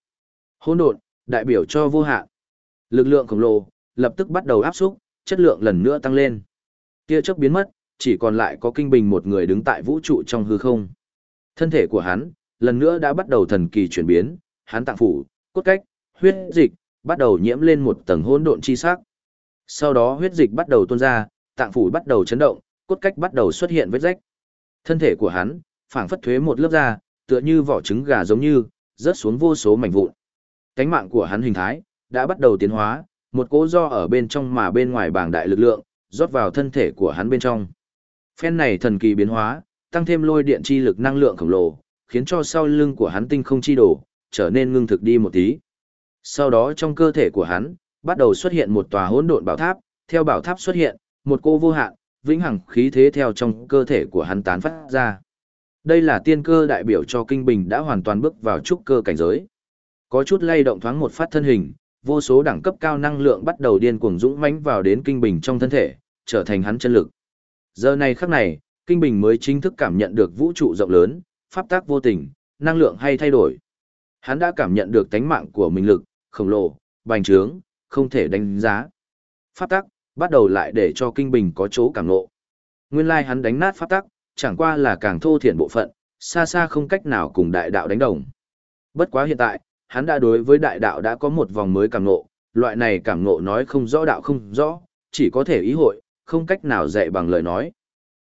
Hỗn độn, đại biểu cho vô hạn. Lực lượng khổng lồ lập tức bắt đầu áp xúc, chất lượng lần nữa tăng lên. Tia chớp biến mất, chỉ còn lại có kinh bình một người đứng tại vũ trụ trong hư không. Thân thể của hắn, lần nữa đã bắt đầu thần kỳ chuyển biến, hắn tạng phủ, cốt cách, huyết dịch, bắt đầu nhiễm lên một tầng hỗn độn chi sắc. Sau đó huyết dịch bắt đầu tuôn ra, tạng phủ bắt đầu chấn động, cốt cách bắt đầu xuất hiện vết rách. Thân thể của hắn, phảng phất thuế một lớp da, tựa như vỏ trứng gà giống như, rớt xuống vô số mảnh vụn. Cánh mạng của hắn hình thái đã bắt đầu tiến hóa, một cỗ do ở bên trong mà bên ngoài bảng đại lực lượng, rót vào thân thể của hắn bên trong. Phen này thần kỳ biến hóa, tăng thêm lôi điện chi lực năng lượng khổng lồ, khiến cho sau lưng của hắn tinh không chi đổ, trở nên ngưng thực đi một tí. Sau đó trong cơ thể của hắn, bắt đầu xuất hiện một tòa hỗn độn bảo tháp, theo bảo tháp xuất hiện, một cô vô hạn, vĩnh hằng khí thế theo trong cơ thể của hắn tán phát ra. Đây là tiên cơ đại biểu cho kinh bình đã hoàn toàn bước vào trúc cơ cảnh giới. Có chút lay động thoáng một phát thân hình, vô số đẳng cấp cao năng lượng bắt đầu điên cuồng dũng mãnh vào đến kinh bình trong thân thể, trở thành hắn chân lực. Giờ này khắc này, kinh bình mới chính thức cảm nhận được vũ trụ rộng lớn, pháp tác vô tình, năng lượng hay thay đổi. Hắn đã cảm nhận được tánh mạng của mình lực, khổng lồ, bành trướng, không thể đánh giá. Pháp tắc, bắt đầu lại để cho kinh bình có chỗ cảm ngộ. Nguyên lai hắn đánh nát pháp tắc, chẳng qua là càng thô thiển bộ phận, xa xa không cách nào cùng đại đạo đánh đồng. Bất quá hiện tại, hắn đã đối với đại đạo đã có một vòng mới cảm ngộ, loại này cảm ngộ nói không rõ đạo không rõ, chỉ có thể ý hội, không cách nào dạy bằng lời nói.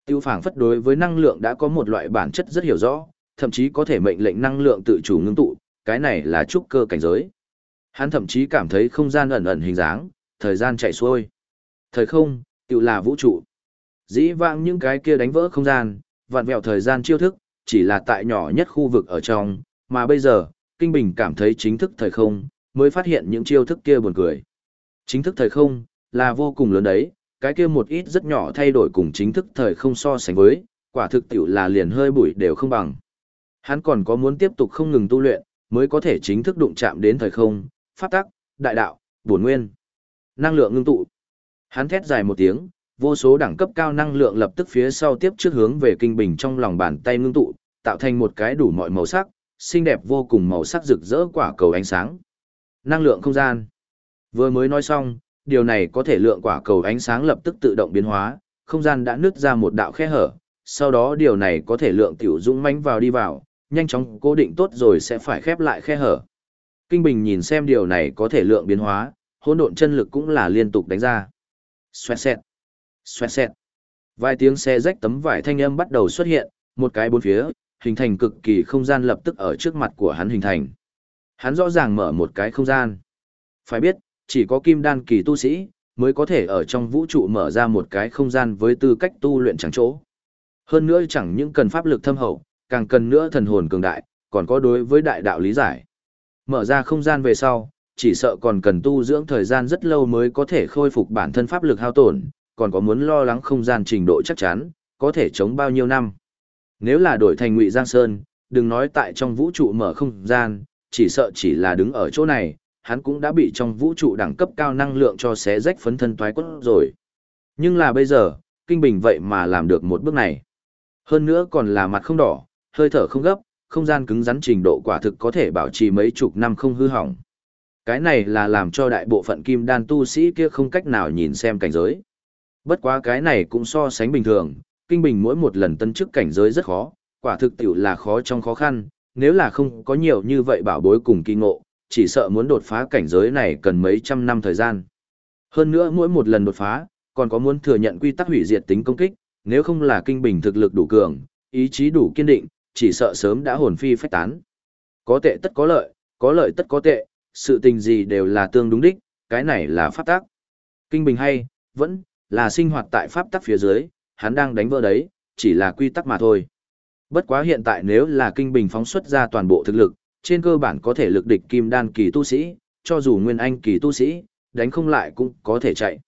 Tiêu phảng phất đối với năng lượng đã có một loại bản chất rất hiểu rõ, thậm chí có thể mệnh lệnh năng lượng tự chủ ngưng tụ, cái này là trúc cơ cảnh giới. Hắn thậm chí cảm thấy không gian ẩn ẩn hình dáng, thời gian chạy xuôi. Thời không, tự là vũ trụ. Dĩ vãng những cái kia đánh vỡ không gian, vặn vẹo thời gian chiêu thức, chỉ là tại nhỏ nhất khu vực ở trong, mà bây giờ, Kinh Bình cảm thấy chính thức thời không, mới phát hiện những chiêu thức kia buồn cười. Chính thức thời không, là vô cùng lớn đấy, cái kia một ít rất nhỏ thay đổi cùng chính thức thời không so sánh với, quả thực tiểu là liền hơi bụi đều không bằng. Hắn còn có muốn tiếp tục không ngừng tu luyện, mới có thể chính thức đụng chạm đến thời không, pháp tắc, đại đạo, bổn nguyên. Năng lượng ngưng tụ. Hắn thét dài một tiếng, vô số đẳng cấp cao năng lượng lập tức phía sau tiếp trước hướng về kinh bình trong lòng bàn tay ngưng tụ, tạo thành một cái đủ mọi màu sắc, xinh đẹp vô cùng màu sắc rực rỡ quả cầu ánh sáng. Năng lượng không gian. Vừa mới nói xong, điều này có thể lượng quả cầu ánh sáng lập tức tự động biến hóa, không gian đã nứt ra một đạo khe hở, sau đó điều này có thể lượng tiểu dũng mãnh vào đi vào, nhanh chóng cố định tốt rồi sẽ phải khép lại khe hở. Kinh Bình nhìn xem điều này có thể lượng biến hóa, hỗn độn chân lực cũng là liên tục đánh ra. Xoẹt xẹt, xoẹt xẹt. Vài tiếng xe rách tấm vải thanh âm bắt đầu xuất hiện, một cái bốn phía, hình thành cực kỳ không gian lập tức ở trước mặt của hắn hình thành. Hắn rõ ràng mở một cái không gian. Phải biết, chỉ có kim đan kỳ tu sĩ, mới có thể ở trong vũ trụ mở ra một cái không gian với tư cách tu luyện chẳng chỗ. Hơn nữa chẳng những cần pháp lực thâm hậu, càng cần nữa thần hồn cường đại, còn có đối với đại đạo lý giải. Mở ra không gian về sau, chỉ sợ còn cần tu dưỡng thời gian rất lâu mới có thể khôi phục bản thân pháp lực hao tổn, còn có muốn lo lắng không gian trình độ chắc chắn, có thể chống bao nhiêu năm. Nếu là đổi thành Ngụy Giang Sơn, đừng nói tại trong vũ trụ mở không gian, chỉ sợ chỉ là đứng ở chỗ này, hắn cũng đã bị trong vũ trụ đẳng cấp cao năng lượng cho xé rách phấn thân toái quất rồi. Nhưng là bây giờ, Kinh Bình vậy mà làm được một bước này. Hơn nữa còn là mặt không đỏ, hơi thở không gấp, không gian cứng rắn trình độ quả thực có thể bảo trì mấy chục năm không hư hỏng. Cái này là làm cho đại bộ phận kim đan tu sĩ kia không cách nào nhìn xem cảnh giới. Bất quá cái này cũng so sánh bình thường, kinh bình mỗi một lần tân chức cảnh giới rất khó, quả thực tiểu là khó trong khó khăn, nếu là không có nhiều như vậy bảo bối cùng kỳ ngộ, chỉ sợ muốn đột phá cảnh giới này cần mấy trăm năm thời gian. Hơn nữa mỗi một lần đột phá, còn có muốn thừa nhận quy tắc hủy diệt tính công kích, nếu không là kinh bình thực lực đủ cường, ý chí đủ kiên định, chỉ sợ sớm đã hồn phi phách tán. Có tệ tất có lợi, có lợi tất có tệ, sự tình gì đều là tương đúng đích, cái này là pháp tắc. Kinh bình hay, vẫn là sinh hoạt tại pháp tắc phía dưới, hắn đang đánh vỡ đấy, chỉ là quy tắc mà thôi. Bất quá hiện tại nếu là kinh bình phóng xuất ra toàn bộ thực lực, trên cơ bản có thể lực địch kim đan kỳ tu sĩ, cho dù nguyên anh kỳ tu sĩ, đánh không lại cũng có thể chạy.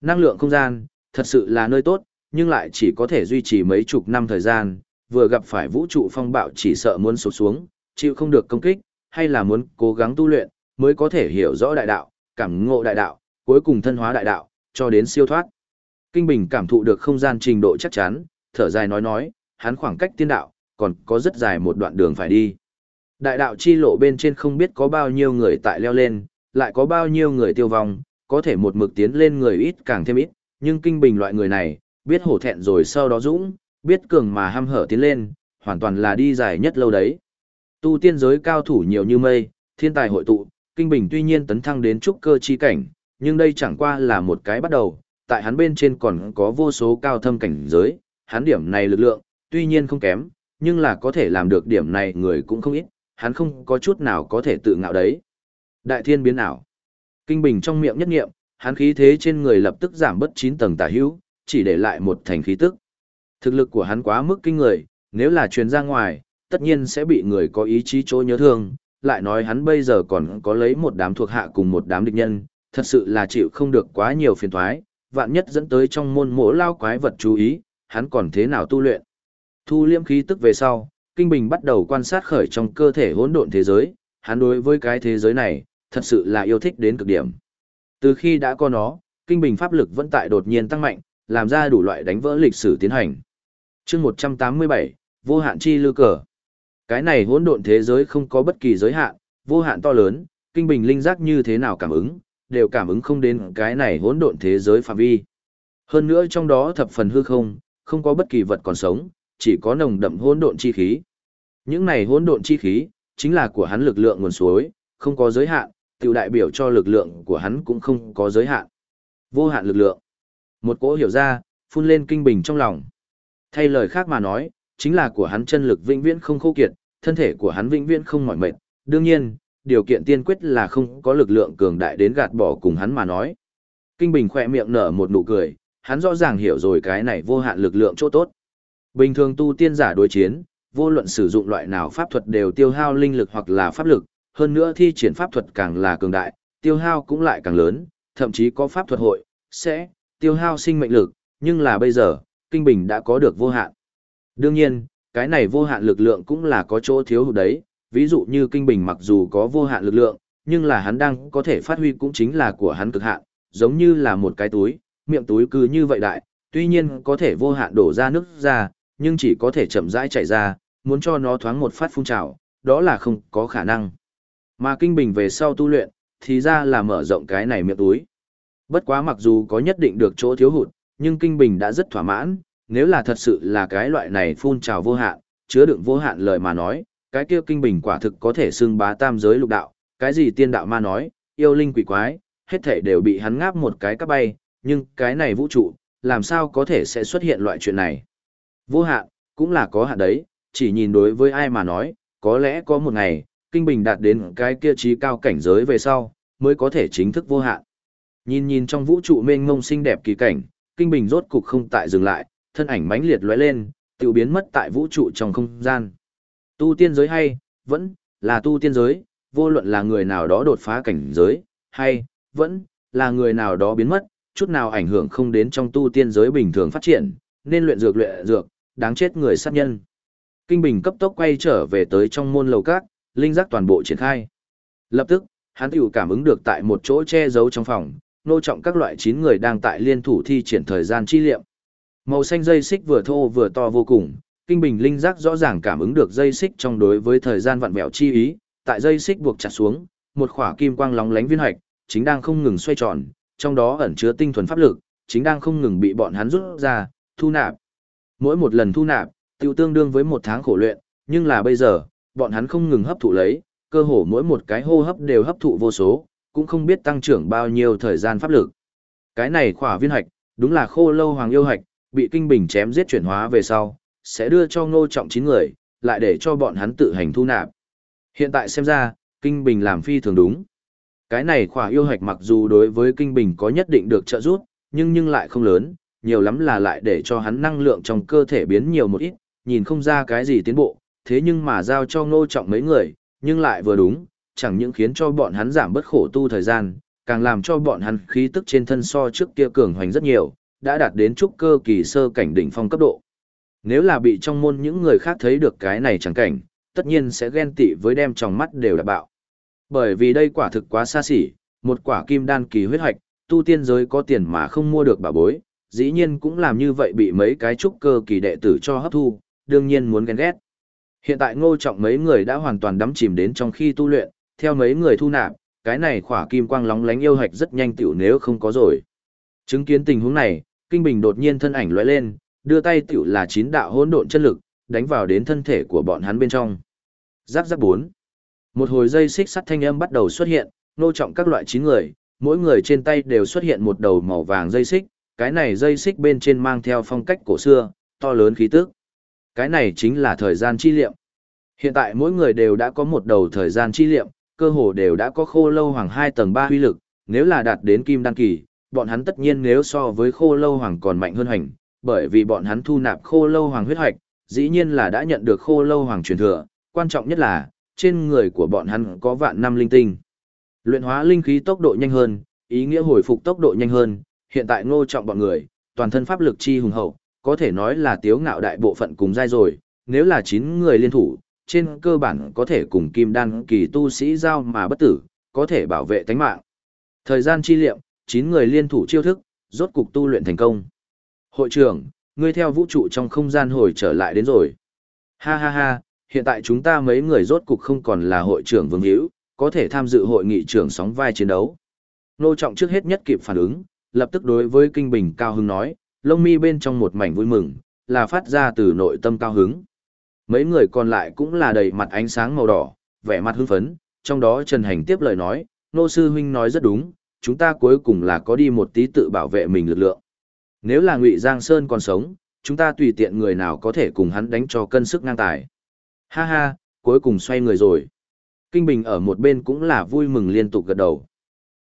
Năng lượng không gian, thật sự là nơi tốt, nhưng lại chỉ có thể duy trì mấy chục năm thời gian, vừa gặp phải vũ trụ phong bạo chỉ sợ muốn sụp xuống, chịu không được công kích, hay là muốn cố gắng tu luyện, mới có thể hiểu rõ đại đạo, cảm ngộ đại đạo, cuối cùng thân hóa đại đạo, cho đến siêu thoát. Kinh Bình cảm thụ được không gian trình độ chắc chắn, thở dài nói nói, hắn khoảng cách tiên đạo, còn có rất dài một đoạn đường phải đi. Đại đạo chi lộ bên trên không biết có bao nhiêu người tại leo lên, lại có bao nhiêu người tiêu vong, có thể một mực tiến lên người ít càng thêm ít, nhưng Kinh Bình loại người này, biết hổ thẹn rồi sau đó dũng, biết cường mà ham hở tiến lên, hoàn toàn là đi dài nhất lâu đấy. Tu tiên giới cao thủ nhiều như mây, thiên tài hội tụ, Kinh Bình tuy nhiên tấn thăng đến trúc cơ chi cảnh, nhưng đây chẳng qua là một cái bắt đầu, tại hắn bên trên còn có vô số cao thâm cảnh giới, hắn điểm này lực lượng, tuy nhiên không kém, nhưng là có thể làm được điểm này người cũng không ít, hắn không có chút nào có thể tự ngạo đấy. Đại thiên biến ảo. Kinh Bình trong miệng nhất nghiệm, hắn khí thế trên người lập tức giảm bất 9 tầng tả hữu, chỉ để lại một thành khí tức. Thực lực của hắn quá mức kinh người, nếu là truyền ra ngoài, tất nhiên sẽ bị người có ý chí chỗ nhớ thương, lại nói hắn bây giờ còn có lấy một đám thuộc hạ cùng một đám địch nhân, thật sự là chịu không được quá nhiều phiền toái, vạn nhất dẫn tới trong môn mỗ lao quái vật chú ý, hắn còn thế nào tu luyện. Thu liêm khí tức về sau, Kinh Bình bắt đầu quan sát khởi trong cơ thể hỗn độn thế giới, hắn đối với cái thế giới này, thật sự là yêu thích đến cực điểm. Từ khi đã có nó, Kinh Bình pháp lực vẫn tại đột nhiên tăng mạnh, làm ra đủ loại đánh vỡ lịch sử tiến hành chương 187, vô hạn chi lưu cờ. Cái này hỗn độn thế giới không có bất kỳ giới hạn, vô hạn to lớn, Kinh Bình linh giác như thế nào cảm ứng, đều cảm ứng không đến cái này hỗn độn thế giới phạm vi. Hơn nữa trong đó thập phần hư không, không có bất kỳ vật còn sống, chỉ có nồng đậm hỗn độn chi khí. Những này hỗn độn chi khí, chính là của hắn lực lượng nguồn suối, không có giới hạn, tiểu đại biểu cho lực lượng của hắn cũng không có giới hạn. Vô hạn lực lượng. Một cỗ hiểu ra, phun lên kinh bình trong lòng. Thay lời khác mà nói, chính là của hắn chân lực vĩnh viễn không khô kiệt, thân thể của hắn vĩnh viễn không mỏi mệt. Đương nhiên, điều kiện tiên quyết là không có lực lượng cường đại đến gạt bỏ cùng hắn mà nói. Kinh Bình khỏe miệng nở một nụ cười, hắn rõ ràng hiểu rồi cái này vô hạn lực lượng chỗ tốt. Bình thường tu tiên giả đối chiến, vô luận sử dụng loại nào pháp thuật đều tiêu hao linh lực hoặc là pháp lực, hơn nữa thi triển pháp thuật càng là cường đại, tiêu hao cũng lại càng lớn, thậm chí có pháp thuật hội, sẽ tiêu hao sinh mệnh lực, nhưng là bây giờ, Kinh Bình đã có được vô hạn. Đương nhiên, cái này vô hạn lực lượng cũng là có chỗ thiếu hụt đấy, ví dụ như Kinh Bình mặc dù có vô hạn lực lượng, nhưng là hắn đang có thể phát huy cũng chính là của hắn cực hạn, giống như là một cái túi, miệng túi cứ như vậy đại, tuy nhiên có thể vô hạn đổ ra nước ra, nhưng chỉ có thể chậm rãi chảy ra, muốn cho nó thoáng một phát phun trào, đó là không có khả năng. Mà kinh bình về sau tu luyện, thì ra là mở rộng cái này miệng túi. Bất quá mặc dù có nhất định được chỗ thiếu hụt, nhưng kinh bình đã rất thỏa mãn, nếu là thật sự là cái loại này phun trào vô hạn, chứa đựng vô hạn lời mà nói, cái kia kinh bình quả thực có thể xưng bá tam giới lục đạo, cái gì tiên đạo ma nói, yêu linh quỷ quái, hết thể đều bị hắn ngáp một cái cắp bay, nhưng cái này vũ trụ, làm sao có thể sẽ xuất hiện loại chuyện này. Vô hạn, cũng là có hạn đấy, chỉ nhìn đối với ai mà nói, có lẽ có một ngày, kinh bình đạt đến cái kia trí cao cảnh giới về sau, mới có thể chính thức vô hạn. Nhìn nhìn trong vũ trụ mênh mông xinh đẹp kỳ cảnh, kinh bình rốt cục không tại dừng lại, thân ảnh mãnh liệt lóe lên, tự biến mất tại vũ trụ trong không gian. Tu tiên giới hay, vẫn là tu tiên giới, vô luận là người nào đó đột phá cảnh giới, hay, vẫn là người nào đó biến mất, chút nào ảnh hưởng không đến trong tu tiên giới bình thường phát triển, nên luyện dược luyện dược, đáng chết người sát nhân. Kinh Bình cấp tốc quay trở về tới trong môn lầu các, linh giác toàn bộ triển khai. Lập tức, hắn tiểu cảm ứng được tại một chỗ che giấu trong phòng, nô trọng các loại chín người đang tại liên thủ thi triển thời gian chi liệm. Màu xanh dây xích vừa thô vừa to vô cùng, Kinh Bình linh giác rõ ràng cảm ứng được dây xích trong đối với thời gian vặn vẹo chi ý, tại dây xích buộc chặt xuống, một khỏa kim quang lóng lánh viên hạch, chính đang không ngừng xoay tròn, trong đó ẩn chứa tinh thuần pháp lực, chính đang không ngừng bị bọn hắn rút ra, thu nạp. Mỗi một lần thu nạp, tiêu tương đương với một tháng khổ luyện, nhưng là bây giờ, bọn hắn không ngừng hấp thụ lấy, cơ hồ mỗi một cái hô hấp đều hấp thụ vô số, cũng không biết tăng trưởng bao nhiêu thời gian pháp lực. Cái này khỏa viên hạch, đúng là khô lâu hoàng yêu hạch, bị kinh bình chém giết chuyển hóa về sau, sẽ đưa cho ngô trọng chín người, lại để cho bọn hắn tự hành thu nạp. Hiện tại xem ra, kinh bình làm phi thường đúng. Cái này khỏa yêu hạch mặc dù đối với kinh bình có nhất định được trợ giúp, nhưng nhưng lại không lớn, nhiều lắm là lại để cho hắn năng lượng trong cơ thể biến nhiều một ít, nhìn không ra cái gì tiến bộ, thế nhưng mà giao cho ngô trọng mấy người, nhưng lại vừa đúng, chẳng những khiến cho bọn hắn giảm bớt khổ tu thời gian, càng làm cho bọn hắn khí tức trên thân so trước kia cường hoành rất nhiều, đã đạt đến trúc cơ kỳ sơ cảnh đỉnh phong cấp độ. Nếu là bị trong môn những người khác thấy được cái này chẳng cảnh, tất nhiên sẽ ghen tị với đem trong mắt đều đã bạo. Bởi vì đây quả thực quá xa xỉ, một quả kim đan kỳ huyết hoạch, tu tiên giới có tiền mà không mua được bà bối, dĩ nhiên cũng làm như vậy bị mấy cái trúc cơ kỳ đệ tử cho hấp thu, đương nhiên muốn ghen ghét. Hiện tại ngô trọng mấy người đã hoàn toàn đắm chìm đến trong khi tu luyện, theo mấy người thu nạp, cái này khỏa kim quang lóng lánh yêu hạch rất nhanh tiểu nếu không có rồi. Chứng kiến tình huống này, Kinh Bình đột nhiên thân ảnh lóe lên, đưa tay tiểu là chín đạo hỗn độn chân lực, đánh vào đến thân thể của bọn hắn bên trong. Giáp giáp bốn. Một hồi dây xích sắt thanh âm bắt đầu xuất hiện, nô trọng các loại chín người, mỗi người trên tay đều xuất hiện một đầu màu vàng dây xích, cái này dây xích bên trên mang theo phong cách cổ xưa, to lớn khí tức. Cái này chính là thời gian chi liệm. Hiện tại mỗi người đều đã có một đầu thời gian chi liệm, cơ hồ đều đã có khô lâu hoàng 2 tầng 3 huy lực, nếu là đạt đến kim đăng kỳ, bọn hắn tất nhiên nếu so với khô lâu hoàng còn mạnh hơn hành, bởi vì bọn hắn thu nạp khô lâu hoàng huyết hoạch, dĩ nhiên là đã nhận được khô lâu hoàng truyền thừa, quan trọng nhất là, trên người của bọn hắn có vạn năm linh tinh. Luyện hóa linh khí tốc độ nhanh hơn, ý nghĩa hồi phục tốc độ nhanh hơn, hiện tại ngô trọng bọn người, toàn thân pháp lực chi hùng hậu, có thể nói là tiếu ngạo đại bộ phận cùng dai rồi, nếu là 9 người liên thủ, trên cơ bản có thể cùng kim đan kỳ tu sĩ giao mà bất tử, có thể bảo vệ tánh mạng. Thời gian chi liệm, 9 người liên thủ chiêu thức, rốt cục tu luyện thành công. Hội trưởng, ngươi theo vũ trụ trong không gian hồi trở lại đến rồi. Ha ha ha, hiện tại chúng ta mấy người rốt cục không còn là hội trưởng vương hữu, có thể tham dự hội nghị trưởng sóng vai chiến đấu. Nô trọng trước hết nhất kịp phản ứng, lập tức đối với kinh bình cao hứng nói, lông mi bên trong một mảnh vui mừng, là phát ra từ nội tâm cao hứng. Mấy người còn lại cũng là đầy mặt ánh sáng màu đỏ, vẻ mặt hưng phấn, trong đó Trần Hành tiếp lời nói, nô sư huynh nói rất đúng, chúng ta cuối cùng là có đi một tí tự bảo vệ mình lực lượng. Nếu là Ngụy Giang Sơn còn sống, chúng ta tùy tiện người nào có thể cùng hắn đánh cho cân sức ngang tài. Ha ha, cuối cùng xoay người rồi. Kinh Bình ở một bên cũng là vui mừng liên tục gật đầu.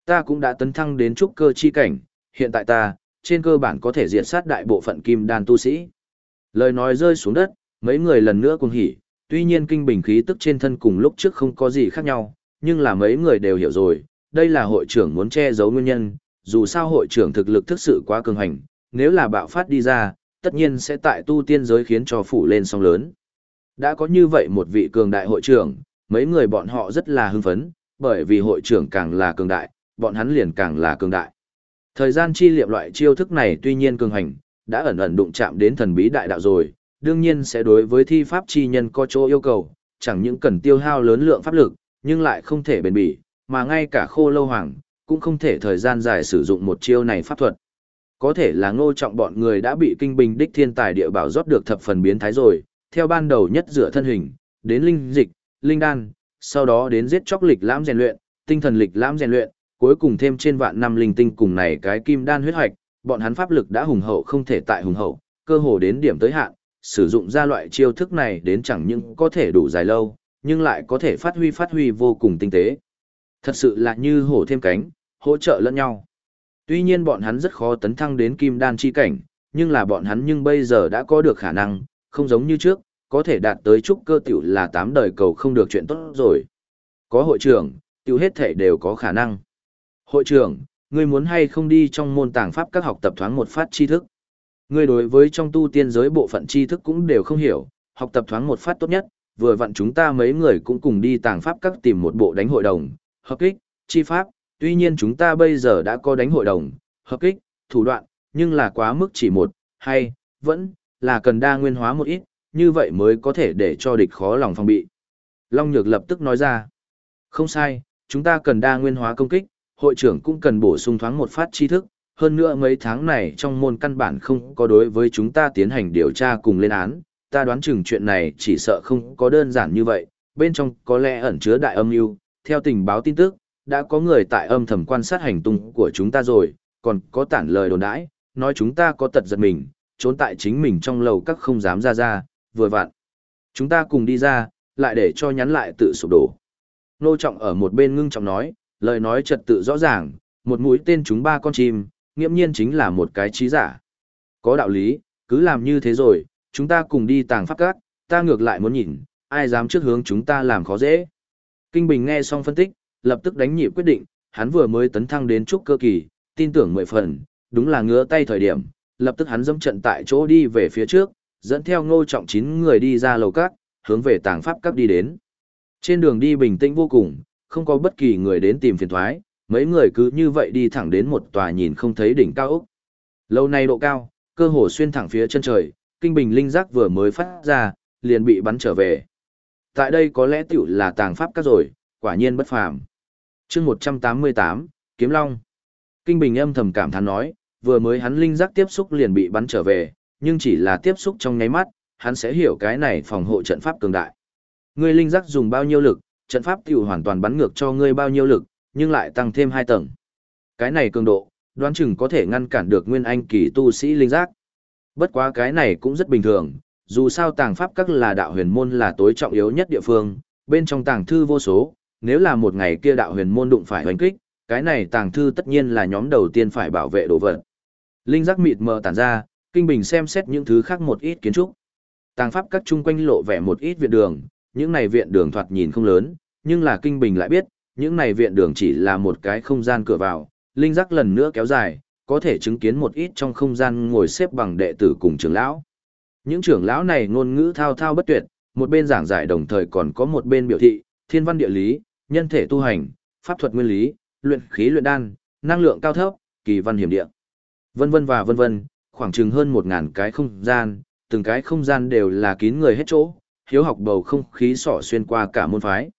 Ta cũng đã tấn thăng đến trúc cơ chi cảnh, hiện tại ta, trên cơ bản có thể diệt sát đại bộ phận kim đan tu sĩ. Lời nói rơi xuống đất, mấy người lần nữa cuồng hỉ, tuy nhiên kinh bình khí tức trên thân cùng lúc trước không có gì khác nhau, nhưng là mấy người đều hiểu rồi, đây là hội trưởng muốn che giấu nguyên nhân, dù sao hội trưởng thực lực thực sự quá cường hành, nếu là bạo phát đi ra, tất nhiên sẽ tại tu tiên giới khiến cho phủ lên song lớn. Đã có như vậy một vị cường đại hội trưởng, mấy người bọn họ rất là hưng phấn, bởi vì hội trưởng càng là cường đại, bọn hắn liền càng là cường đại. Thời gian chi liệm loại chiêu thức này tuy nhiên cường hành, đã ẩn ẩn đụng chạm đến thần bí đại đạo rồi, đương nhiên sẽ đối với thi pháp chi nhân có chỗ yêu cầu, chẳng những cần tiêu hao lớn lượng pháp lực, nhưng lại không thể bền bỉ, mà ngay cả khô lâu hoàng, cũng không thể thời gian dài sử dụng một chiêu này pháp thuật. Có thể là ngô trọng bọn người đã bị kinh bình đích thiên tài địa bảo rót được thập phần biến thái rồi, theo ban đầu nhất rửa thân hình, đến linh dịch, linh đan, sau đó đến giết chóc lịch lãm rèn luyện, tinh thần lịch lãm rèn luyện, cuối cùng thêm trên vạn năm linh tinh cùng này cái kim đan huyết hoạch, bọn hắn pháp lực đã hùng hậu không thể tại hùng hậu, cơ hồ đến điểm tới hạn, sử dụng ra loại chiêu thức này đến chẳng những có thể đủ dài lâu, nhưng lại có thể phát huy phát huy vô cùng tinh tế. Thật sự là như hổ thêm cánh, hỗ trợ lẫn nhau. Tuy nhiên bọn hắn rất khó tấn thăng đến kim đan chi cảnh, nhưng là bọn hắn nhưng bây giờ đã có được khả năng, không giống như trước, có thể đạt tới trúc cơ tiểu là tám đời cầu không được chuyện tốt rồi. Có hội trưởng, tiểu hết thể đều có khả năng. Hội trưởng, ngươi muốn hay không đi trong môn tàng pháp các học tập thoáng một phát tri thức. Ngươi đối với trong tu tiên giới bộ phận tri thức cũng đều không hiểu, học tập thoáng một phát tốt nhất, vừa vặn chúng ta mấy người cũng cùng đi tàng pháp các tìm một bộ đánh hội đồng, hợp kích, chi pháp, tuy nhiên chúng ta bây giờ đã có đánh hội đồng, hợp kích, thủ đoạn, nhưng là quá mức chỉ một, hay, vẫn, là cần đa nguyên hóa một ít, như vậy mới có thể để cho địch khó lòng phòng bị. Long Nhược lập tức nói ra, không sai, chúng ta cần đa nguyên hóa công kích, hội trưởng cũng cần bổ sung thoáng một phát tri thức, hơn nữa mấy tháng này trong môn căn bản không có đối với chúng ta tiến hành điều tra cùng lên án, ta đoán chừng chuyện này chỉ sợ không có đơn giản như vậy, bên trong có lẽ ẩn chứa đại âm mưu. theo tình báo tin tức, đã có người tại âm thầm quan sát hành tung của chúng ta rồi, còn có tản lời đồn đãi, nói chúng ta có tật giật mình, trốn tại chính mình trong lầu các không dám ra ra, vừa vặn. Chúng ta cùng đi ra, lại để cho nhắn lại tự sụp đổ. Nô Trọng ở một bên ngưng trọng nói, lời nói trật tự rõ ràng, một mũi tên chúng ba con chim, nghiễm nhiên chính là một cái trí giả. Có đạo lý, cứ làm như thế rồi, chúng ta cùng đi tàng pháp các, ta ngược lại muốn nhìn, ai dám trước hướng chúng ta làm khó dễ. Kinh Bình nghe xong phân tích, lập tức đánh nhịp quyết định, hắn vừa mới tấn thăng đến trúc cơ kỳ, tin tưởng mười phần, đúng là ngứa tay thời điểm, lập tức hắn dâm trận tại chỗ đi về phía trước, dẫn theo ngô trọng chín người đi ra lầu các, hướng về tàng pháp các đi đến. Trên đường đi bình tĩnh vô cùng, không có bất kỳ người đến tìm phiền thoái, mấy người cứ như vậy đi thẳng đến một tòa nhìn không thấy đỉnh cao ốc. Lâu này độ cao, cơ hồ xuyên thẳng phía chân trời, kinh bình linh giác vừa mới phát ra, liền bị bắn trở về. Tại đây có lẽ tiểu là tàng pháp các rồi, quả nhiên bất phàm. chương 188, Kiếm Long. Kinh bình âm thầm cảm thán nói, vừa mới hắn linh giác tiếp xúc liền bị bắn trở về, nhưng chỉ là tiếp xúc trong nháy mắt, hắn sẽ hiểu cái này phòng hộ trận pháp cường đại. Ngươi linh giác dùng bao nhiêu lực, trận pháp tiểu hoàn toàn bắn ngược cho ngươi bao nhiêu lực, nhưng lại tăng thêm hai tầng. Cái này cường độ, đoán chừng có thể ngăn cản được nguyên anh kỳ tu sĩ linh giác. Bất quá cái này cũng rất bình thường, dù sao tàng pháp các là đạo huyền môn là tối trọng yếu nhất địa phương, bên trong tàng thư vô số, nếu là một ngày kia đạo huyền môn đụng phải hoành kích, cái này tàng thư tất nhiên là nhóm đầu tiên phải bảo vệ đồ vật. Linh giác mịt mờ tản ra, kinh bình xem xét những thứ khác một ít kiến trúc. Tàng pháp các chung quanh lộ vẻ một ít viện đường, những này viện đường thoạt nhìn không lớn, nhưng là kinh bình lại biết, những này viện đường chỉ là một cái không gian cửa vào, linh giác lần nữa kéo dài, có thể chứng kiến một ít trong không gian ngồi xếp bằng đệ tử cùng trưởng lão. Những trưởng lão này ngôn ngữ thao thao bất tuyệt, một bên giảng giải đồng thời còn có một bên biểu thị, thiên văn địa lý, nhân thể tu hành, pháp thuật nguyên lý, luyện khí luyện đan, năng lượng cao thấp, kỳ văn hiểm địa. Vân vân và vân vân, khoảng chừng hơn một ngàn cái không gian, từng cái không gian đều là kín người hết chỗ, hiếu học bầu không khí xỏ xuyên qua cả môn phái.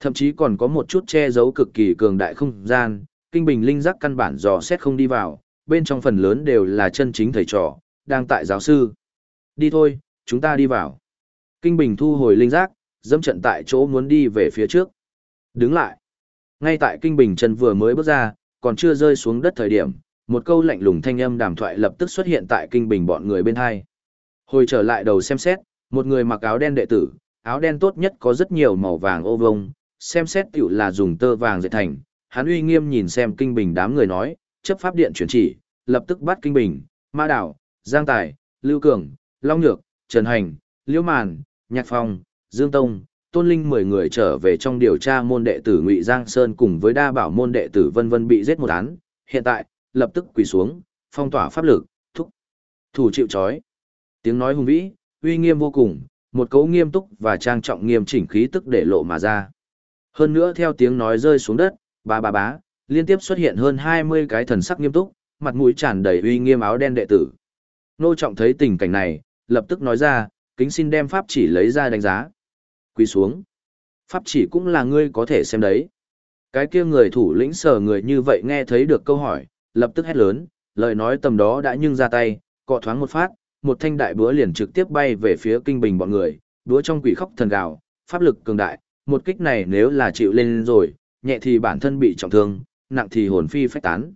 Thậm chí còn có một chút che giấu cực kỳ cường đại không gian, kinh bình linh giác căn bản dò xét không đi vào, bên trong phần lớn đều là chân chính thầy trò, đang tại giáo sư. Đi thôi, chúng ta đi vào. Kinh bình thu hồi linh giác, dẫm trận tại chỗ muốn đi về phía trước. Đứng lại. Ngay tại kinh bình chân vừa mới bước ra, còn chưa rơi xuống đất thời điểm, một câu lạnh lùng thanh âm đàm thoại lập tức xuất hiện tại kinh bình bọn người bên hai. Hồi trở lại đầu xem xét, một người mặc áo đen đệ tử, áo đen tốt nhất có rất nhiều màu vàng ô vông, xem xét tiểu là dùng tơ vàng dệt thành, hắn uy nghiêm nhìn xem kinh bình đám người nói, chấp pháp điện chuyển chỉ, lập tức bắt kinh bình, ma đảo, giang tài, lưu cường, long nhược, Trần Hành, Liễu Màn, Nhạc Phong, Dương Tông, Tôn Linh 10 người trở về trong điều tra môn đệ tử Ngụy Giang Sơn cùng với đa bảo môn đệ tử vân vân bị giết một án, hiện tại, lập tức quỳ xuống, phong tỏa pháp lực, thúc, thủ chịu trói. Tiếng nói hùng vĩ, uy nghiêm vô cùng, một cấu nghiêm túc và trang trọng nghiêm chỉnh khí tức để lộ mà ra. Hơn nữa theo tiếng nói rơi xuống đất, ba ba bá, liên tiếp xuất hiện hơn 20 cái thần sắc nghiêm túc, mặt mũi tràn đầy uy nghiêm áo đen đệ tử. Nô Trọng thấy tình cảnh này, lập tức nói ra, kính xin đem pháp chỉ lấy ra đánh giá. Quỳ xuống. Pháp chỉ cũng là ngươi có thể xem đấy. Cái kia người thủ lĩnh sở người như vậy nghe thấy được câu hỏi, lập tức hét lớn, lời nói tầm đó đã nhưng ra tay, cọ thoáng một phát, một thanh đại búa liền trực tiếp bay về phía kinh bình bọn người, búa trong quỷ khóc thần gào, pháp lực cường đại, một kích này nếu là chịu lên rồi, nhẹ thì bản thân bị trọng thương, nặng thì hồn phi phách tán.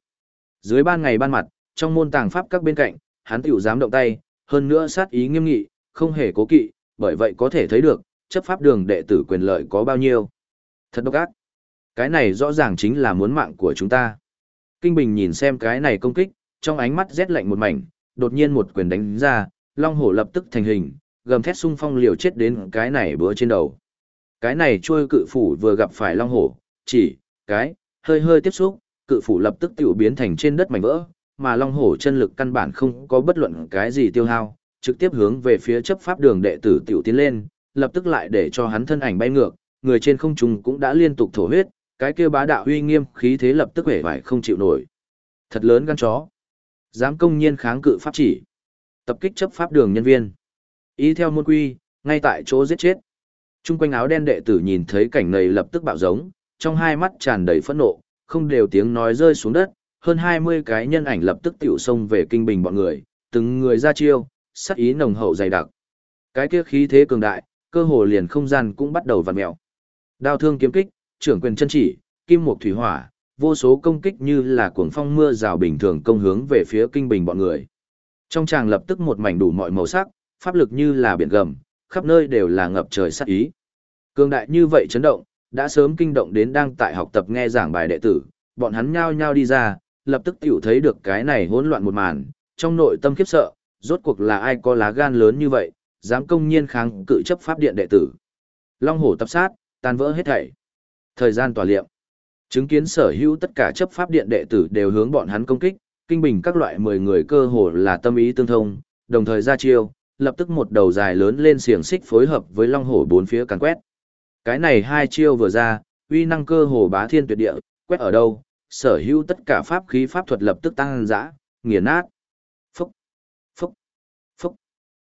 Dưới ban ngày ban mặt, trong môn tàng pháp các bên cạnh, hắn tiểu dám động tay, hơn nữa sát ý nghiêm nghị, không hề cố kỵ, bởi vậy có thể thấy được, chấp pháp đường đệ tử quyền lợi có bao nhiêu. Thật độc ác. Cái này rõ ràng chính là muốn mạng của chúng ta. Kinh Bình nhìn xem cái này công kích, trong ánh mắt rét lạnh một mảnh, đột nhiên một quyền đánh ra, Long Hổ lập tức thành hình, gầm thét xung phong liều chết đến cái này bữa trên đầu. Cái này trôi cự phủ vừa gặp phải Long Hổ, chỉ, cái, hơi hơi tiếp xúc, cự phủ lập tức tiểu biến thành trên đất mảnh vỡ, mà Long Hổ chân lực căn bản không có bất luận cái gì tiêu hao, trực tiếp hướng về phía chấp pháp đường đệ tử tiểu tiến lên, lập tức lại để cho hắn thân ảnh bay ngược, người trên không trung cũng đã liên tục thổ huyết, cái kia bá đạo uy nghiêm khí thế lập tức vẻ vải không chịu nổi. Thật lớn gan chó. Dám công nhiên kháng cự pháp chỉ. Tập kích chấp pháp đường nhân viên. Ý theo môn quy, ngay tại chỗ giết chết. Trung quanh áo đen đệ tử nhìn thấy cảnh này lập tức bạo giống, trong hai mắt tràn đầy phẫn nộ, không đều tiếng nói rơi xuống đất, hơn 20 cái nhân ảnh lập tức tiểu xông về kinh bình bọn người, từng người ra chiêu, sắc ý nồng hậu dày đặc. Cái kia khí thế cường đại, cơ hồ liền không gian cũng bắt đầu vặn mèo. Đao thương kiếm kích, trưởng quyền chân chỉ, kim mục thủy hỏa, vô số công kích như là cuồng phong mưa rào bình thường công hướng về phía kinh bình bọn người. Trong tràng lập tức một mảnh đủ mọi màu sắc, pháp lực như là biển gầm, khắp nơi đều là ngập trời sát ý. Cường đại như vậy chấn động, đã sớm kinh động đến đang tại học tập nghe giảng bài đệ tử, bọn hắn nhao nhao đi ra, lập tức tiểu thấy được cái này hỗn loạn một màn, trong nội tâm khiếp sợ, rốt cuộc là ai có lá gan lớn như vậy, dám công nhiên kháng cự chấp pháp điện đệ tử. Long hổ tập sát, tan vỡ hết thảy. Thời gian tỏa liệm. Chứng kiến sở hữu tất cả chấp pháp điện đệ tử đều hướng bọn hắn công kích, kinh bình các loại 10 người cơ hồ là tâm ý tương thông, đồng thời ra chiêu, lập tức một đầu dài lớn lên xiềng xích phối hợp với long hổ bốn phía càn quét. Cái này hai chiêu vừa ra, uy năng cơ hồ bá thiên tuyệt địa, quét ở đâu, sở hữu tất cả pháp khí pháp thuật lập tức tăng dã, nghiền nát. Phúc, phúc, phúc.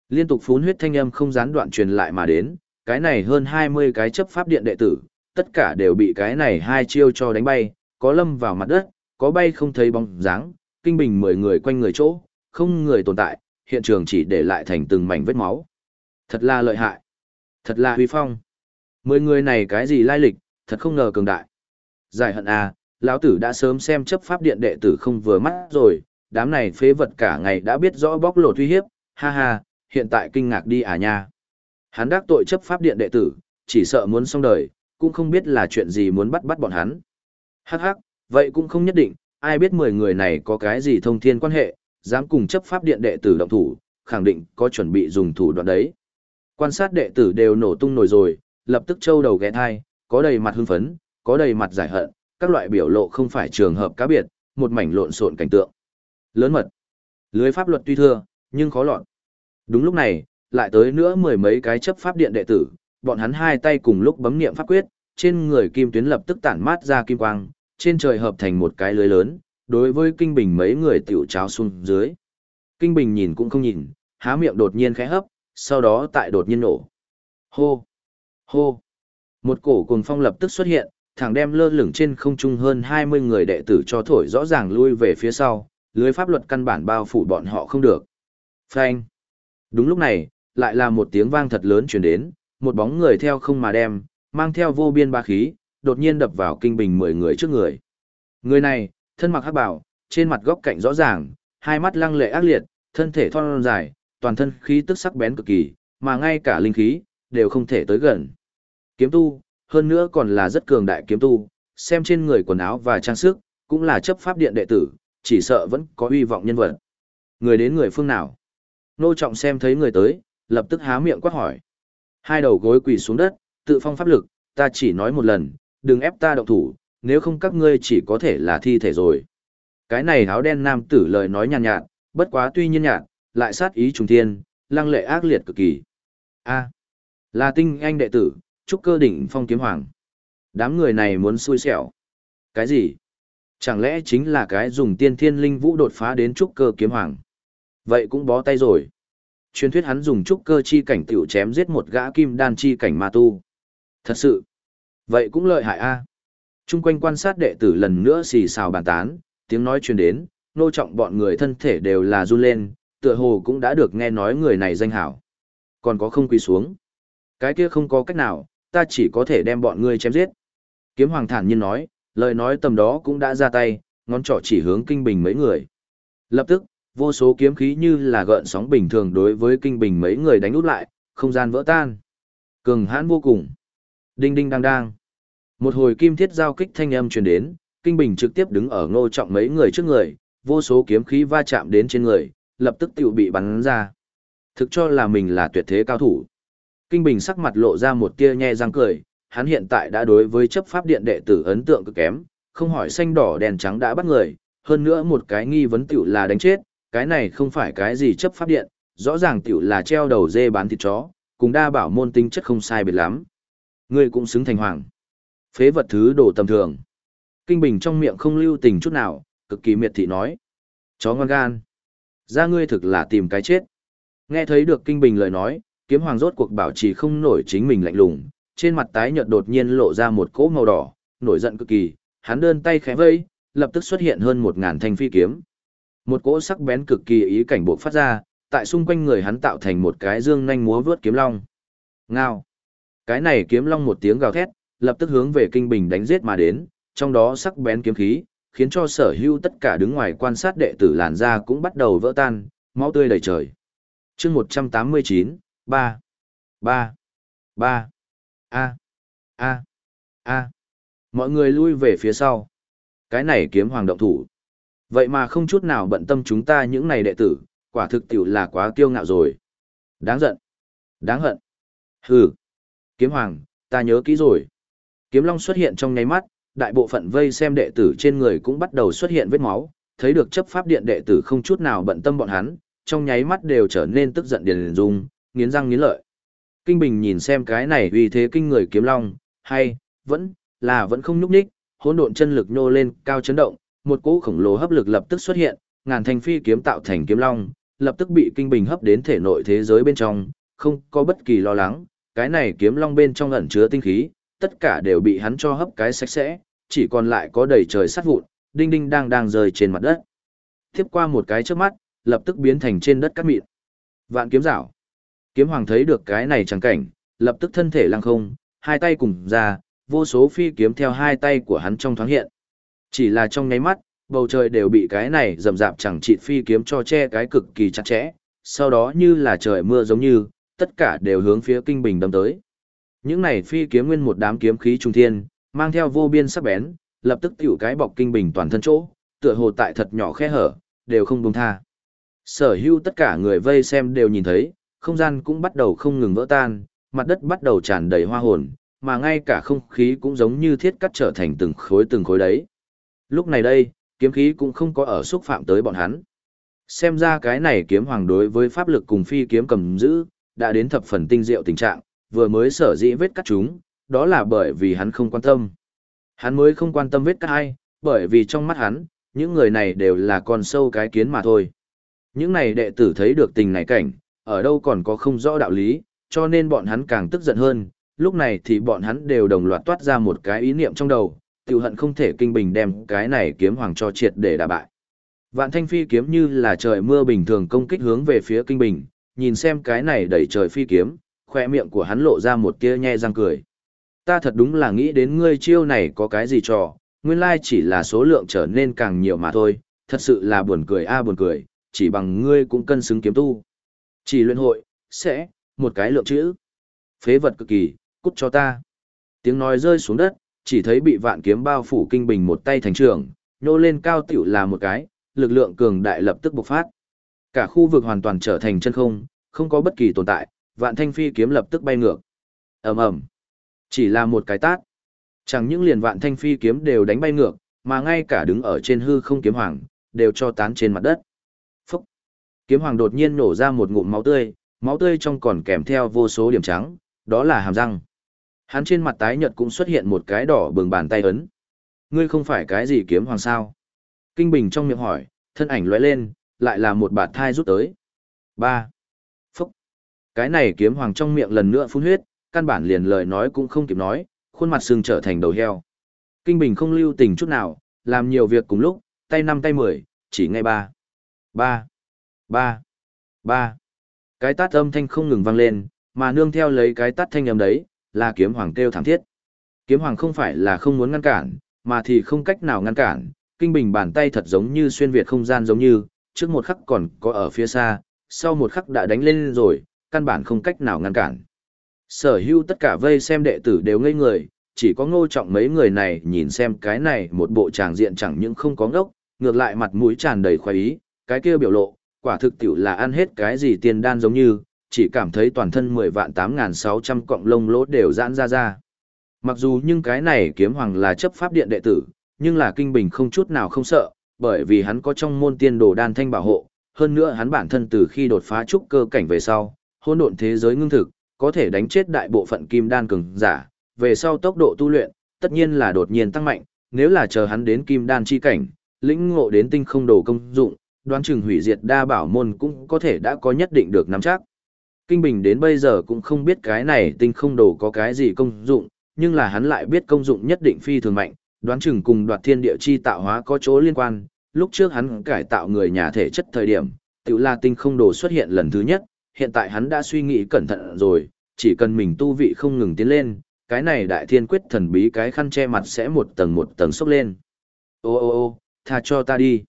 Liên tục phun huyết thanh âm không gián đoạn truyền lại mà đến, cái này hơn 20 cái chấp pháp điện đệ tử, tất cả đều bị cái này hai chiêu cho đánh bay, có lâm vào mặt đất, có bay không thấy bóng dáng, kinh bình 10 người quanh người chỗ, không người tồn tại, hiện trường chỉ để lại thành từng mảnh vết máu. Thật là lợi hại. Thật là huy phong. Mười người này cái gì lai lịch, thật không ngờ cường đại. Giải hận à, lão tử đã sớm xem chấp pháp điện đệ tử không vừa mắt rồi, đám này phế vật cả ngày đã biết rõ bóc lột uy hiếp, ha ha, hiện tại kinh ngạc đi à nha. Hắn đắc tội chấp pháp điện đệ tử, chỉ sợ muốn xong đời, cũng không biết là chuyện gì muốn bắt bắt bọn hắn. Hắc hắc, vậy cũng không nhất định, ai biết mười người này có cái gì thông thiên quan hệ, dám cùng chấp pháp điện đệ tử động thủ, khẳng định có chuẩn bị dùng thủ đoạn đấy. Quan sát đệ tử đều nổ tung nổi rồi, lập tức trâu đầu ghé thai, có đầy mặt hưng phấn, có đầy mặt giải hận, các loại biểu lộ không phải trường hợp cá biệt, một mảnh lộn xộn cảnh tượng. Lớn mật. Lưới pháp luật tuy thưa, nhưng khó lọt. Đúng lúc này, lại tới nữa mười mấy cái chấp pháp điện đệ tử, bọn hắn hai tay cùng lúc bấm niệm pháp quyết, trên người kim tuyến lập tức tản mát ra kim quang, trên trời hợp thành một cái lưới lớn, đối với kinh bình mấy người tiểu cháo xuống dưới. Kinh bình nhìn cũng không nhìn, há miệng đột nhiên khẽ hấp, sau đó tại đột nhiên nổ. Hô! Hô! Một cổ cùng phong lập tức xuất hiện, thẳng đem lơ lửng trên không trung hơn 20 người đệ tử cho thổi rõ ràng lui về phía sau, lưới pháp luật căn bản bao phủ bọn họ không được. Phanh! Đúng lúc này, lại là một tiếng vang thật lớn truyền đến, một bóng người theo không mà đem, mang theo vô biên ba khí, đột nhiên đập vào kinh bình 10 người trước người. Người này, thân mặc hắc bảo, trên mặt góc cạnh rõ ràng, hai mắt lăng lệ ác liệt, thân thể thon dài, toàn thân khí tức sắc bén cực kỳ, mà ngay cả linh khí đều không thể tới gần. Kiếm tu, hơn nữa còn là rất cường đại kiếm tu, xem trên người quần áo và trang sức, cũng là chấp pháp điện đệ tử, chỉ sợ vẫn có uy vọng nhân vật. Người đến người phương nào? Nô trọng xem thấy người tới, lập tức há miệng quát hỏi. Hai đầu gối quỳ xuống đất, tự phong pháp lực, ta chỉ nói một lần, đừng ép ta động thủ, nếu không các ngươi chỉ có thể là thi thể rồi. Cái này áo đen nam tử lời nói nhàn nhạt, bất quá tuy nhiên nhạt, lại sát ý trùng thiên, lăng lệ ác liệt cực kỳ. A, là tinh anh đệ tử, trúc cơ đỉnh phong kiếm hoàng. Đám người này muốn xui xẻo. Cái gì? Chẳng lẽ chính là cái dùng tiên thiên linh vũ đột phá đến trúc cơ kiếm hoàng? Vậy cũng bó tay rồi. Truyền thuyết hắn dùng trúc cơ chi cảnh tiểu chém giết một gã kim đan chi cảnh ma tu. Thật sự. Vậy cũng lợi hại a. À? Trung quanh quan sát đệ tử lần nữa xì xào bàn tán, tiếng nói truyền đến, nô trọng bọn người thân thể đều là run lên, tựa hồ cũng đã được nghe nói người này danh hảo. Còn có không quỳ xuống. Cái kia không có cách nào, ta chỉ có thể đem bọn ngươi chém giết. Kiếm hoàng thản nhiên nói, lời nói tầm đó cũng đã ra tay, ngón trỏ chỉ hướng kinh bình mấy người. Lập tức, vô số kiếm khí như là gợn sóng bình thường đối với kinh bình mấy người đánh út lại, không gian vỡ tan. Cường hãn vô cùng. Đinh đinh đang đang. Một hồi kim thiết giao kích thanh âm truyền đến, kinh bình trực tiếp đứng ở ngô trọng mấy người trước người, vô số kiếm khí va chạm đến trên người, lập tức tiểu bị bắn ra. Thực cho là mình là tuyệt thế cao thủ. Kinh bình sắc mặt lộ ra một tia nhe răng cười, hắn hiện tại đã đối với chấp pháp điện đệ tử ấn tượng cực kém, không hỏi xanh đỏ đèn trắng đã bắt người, hơn nữa một cái nghi vấn tiểu là đánh chết, cái này không phải cái gì chấp pháp điện, rõ ràng tiểu là treo đầu dê bán thịt chó, cùng đa bảo môn tính chất không sai biệt lắm. Ngươi cũng xứng thành hoàng. Phế vật thứ đồ tầm thường. Kinh Bình trong miệng không lưu tình chút nào, cực kỳ miệt thị nói. Chó ngon gan. Ra ngươi thực là tìm cái chết. Nghe thấy được Kinh Bình lời nói, kiếm hoàng rốt cuộc bảo trì không nổi chính mình lạnh lùng, trên mặt tái nhợt đột nhiên lộ ra một cỗ màu đỏ, nổi giận cực kỳ, hắn đơn tay khẽ vây, lập tức xuất hiện hơn một ngàn thanh phi kiếm. Một cỗ sắc bén cực kỳ ý cảnh buộc phát ra, tại xung quanh người hắn tạo thành một cái dương nhanh múa vướt kiếm long. Ngao. Cái này kiếm long một tiếng gào thét, lập tức hướng về kinh bình đánh giết mà đến, trong đó sắc bén kiếm khí, khiến cho sở hữu tất cả đứng ngoài quan sát đệ tử làn da cũng bắt đầu vỡ tan, máu tươi đầy trời. chương 189, 3, 3, 3, A, A, A. Mọi người lui về phía sau. Cái này kiếm hoàng động thủ. Vậy mà không chút nào bận tâm chúng ta những này đệ tử, quả thực tiểu là quá kiêu ngạo rồi. Đáng giận. Đáng hận. Hừ. Kiếm hoàng, ta nhớ kỹ rồi. Kiếm long xuất hiện trong nháy mắt, đại bộ phận vây xem đệ tử trên người cũng bắt đầu xuất hiện vết máu, thấy được chấp pháp điện đệ tử không chút nào bận tâm bọn hắn, trong nháy mắt đều trở nên tức giận điền dung, nghiến răng nghiến lợi. Kinh Bình nhìn xem cái này uy thế kinh người kiếm long, hay, vẫn, là vẫn không nhúc nhích, hỗn độn chân lực nhô lên, cao chấn động, một cỗ khổng lồ hấp lực lập tức xuất hiện, ngàn thành phi kiếm tạo thành kiếm long, lập tức bị Kinh Bình hấp đến thể nội thế giới bên trong, không có bất kỳ lo lắng, cái này kiếm long bên trong ẩn chứa tinh khí, tất cả đều bị hắn cho hấp cái sạch sẽ, chỉ còn lại có đầy trời sắt vụn, đinh đinh đang đang rơi trên mặt đất. Tiếp qua một cái trước mắt, lập tức biến thành trên đất cát mịn. Vạn kiếm rảo. Kiếm hoàng thấy được cái này chẳng cảnh, lập tức thân thể lăng không, hai tay cùng ra, vô số phi kiếm theo hai tay của hắn trong thoáng hiện. Chỉ là trong nháy mắt, bầu trời đều bị cái này rầm rạp chẳng trị phi kiếm cho che cái cực kỳ chặt chẽ, sau đó như là trời mưa giống như, tất cả đều hướng phía kinh bình đâm tới. Những này phi kiếm nguyên một đám kiếm khí trung thiên, mang theo vô biên sắc bén, lập tức tiểu cái bọc kinh bình toàn thân chỗ, tựa hồ tại thật nhỏ khe hở, đều không buông tha. Sở hữu tất cả người vây xem đều nhìn thấy, không gian cũng bắt đầu không ngừng vỡ tan, mặt đất bắt đầu tràn đầy hoa hồn, mà ngay cả không khí cũng giống như thiết cắt trở thành từng khối từng khối đấy. Lúc này đây, kiếm khí cũng không có ở xúc phạm tới bọn hắn. Xem ra cái này kiếm hoàng đối với pháp lực cùng phi kiếm cầm giữ, đã đến thập phần tinh diệu tình trạng, vừa mới sở dĩ vết cắt chúng, đó là bởi vì hắn không quan tâm. Hắn mới không quan tâm vết cắt ai, bởi vì trong mắt hắn, những người này đều là con sâu cái kiến mà thôi. Những này đệ tử thấy được tình này cảnh, ở đâu còn có không rõ đạo lý, cho nên bọn hắn càng tức giận hơn, lúc này thì bọn hắn đều đồng loạt toát ra một cái ý niệm trong đầu, tiểu hận không thể kinh bình đem cái này kiếm hoàng cho triệt để đả bại. Vạn thanh phi kiếm như là trời mưa bình thường công kích hướng về phía kinh bình, nhìn xem cái này đẩy trời phi kiếm, khoe miệng của hắn lộ ra một tia nhe răng cười. Ta thật đúng là nghĩ đến ngươi chiêu này có cái gì trò, nguyên lai chỉ là số lượng trở nên càng nhiều mà thôi, thật sự là buồn cười a à buồn cười, chỉ bằng ngươi cũng cân xứng kiếm tu. Chỉ luyện hội, sẽ, một cái lượng chữ. Phế vật cực kỳ, cút cho ta. Tiếng nói rơi xuống đất, chỉ thấy bị vạn kiếm bao phủ kinh bình một tay thành trường, nhô lên cao tiểu là một cái, lực lượng cường đại lập tức bộc phát. Cả khu vực hoàn toàn trở thành chân không, không có bất kỳ tồn tại, vạn thanh phi kiếm lập tức bay ngược. ầm ầm, Chỉ là một cái tát. Chẳng những liền vạn thanh phi kiếm đều đánh bay ngược, mà ngay cả đứng ở trên hư không kiếm hoàng, đều cho tán trên mặt đất. Phúc! Kiếm hoàng đột nhiên nổ ra một ngụm máu tươi, máu tươi trong còn kèm theo vô số điểm trắng, đó là hàm răng. Hắn trên mặt tái nhợt cũng xuất hiện một cái đỏ bừng bàn tay ấn. Ngươi không phải cái gì kiếm hoàng sao? Kinh Bình trong miệng hỏi, thân ảnh lóe lên, lại là một bạt thai rút tới. ba cái này kiếm hoàng trong miệng lần nữa phun huyết, căn bản liền lời nói cũng không kịp nói, khuôn mặt sưng trở thành đầu heo. Kinh Bình không lưu tình chút nào, làm nhiều việc cùng lúc, tay năm tay mười, chỉ ngay ba. Ba. Ba. Ba. Cái tát âm thanh không ngừng vang lên, mà nương theo lấy cái tát thanh âm đấy, là kiếm hoàng kêu thảm thiết. Kiếm hoàng không phải là không muốn ngăn cản, mà thì không cách nào ngăn cản, kinh bình bàn tay thật giống như xuyên việt không gian giống như, trước một khắc còn có ở phía xa, sau một khắc đã đánh lên rồi, căn bản không cách nào ngăn cản. Sở hữu tất cả vây xem đệ tử đều ngây người, chỉ có ngô trọng mấy người này nhìn xem cái này một bộ tràng diện chẳng những không có ngốc, ngược lại mặt mũi tràn đầy khoái ý, cái kia biểu lộ, quả thực tiểu là ăn hết cái gì tiền đan giống như, chỉ cảm thấy toàn thân 10 vạn 8.600 cọng lông lỗ đều giãn ra ra. Mặc dù nhưng cái này kiếm hoàng là chấp pháp điện đệ tử, nhưng là kinh bình không chút nào không sợ, bởi vì hắn có trong môn tiên đồ đan thanh bảo hộ, hơn nữa hắn bản thân từ khi đột phá trúc cơ cảnh về sau, hỗn độn thế giới ngưng thực, có thể đánh chết đại bộ phận kim đan cường giả, về sau tốc độ tu luyện, tất nhiên là đột nhiên tăng mạnh, nếu là chờ hắn đến kim đan chi cảnh, lĩnh ngộ đến tinh không đồ công dụng, đoán chừng hủy diệt đa bảo môn cũng có thể đã có nhất định được nắm chắc. Kinh Bình đến bây giờ cũng không biết cái này tinh không đồ có cái gì công dụng, nhưng là hắn lại biết công dụng nhất định phi thường mạnh, đoán chừng cùng đoạt thiên địa chi tạo hóa có chỗ liên quan. Lúc trước hắn cải tạo người nhà thể chất thời điểm, tự là tinh không đồ xuất hiện lần thứ nhất, hiện tại hắn đã suy nghĩ cẩn thận rồi, chỉ cần mình tu vị không ngừng tiến lên, cái này đại thiên quyết thần bí cái khăn che mặt sẽ một tầng một tầng xốc lên. Ô ô ô, tha cho ta đi.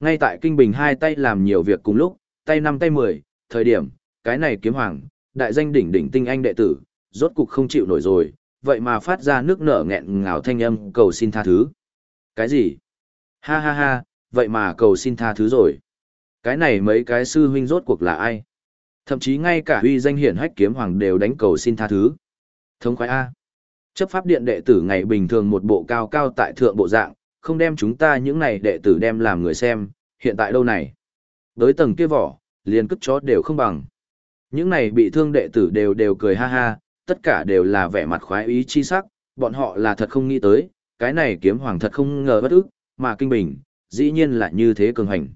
Ngay tại Kinh Bình hai tay làm nhiều việc cùng lúc, tay năm tay mười, thời điểm, cái này kiếm hoàng, đại danh đỉnh đỉnh tinh anh đệ tử, rốt cục không chịu nổi rồi, vậy mà phát ra nước nở nghẹn ngào thanh âm cầu xin tha thứ. Cái gì? Ha ha ha, vậy mà cầu xin tha thứ rồi. Cái này mấy cái sư huynh rốt cuộc là ai? Thậm chí ngay cả uy danh hiển hách kiếm hoàng đều đánh cầu xin tha thứ. Thống khoái A. Chấp pháp điện đệ tử ngày bình thường một bộ cao cao tại thượng bộ dạng, không đem chúng ta những này đệ tử đem làm người xem, hiện tại đâu này. Đối tầng kia vỏ, liền cất chó đều không bằng. Những này bị thương đệ tử đều đều cười ha ha, tất cả đều là vẻ mặt khoái ý chi sắc, bọn họ là thật không nghĩ tới, cái này kiếm hoàng thật không ngờ bất ức, mà Kinh Bình, dĩ nhiên là như thế cường hành.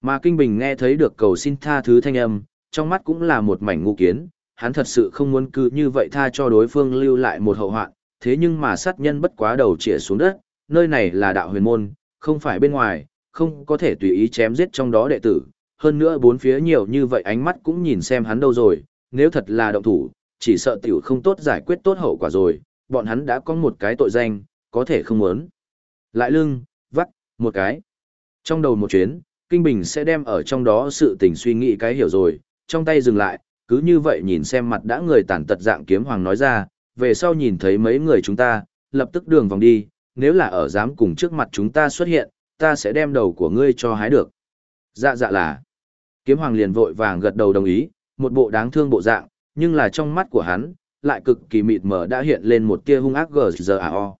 Mà Kinh Bình nghe thấy được cầu xin tha thứ thanh âm, trong mắt cũng là một mảnh ngu kiến, hắn thật sự không muốn cứ như vậy tha cho đối phương lưu lại một hậu hoạn, thế nhưng mà sát nhân bất quá đầu chĩa xuống đất, nơi này là đạo huyền môn, không phải bên ngoài, không có thể tùy ý chém giết trong đó đệ tử. Hơn nữa bốn phía nhiều như vậy ánh mắt cũng nhìn xem hắn đâu rồi, nếu thật là động thủ, chỉ sợ tiểu không tốt giải quyết tốt hậu quả rồi, bọn hắn đã có một cái tội danh, có thể không muốn. Lại lưng, vắt, một cái. Trong đầu một chuyến, Kinh Bình sẽ đem ở trong đó sự tình suy nghĩ cái hiểu rồi, trong tay dừng lại, cứ như vậy nhìn xem mặt đã người tàn tật dạng kiếm hoàng nói ra, về sau nhìn thấy mấy người chúng ta, lập tức đường vòng đi, nếu là ở dám cùng trước mặt chúng ta xuất hiện, ta sẽ đem đầu của ngươi cho hái được. Dạ dạ là. Kiếm hoàng liền vội vàng gật đầu đồng ý, một bộ đáng thương bộ dạng, nhưng là trong mắt của hắn, lại cực kỳ mịt mờ đã hiện lên một tia hung ác gờ giờ à o.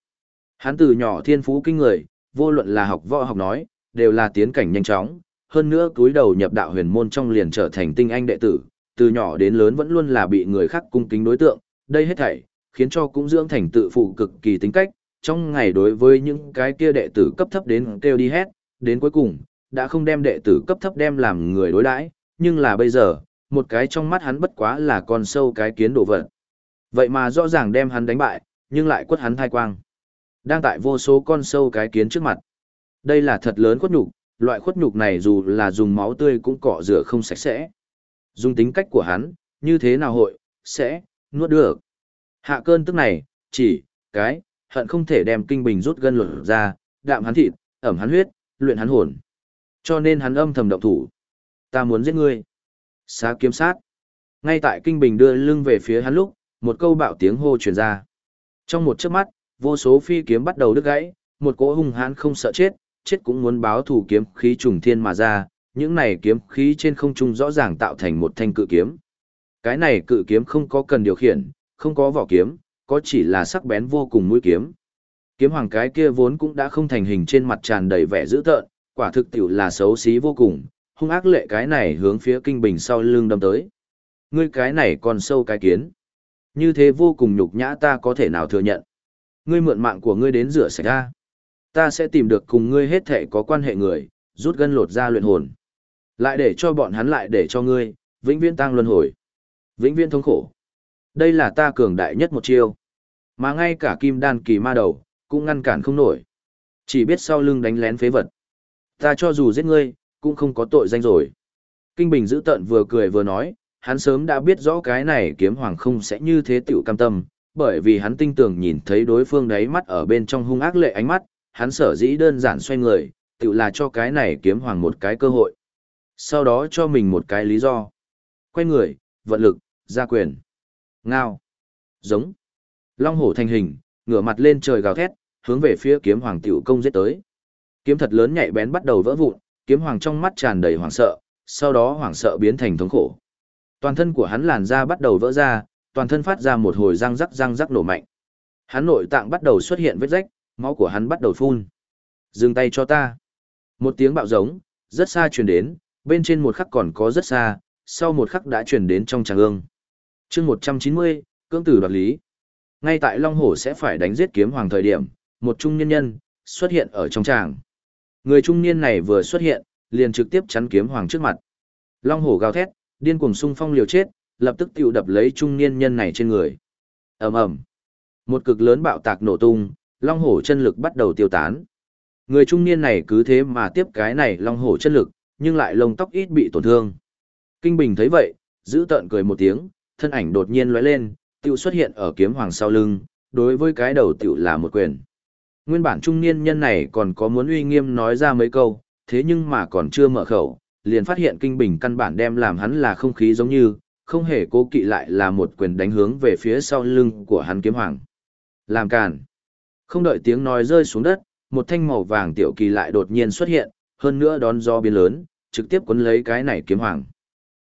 Hắn từ nhỏ thiên phú kinh người, vô luận là học võ học nói, đều là tiến cảnh nhanh chóng, hơn nữa túi đầu nhập đạo huyền môn trong liền trở thành tinh anh đệ tử, từ nhỏ đến lớn vẫn luôn là bị người khác cung kính đối tượng, đây hết thảy, khiến cho cũng dưỡng thành tự phụ cực kỳ tính cách, trong ngày đối với những cái kia đệ tử cấp thấp đến kêu đi hết, đến cuối cùng, đã không đem đệ tử cấp thấp đem làm người đối đãi, nhưng là bây giờ, một cái trong mắt hắn bất quá là con sâu cái kiến đổ vật. Vậy mà rõ ràng đem hắn đánh bại, nhưng lại quất hắn thai quang. Đang tại vô số con sâu cái kiến trước mặt. Đây là thật lớn quất nhục, loại khuất nhục này dù là dùng máu tươi cũng cọ rửa không sạch sẽ. Dùng tính cách của hắn, như thế nào hội, sẽ, nuốt được. Hạ cơn tức này, chỉ, cái, hận không thể đem kinh bình rút gân luật ra, đạm hắn thịt, ẩm hắn huyết, luyện hắn hồn. Cho nên hắn âm thầm động thủ. Ta muốn giết ngươi. Xá kiếm sát. Ngay tại kinh bình đưa lưng về phía hắn lúc, một câu bạo tiếng hô truyền ra. Trong một chớp mắt, vô số phi kiếm bắt đầu đứt gãy, một cỗ hung hãn không sợ chết, chết cũng muốn báo thủ kiếm khí trùng thiên mà ra, những này kiếm khí trên không trung rõ ràng tạo thành một thanh cự kiếm. Cái này cự kiếm không có cần điều khiển, không có vỏ kiếm, có chỉ là sắc bén vô cùng mũi kiếm. Kiếm hoàng cái kia vốn cũng đã không thành hình trên mặt tràn đầy vẻ dữ tợn, quả thực tiểu là xấu xí vô cùng, hung ác lệ cái này hướng phía kinh bình sau lưng đâm tới. Ngươi cái này còn sâu cái kiến. Như thế vô cùng nhục nhã ta có thể nào thừa nhận. Ngươi mượn mạng của ngươi đến rửa sạch ra. Ta sẽ tìm được cùng ngươi hết thể có quan hệ người, rút gân lột ra luyện hồn. Lại để cho bọn hắn lại để cho ngươi, vĩnh viễn tăng luân hồi. Vĩnh viễn thống khổ. Đây là ta cường đại nhất một chiêu. Mà ngay cả kim đan kỳ ma đầu, cũng ngăn cản không nổi. Chỉ biết sau lưng đánh lén phế vật. Ta cho dù giết ngươi, cũng không có tội danh rồi. Kinh Bình giữ tận vừa cười vừa nói, hắn sớm đã biết rõ cái này kiếm hoàng không sẽ như thế tiểu cam tâm, bởi vì hắn tinh tường nhìn thấy đối phương đáy mắt ở bên trong hung ác lệ ánh mắt, hắn sở dĩ đơn giản xoay người, tự là cho cái này kiếm hoàng một cái cơ hội. Sau đó cho mình một cái lý do. Quay người, vận lực, ra quyền. Ngao. Giống. Long hổ thành hình, ngửa mặt lên trời gào thét, hướng về phía kiếm hoàng tiểu công giết tới. Kiếm thật lớn nhạy bén bắt đầu vỡ vụn, kiếm hoàng trong mắt tràn đầy hoảng sợ, sau đó hoảng sợ biến thành thống khổ. Toàn thân của hắn làn da bắt đầu vỡ ra, toàn thân phát ra một hồi răng rắc răng rắc nổ mạnh. Hắn nội tạng bắt đầu xuất hiện vết rách, máu của hắn bắt đầu phun. Dừng tay cho ta. Một tiếng bạo giống, rất xa truyền đến, bên trên một khắc còn có rất xa, sau một khắc đã truyền đến trong tràng ương. chương 190, cưỡng tử đoạt lý. Ngay tại Long Hổ sẽ phải đánh giết kiếm hoàng thời điểm, một trung nhân nhân, xuất hiện ở trong tràng. Người trung niên này vừa xuất hiện, liền trực tiếp chắn kiếm hoàng trước mặt. Long Hổ gào thét, điên cuồng xung phong liều chết, lập tức tiểu đập lấy trung niên nhân này trên người. ầm ầm, Một cực lớn bạo tạc nổ tung, Long Hổ chân lực bắt đầu tiêu tán. Người trung niên này cứ thế mà tiếp cái này Long Hổ chân lực, nhưng lại lông tóc ít bị tổn thương. Kinh Bình thấy vậy, giữ tợn cười một tiếng, thân ảnh đột nhiên lóe lên, tiểu xuất hiện ở kiếm hoàng sau lưng, đối với cái đầu tiểu là một quyền. Nguyên bản trung niên nhân này còn có muốn uy nghiêm nói ra mấy câu, thế nhưng mà còn chưa mở khẩu, liền phát hiện kinh bình căn bản đem làm hắn là không khí giống như, không hề cố kỵ lại là một quyền đánh hướng về phía sau lưng của hắn kiếm hoàng. Làm càn. Không đợi tiếng nói rơi xuống đất, một thanh màu vàng tiểu kỳ lại đột nhiên xuất hiện, hơn nữa đón gió biến lớn, trực tiếp cuốn lấy cái này kiếm hoàng.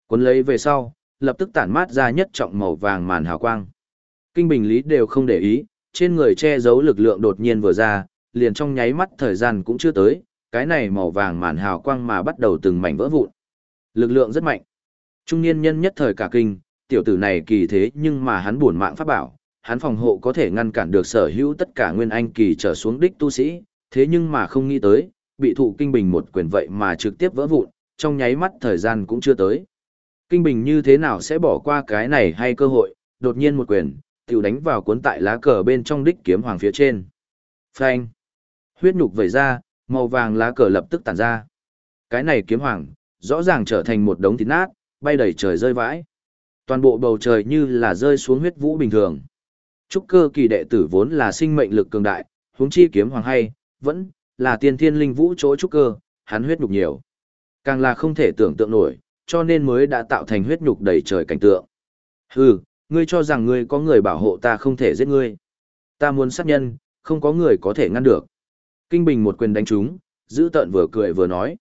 Cuốn lấy về sau, lập tức tản mát ra nhất trọng màu vàng màn hào quang. Kinh bình lý đều không để ý, trên người che giấu lực lượng đột nhiên vừa ra, liền trong nháy mắt thời gian cũng chưa tới, cái này màu vàng màn hào quang mà bắt đầu từng mảnh vỡ vụn. Lực lượng rất mạnh. Trung niên nhân nhất thời cả kinh, tiểu tử này kỳ thế nhưng mà hắn buồn mạng pháp bảo, hắn phòng hộ có thể ngăn cản được sở hữu tất cả nguyên anh kỳ trở xuống đích tu sĩ, thế nhưng mà không nghĩ tới, bị thụ kinh bình một quyền vậy mà trực tiếp vỡ vụn, trong nháy mắt thời gian cũng chưa tới. Kinh bình như thế nào sẽ bỏ qua cái này hay cơ hội, đột nhiên một quyền, tiểu đánh vào cuốn tại lá cờ bên trong đích kiếm hoàng phía trên. Phanh. Huyết nhục vẩy ra, màu vàng lá cờ lập tức tản ra. Cái này kiếm hoàng, rõ ràng trở thành một đống thịt nát, bay đầy trời rơi vãi. Toàn bộ bầu trời như là rơi xuống huyết vũ bình thường. Trúc cơ kỳ đệ tử vốn là sinh mệnh lực cường đại, huống chi kiếm hoàng hay, vẫn là tiên thiên linh vũ chỗ trúc cơ, hắn huyết nhục nhiều. Càng là không thể tưởng tượng nổi, cho nên mới đã tạo thành huyết nhục đầy trời cảnh tượng. Hừ, ngươi cho rằng ngươi có người bảo hộ ta không thể giết ngươi. Ta muốn sát nhân, không có người có thể ngăn được. Kinh Bình một quyền đánh trúng, giữ tợn vừa cười vừa nói.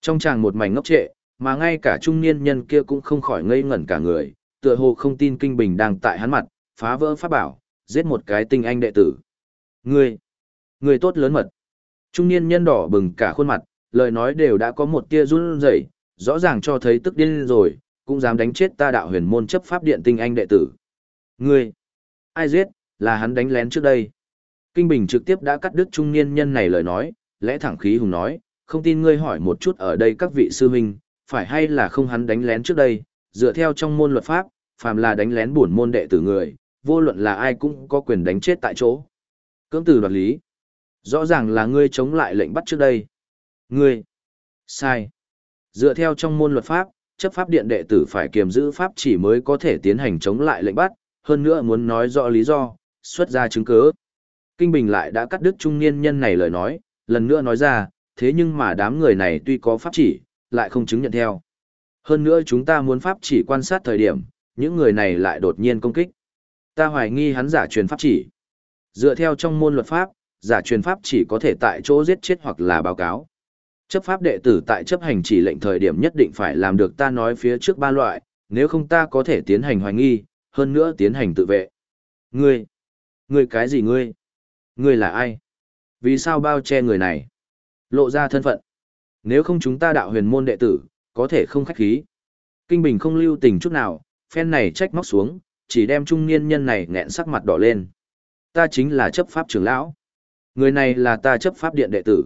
Trong chàng một mảnh ngốc trệ, mà ngay cả trung niên nhân kia cũng không khỏi ngây ngẩn cả người, tựa hồ không tin Kinh Bình đang tại hắn mặt, phá vỡ pháp bảo, giết một cái tinh anh đệ tử. Ngươi, ngươi tốt lớn mật. Trung niên nhân đỏ bừng cả khuôn mặt, lời nói đều đã có một tia run rẩy, rõ ràng cho thấy tức điên rồi, cũng dám đánh chết ta đạo huyền môn chấp pháp điện tinh anh đệ tử. Ngươi, ai giết, là hắn đánh lén trước đây. Kinh Bình trực tiếp đã cắt đứt trung niên nhân này lời nói, lẽ thẳng khí hùng nói, không tin ngươi hỏi một chút ở đây các vị sư huynh, phải hay là không hắn đánh lén trước đây, dựa theo trong môn luật pháp, phàm là đánh lén bổn môn đệ tử người, vô luận là ai cũng có quyền đánh chết tại chỗ. Cưỡng từ đoạt lý. Rõ ràng là ngươi chống lại lệnh bắt trước đây. Ngươi. Sai. Dựa theo trong môn luật pháp, chấp pháp điện đệ tử phải kiềm giữ pháp chỉ mới có thể tiến hành chống lại lệnh bắt, hơn nữa muốn nói rõ lý do, xuất ra chứng cứ. Kinh Bình lại đã cắt đứt trung niên nhân này lời nói, lần nữa nói ra, thế nhưng mà đám người này tuy có pháp chỉ, lại không chứng nhận theo. Hơn nữa chúng ta muốn pháp chỉ quan sát thời điểm, những người này lại đột nhiên công kích. Ta hoài nghi hắn giả truyền pháp chỉ. Dựa theo trong môn luật pháp, giả truyền pháp chỉ có thể tại chỗ giết chết hoặc là báo cáo. Chấp pháp đệ tử tại chấp hành chỉ lệnh thời điểm nhất định phải làm được ta nói phía trước ba loại, nếu không ta có thể tiến hành hoài nghi, hơn nữa tiến hành tự vệ. Ngươi, ngươi cái gì ngươi? Ngươi là ai? Vì sao bao che người này? Lộ ra thân phận. Nếu không chúng ta đạo huyền môn đệ tử, có thể không khách khí. Kinh Bình không lưu tình chút nào, phen này trách móc xuống, chỉ đem trung niên nhân này nghẹn sắc mặt đỏ lên. Ta chính là chấp pháp trưởng lão. Người này là ta chấp pháp điện đệ tử.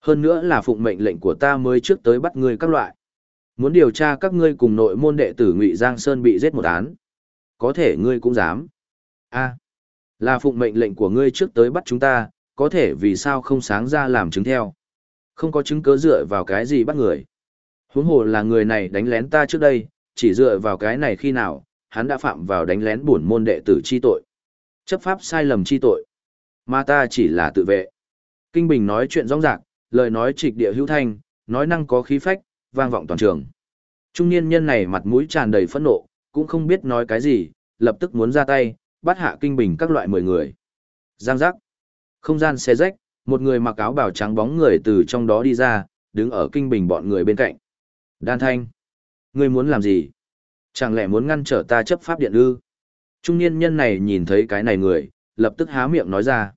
Hơn nữa là phụng mệnh lệnh của ta mới trước tới bắt ngươi các loại. Muốn điều tra các ngươi cùng nội môn đệ tử Ngụy Giang Sơn bị giết một án. Có thể ngươi cũng dám. a là phụng mệnh lệnh của ngươi trước tới bắt chúng ta, có thể vì sao không sáng ra làm chứng theo. Không có chứng cứ dựa vào cái gì bắt người. Huống hồ là người này đánh lén ta trước đây, chỉ dựa vào cái này khi nào, hắn đã phạm vào đánh lén bổn môn đệ tử chi tội. Chấp pháp sai lầm chi tội. Mà ta chỉ là tự vệ. Kinh Bình nói chuyện rõ ràng, lời nói trịch địa hữu thanh, nói năng có khí phách, vang vọng toàn trường. Trung niên nhân này mặt mũi tràn đầy phẫn nộ, cũng không biết nói cái gì, lập tức muốn ra tay, bắt hạ Kinh Bình các loại mười người. Giang giác. Không gian xe rách, một người mặc áo bào trắng bóng người từ trong đó đi ra, đứng ở Kinh Bình bọn người bên cạnh. Đan Thanh. Ngươi muốn làm gì? Chẳng lẽ muốn ngăn trở ta chấp pháp điện ư? Trung niên nhân này nhìn thấy cái này người, lập tức há miệng nói ra.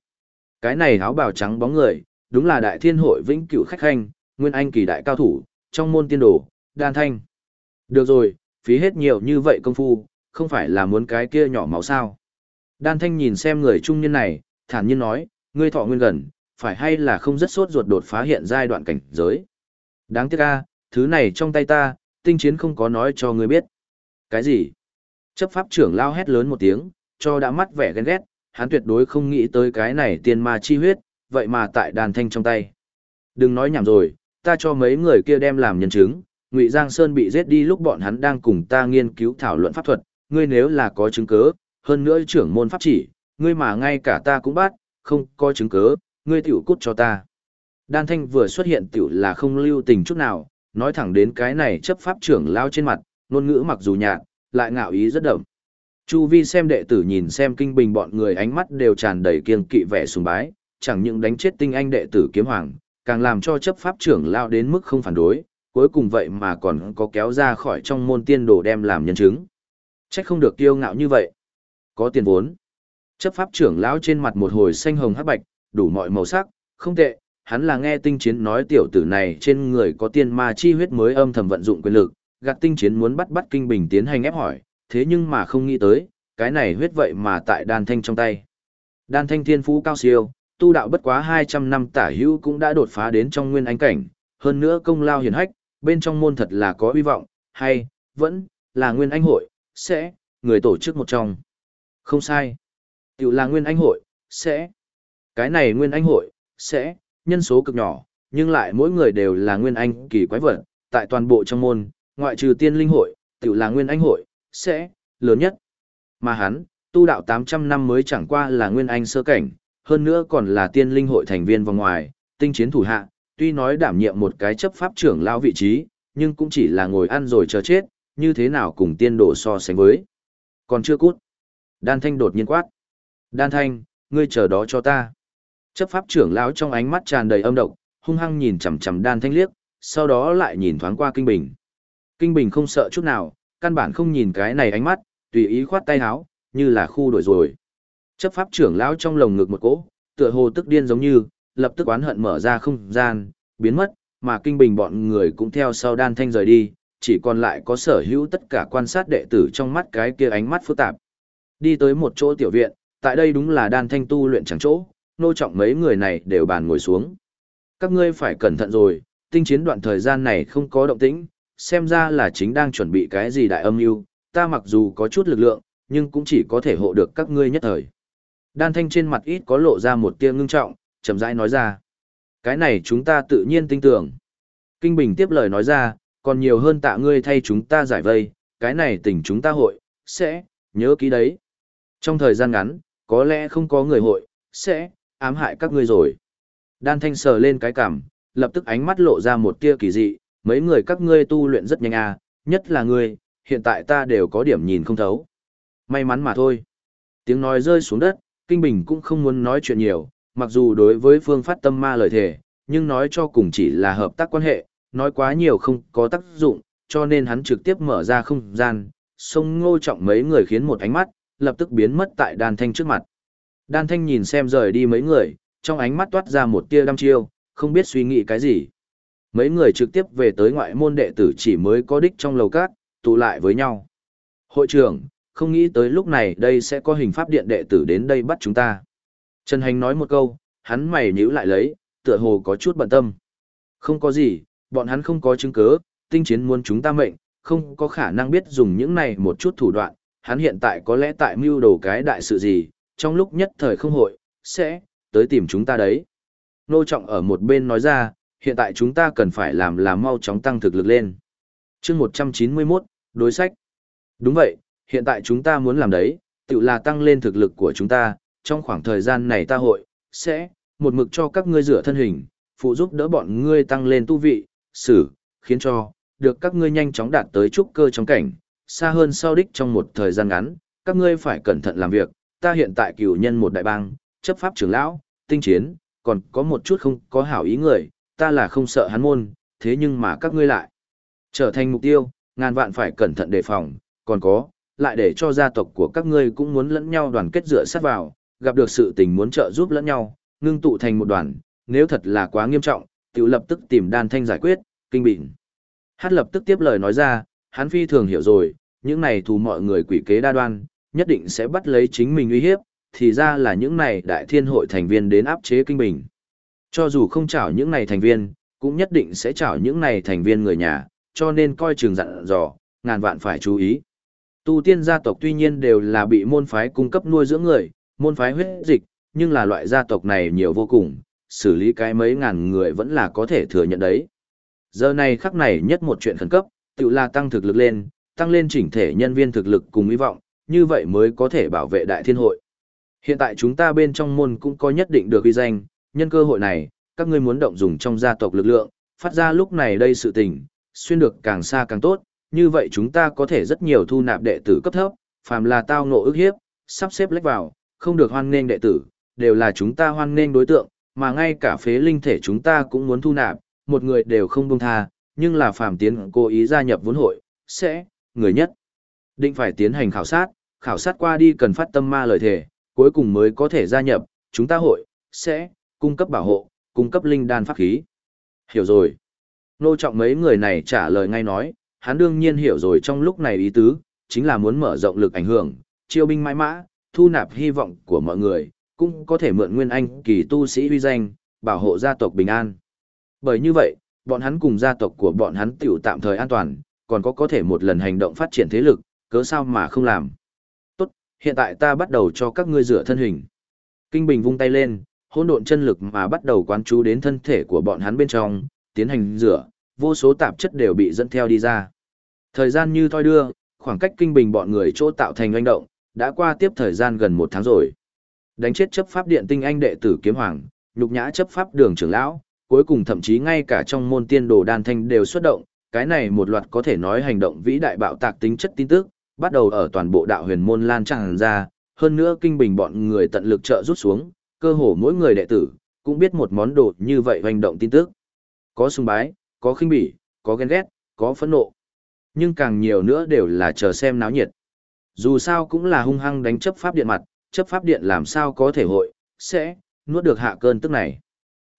Cái này áo bào trắng bóng người, đúng là đại thiên hội vĩnh cửu khách khanh, nguyên anh kỳ đại cao thủ, trong môn tiên đồ, đan thanh. Được rồi, phí hết nhiều như vậy công phu, không phải là muốn cái kia nhỏ máu sao. Đan thanh nhìn xem người trung niên này, thản nhiên nói, ngươi thọ nguyên gần, phải hay là không rất sốt ruột đột phá hiện giai đoạn cảnh giới. Đáng tiếc a, thứ này trong tay ta, tinh chiến không có nói cho ngươi biết. Cái gì? Chấp pháp trưởng lao hét lớn một tiếng, cho đã mắt vẻ ghen ghét, hắn tuyệt đối không nghĩ tới cái này tiên ma chi huyết, vậy mà tại đàn thanh trong tay. Đừng nói nhảm rồi, ta cho mấy người kia đem làm nhân chứng, Ngụy Giang Sơn bị giết đi lúc bọn hắn đang cùng ta nghiên cứu thảo luận pháp thuật, ngươi nếu là có chứng cứ, hơn nữa trưởng môn pháp chỉ, ngươi mà ngay cả ta cũng bắt, không có chứng cứ, ngươi tiểu cút cho ta. Đan Thanh vừa xuất hiện tiểu là không lưu tình chút nào, nói thẳng đến cái này chấp pháp trưởng lao trên mặt, ngôn ngữ mặc dù nhạt, lại ngạo ý rất đậm. Chu vi xem đệ tử nhìn xem kinh bình bọn người ánh mắt đều tràn đầy kiên kỵ vẻ sùng bái, chẳng những đánh chết tinh anh đệ tử kiếm hoàng, càng làm cho chấp pháp trưởng lao đến mức không phản đối, cuối cùng vậy mà còn có kéo ra khỏi trong môn tiên đồ đem làm nhân chứng. Trách không được kiêu ngạo như vậy. Có tiền vốn. Chấp pháp trưởng lão trên mặt một hồi xanh hồng hắc bạch, đủ mọi màu sắc, không tệ, hắn là nghe tinh chiến nói tiểu tử này trên người có tiên ma chi huyết mới âm thầm vận dụng quyền lực, gạt tinh chiến muốn bắt bắt kinh bình tiến hành ép hỏi, thế nhưng mà không nghĩ tới, cái này huyết vậy mà tại đan thanh trong tay. Đan thanh thiên phú cao siêu, tu đạo bất quá 200 năm tả hữu cũng đã đột phá đến trong nguyên ánh cảnh, hơn nữa công lao hiển hách, bên trong môn thật là có hy vọng, hay, vẫn, là nguyên anh hội, sẽ, người tổ chức một trong. Không sai. Tiểu là nguyên anh hội, sẽ. Cái này nguyên anh hội, sẽ, nhân số cực nhỏ, nhưng lại mỗi người đều là nguyên anh kỳ quái vật, tại toàn bộ trong môn, ngoại trừ tiên linh hội, tiểu là nguyên anh hội, sẽ, lớn nhất. Mà hắn, tu đạo 800 năm mới chẳng qua là nguyên anh sơ cảnh, hơn nữa còn là tiên linh hội thành viên vòng ngoài, tinh chiến thủ hạ, tuy nói đảm nhiệm một cái chấp pháp trưởng lao vị trí, nhưng cũng chỉ là ngồi ăn rồi chờ chết, như thế nào cùng tiên đồ so sánh với. Còn chưa cút. Đan Thanh đột nhiên quát. Đan Thanh, ngươi chờ đó cho ta. Chấp pháp trưởng lão trong ánh mắt tràn đầy âm độc, hung hăng nhìn chằm chằm Đan Thanh liếc, sau đó lại nhìn thoáng qua Kinh Bình. Kinh Bình không sợ chút nào, căn bản không nhìn cái này ánh mắt, tùy ý khoát tay áo, như là khu đổi rồi. Chấp pháp trưởng lão trong lồng ngực một cỗ, tựa hồ tức điên giống như, lập tức oán hận mở ra không gian, biến mất, mà kinh bình bọn người cũng theo sau đan thanh rời đi, chỉ còn lại có sở hữu tất cả quan sát đệ tử trong mắt cái kia ánh mắt phức tạp. Đi tới một chỗ tiểu viện, tại đây đúng là đan thanh tu luyện chẳng chỗ, nô trọng mấy người này đều bàn ngồi xuống. Các ngươi phải cẩn thận rồi, tinh chiến đoạn thời gian này không có động tĩnh, xem ra là chính đang chuẩn bị cái gì đại âm mưu ta mặc dù có chút lực lượng, nhưng cũng chỉ có thể hộ được các ngươi nhất thời. Đan thanh trên mặt ít có lộ ra một tia ngưng trọng, chậm rãi nói ra. Cái này chúng ta tự nhiên tin tưởng. Kinh Bình tiếp lời nói ra, còn nhiều hơn tạ ngươi thay chúng ta giải vây, cái này tỉnh chúng ta hội, sẽ, nhớ ký đấy. Trong thời gian ngắn, có lẽ không có người hội, sẽ, ám hại các ngươi rồi. Đan thanh sờ lên cái cằm, lập tức ánh mắt lộ ra một tia kỳ dị, mấy người các ngươi tu luyện rất nhanh à, nhất là ngươi, hiện tại ta đều có điểm nhìn không thấu. May mắn mà thôi. Tiếng nói rơi xuống đất, Kinh Bình cũng không muốn nói chuyện nhiều, mặc dù đối với phương phát tâm ma lời thề, nhưng nói cho cùng chỉ là hợp tác quan hệ, nói quá nhiều không có tác dụng, cho nên hắn trực tiếp mở ra không gian, sông ngô trọng mấy người khiến một ánh mắt, lập tức biến mất tại đan thanh trước mặt. Đan thanh nhìn xem rời đi mấy người, trong ánh mắt toát ra một tia đăm chiêu, không biết suy nghĩ cái gì. Mấy người trực tiếp về tới ngoại môn đệ tử chỉ mới có đích trong lầu cát, tụ lại với nhau. Hội trưởng, không nghĩ tới lúc này đây sẽ có hình pháp điện đệ tử đến đây bắt chúng ta. Trần Hành nói một câu, hắn mày nhíu lại lấy, tựa hồ có chút bận tâm. Không có gì, bọn hắn không có chứng cứ, tinh chiến muốn chúng ta mệnh, không có khả năng biết dùng những này một chút thủ đoạn, hắn hiện tại có lẽ tại mưu đồ cái đại sự gì, trong lúc nhất thời không hội, sẽ, tới tìm chúng ta đấy. Nô Trọng ở một bên nói ra, hiện tại chúng ta cần phải làm là mau chóng tăng thực lực lên. chương 191, đối sách. Đúng vậy, hiện tại chúng ta muốn làm đấy, tự là tăng lên thực lực của chúng ta, trong khoảng thời gian này ta hội, sẽ, một mực cho các ngươi rửa thân hình, phụ giúp đỡ bọn ngươi tăng lên tu vị, xử, khiến cho, được các ngươi nhanh chóng đạt tới trúc cơ trong cảnh, xa hơn sau đích trong một thời gian ngắn, các ngươi phải cẩn thận làm việc, ta hiện tại cửu nhân một đại bang, chấp pháp trưởng lão, tinh chiến, còn có một chút không có hảo ý người, ta là không sợ hắn môn, thế nhưng mà các ngươi lại trở thành mục tiêu, ngàn vạn phải cẩn thận đề phòng, còn có, lại để cho gia tộc của các ngươi cũng muốn lẫn nhau đoàn kết dựa sát vào, gặp được sự tình muốn trợ giúp lẫn nhau, ngưng tụ thành một đoàn, nếu thật là quá nghiêm trọng, tiểu lập tức tìm đan thanh giải quyết, kinh bịn. Hát lập tức tiếp lời nói ra, hắn phi thường hiểu rồi, những này thù mọi người quỷ kế đa đoan, nhất định sẽ bắt lấy chính mình uy hiếp, thì ra là những này đại thiên hội thành viên đến áp chế kinh bình. Cho dù không chảo những này thành viên, cũng nhất định sẽ chảo những này thành viên người nhà, cho nên coi chừng dặn dò, ngàn vạn phải chú ý. Tu tiên gia tộc tuy nhiên đều là bị môn phái cung cấp nuôi dưỡng người, môn phái huyết dịch, nhưng là loại gia tộc này nhiều vô cùng, xử lý cái mấy ngàn người vẫn là có thể thừa nhận đấy. Giờ này khắc này nhất một chuyện khẩn cấp, tự là tăng thực lực lên, tăng lên chỉnh thể nhân viên thực lực cùng hy vọng, như vậy mới có thể bảo vệ đại thiên hội. Hiện tại chúng ta bên trong môn cũng có nhất định được uy danh, nhân cơ hội này, các ngươi muốn động dùng trong gia tộc lực lượng, phát ra lúc này đây sự tình, xuyên được càng xa càng tốt, như vậy chúng ta có thể rất nhiều thu nạp đệ tử cấp thấp, phàm là tao ngộ ức hiếp, sắp xếp lách vào, không được hoan nghênh đệ tử, đều là chúng ta hoan nghênh đối tượng, mà ngay cả phế linh thể chúng ta cũng muốn thu nạp, một người đều không buông tha, nhưng là phàm tiến cố ý gia nhập vốn hội, sẽ, người nhất, định phải tiến hành khảo sát, khảo sát qua đi cần phát tâm ma lời thề, cuối cùng mới có thể gia nhập, chúng ta hội, sẽ, cung cấp bảo hộ, cung cấp linh đan pháp khí. Hiểu rồi. Nô trọng mấy người này trả lời ngay nói, hắn đương nhiên hiểu rồi trong lúc này ý tứ, chính là muốn mở rộng lực ảnh hưởng, chiêu binh mãi mã, thu nạp hy vọng của mọi người, cũng có thể mượn nguyên anh kỳ tu sĩ huy danh, bảo hộ gia tộc bình an. Bởi như vậy, bọn hắn cùng gia tộc của bọn hắn tiểu tạm thời an toàn, còn có có thể một lần hành động phát triển thế lực, cớ sao mà không làm. Tốt, hiện tại ta bắt đầu cho các ngươi rửa thân hình. Kinh Bình vung tay lên, hỗn độn chân lực mà bắt đầu quán chú đến thân thể của bọn hắn bên trong, tiến hành rửa, vô số tạp chất đều bị dẫn theo đi ra. Thời gian như thoi đưa, khoảng cách kinh bình bọn người chỗ tạo thành doanh động, đã qua tiếp thời gian gần một tháng rồi. Đánh chết chấp pháp điện tinh anh đệ tử kiếm hoàng, nhục nhã chấp pháp đường trưởng lão, cuối cùng thậm chí ngay cả trong môn tiên đồ đan thanh đều xuất động, cái này một loạt có thể nói hành động vĩ đại bạo tạc tính chất tin tức, bắt đầu ở toàn bộ đạo huyền môn lan tràn ra, hơn nữa kinh bình bọn người tận lực trợ rút xuống, cơ hồ mỗi người đệ tử cũng biết một món đồ như vậy hành động tin tức. Có sùng bái, có khinh bỉ, có ghen ghét, có phẫn nộ. Nhưng càng nhiều nữa đều là chờ xem náo nhiệt. Dù sao cũng là hung hăng đánh chấp pháp điện mặt, chấp pháp điện làm sao có thể hội, sẽ, nuốt được hạ cơn tức này.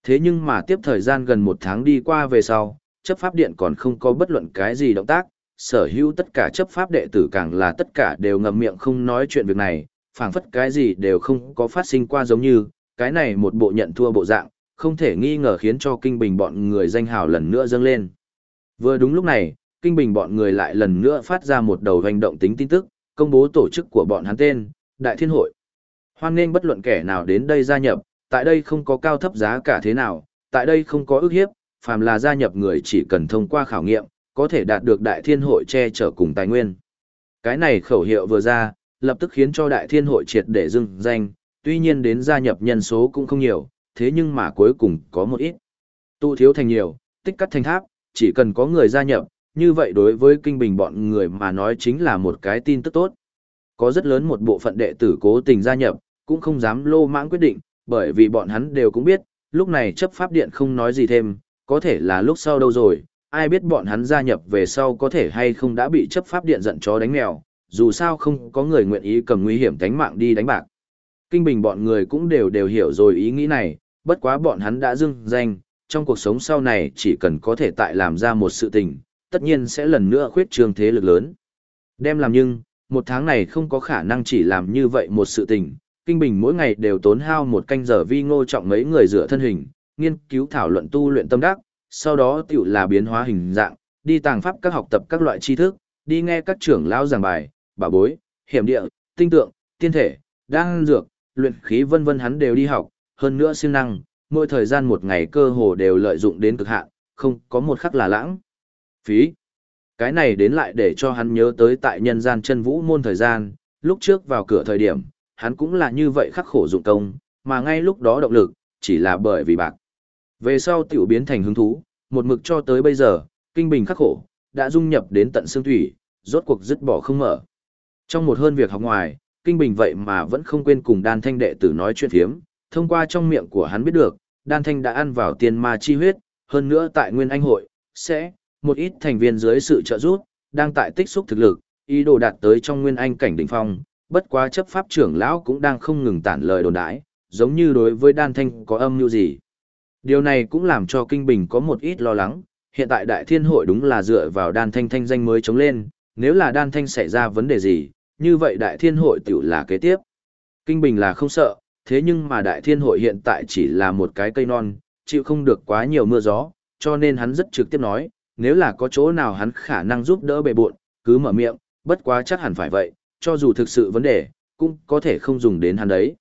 Thế nhưng mà tiếp thời gian gần một tháng đi qua về sau, chấp pháp điện còn không có bất luận cái gì động tác, sở hữu tất cả chấp pháp đệ tử càng là tất cả đều ngậm miệng không nói chuyện việc này, phảng phất cái gì đều không có phát sinh qua giống như, cái này một bộ nhận thua bộ dạng, không thể nghi ngờ khiến cho kinh bình bọn người danh hào lần nữa dâng lên. Vừa đúng lúc này, kinh bình bọn người lại lần nữa phát ra một đầu hành động tính tin tức, công bố tổ chức của bọn hắn tên, Đại Thiên Hội. Hoan nghênh bất luận kẻ nào đến đây gia nhập, tại đây không có cao thấp giá cả thế nào, tại đây không có ước hiếp, phàm là gia nhập người chỉ cần thông qua khảo nghiệm, có thể đạt được Đại Thiên Hội che chở cùng tài nguyên. Cái này khẩu hiệu vừa ra, lập tức khiến cho Đại Thiên Hội triệt để dưng danh, tuy nhiên đến gia nhập nhân số cũng không nhiều, thế nhưng mà cuối cùng có một ít. Tụ thiếu thành nhiều, tích cắt thành tháp, chỉ cần có người gia nhập, như vậy đối với kinh bình bọn người mà nói chính là một cái tin tức tốt. Có rất lớn một bộ phận đệ tử cố tình gia nhập, cũng không dám lô mãng quyết định, bởi vì bọn hắn đều cũng biết, lúc này chấp pháp điện không nói gì thêm, có thể là lúc sau đâu rồi, ai biết bọn hắn gia nhập về sau có thể hay không đã bị chấp pháp điện giận chó đánh mèo, dù sao không có người nguyện ý cầm nguy hiểm tánh mạng đi đánh bạc. Kinh bình bọn người cũng đều đều hiểu rồi ý nghĩ này, bất quá bọn hắn đã dưng danh, trong cuộc sống sau này chỉ cần có thể tại làm ra một sự tình, tất nhiên sẽ lần nữa khuyết trương thế lực lớn. Đem làm nhưng, một tháng này không có khả năng chỉ làm như vậy một sự tình, Kinh Bình mỗi ngày đều tốn hao một canh giờ vi ngô trọng mấy người rửa thân hình, nghiên cứu thảo luận tu luyện tâm đắc, sau đó tiểu là biến hóa hình dạng, đi tàng pháp các học tập các loại tri thức, đi nghe các trưởng lão giảng bài, bảo bối, hiểm địa, tinh tượng, tiên thể, đan dược, luyện khí vân vân hắn đều đi học, hơn nữa siêng năng, mỗi thời gian một ngày cơ hồ đều lợi dụng đến cực hạn, không có một khắc là lãng. Phí. Cái này đến lại để cho hắn nhớ tới tại nhân gian chân vũ môn thời gian, lúc trước vào cửa thời điểm, hắn cũng là như vậy khắc khổ dụng công, mà ngay lúc đó động lực, chỉ là bởi vì bạc. Về sau tiểu biến thành hứng thú, một mực cho tới bây giờ, kinh bình khắc khổ, đã dung nhập đến tận xương thủy, rốt cuộc dứt bỏ không mở. Trong một hơn việc học ngoài, kinh bình vậy mà vẫn không quên cùng đan thanh đệ tử nói chuyện thiếm, thông qua trong miệng của hắn biết được, đan thanh đã ăn vào tiền ma chi huyết, hơn nữa tại nguyên anh hội, sẽ, một ít thành viên dưới sự trợ giúp, đang tại tích xúc thực lực, ý đồ đạt tới trong nguyên anh cảnh đỉnh phong, bất quá chấp pháp trưởng lão cũng đang không ngừng tản lời đồn đãi, giống như đối với đan thanh có âm mưu gì. Điều này cũng làm cho Kinh Bình có một ít lo lắng, hiện tại đại thiên hội đúng là dựa vào đan thanh thanh danh mới chống lên, nếu là đan thanh xảy ra vấn đề gì, như vậy đại thiên hội tiểu là kế tiếp. Kinh Bình là không sợ, thế nhưng mà đại thiên hội hiện tại chỉ là một cái cây non, chịu không được quá nhiều mưa gió, cho nên hắn rất trực tiếp nói, nếu là có chỗ nào hắn khả năng giúp đỡ bề buộn, cứ mở miệng, bất quá chắc hẳn phải vậy, cho dù thực sự vấn đề, cũng có thể không dùng đến hắn đấy.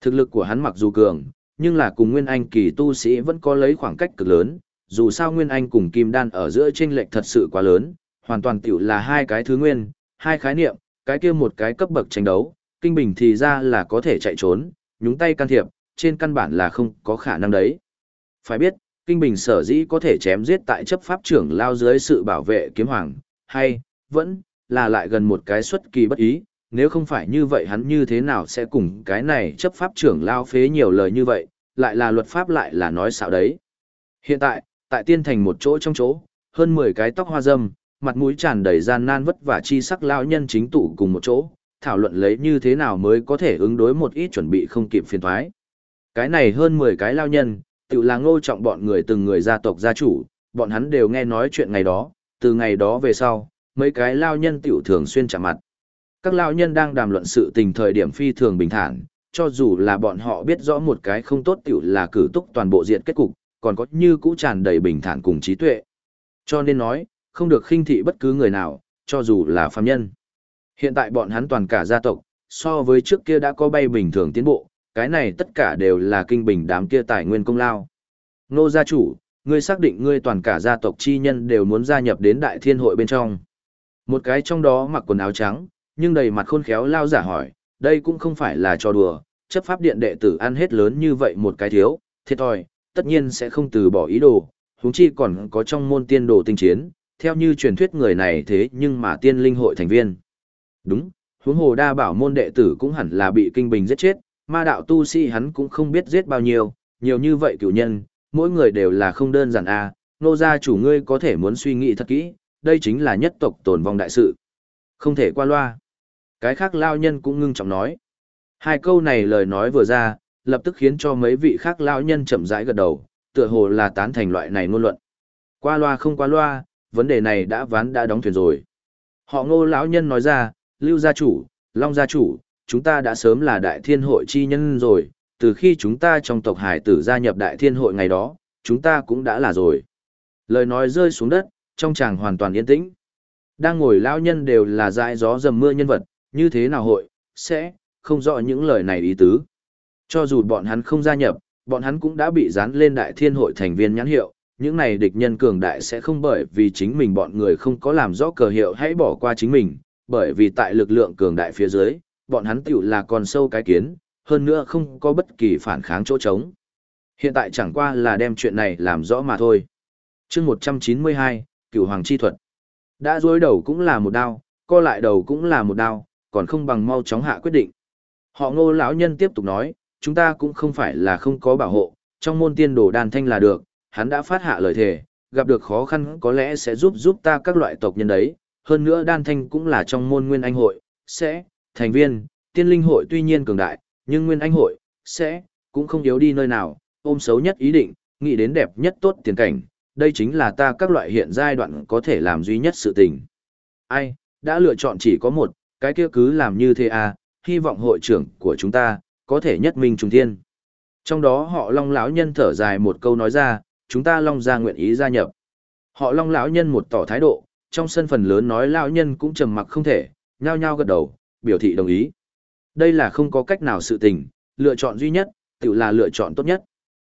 Thực lực của hắn mặc dù cường, nhưng là cùng Nguyên Anh kỳ tu sĩ vẫn có lấy khoảng cách cực lớn, dù sao Nguyên Anh cùng Kim Đan ở giữa chênh lệch thật sự quá lớn, hoàn toàn tiểu là hai cái thứ nguyên, hai khái niệm, cái kia một cái cấp bậc tranh đấu, kinh bình thì ra là có thể chạy trốn, nhúng tay can thiệp, trên căn bản là không có khả năng đấy. Phải biết, kinh bình sở dĩ có thể chém giết tại chấp pháp trưởng lao dưới sự bảo vệ kiếm hoàng, hay, vẫn, là lại gần một cái xuất kỳ bất ý, nếu không phải như vậy hắn như thế nào sẽ cùng cái này chấp pháp trưởng lao phế nhiều lời như vậy, lại là luật pháp lại là nói xạo đấy. Hiện tại, tại tiên thành một chỗ trong chỗ, hơn 10 cái tóc hoa dâm, mặt mũi tràn đầy gian nan vất vả chi sắc lao nhân chính tụ cùng một chỗ, thảo luận lấy như thế nào mới có thể ứng đối một ít chuẩn bị không kịp phiền thoái. Cái này hơn 10 cái lao nhân, tự là ngô trọng bọn người từng người gia tộc gia chủ, bọn hắn đều nghe nói chuyện ngày đó, từ ngày đó về sau, mấy cái lao nhân tiểu thường xuyên chạm mặt. Các lao nhân đang đàm luận sự tình thời điểm phi thường bình thản, cho dù là bọn họ biết rõ một cái không tốt tiểu là cử túc toàn bộ diện kết cục, còn có như cũ tràn đầy bình thản cùng trí tuệ. Cho nên nói, không được khinh thị bất cứ người nào, cho dù là phàm nhân. Hiện tại bọn hắn toàn cả gia tộc, so với trước kia đã có bay bình thường tiến bộ, cái này tất cả đều là kinh bình đám kia tài nguyên công lao. Nô gia chủ, ngươi xác định ngươi toàn cả gia tộc chi nhân đều muốn gia nhập đến đại thiên hội bên trong. Một cái trong đó mặc quần áo trắng, nhưng đầy mặt khôn khéo lao giả hỏi, đây cũng không phải là trò đùa, chấp pháp điện đệ tử ăn hết lớn như vậy một cái thiếu, thiệt thòi, tất nhiên sẽ không từ bỏ ý đồ, huống chi còn có trong môn tiên đồ tinh chiến, theo như truyền thuyết người này thế nhưng mà tiên linh hội thành viên. Đúng, huống hồ đa bảo môn đệ tử cũng hẳn là bị kinh bình giết chết, ma đạo tu sĩ hắn cũng không biết giết bao nhiêu, nhiều như vậy cửu nhân, mỗi người đều là không đơn giản a, à, nô gia chủ ngươi có thể muốn suy nghĩ thật kỹ, đây chính là nhất tộc tồn vong đại sự. Không thể qua loa. Cái khác lao nhân cũng ngưng trọng nói. Hai câu này lời nói vừa ra, lập tức khiến cho mấy vị khác lao nhân chậm rãi gật đầu, tựa hồ là tán thành loại này ngôn luận. Qua loa không qua loa, vấn đề này đã ván đã đóng thuyền rồi. Họ ngô lão nhân nói ra, lưu gia chủ, long gia chủ, chúng ta đã sớm là đại thiên hội chi nhân rồi, từ khi chúng ta trong tộc hải tử gia nhập đại thiên hội ngày đó, chúng ta cũng đã là rồi. Lời nói rơi xuống đất, trong chàng hoàn toàn yên tĩnh. Đang ngồi lão nhân đều là dại gió dầm mưa nhân vật, như thế nào hội, sẽ, không rõ những lời này ý tứ. Cho dù bọn hắn không gia nhập, bọn hắn cũng đã bị dán lên đại thiên hội thành viên nhãn hiệu, những này địch nhân cường đại sẽ không bởi vì chính mình bọn người không có làm rõ cờ hiệu hãy bỏ qua chính mình, bởi vì tại lực lượng cường đại phía dưới, bọn hắn tiểu là con sâu cái kiến, hơn nữa không có bất kỳ phản kháng chỗ trống. Hiện tại chẳng qua là đem chuyện này làm rõ mà thôi. chương 192, cửu hoàng chi thuật. Đã dối đầu cũng là một đao, co lại đầu cũng là một đao, còn không bằng mau chóng hạ quyết định. Họ ngô lão nhân tiếp tục nói, chúng ta cũng không phải là không có bảo hộ, trong môn tiên đồ đàn thanh là được, hắn đã phát hạ lời thề, gặp được khó khăn có lẽ sẽ giúp giúp ta các loại tộc nhân đấy, hơn nữa đan thanh cũng là trong môn nguyên anh hội, sẽ, thành viên, tiên linh hội tuy nhiên cường đại, nhưng nguyên anh hội, sẽ, cũng không yếu đi nơi nào, ôm xấu nhất ý định, nghĩ đến đẹp nhất tốt tiền cảnh, đây chính là ta các loại hiện giai đoạn có thể làm duy nhất sự tình. Ai, đã lựa chọn chỉ có một, cái kia cứ làm như thế à, hy vọng hội trưởng của chúng ta, có thể nhất minh trùng thiên. Trong đó họ long lão nhân thở dài một câu nói ra, chúng ta long ra nguyện ý gia nhập. Họ long lão nhân một tỏ thái độ, trong sân phần lớn nói lão nhân cũng trầm mặc không thể, nhao nhao gật đầu, biểu thị đồng ý. Đây là không có cách nào sự tình, lựa chọn duy nhất, tự là lựa chọn tốt nhất.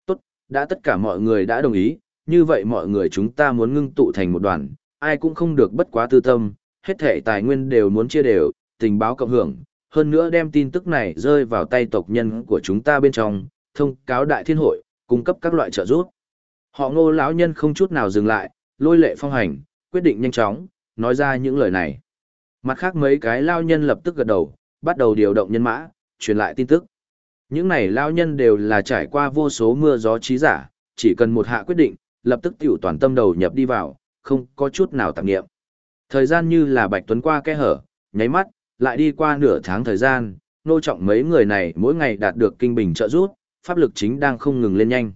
Tốt, đã tất cả mọi người đã đồng ý, như vậy mọi người chúng ta muốn ngưng tụ thành một đoàn, ai cũng không được bất quá tư tâm, hết thể tài nguyên đều muốn chia đều, tình báo cộng hưởng, hơn nữa đem tin tức này rơi vào tay tộc nhân của chúng ta bên trong, thông cáo đại thiên hội, cung cấp các loại trợ giúp. Họ ngô lão nhân không chút nào dừng lại, lôi lệ phong hành, quyết định nhanh chóng, nói ra những lời này. Mặt khác mấy cái lao nhân lập tức gật đầu, bắt đầu điều động nhân mã, truyền lại tin tức. Những này lao nhân đều là trải qua vô số mưa gió trí giả, chỉ cần một hạ quyết định, lập tức tiểu toàn tâm đầu nhập đi vào, không có chút nào tạp nghiệm. Thời gian như là bạch tuấn qua kẽ hở, nháy mắt, lại đi qua nửa tháng thời gian, nô trọng mấy người này mỗi ngày đạt được kinh bình trợ rút, pháp lực chính đang không ngừng lên nhanh.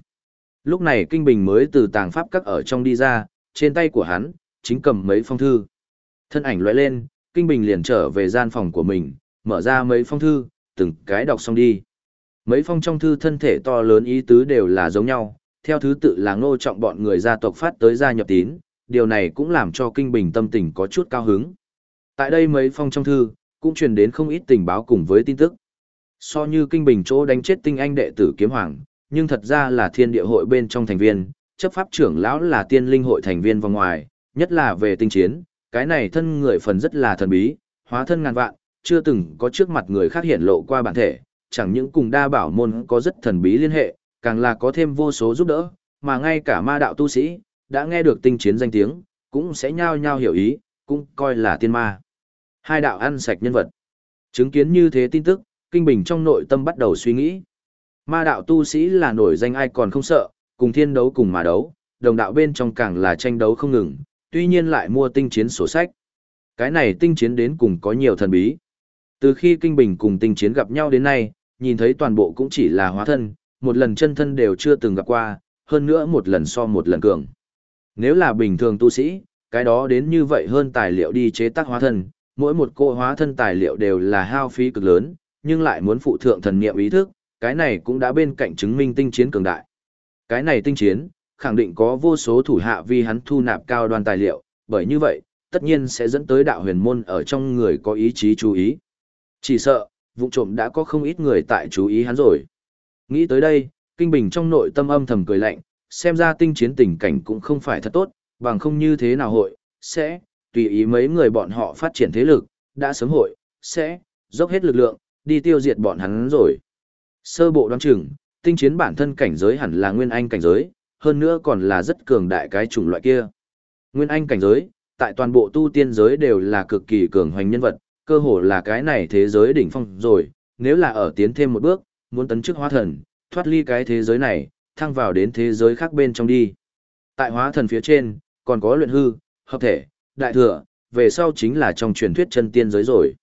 Lúc này kinh bình mới từ tàng pháp các ở trong đi ra, trên tay của hắn, chính cầm mấy phong thư. Thân ảnh lóe lên, kinh bình liền trở về gian phòng của mình, mở ra mấy phong thư, từng cái đọc xong đi. Mấy phong trong thư thân thể to lớn ý tứ đều là giống nhau, theo thứ tự là ngô trọng bọn người gia tộc phát tới gia nhập tín, điều này cũng làm cho kinh bình tâm tình có chút cao hứng. Tại đây mấy phong trong thư, cũng truyền đến không ít tình báo cùng với tin tức. So như kinh bình chỗ đánh chết tinh anh đệ tử kiếm hoàng, nhưng thật ra là thiên địa hội bên trong thành viên, chấp pháp trưởng lão là tiên linh hội thành viên vòng ngoài, nhất là về tinh chiến, cái này thân người phần rất là thần bí, hóa thân ngàn vạn, chưa từng có trước mặt người khác hiện lộ qua bản thể, chẳng những cùng đa bảo môn có rất thần bí liên hệ, càng là có thêm vô số giúp đỡ, mà ngay cả ma đạo tu sĩ, đã nghe được tinh chiến danh tiếng, cũng sẽ nhao nhao hiểu ý, cũng coi là tiên ma. Hai đạo ăn sạch nhân vật. Chứng kiến như thế tin tức, Kinh Bình trong nội tâm bắt đầu suy nghĩ. Ma đạo tu sĩ là nổi danh ai còn không sợ, cùng thiên đấu cùng mà đấu, đồng đạo bên trong càng là tranh đấu không ngừng, tuy nhiên lại mua tinh chiến sổ sách. Cái này tinh chiến đến cùng có nhiều thần bí. Từ khi Kinh Bình cùng tinh chiến gặp nhau đến nay, nhìn thấy toàn bộ cũng chỉ là hóa thân, một lần chân thân đều chưa từng gặp qua, hơn nữa một lần so một lần cường. Nếu là bình thường tu sĩ, cái đó đến như vậy hơn tài liệu đi chế tác hóa thân, mỗi một cô hóa thân tài liệu đều là hao phí cực lớn, nhưng lại muốn phụ thượng thần niệm ý thức, cái này cũng đã bên cạnh chứng minh tinh chiến cường đại. Cái này tinh chiến, khẳng định có vô số thủ hạ vì hắn thu nạp cao đoan tài liệu, bởi như vậy, tất nhiên sẽ dẫn tới đạo huyền môn ở trong người có ý chí chú ý. Chỉ sợ, vụ trộm đã có không ít người tại chú ý hắn rồi. Nghĩ tới đây, Kinh Bình trong nội tâm âm thầm cười lạnh, xem ra tinh chiến tình cảnh cũng không phải thật tốt, bằng không như thế nào hội, sẽ, tùy ý mấy người bọn họ phát triển thế lực, đã sớm hội, sẽ, dốc hết lực lượng, đi tiêu diệt bọn hắn rồi. Sơ bộ đoán chừng, tinh chiến bản thân cảnh giới hẳn là nguyên anh cảnh giới, hơn nữa còn là rất cường đại cái chủng loại kia. Nguyên anh cảnh giới, tại toàn bộ tu tiên giới đều là cực kỳ cường hoành nhân vật, cơ hồ là cái này thế giới đỉnh phong rồi, nếu là ở tiến thêm một bước, muốn tấn chức hóa thần, thoát ly cái thế giới này, thăng vào đến thế giới khác bên trong đi. Tại hóa thần phía trên, còn có luyện hư, hợp thể, đại thừa, về sau chính là trong truyền thuyết chân tiên giới rồi.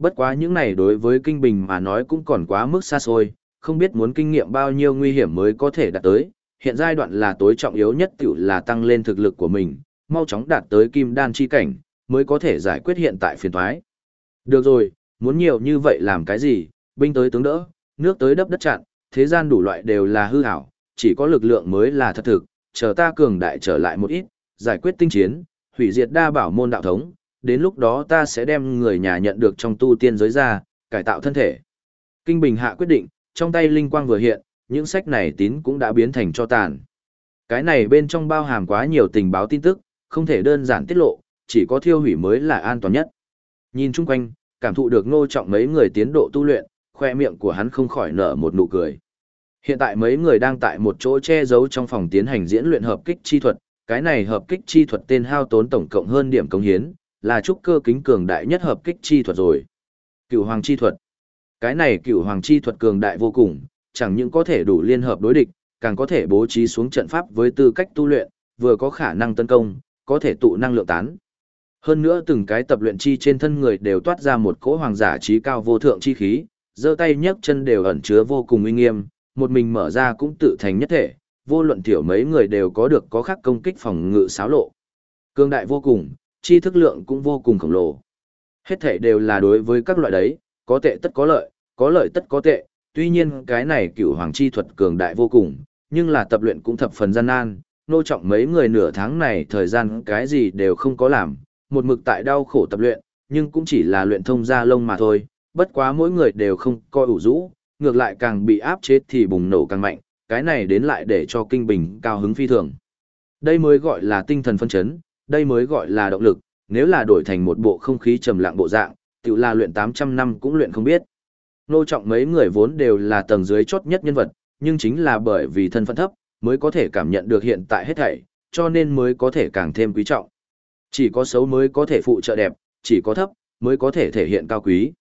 Bất quá những này đối với kinh bình mà nói cũng còn quá mức xa xôi, không biết muốn kinh nghiệm bao nhiêu nguy hiểm mới có thể đạt tới. Hiện giai đoạn là tối trọng yếu nhất tiểu là tăng lên thực lực của mình, mau chóng đạt tới kim đan chi cảnh, mới có thể giải quyết hiện tại phiền thoái. Được rồi, muốn nhiều như vậy làm cái gì, binh tới tướng đỡ, nước tới đắp đất chặn, thế gian đủ loại đều là hư ảo, chỉ có lực lượng mới là thật thực, chờ ta cường đại trở lại một ít, giải quyết tinh chiến, hủy diệt đa bảo môn đạo thống, đến lúc đó ta sẽ đem người nhà nhận được trong tu tiên giới ra, cải tạo thân thể. Kinh Bình hạ quyết định, trong tay linh quang vừa hiện, những sách này tín cũng đã biến thành cho tàn. Cái này bên trong bao hàm quá nhiều tình báo tin tức, không thể đơn giản tiết lộ, chỉ có thiêu hủy mới là an toàn nhất. Nhìn chung quanh, cảm thụ được ngô trọng mấy người tiến độ tu luyện, khoe miệng của hắn không khỏi nở một nụ cười. Hiện tại mấy người đang tại một chỗ che giấu trong phòng tiến hành diễn luyện hợp kích chi thuật, cái này hợp kích chi thuật tên hao tốn tổng cộng hơn điểm công hiến, là trúc cơ kính cường đại nhất hợp kích chi thuật rồi. Cửu hoàng chi thuật. Cái này cửu hoàng chi thuật cường đại vô cùng, chẳng những có thể đủ liên hợp đối địch, càng có thể bố trí xuống trận pháp với tư cách tu luyện, vừa có khả năng tấn công, có thể tụ năng lượng tán. Hơn nữa từng cái tập luyện chi trên thân người đều toát ra một cỗ hoàng giả trí cao vô thượng chi khí, giơ tay nhấc chân đều ẩn chứa vô cùng uy nghiêm, một mình mở ra cũng tự thành nhất thể, vô luận tiểu mấy người đều có được có khắc công kích phòng ngự xáo lộ. Cương đại vô cùng, chi thức lượng cũng vô cùng khổng lồ. Hết thể đều là đối với các loại đấy, có tệ tất có lợi, có lợi tất có tệ, tuy nhiên cái này cửu hoàng chi thuật cường đại vô cùng, nhưng là tập luyện cũng thập phần gian nan, nô trọng mấy người nửa tháng này thời gian cái gì đều không có làm, một mực tại đau khổ tập luyện, nhưng cũng chỉ là luyện thông ra lông mà thôi, bất quá mỗi người đều không coi ủ rũ, ngược lại càng bị áp chế thì bùng nổ càng mạnh, cái này đến lại để cho kinh bình cao hứng phi thường. Đây mới gọi là tinh thần phân chấn, đây mới gọi là động lực, nếu là đổi thành một bộ không khí trầm lặng bộ dạng, tự là luyện 800 năm cũng luyện không biết. Nô trọng mấy người vốn đều là tầng dưới chốt nhất nhân vật, nhưng chính là bởi vì thân phận thấp, mới có thể cảm nhận được hiện tại hết thảy, cho nên mới có thể càng thêm quý trọng. Chỉ có xấu mới có thể phụ trợ đẹp, chỉ có thấp, mới có thể thể hiện cao quý.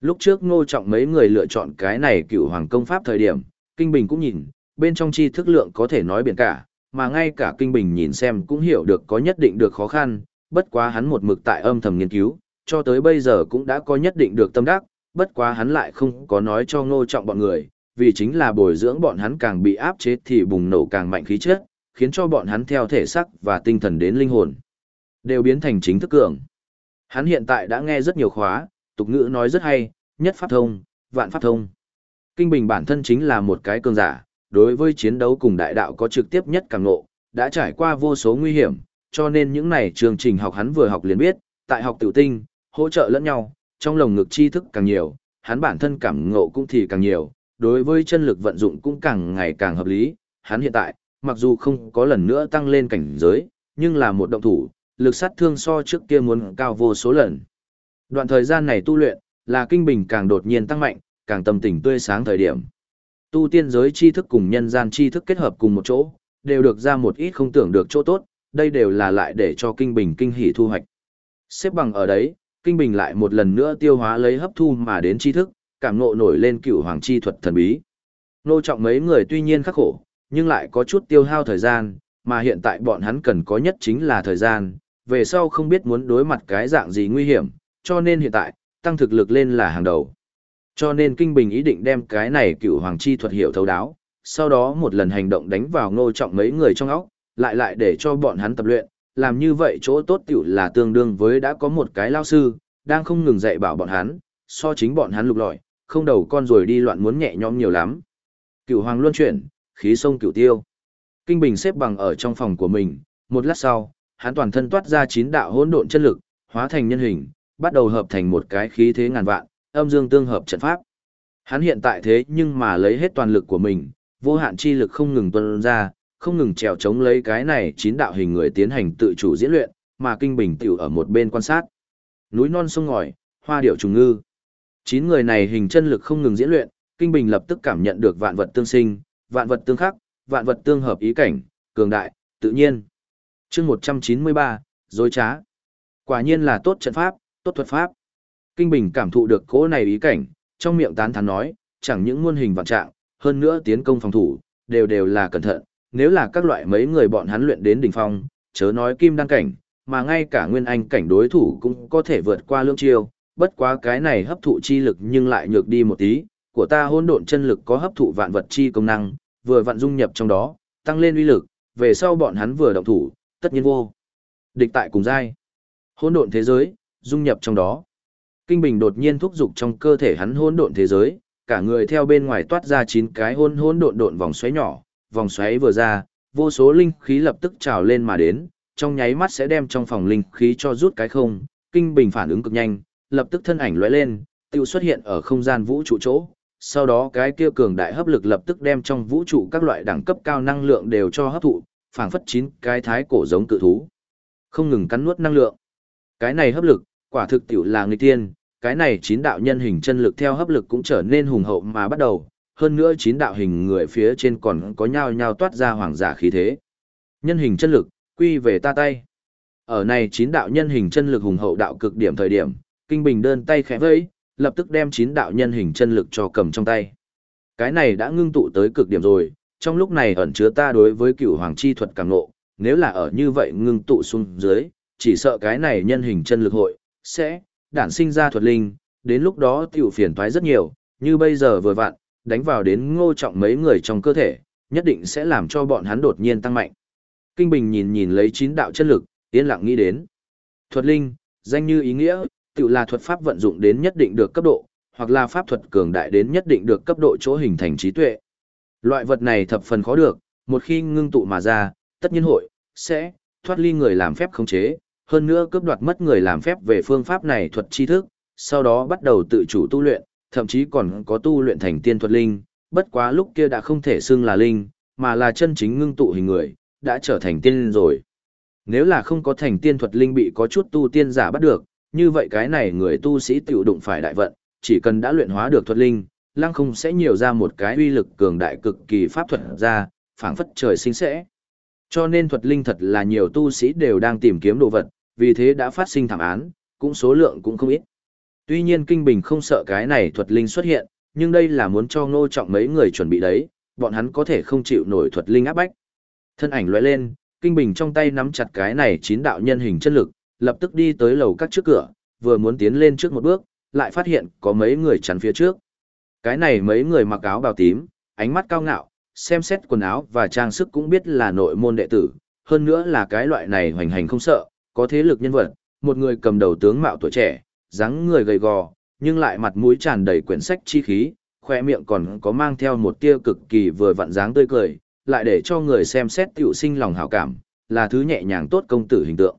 Lúc trước ngô trọng mấy người lựa chọn cái này cựu hoàng công pháp thời điểm, Kinh Bình cũng nhìn, bên trong chi thức lượng có thể nói biển cả, mà ngay cả Kinh Bình nhìn xem cũng hiểu được có nhất định được khó khăn, bất quá hắn một mực tại âm thầm nghiên cứu, cho tới bây giờ cũng đã có nhất định được tâm đắc, bất quá hắn lại không có nói cho ngô trọng bọn người, vì chính là bồi dưỡng bọn hắn càng bị áp chế thì bùng nổ càng mạnh khí chất, khiến cho bọn hắn theo thể sắc và tinh thần đến linh hồn, đều biến thành chính thức cường. Hắn hiện tại đã nghe rất nhiều khóa, tục ngữ nói rất hay, nhất pháp thông, vạn pháp thông. Kinh Bình bản thân chính là một cái cường giả, đối với chiến đấu cùng đại đạo có trực tiếp nhất càng ngộ, đã trải qua vô số nguy hiểm, cho nên những này chương trình học hắn vừa học liền biết, tại học tiểu tinh, hỗ trợ lẫn nhau, trong lồng ngực tri thức càng nhiều, hắn bản thân cảm ngộ cũng thì càng nhiều, đối với chân lực vận dụng cũng càng ngày càng hợp lý, hắn hiện tại, mặc dù không có lần nữa tăng lên cảnh giới, nhưng là một động thủ, lực sát thương so trước kia muốn cao vô số lần. Đoạn thời gian này tu luyện, là kinh bình càng đột nhiên tăng mạnh, càng tâm tình tươi sáng thời điểm. Tu tiên giới tri thức cùng nhân gian tri thức kết hợp cùng một chỗ, đều được ra một ít không tưởng được chỗ tốt, đây đều là lại để cho kinh bình kinh hỉ thu hoạch. Xếp bằng ở đấy, kinh bình lại một lần nữa tiêu hóa lấy hấp thu mà đến tri thức, cảm ngộ nổi lên cựu hoàng chi thuật thần bí. Nô trọng mấy người tuy nhiên khắc khổ, nhưng lại có chút tiêu hao thời gian, mà hiện tại bọn hắn cần có nhất chính là thời gian, về sau không biết muốn đối mặt cái dạng gì nguy hiểm, cho nên hiện tại, tăng thực lực lên là hàng đầu. Cho nên Kinh Bình ý định đem cái này cựu hoàng chi thuật hiểu thấu đáo, sau đó một lần hành động đánh vào ngô trọng mấy người trong óc, lại lại để cho bọn hắn tập luyện, làm như vậy chỗ tốt tiểu là tương đương với đã có một cái lao sư, đang không ngừng dạy bảo bọn hắn, so chính bọn hắn lục lọi, không đầu con rồi đi loạn muốn nhẹ nhõm nhiều lắm. Cựu hoàng luân chuyển, khí sông cựu tiêu. Kinh Bình xếp bằng ở trong phòng của mình, một lát sau, hắn toàn thân toát ra chín đạo hỗn độn chân lực, hóa thành nhân hình, bắt đầu hợp thành một cái khí thế ngàn vạn, âm dương tương hợp trận pháp. Hắn hiện tại thế nhưng mà lấy hết toàn lực của mình, vô hạn chi lực không ngừng tuôn ra, không ngừng trèo chống lấy cái này chín đạo hình người tiến hành tự chủ diễn luyện, mà kinh bình tiểu ở một bên quan sát. Núi non sông ngòi, hoa điểu trùng ngư. Chín người này hình chân lực không ngừng diễn luyện, kinh bình lập tức cảm nhận được vạn vật tương sinh, vạn vật tương khắc, vạn vật tương hợp ý cảnh, cường đại, tự nhiên. Chương 193, dối trá. Quả nhiên là tốt trận pháp, tốt thuật pháp. Kinh Bình cảm thụ được cỗ này ý cảnh, trong miệng tán thán nói, chẳng những muôn hình vạn trạng, hơn nữa tiến công phòng thủ, đều đều là cẩn thận, nếu là các loại mấy người bọn hắn luyện đến đỉnh phong, chớ nói kim đăng cảnh, mà ngay cả nguyên anh cảnh đối thủ cũng có thể vượt qua lương chiêu, bất quá cái này hấp thụ chi lực nhưng lại nhược đi một tí, của ta hỗn độn chân lực có hấp thụ vạn vật chi công năng, vừa vặn dung nhập trong đó, tăng lên uy lực, về sau bọn hắn vừa động thủ, tất nhiên vô. Địch tại cùng giai. Hỗn độn thế giới, dung nhập trong đó. Kinh Bình đột nhiên thúc giục trong cơ thể hắn hỗn độn thế giới, cả người theo bên ngoài toát ra chín cái hỗn hỗn độn độn vòng xoáy nhỏ, vòng xoáy vừa ra, vô số linh khí lập tức trào lên mà đến, trong nháy mắt sẽ đem trong phòng linh khí cho rút cái không. Kinh Bình phản ứng cực nhanh, lập tức thân ảnh lóe lên, tiêu xuất hiện ở không gian vũ trụ chỗ. Sau đó cái kia cường đại hấp lực lập tức đem trong vũ trụ các loại đẳng cấp cao năng lượng đều cho hấp thụ, phảng phất chín cái thái cổ giống cự thú. Không ngừng cắn nuốt năng lượng. Cái này hấp lực, quả thực tiểu là người tiên, cái này chín đạo nhân hình chân lực theo hấp lực cũng trở nên hùng hậu mà bắt đầu, hơn nữa chín đạo hình người phía trên còn có nhau nhau toát ra hoàng giả khí thế. Nhân hình chân lực, quy về ta tay. Ở này chín đạo nhân hình chân lực hùng hậu đạo cực điểm thời điểm, Kinh Bình đơn tay khẽ vẫy, lập tức đem chín đạo nhân hình chân lực cho cầm trong tay. Cái này đã ngưng tụ tới cực điểm rồi, trong lúc này ẩn chứa ta đối với cửu hoàng chi thuật càng nộ, nếu là ở như vậy ngưng tụ xuống dưới, chỉ sợ cái này nhân hình chân lực hội, sẽ đản sinh ra thuật linh, đến lúc đó tiểu phiền toái rất nhiều, như bây giờ vừa vặn, đánh vào đến ngô trọng mấy người trong cơ thể, nhất định sẽ làm cho bọn hắn đột nhiên tăng mạnh. Kinh Bình nhìn nhìn lấy chín đạo chân lực, yên lặng nghĩ đến. Thuật linh, danh như ý nghĩa, tự là thuật pháp vận dụng đến nhất định được cấp độ, hoặc là pháp thuật cường đại đến nhất định được cấp độ chỗ hình thành trí tuệ. Loại vật này thập phần khó được, một khi ngưng tụ mà ra, tất nhiên hội, sẽ, thoát ly người làm phép khống chế, hơn nữa cướp đoạt mất người làm phép về phương pháp này thuật tri thức, sau đó bắt đầu tự chủ tu luyện, thậm chí còn có tu luyện thành tiên thuật linh, bất quá lúc kia đã không thể xưng là linh, mà là chân chính ngưng tụ hình người, đã trở thành tiên rồi. Nếu là không có thành tiên thuật linh bị có chút tu tiên giả bắt được, như vậy cái này người tu sĩ tiểu đụng phải đại vận, chỉ cần đã luyện hóa được thuật linh, lăng không sẽ nhiều ra một cái uy lực cường đại cực kỳ pháp thuật ra, phảng phất trời sinh sẽ. Cho nên thuật linh thật là nhiều tu sĩ đều đang tìm kiếm đồ vật, vì thế đã phát sinh thảm án, cũng số lượng cũng không ít. Tuy nhiên Kinh Bình không sợ cái này thuật linh xuất hiện, nhưng đây là muốn cho ngô trọng mấy người chuẩn bị đấy, bọn hắn có thể không chịu nổi thuật linh áp bách. Thân ảnh lóe lên, Kinh Bình trong tay nắm chặt cái này chín đạo nhân hình chân lực, lập tức đi tới lầu các trước cửa, vừa muốn tiến lên trước một bước, lại phát hiện có mấy người chắn phía trước. Cái này mấy người mặc áo bào tím, ánh mắt cao ngạo, xem xét quần áo và trang sức cũng biết là nội môn đệ tử, hơn nữa là cái loại này hoành hành không sợ, có thế lực nhân vật, một người cầm đầu tướng mạo tuổi trẻ, dáng người gầy gò, nhưng lại mặt mũi tràn đầy quyển sách chi khí, khoe miệng còn có mang theo một tia cực kỳ vừa vặn dáng tươi cười, lại để cho người xem xét tiểu sinh lòng hảo cảm, là thứ nhẹ nhàng tốt công tử hình tượng.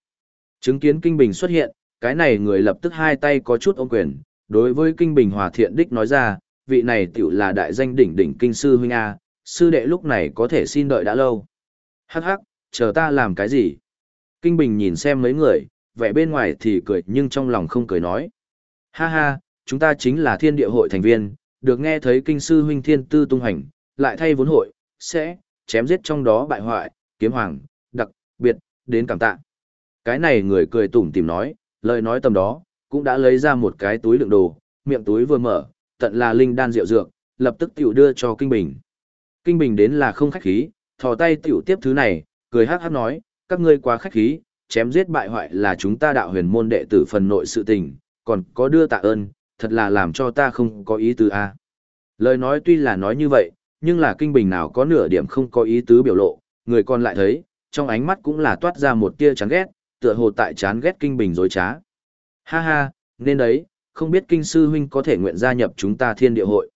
Chứng kiến Kinh Bình xuất hiện, cái này người lập tức hai tay có chút ôm quyền, đối với Kinh Bình Hòa Thiện Đích nói ra, vị này tiểu là đại danh đỉnh đỉnh kinh sư huynh A, sư đệ lúc này có thể xin đợi đã lâu. Hắc hắc, chờ ta làm cái gì? Kinh Bình nhìn xem mấy người, vẻ bên ngoài thì cười nhưng trong lòng không cười nói. Ha ha, chúng ta chính là thiên địa hội thành viên, được nghe thấy kinh sư huynh thiên tư tung hành, lại thay vốn hội, sẽ, chém giết trong đó bại hoại, kiếm hoàng, đặc biệt, đến cảm tạ. Cái này người cười tủm tìm nói, lời nói tầm đó, cũng đã lấy ra một cái túi đựng đồ, miệng túi vừa mở, tận là linh đan rượu dược, lập tức tiểu đưa cho Kinh Bình. Kinh Bình đến là không khách khí, thò tay tiểu tiếp thứ này, cười hát hát nói, các ngươi quá khách khí, chém giết bại hoại là chúng ta đạo huyền môn đệ tử phần nội sự tình, còn có đưa tạ ơn, thật là làm cho ta không có ý tứ a. Lời nói tuy là nói như vậy, nhưng là kinh bình nào có nửa điểm không có ý tứ biểu lộ, người còn lại thấy, trong ánh mắt cũng là toát ra một tia chán ghét, tựa hồ tại chán ghét kinh bình dối trá. Ha ha, nên đấy, không biết kinh sư huynh có thể nguyện gia nhập chúng ta thiên địa hội.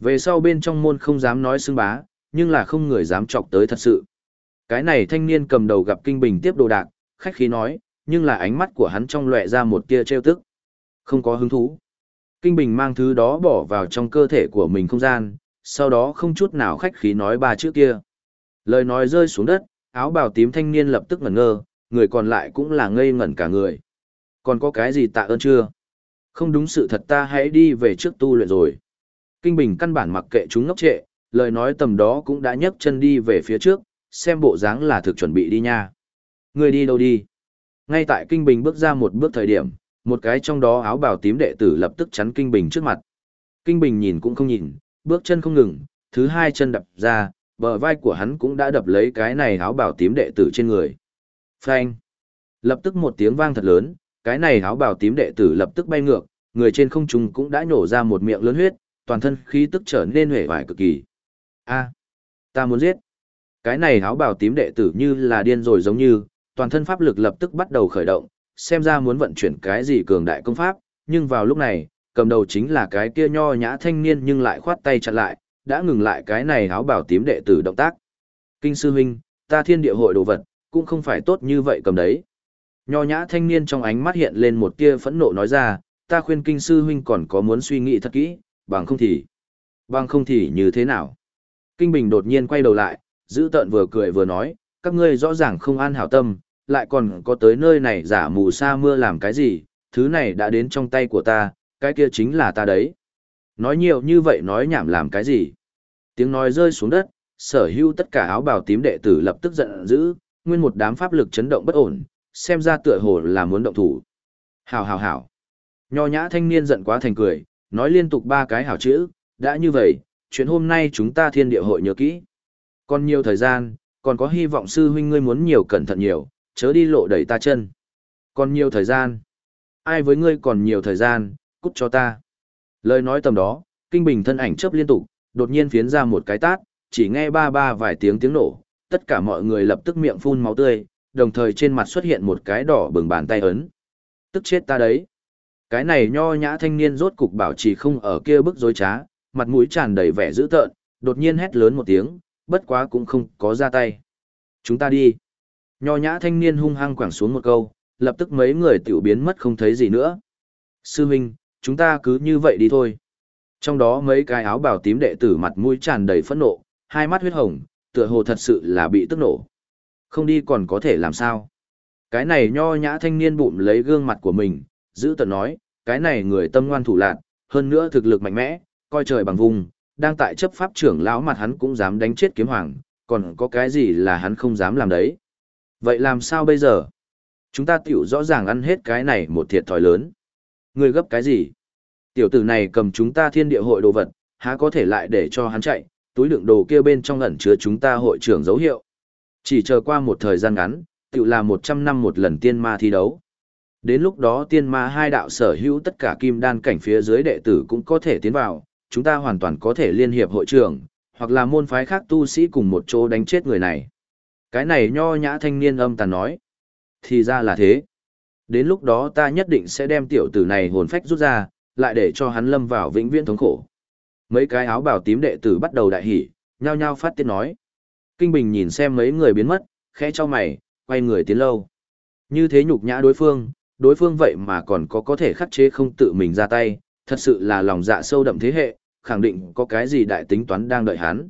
Về sau bên trong môn không dám nói xưng bá, nhưng là không người dám chọc tới thật sự. Cái này thanh niên cầm đầu gặp kinh bình tiếp đồ đạc, khách khí nói, nhưng là ánh mắt của hắn trong lệ ra một tia trêu tức. Không có hứng thú. Kinh Bình mang thứ đó bỏ vào trong cơ thể của mình không gian, sau đó không chút nào khách khí nói ba chữ kia. Lời nói rơi xuống đất, áo bào tím thanh niên lập tức ngẩn ngơ, người còn lại cũng là ngây ngẩn cả người. Còn có cái gì tạ ơn chưa? Không đúng sự thật ta hãy đi về trước tu luyện rồi. Kinh Bình căn bản mặc kệ chúng ngốc trệ, lời nói tầm đó cũng đã nhấc chân đi về phía trước, xem bộ dáng là thực chuẩn bị đi nha. Người đi đâu đi? Ngay tại Kinh Bình bước ra một bước thời điểm, một cái trong đó áo bào tím đệ tử lập tức chắn Kinh Bình trước mặt. Kinh Bình nhìn cũng không nhìn, bước chân không ngừng, thứ hai chân đập ra, bờ vai của hắn cũng đã đập lấy cái này áo bào tím đệ tử trên người. Phanh! Lập tức một tiếng vang thật lớn, cái này áo bào tím đệ tử lập tức bay ngược, người trên không trung cũng đã nhổ ra một miệng lớn huyết, toàn thân khí tức trở nên hể vải cực kỳ. A, ta muốn giết. Cái này áo bào tím đệ tử như là điên rồi giống như, toàn thân pháp lực lập tức bắt đầu khởi động, xem ra muốn vận chuyển cái gì cường đại công pháp, nhưng vào lúc này, cầm đầu chính là cái kia nho nhã thanh niên nhưng lại khoát tay chặn lại, đã ngừng lại cái này áo bảo tím đệ tử động tác. Kinh sư huynh, ta thiên địa hội đồ vật, cũng không phải tốt như vậy cầm đấy. Nho nhã thanh niên trong ánh mắt hiện lên một tia phẫn nộ nói ra, ta khuyên kinh sư huynh còn có muốn suy nghĩ thật kỹ, bằng không thì, bằng không thì như thế nào. Kinh Bình đột nhiên quay đầu lại, giữ tợn vừa cười vừa nói, các ngươi rõ ràng không an hảo tâm, lại còn có tới nơi này giả mù sa mưa làm cái gì, thứ này đã đến trong tay của ta, cái kia chính là ta đấy. Nói nhiều như vậy nói nhảm làm cái gì? Tiếng nói rơi xuống đất, sở hữu tất cả áo bào tím đệ tử lập tức giận dữ, nguyên một đám pháp lực chấn động bất ổn, xem ra tựa hồ là muốn động thủ. Hảo hảo hảo. Nho nhã thanh niên giận quá thành cười, nói liên tục ba cái hảo chữ, đã như vậy, chuyện hôm nay chúng ta thiên địa hội nhớ kỹ. Còn nhiều thời gian, còn có hy vọng sư huynh ngươi muốn nhiều cẩn thận nhiều, chớ đi lộ đẩy ta chân. Còn nhiều thời gian. Ai với ngươi còn nhiều thời gian, cút cho ta. Lời nói tầm đó, kinh bình thân ảnh chớp liên tục, đột nhiên phiến ra một cái tát, chỉ nghe ba ba vài tiếng tiếng nổ, tất cả mọi người lập tức miệng phun máu tươi, đồng thời trên mặt xuất hiện một cái đỏ bừng bàn tay ấn. Tức chết ta đấy. Cái này nho nhã thanh niên rốt cục bảo trì không ở kia bức dối trá, mặt mũi tràn đầy vẻ dữ tợn, đột nhiên hét lớn một tiếng, bất quá cũng không có ra tay. Chúng ta đi. Nho nhã thanh niên hung hăng quẳng xuống một câu, lập tức mấy người tiểu biến mất không thấy gì nữa. Sư huynh, chúng ta cứ như vậy đi thôi. Trong đó mấy cái áo bào tím đệ tử mặt mũi tràn đầy phẫn nộ, hai mắt huyết hồng, tựa hồ thật sự là bị tức nổ. Không đi còn có thể làm sao? Cái này nho nhã thanh niên bụm lấy gương mặt của mình, giữ tận nói, cái này người tâm ngoan thủ lạn, hơn nữa thực lực mạnh mẽ, coi trời bằng vùng, đang tại chấp pháp trưởng lão mặt hắn cũng dám đánh chết kiếm hoàng, còn có cái gì là hắn không dám làm đấy. Vậy làm sao bây giờ? Chúng ta tiểu rõ ràng ăn hết cái này một thiệt thòi lớn. Người gấp cái gì? Tiểu tử này cầm chúng ta thiên địa hội đồ vật, há có thể lại để cho hắn chạy, túi đựng đồ kia bên trong ẩn chứa chúng ta hội trưởng dấu hiệu. Chỉ chờ qua một thời gian ngắn, tự là 100 năm một lần tiên ma thi đấu. Đến lúc đó tiên ma hai đạo sở hữu tất cả kim đan cảnh phía dưới đệ tử cũng có thể tiến vào, chúng ta hoàn toàn có thể liên hiệp hội trưởng, hoặc là môn phái khác tu sĩ cùng một chỗ đánh chết người này. Cái này nho nhã thanh niên âm tàn nói. Thì ra là thế. Đến lúc đó ta nhất định sẽ đem tiểu tử này hồn phách rút ra, lại để cho hắn lâm vào vĩnh viễn thống khổ. Mấy cái áo bào tím đệ tử bắt đầu đại hỉ, nhao nhao phát tiếng nói. Kinh Bình nhìn xem mấy người biến mất, khẽ cho mày, quay người tiến lâu. Như thế nhục nhã đối phương, đối phương vậy mà còn có có thể khắc chế không tự mình ra tay, thật sự là lòng dạ sâu đậm thế hệ, khẳng định có cái gì đại tính toán đang đợi hắn.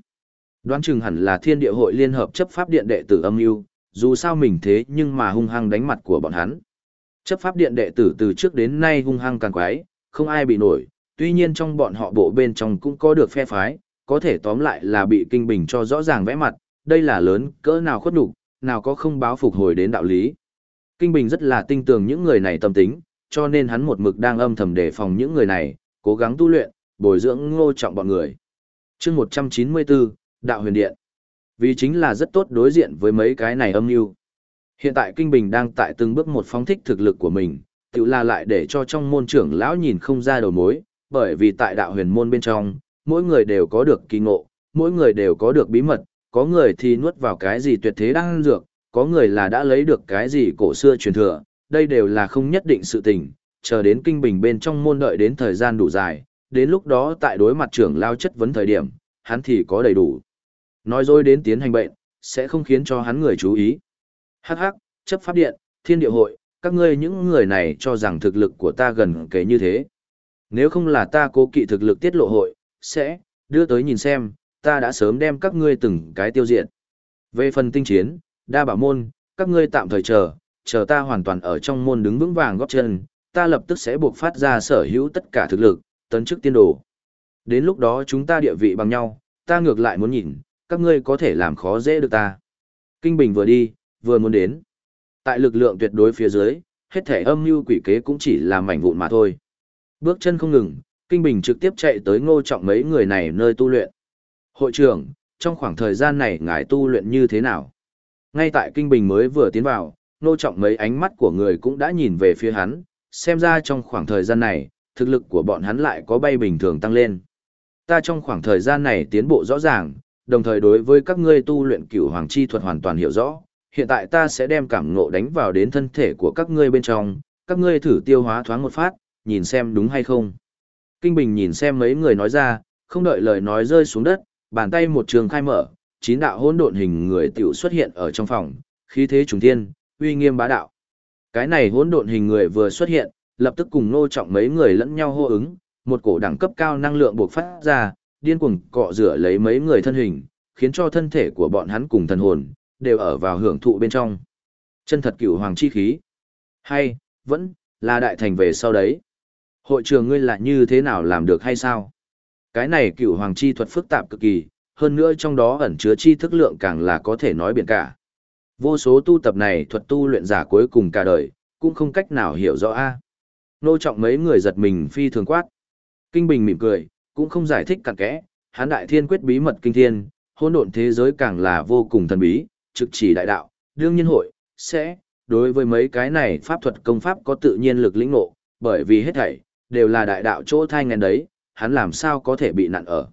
Đoán chừng hẳn là thiên địa hội liên hợp chấp pháp điện đệ tử âm mưu dù sao mình thế nhưng mà hung hăng đánh mặt của bọn hắn. Chấp pháp điện đệ tử từ trước đến nay hung hăng càng quái, không ai bị nổi, tuy nhiên trong bọn họ bộ bên trong cũng có được phe phái, có thể tóm lại là bị kinh bình cho rõ ràng vẽ mặt, đây là lớn, cỡ nào khuất nhục, nào có không báo phục hồi đến đạo lý. Kinh bình rất là tinh tường những người này tâm tính, cho nên hắn một mực đang âm thầm đề phòng những người này, cố gắng tu luyện, bồi dưỡng ngô trọng bọn người. chương 194, Đạo Huyền Điện. Vì chính là rất tốt đối diện với mấy cái này âm mưu Hiện tại Kinh Bình đang tại từng bước một phóng thích thực lực của mình, tự là lại để cho trong môn trưởng lão nhìn không ra đầu mối, bởi vì tại đạo huyền môn bên trong, mỗi người đều có được kỳ ngộ, mỗi người đều có được bí mật, có người thì nuốt vào cái gì tuyệt thế đang dược, có người là đã lấy được cái gì cổ xưa truyền thừa, đây đều là không nhất định sự tình, chờ đến kinh bình bên trong môn đợi đến thời gian đủ dài, đến lúc đó tại đối mặt trưởng lao chất vấn thời điểm, hắn thì có đầy đủ. Nói dối đến tiến hành bệnh, sẽ không khiến cho hắn người chú ý. Hắc hắc, chấp pháp điện, thiên địa hội, các ngươi những người này cho rằng thực lực của ta gần kề như thế. Nếu không là ta cố kỵ thực lực tiết lộ hội, sẽ, đưa tới nhìn xem, ta đã sớm đem các ngươi từng cái tiêu diệt. Về phần tinh chiến, đa bảo môn, các ngươi tạm thời chờ, chờ ta hoàn toàn ở trong môn đứng vững vàng góp chân, ta lập tức sẽ buộc phát ra sở hữu tất cả thực lực, tấn chức tiên đồ. Đến lúc đó chúng ta địa vị bằng nhau, ta ngược lại muốn nhìn, các ngươi có thể làm khó dễ được ta. Kinh Bình vừa đi, vừa muốn đến. Tại lực lượng tuyệt đối phía dưới, hết thể âm mưu quỷ kế cũng chỉ là mảnh vụn mà thôi. Bước chân không ngừng, Kinh Bình trực tiếp chạy tới ngô trọng mấy người này nơi tu luyện. Hội trưởng, trong khoảng thời gian này ngài tu luyện như thế nào? Ngay tại Kinh Bình mới vừa tiến vào, ngô trọng mấy ánh mắt của người cũng đã nhìn về phía hắn, xem ra trong khoảng thời gian này, thực lực của bọn hắn lại có bay bình thường tăng lên. Ta trong khoảng thời gian này tiến bộ rõ ràng, đồng thời đối với các ngươi tu luyện cửu hoàng chi thuật hoàn toàn hiểu rõ, hiện tại ta sẽ đem cảm ngộ đánh vào đến thân thể của các ngươi bên trong, các ngươi thử tiêu hóa thoáng một phát, nhìn xem đúng hay không. Kinh Bình nhìn xem mấy người nói ra, không đợi lời nói rơi xuống đất, bàn tay một trường khai mở, chín đạo hỗn độn hình người tiểu xuất hiện ở trong phòng, khí thế trùng thiên, uy nghiêm bá đạo. Cái này hỗn độn hình người vừa xuất hiện, lập tức cùng nô trọng mấy người lẫn nhau hô ứng, một cổ đẳng cấp cao năng lượng buộc phát ra, điên cuồng cọ rửa lấy mấy người thân hình, khiến cho thân thể của bọn hắn cùng thần hồn, đều ở vào hưởng thụ bên trong. Chân thật cửu hoàng chi khí. Hay, vẫn, là đại thành về sau đấy. Hội trường ngươi là như thế nào làm được hay sao? Cái này cửu hoàng chi thuật phức tạp cực kỳ, hơn nữa trong đó ẩn chứa chi thức lượng càng là có thể nói biển cả. Vô số tu tập này thuật tu luyện giả cuối cùng cả đời, cũng không cách nào hiểu rõ a. Nô trọng mấy người giật mình phi thường quát. Kinh Bình mỉm cười, cũng không giải thích cặn kẽ, hán đại thiên quyết bí mật kinh thiên, hỗn độn thế giới càng là vô cùng thần bí, trực chỉ đại đạo, đương nhiên hội, sẽ, đối với mấy cái này pháp thuật công pháp có tự nhiên lực lĩnh ngộ, bởi vì hết thảy, đều là đại đạo chỗ thai ngàn đấy, hắn làm sao có thể bị nặn ở.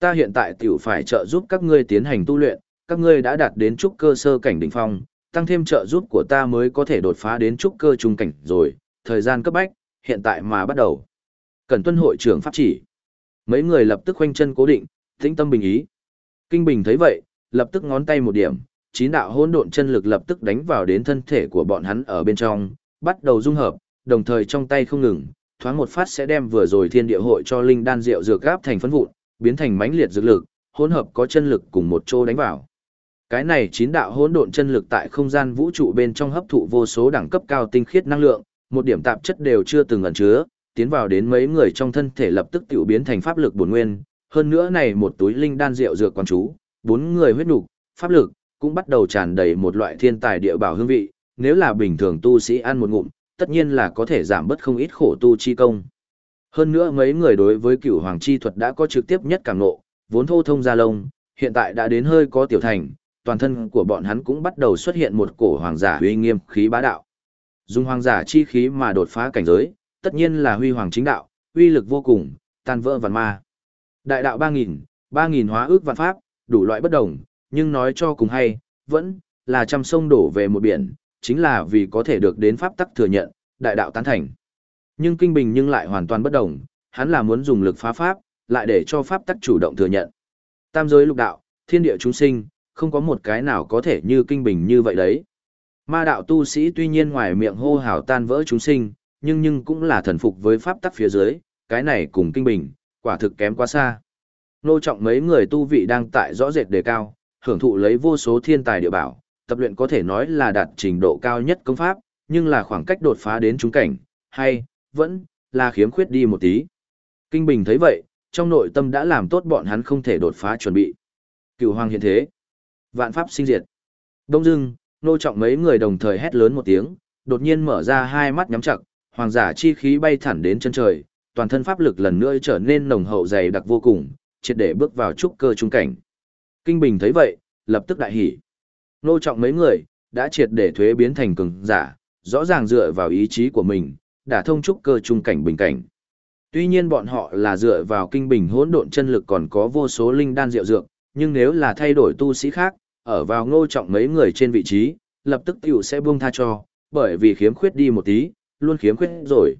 Ta hiện tại tiểu phải trợ giúp các ngươi tiến hành tu luyện, các ngươi đã đạt đến trúc cơ sơ cảnh đỉnh phong, tăng thêm trợ giúp của ta mới có thể đột phá đến trúc cơ trung cảnh rồi, thời gian cấp bách, hiện tại mà bắt đầu. Cần tuân hội trưởng pháp chỉ. Mấy người lập tức khoanh chân cố định, tĩnh tâm bình ý. Kinh Bình thấy vậy, lập tức ngón tay một điểm, chín đạo hỗn độn chân lực lập tức đánh vào đến thân thể của bọn hắn ở bên trong, bắt đầu dung hợp, đồng thời trong tay không ngừng, thoáng một phát sẽ đem vừa rồi thiên địa hội cho linh đan rượu dược gáp thành phấn vụn, biến thành mãnh liệt dược lực, hỗn hợp có chân lực cùng một chỗ đánh vào. Cái này chín đạo hỗn độn chân lực tại không gian vũ trụ bên trong hấp thụ vô số đẳng cấp cao tinh khiết năng lượng, một điểm tạp chất đều chưa từng ẩn chứa, tiến vào đến mấy người trong thân thể lập tức tiểu biến thành pháp lực bổn nguyên, hơn nữa này một túi linh đan rượu dược quan chú, bốn người huyết nục, pháp lực cũng bắt đầu tràn đầy một loại thiên tài địa bảo hương vị, nếu là bình thường tu sĩ ăn một ngụm, tất nhiên là có thể giảm bớt không ít khổ tu chi công. Hơn nữa mấy người đối với cửu hoàng chi thuật đã có trực tiếp nhất cảm ngộ, vốn thô thông gia lông, hiện tại đã đến hơi có tiểu thành, toàn thân của bọn hắn cũng bắt đầu xuất hiện một cổ hoàng giả uy nghiêm khí bá đạo. Dùng hoàng giả chi khí mà đột phá cảnh giới, tất nhiên là huy hoàng chính đạo, uy lực vô cùng, tan vỡ vạn ma. Đại đạo 3000, 3000 hóa ước vạn pháp, đủ loại bất đồng, nhưng nói cho cùng hay, vẫn là trăm sông đổ về một biển, chính là vì có thể được đến pháp tắc thừa nhận, đại đạo tán thành. Nhưng kinh bình nhưng lại hoàn toàn bất đồng, hắn là muốn dùng lực phá pháp, lại để cho pháp tắc chủ động thừa nhận. Tam giới lục đạo, thiên địa chúng sinh, không có một cái nào có thể như kinh bình như vậy đấy. Ma đạo tu sĩ tuy nhiên ngoài miệng hô hào tan vỡ chúng sinh, nhưng nhưng cũng là thần phục với pháp tắc phía dưới, cái này cùng kinh bình, quả thực kém quá xa. Nô trọng mấy người tu vị đang tại rõ rệt đề cao, hưởng thụ lấy vô số thiên tài địa bảo, tập luyện có thể nói là đạt trình độ cao nhất công pháp, nhưng là khoảng cách đột phá đến chúng cảnh, hay, vẫn, là khiếm khuyết đi một tí. Kinh Bình thấy vậy, trong nội tâm đã làm tốt bọn hắn không thể đột phá chuẩn bị. Cửu hoàng hiện thế. Vạn pháp sinh diệt. Đông dưng, nô trọng mấy người đồng thời hét lớn một tiếng, đột nhiên mở ra hai mắt nhắm chặt, hoàng giả chi khí bay thẳng đến chân trời, toàn thân pháp lực lần nữa trở nên nồng hậu dày đặc vô cùng, triệt để bước vào trúc cơ trung cảnh. Kinh Bình thấy vậy, lập tức đại hỉ. Nô trọng mấy người, đã triệt để thuế biến thành cường giả, rõ ràng dựa vào ý chí của mình, đã thông trúc cơ trung cảnh bình cảnh. Tuy nhiên bọn họ là dựa vào kinh bình hỗn độn chân lực còn có vô số linh đan diệu dược, nhưng nếu là thay đổi tu sĩ khác, ở vào ngô trọng mấy người trên vị trí, lập tức tiểu sẽ buông tha cho, bởi vì khiếm khuyết đi một tí, luôn khiếm khuyết rồi.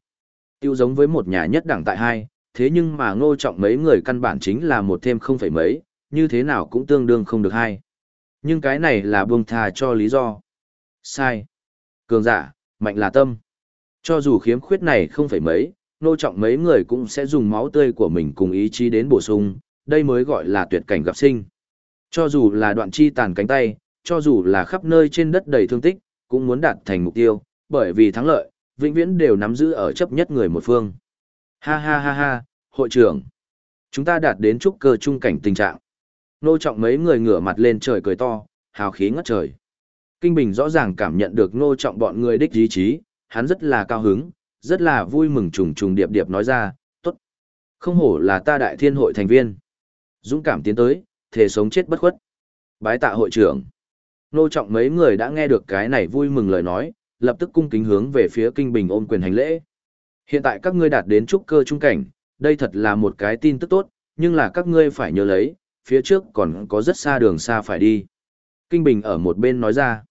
Tiêu giống với một nhà nhất đẳng tại hai, thế nhưng mà ngô trọng mấy người căn bản chính là một thêm không phải mấy, như thế nào cũng tương đương không được hai. Nhưng cái này là buông tha cho lý do. Sai. Cường giả, mạnh là tâm. Cho dù khiếm khuyết này không phải mấy, ngô trọng mấy người cũng sẽ dùng máu tươi của mình cùng ý chí đến bổ sung, đây mới gọi là tuyệt cảnh gặp sinh. Cho dù là đoạn chi tàn cánh tay, cho dù là khắp nơi trên đất đầy thương tích, cũng muốn đạt thành mục tiêu, bởi vì thắng lợi, vĩnh viễn đều nắm giữ ở chấp nhất người một phương. Ha ha ha ha, hội trưởng. Chúng ta đạt đến trúc cơ trung cảnh tình trạng. Nô trọng mấy người ngửa mặt lên trời cười to, hào khí ngất trời. Kinh Bình rõ ràng cảm nhận được nô trọng bọn người đích ý chí, hắn rất là cao hứng, rất là vui mừng trùng trùng điệp điệp nói ra, tốt. Không hổ là ta đại thiên hội thành viên. Dũng cảm tiến tới, thể sống chết bất khuất. Bái tạ hội trưởng. Nô trọng mấy người đã nghe được cái này vui mừng lời nói, lập tức cung kính hướng về phía kinh bình ôm quyền hành lễ. Hiện tại các ngươi đạt đến trúc cơ trung cảnh, đây thật là một cái tin tức tốt, nhưng là các ngươi phải nhớ lấy, phía trước còn có rất xa đường xa phải đi. Kinh Bình ở một bên nói ra.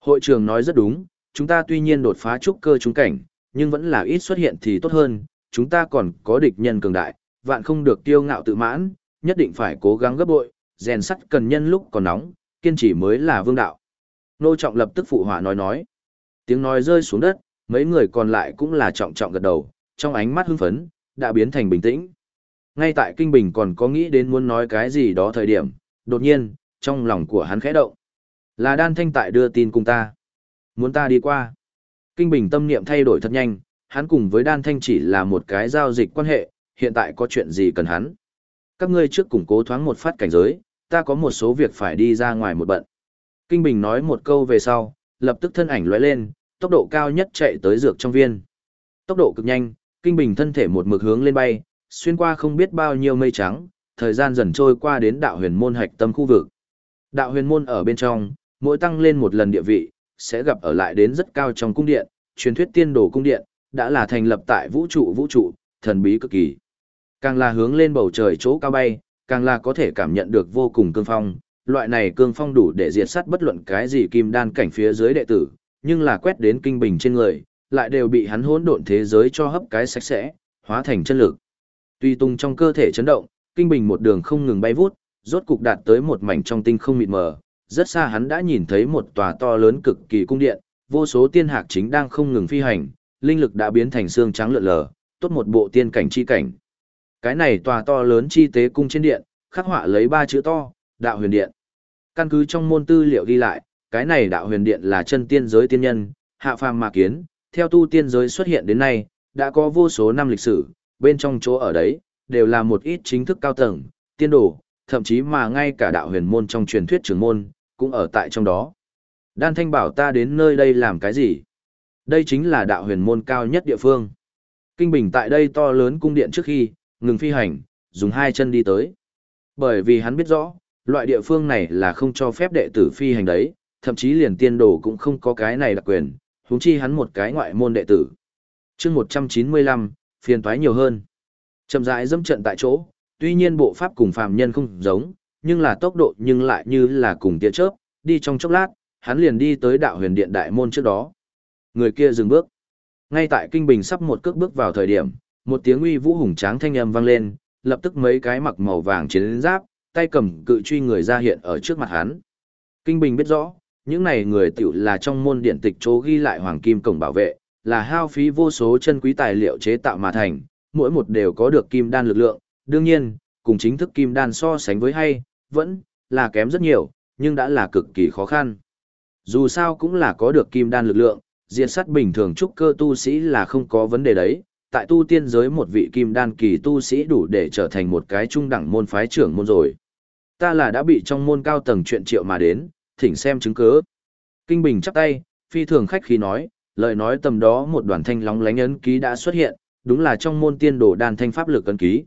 Hội trường nói rất đúng, chúng ta tuy nhiên đột phá trúc cơ trung cảnh, nhưng vẫn là ít xuất hiện thì tốt hơn, chúng ta còn có địch nhân cường đại, vạn không được tiêu ngạo tự mãn, nhất định phải cố gắng gấp bội, rèn sắt cần nhân lúc còn nóng, kiên trì mới là vương đạo. Nô Trọng lập tức phụ họa nói nói. Tiếng nói rơi xuống đất, mấy người còn lại cũng là trọng trọng gật đầu, trong ánh mắt hưng phấn, đã biến thành bình tĩnh. Ngay tại Kinh Bình còn có nghĩ đến muốn nói cái gì đó thời điểm, đột nhiên, trong lòng của hắn khẽ động. Là đan thanh tại đưa tin cùng ta. Muốn ta đi qua. Kinh Bình tâm niệm thay đổi thật nhanh, hắn cùng với đan thanh chỉ là một cái giao dịch quan hệ, hiện tại có chuyện gì cần hắn. Các ngươi trước củng cố thoáng một phát cảnh giới, ta có một số việc phải đi ra ngoài một bận. Kinh Bình nói một câu về sau, lập tức thân ảnh lóe lên, tốc độ cao nhất chạy tới dược trong viên. Tốc độ cực nhanh, Kinh Bình thân thể một mực hướng lên bay, xuyên qua không biết bao nhiêu mây trắng, thời gian dần trôi qua đến đạo huyền môn hạch tâm khu vực. Đạo huyền môn ở bên trong, Mỗi tăng lên một lần địa vị, sẽ gặp ở lại đến rất cao trong cung điện, truyền thuyết tiên đồ cung điện, đã là thành lập tại vũ trụ vũ trụ, thần bí cực kỳ. Càng là hướng lên bầu trời chỗ cao bay, càng là có thể cảm nhận được vô cùng cương phong, loại này cương phong đủ để diệt sát bất luận cái gì kim đan cảnh phía dưới đệ tử, nhưng là quét đến kinh bình trên người, lại đều bị hắn hỗn độn thế giới cho hấp cái sạch sẽ, hóa thành chân lực. Tuy tung trong cơ thể chấn động, kinh bình một đường không ngừng bay vút, rốt cục đạt tới một mảnh trong tinh không mịt mờ, rất xa hắn đã nhìn thấy một tòa to lớn cực kỳ cung điện, vô số tiên hạc chính đang không ngừng phi hành, linh lực đã biến thành xương trắng lượn lờ, tốt một bộ tiên cảnh chi cảnh. Cái này tòa to lớn chi tế cung trên điện, khắc họa lấy ba chữ to, đạo huyền điện. Căn cứ trong môn tư liệu ghi lại, cái này đạo huyền điện là chân tiên giới tiên nhân, hạ phàm mà kiến, theo tu tiên giới xuất hiện đến nay, đã có vô số năm lịch sử, bên trong chỗ ở đấy, đều là một ít chính thức cao tầng, tiên đồ, thậm chí mà ngay cả đạo huyền môn trong truyền thuyết trưởng môn, cũng ở tại trong đó. Đan Thanh bảo ta đến nơi đây làm cái gì? Đây chính là đạo huyền môn cao nhất địa phương. Kinh Bình tại đây to lớn cung điện trước khi, ngừng phi hành, dùng hai chân đi tới. Bởi vì hắn biết rõ, loại địa phương này là không cho phép đệ tử phi hành đấy, thậm chí liền tiên đồ cũng không có cái này đặc quyền, huống chi hắn một cái ngoại môn đệ tử. chương 195, phiền toái nhiều hơn. Chậm rãi dâm trận tại chỗ, tuy nhiên bộ pháp cùng phàm nhân không giống, nhưng là tốc độ nhưng lại như là cùng tia chớp, đi trong chốc lát, hắn liền đi tới đạo huyền điện đại môn trước đó. Người kia dừng bước. Ngay tại kinh bình sắp một cước bước vào thời điểm, một tiếng uy vũ hùng tráng thanh âm vang lên, lập tức mấy cái mặc màu vàng chiến giáp, tay cầm cự truy người ra hiện ở trước mặt hắn. Kinh bình biết rõ, những này người tiểu là trong môn điện tịch chỗ ghi lại hoàng kim cổng bảo vệ, là hao phí vô số chân quý tài liệu chế tạo mà thành, mỗi một đều có được kim đan lực lượng, đương nhiên, cùng chính thức kim đan so sánh với hay, vẫn là kém rất nhiều, nhưng đã là cực kỳ khó khăn. Dù sao cũng là có được kim đan lực lượng, diệt sát bình thường trúc cơ tu sĩ là không có vấn đề đấy. Tại tu tiên giới một vị kim đan kỳ tu sĩ đủ để trở thành một cái trung đẳng môn phái trưởng môn rồi. Ta là đã bị trong môn cao tầng chuyện triệu mà đến, thỉnh xem chứng cứ. Kinh Bình chắp tay, phi thường khách khí nói, lời nói tầm đó một đoàn thanh lóng lánh ấn ký đã xuất hiện, đúng là trong môn tiên đồ đan thanh pháp lực ấn ký.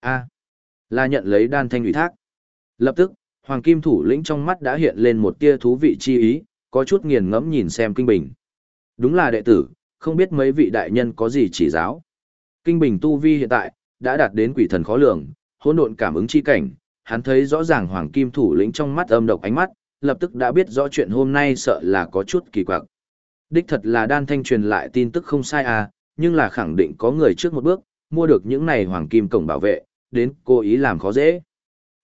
A, là nhận lấy đan thanh ủy thác. Lập tức, Hoàng Kim thủ lĩnh trong mắt đã hiện lên một tia thú vị chi ý, có chút nghiền ngẫm nhìn xem Kinh Bình. Đúng là đệ tử, không biết mấy vị đại nhân có gì chỉ giáo. Kinh Bình tu vi hiện tại đã đạt đến quỷ thần khó lường, hỗn độn cảm ứng chi cảnh, hắn thấy rõ ràng Hoàng Kim thủ lĩnh trong mắt âm độc ánh mắt, lập tức đã biết rõ chuyện hôm nay sợ là có chút kỳ quặc. Đích thật là đan thanh truyền lại tin tức không sai à, nhưng là khẳng định có người trước một bước, mua được những này hoàng kim cổng bảo vệ, đến cố ý làm khó dễ.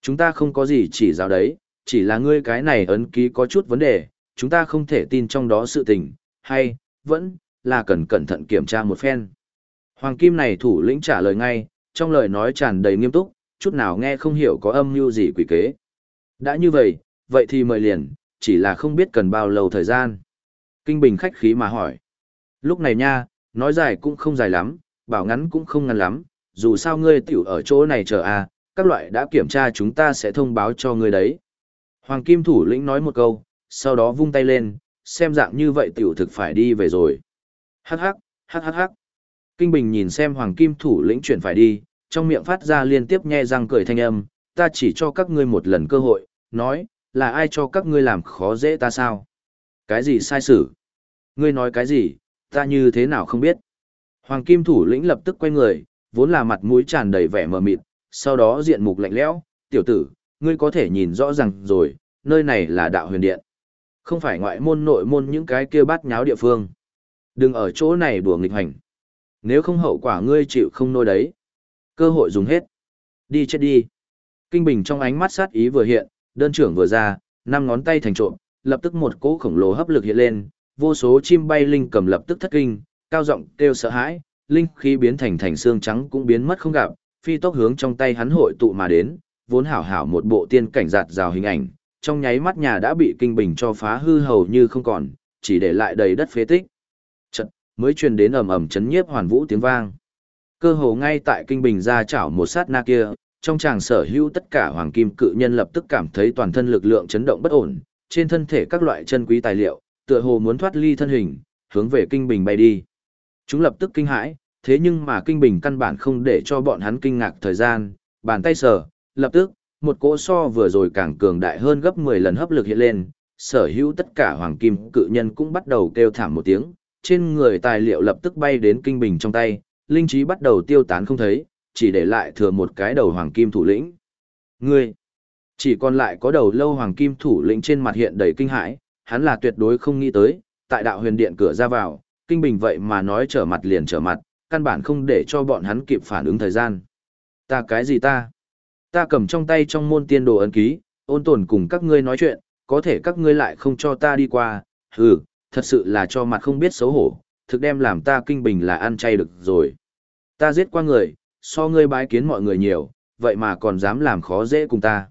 Chúng ta không có gì chỉ giáo đấy, chỉ là ngươi cái này ấn ký có chút vấn đề, chúng ta không thể tin trong đó sự tình, hay, vẫn, là cần cẩn thận kiểm tra một phen. Hoàng kim này thủ lĩnh trả lời ngay, trong lời nói tràn đầy nghiêm túc, chút nào nghe không hiểu có âm mưu gì quỷ kế. Đã như vậy, vậy thì mời liền, chỉ là không biết cần bao lâu thời gian. Kinh Bình khách khí mà hỏi. Lúc này nha, nói dài cũng không dài lắm, bảo ngắn cũng không ngắn lắm, dù sao ngươi tiểu ở chỗ này chờ à, các loại đã kiểm tra chúng ta sẽ thông báo cho ngươi đấy. Hoàng Kim thủ lĩnh nói một câu, sau đó vung tay lên, xem dạng như vậy tiểu thực phải đi về rồi. Hắc hắc, hắc hắc hắc. Kinh Bình nhìn xem Hoàng Kim thủ lĩnh chuyển phải đi, trong miệng phát ra liên tiếp nhe răng cười thanh âm, ta chỉ cho các ngươi một lần cơ hội, nói, là ai cho các ngươi làm khó dễ ta sao? Cái gì sai sử? Ngươi nói cái gì, ta như thế nào không biết? Hoàng Kim thủ lĩnh lập tức quay người, vốn là mặt mũi tràn đầy vẻ mờ mịt, sau đó diện mục lạnh lẽo, tiểu tử, ngươi có thể nhìn rõ ràng rồi, nơi này là đạo huyền điện. Không phải ngoại môn nội môn những cái kia bát nháo địa phương. Đừng ở chỗ này đùa nghịch hành. Nếu không hậu quả ngươi chịu không nôi đấy. Cơ hội dùng hết. Đi chết đi. Kinh Bình trong ánh mắt sát ý vừa hiện, đơn trưởng vừa ra, năm ngón tay thành trộm, lập tức một cỗ khổng lồ hấp lực hiện lên, vô số chim bay linh cầm lập tức thất kinh, cao giọng kêu sợ hãi, linh khí biến thành thành xương trắng cũng biến mất không gặp, phi tốc hướng trong tay hắn hội tụ mà đến, vốn hảo hảo một bộ tiên cảnh giạt rào hình ảnh, trong nháy mắt nhà đã bị kinh bình cho phá hư hầu như không còn, chỉ để lại đầy đất phế tích. Mới truyền đến ầm ầm chấn nhiếp hoàn vũ tiếng vang. Cơ hồ ngay tại kinh bình ra chảo một sát na kia, trong tràng sở hữu tất cả hoàng kim cự nhân lập tức cảm thấy toàn thân lực lượng chấn động bất ổn, trên thân thể các loại chân quý tài liệu, tựa hồ muốn thoát ly thân hình, hướng về kinh bình bay đi. Chúng lập tức kinh hãi, thế nhưng mà kinh bình căn bản không để cho bọn hắn kinh ngạc thời gian, bàn tay sờ, lập tức, một cỗ so vừa rồi càng cường đại hơn gấp 10 lần hấp lực hiện lên, sở hữu tất cả hoàng kim cự nhân cũng bắt đầu kêu thảm một tiếng, trên người tài liệu lập tức bay đến kinh bình trong tay, linh trí bắt đầu tiêu tán không thấy, chỉ để lại thừa một cái đầu hoàng kim thủ lĩnh. Ngươi, chỉ còn lại có đầu lâu hoàng kim thủ lĩnh trên mặt hiện đầy kinh hãi, hắn là tuyệt đối không nghĩ tới, tại đạo huyền điện cửa ra vào, kinh bình vậy mà nói trở mặt liền trở mặt, căn bản không để cho bọn hắn kịp phản ứng thời gian. Ta cái gì ta? Ta cầm trong tay trong môn tiên đồ ấn ký, ôn tồn cùng các ngươi nói chuyện, có thể các ngươi lại không cho ta đi qua, hừ, thật sự là cho mặt không biết xấu hổ, thực đem làm ta kinh bình là ăn chay được rồi. Ta giết qua người, so ngươi bái kiến mọi người nhiều, vậy mà còn dám làm khó dễ cùng ta.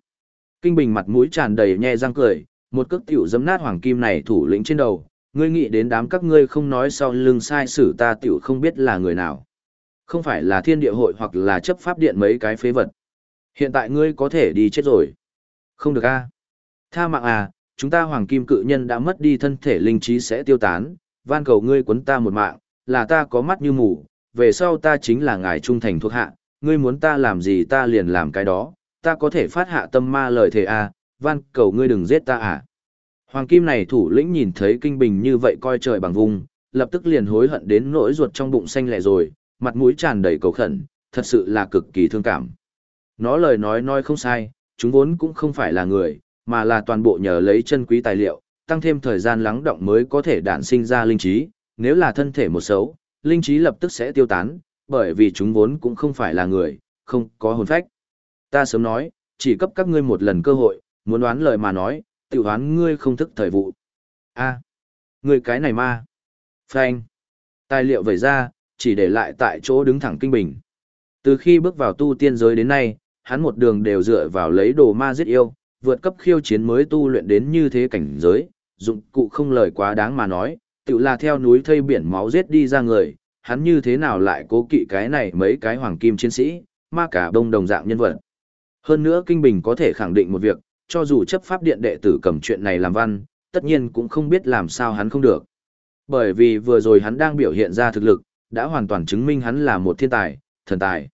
Kinh bình mặt mũi tràn đầy nhe răng cười, một cước tiểu dấm nát hoàng kim này thủ lĩnh trên đầu, ngươi nghĩ đến đám các ngươi không nói sau lưng sai xử ta tiểu không biết là người nào. Không phải là thiên địa hội hoặc là chấp pháp điện mấy cái phế vật. Hiện tại ngươi có thể đi chết rồi. Không được a Tha mạng à, chúng ta hoàng kim cự nhân đã mất đi thân thể linh trí sẽ tiêu tán, van cầu ngươi quấn ta một mạng, là ta có mắt như mù, về sau ta chính là ngài trung thành thuộc hạ, ngươi muốn ta làm gì ta liền làm cái đó, ta có thể phát hạ tâm ma lời thề à, van cầu ngươi đừng giết ta à. Hoàng kim này thủ lĩnh nhìn thấy kinh bình như vậy coi trời bằng vùng, lập tức liền hối hận đến nỗi ruột trong bụng xanh lẻ rồi, mặt mũi tràn đầy cầu khẩn, thật sự là cực kỳ thương cảm. Nó lời nói nói không sai, chúng vốn cũng không phải là người, mà là toàn bộ nhờ lấy chân quý tài liệu, tăng thêm thời gian lắng động mới có thể đản sinh ra linh trí, nếu là thân thể một xấu, linh trí lập tức sẽ tiêu tán, bởi vì chúng vốn cũng không phải là người, không có hồn phách. Ta sớm nói, chỉ cấp các ngươi một lần cơ hội, muốn đoán lời mà nói, tự đoán ngươi không thức thời vụ. a à, ngươi cái này ma. Phanh. Tài liệu vẩy ra, chỉ để lại tại chỗ đứng thẳng kinh bình. Từ khi bước vào tu tiên giới đến nay, hắn một đường đều dựa vào lấy đồ ma giết yêu, vượt cấp khiêu chiến mới tu luyện đến như thế cảnh giới, dụng cụ không lời quá đáng mà nói, tự là theo núi thây biển máu giết đi ra người, hắn như thế nào lại cố kỵ cái này mấy cái hoàng kim chiến sĩ, ma cả đông đồng dạng nhân vật. Hơn nữa Kinh Bình có thể khẳng định một việc, cho dù chấp pháp điện đệ tử cầm chuyện này làm văn, tất nhiên cũng không biết làm sao hắn không được. Bởi vì vừa rồi hắn đang biểu hiện ra thực lực, đã hoàn toàn chứng minh hắn là một thiên tài, thần tài.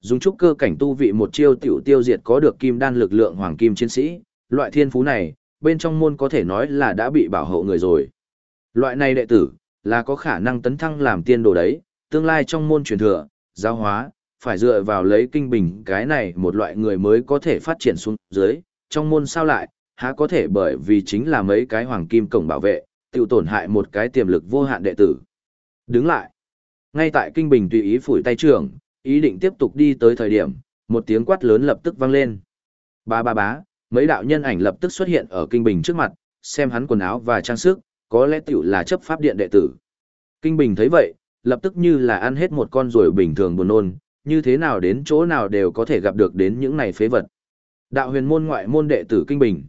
Dùng trúc cơ cảnh tu vị một chiêu tiểu tiêu diệt có được kim đan lực lượng hoàng kim chiến sĩ, loại thiên phú này, bên trong môn có thể nói là đã bị bảo hộ người rồi. Loại này đệ tử, là có khả năng tấn thăng làm tiên đồ đấy, tương lai trong môn truyền thừa, giáo hóa, phải dựa vào lấy kinh bình cái này một loại người mới có thể phát triển xuống dưới, trong môn sao lại, há có thể bởi vì chính là mấy cái hoàng kim cổng bảo vệ, tiêu tổn hại một cái tiềm lực vô hạn đệ tử. Đứng lại. Ngay tại kinh bình tùy ý phủi tay trưởng, ý định tiếp tục đi tới thời điểm, một tiếng quát lớn lập tức vang lên. Ba ba bá, mấy đạo nhân ảnh lập tức xuất hiện ở kinh bình trước mặt, xem hắn quần áo và trang sức, có lẽ tiểu là chấp pháp điện đệ tử. Kinh bình thấy vậy, lập tức như là ăn hết một con rồi bình thường buồn nôn, như thế nào đến chỗ nào đều có thể gặp được đến những này phế vật. Đạo huyền môn ngoại môn đệ tử kinh bình.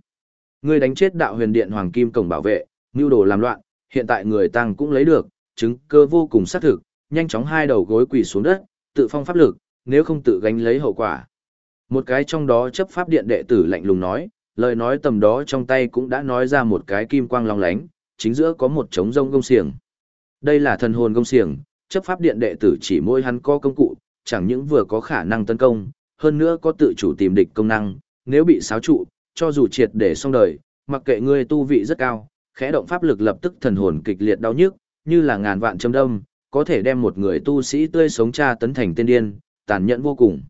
Người đánh chết đạo huyền điện hoàng kim cổng bảo vệ, nưu đồ làm loạn, hiện tại người tăng cũng lấy được, chứng cơ vô cùng xác thực, nhanh chóng hai đầu gối quỳ xuống đất, tự phong pháp lực, nếu không tự gánh lấy hậu quả. Một cái trong đó chấp pháp điện đệ tử lạnh lùng nói, lời nói tầm đó trong tay cũng đã nói ra một cái kim quang long lánh, chính giữa có một trống rông gông xiềng. Đây là thần hồn gông xiềng, chấp pháp điện đệ tử chỉ môi hắn có công cụ, chẳng những vừa có khả năng tấn công, hơn nữa có tự chủ tìm địch công năng, nếu bị xáo trụ, cho dù triệt để xong đời, mặc kệ ngươi tu vị rất cao, khẽ động pháp lực lập tức thần hồn kịch liệt đau nhức, như là ngàn vạn châm đâm, có thể đem một người tu sĩ tươi sống tra tấn thành tiên điên, tàn nhẫn vô cùng.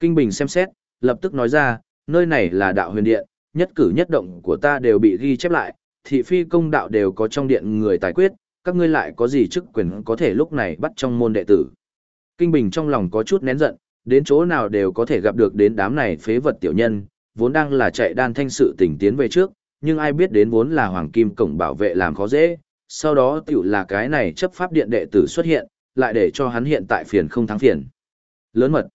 Kinh Bình xem xét, lập tức nói ra, nơi này là đạo huyền điện, nhất cử nhất động của ta đều bị ghi chép lại, thị phi công đạo đều có trong điện người tài quyết, các ngươi lại có gì chức quyền có thể lúc này bắt trong môn đệ tử. Kinh Bình trong lòng có chút nén giận, đến chỗ nào đều có thể gặp được đến đám này phế vật tiểu nhân, vốn đang là chạy đan thanh sự tỉnh tiến về trước, nhưng ai biết đến vốn là hoàng kim cổng bảo vệ làm khó dễ, sau đó tiểu là cái này chấp pháp điện đệ tử xuất hiện, lại để cho hắn hiện tại phiền không thắng phiền. Lớn mật.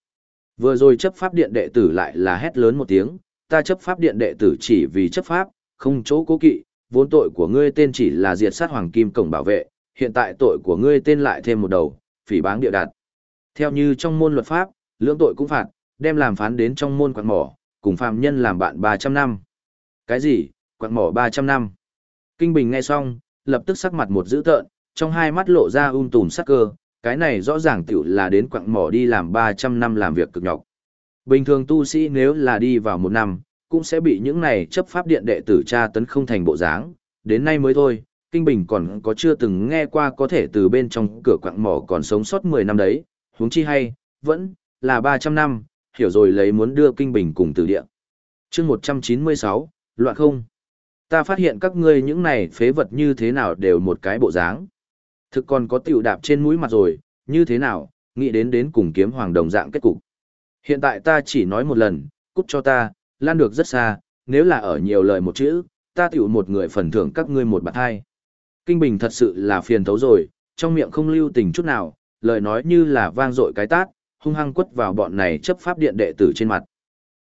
Vừa rồi chấp pháp điện đệ tử lại là hét lớn một tiếng, ta chấp pháp điện đệ tử chỉ vì chấp pháp, không chỗ cố kỵ, vốn tội của ngươi tên chỉ là diệt sát hoàng kim cổng bảo vệ, hiện tại tội của ngươi tên lại thêm một đầu, phỉ báng địa đạt. Theo như trong môn luật pháp, lưỡng tội cũng phạt, đem làm phán đến trong môn quạt mỏ, cùng phạm nhân làm bạn 300 năm. Cái gì, quạt mỏ 300 năm? Kinh Bình nghe xong, lập tức sắc mặt một dữ tợn, trong hai mắt lộ ra um tùm sắc cơ, cái này rõ ràng tiểu là đến quặng mỏ đi làm 300 năm làm việc cực nhọc. Bình thường tu sĩ nếu là đi vào một năm, cũng sẽ bị những này chấp pháp điện đệ tử tra tấn không thành bộ dáng, đến nay mới thôi, Kinh Bình còn có chưa từng nghe qua có thể từ bên trong cửa quặng mỏ còn sống sót 10 năm đấy, huống chi hay, vẫn là 300 năm, hiểu rồi lấy muốn đưa Kinh Bình cùng từ địa. chương 196, loạn không. Ta phát hiện các ngươi những này phế vật như thế nào đều một cái bộ dáng. Thực còn có tiểu đạp trên mũi mặt rồi, như thế nào, nghĩ đến đến cùng kiếm hoàng đồng dạng kết cục. Hiện tại ta chỉ nói một lần, cút cho ta, lan được rất xa, nếu là ở nhiều lời một chữ, ta tiểu một người phần thưởng các ngươi một bạc hai. Kinh Bình thật sự là phiền thấu rồi, trong miệng không lưu tình chút nào, lời nói như là vang dội cái tát, hung hăng quất vào bọn này chấp pháp điện đệ tử trên mặt.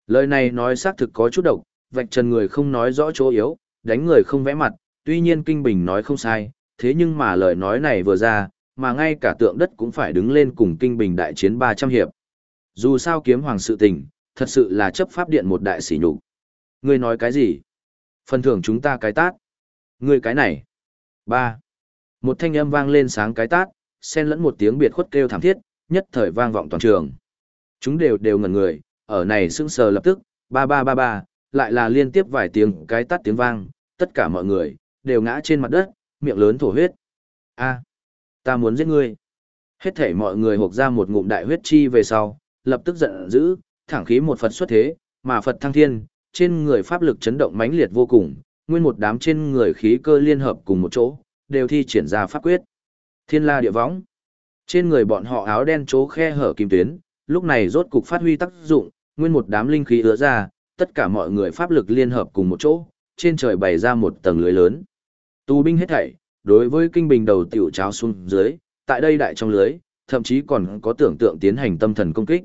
Lời này nói xác thực có chút độc, vạch trần người không nói rõ chỗ yếu, đánh người không vẽ mặt, tuy nhiên Kinh Bình nói không sai, thế nhưng mà lời nói này vừa ra, mà ngay cả tượng đất cũng phải đứng lên cùng Kinh Bình đại chiến 300 hiệp. Dù sao kiếm hoàng sự tình, thật sự là chấp pháp điện một đại sỉ nhục. Ngươi nói cái gì? Phần thưởng chúng ta cái tát. Ngươi cái này. ba Một thanh âm vang lên sáng cái tát, xen lẫn một tiếng biệt khuất kêu thảm thiết, nhất thời vang vọng toàn trường. Chúng đều đều ngẩn người, ở này sững sờ lập tức, ba ba ba ba, lại là liên tiếp vài tiếng cái tát tiếng vang, tất cả mọi người đều ngã trên mặt đất, miệng lớn thổ huyết. A, ta muốn giết ngươi. Hết thảy mọi người hộp ra một ngụm đại huyết chi về sau, lập tức giận dữ, thẳng khí một Phật xuất thế, mà Phật thăng thiên, trên người pháp lực chấn động mãnh liệt vô cùng, nguyên một đám trên người khí cơ liên hợp cùng một chỗ, đều thi triển ra pháp quyết. Thiên la địa võng. Trên người bọn họ áo đen chỗ khe hở kim tuyến, lúc này rốt cục phát huy tác dụng, nguyên một đám linh khí ứa ra, tất cả mọi người pháp lực liên hợp cùng một chỗ, trên trời bày ra một tầng lưới lớn. Tu binh hết thảy, đối với kinh bình đầu tiểu cháo xuống dưới, tại đây đại trong lưới, thậm chí còn có tưởng tượng tiến hành tâm thần công kích.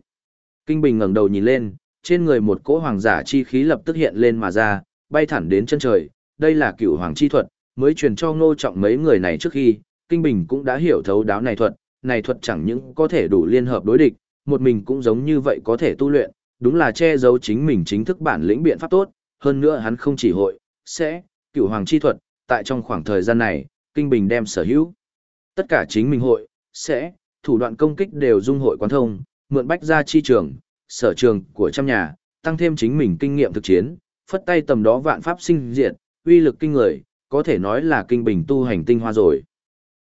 Kinh bình ngẩng đầu nhìn lên, trên người một cỗ hoàng giả chi khí lập tức hiện lên mà ra, bay thẳng đến chân trời, đây là cửu hoàng chi thuật, mới truyền cho ngô trọng mấy người này trước khi, Kinh Bình cũng đã hiểu thấu đáo này thuật, này thuật chẳng những có thể đủ liên hợp đối địch, một mình cũng giống như vậy có thể tu luyện, đúng là che giấu chính mình chính thức bản lĩnh biện pháp tốt, hơn nữa hắn không chỉ hội, sẽ, cửu hoàng chi thuật, tại trong khoảng thời gian này, Kinh Bình đem sở hữu. Tất cả chính mình hội, sẽ, thủ đoạn công kích đều dung hội quán thông, mượn bách ra chi trường, sở trường của trăm nhà, tăng thêm chính mình kinh nghiệm thực chiến, phất tay tầm đó vạn pháp sinh diệt, uy lực kinh người, có thể nói là kinh bình tu hành tinh hoa rồi.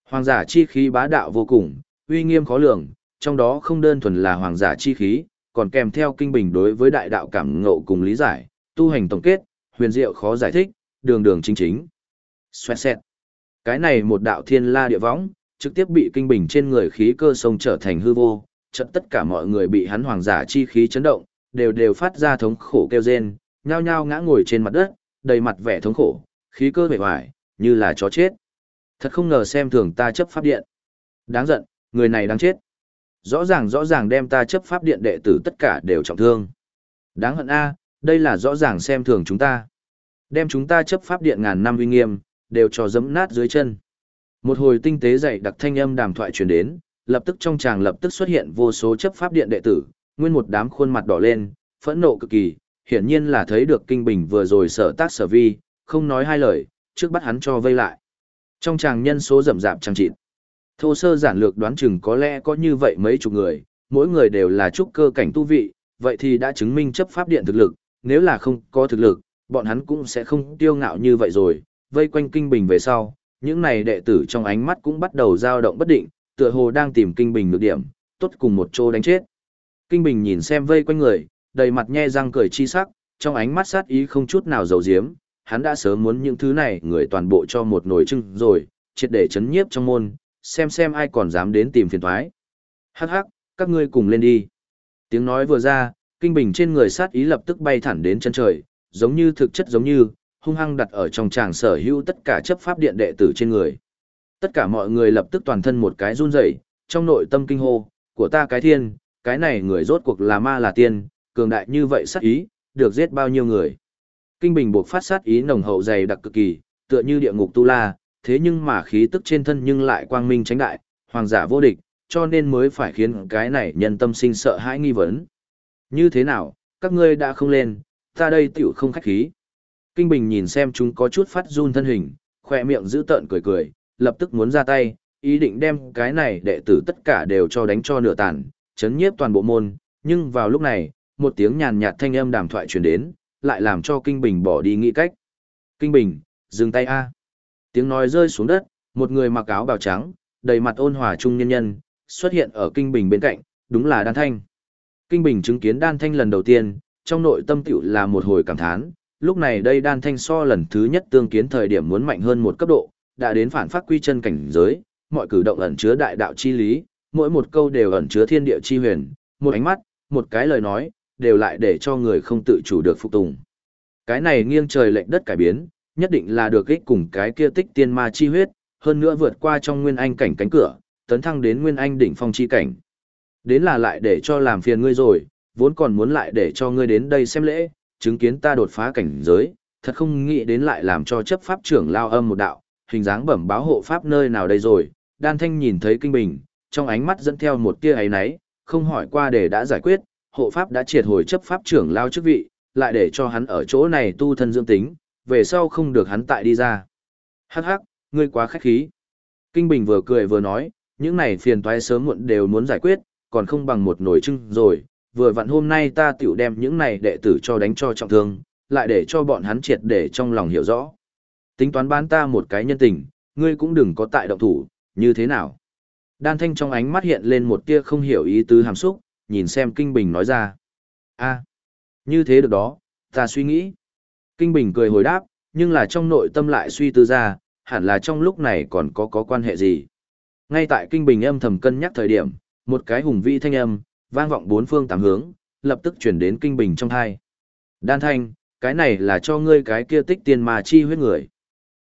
Hoàng giả chi khí bá đạo vô cùng, uy nghiêm khó lường, trong đó không đơn thuần là hoàng giả chi khí, còn kèm theo kinh bình đối với đại đạo cảm ngộ cùng lý giải, tu hành tổng kết, huyền diệu khó giải thích, đường đường chính chính. Xoẹt xẹt. Cái này một đạo thiên la địa võng, trực tiếp bị kinh bình trên người khí cơ sông trở thành hư vô, chật tất cả mọi người bị hắn hoàng giả chi khí chấn động, đều đều phát ra thống khổ kêu rên, nhao nhao ngã ngồi trên mặt đất, đầy mặt vẻ thống khổ, khí cơ bể hoài, như là chó chết. Thật không ngờ xem thường ta chấp pháp điện. Đáng giận, người này đáng chết. Rõ ràng rõ ràng đem ta chấp pháp điện đệ tử tất cả đều trọng thương. Đáng hận a, đây là rõ ràng xem thường chúng ta. Đem chúng ta chấp pháp điện ngàn năm uy nghiêm, đều cho dẫm nát dưới chân. Một hồi tinh tế dạy đặc thanh âm đàm thoại truyền đến, lập tức trong tràng lập tức xuất hiện vô số chấp pháp điện đệ tử, nguyên một đám khuôn mặt đỏ lên, phẫn nộ cực kỳ, hiển nhiên là thấy được kinh bình vừa rồi sở tác sở vi, không nói hai lời, trước bắt hắn cho vây lại. Trong tràng nhân số rậm rạp trang trịt. Thô sơ giản lược đoán chừng có lẽ có như vậy mấy chục người, mỗi người đều là trúc cơ cảnh tu vị, vậy thì đã chứng minh chấp pháp điện thực lực, nếu là không có thực lực, bọn hắn cũng sẽ không tiêu ngạo như vậy rồi, vây quanh kinh bình về sau, những này đệ tử trong ánh mắt cũng bắt đầu dao động bất định, tựa hồ đang tìm kinh bình được điểm, tốt cùng một chỗ đánh chết. Kinh bình nhìn xem vây quanh người, đầy mặt nhe răng cười chi sắc, trong ánh mắt sát ý không chút nào dầu diếm, hắn đã sớm muốn những thứ này người toàn bộ cho một nồi trưng rồi, triệt để chấn nhiếp trong môn, xem xem ai còn dám đến tìm phiền thoái. Hắc hắc, các ngươi cùng lên đi. Tiếng nói vừa ra, kinh bình trên người sát ý lập tức bay thẳng đến chân trời, giống như thực chất giống như, hung hăng đặt ở trong tràng sở hữu tất cả chấp pháp điện đệ tử trên người. Tất cả mọi người lập tức toàn thân một cái run rẩy, trong nội tâm kinh hô, của ta cái thiên, cái này người rốt cuộc là ma là tiên, cường đại như vậy sát ý, được giết bao nhiêu người. Kinh Bình buộc phát sát ý nồng hậu dày đặc cực kỳ, tựa như địa ngục tu la, thế nhưng mà khí tức trên thân nhưng lại quang minh tránh đại, hoàng giả vô địch, cho nên mới phải khiến cái này nhân tâm sinh sợ hãi nghi vấn. Như thế nào, các ngươi đã không lên, ta đây tiểu không khách khí. Kinh Bình nhìn xem chúng có chút phát run thân hình, khỏe miệng giữ tợn cười cười, lập tức muốn ra tay, ý định đem cái này đệ tử tất cả đều cho đánh cho nửa tàn, chấn nhiếp toàn bộ môn, nhưng vào lúc này, một tiếng nhàn nhạt thanh âm đàm thoại truyền đến, lại làm cho Kinh Bình bỏ đi nghĩ cách. Kinh Bình, dừng tay a. Tiếng nói rơi xuống đất, một người mặc áo bào trắng, đầy mặt ôn hòa trung nhân nhân, xuất hiện ở Kinh Bình bên cạnh, đúng là Đan Thanh. Kinh Bình chứng kiến Đan Thanh lần đầu tiên, trong nội tâm tiểu là một hồi cảm thán, lúc này đây Đan Thanh so lần thứ nhất tương kiến thời điểm muốn mạnh hơn một cấp độ, đã đến phản phát quy chân cảnh giới, mọi cử động ẩn chứa đại đạo chi lý, mỗi một câu đều ẩn chứa thiên địa chi huyền, một ánh mắt, một cái lời nói, đều lại để cho người không tự chủ được phục tùng. Cái này nghiêng trời lệnh đất cải biến, nhất định là được ích cùng cái kia tích tiên ma chi huyết, hơn nữa vượt qua trong nguyên anh cảnh cánh cửa, tấn thăng đến nguyên anh đỉnh phong chi cảnh. Đến là lại để cho làm phiền ngươi rồi, vốn còn muốn lại để cho ngươi đến đây xem lễ, chứng kiến ta đột phá cảnh giới, thật không nghĩ đến lại làm cho chấp pháp trưởng lao âm một đạo, hình dáng bẩm báo hộ pháp nơi nào đây rồi, đan thanh nhìn thấy kinh bình, trong ánh mắt dẫn theo một tia ấy náy, không hỏi qua để đã giải quyết, hộ pháp đã triệt hồi chấp pháp trưởng lao chức vị, lại để cho hắn ở chỗ này tu thân dương tính, về sau không được hắn tại đi ra. Hắc hắc, ngươi quá khách khí. Kinh Bình vừa cười vừa nói, những này phiền toái sớm muộn đều muốn giải quyết, còn không bằng một nồi trưng rồi, vừa vặn hôm nay ta tiểu đem những này đệ tử cho đánh cho trọng thương, lại để cho bọn hắn triệt để trong lòng hiểu rõ. Tính toán bán ta một cái nhân tình, ngươi cũng đừng có tại động thủ, như thế nào? Đan thanh trong ánh mắt hiện lên một tia không hiểu ý tứ hàm xúc, nhìn xem Kinh Bình nói ra. a như thế được đó, ta suy nghĩ. Kinh Bình cười hồi đáp, nhưng là trong nội tâm lại suy tư ra, hẳn là trong lúc này còn có có quan hệ gì. Ngay tại Kinh Bình âm thầm cân nhắc thời điểm, một cái hùng vĩ thanh âm, vang vọng bốn phương tám hướng, lập tức chuyển đến Kinh Bình trong thai. Đan thanh, cái này là cho ngươi cái kia tích tiền mà chi huyết người.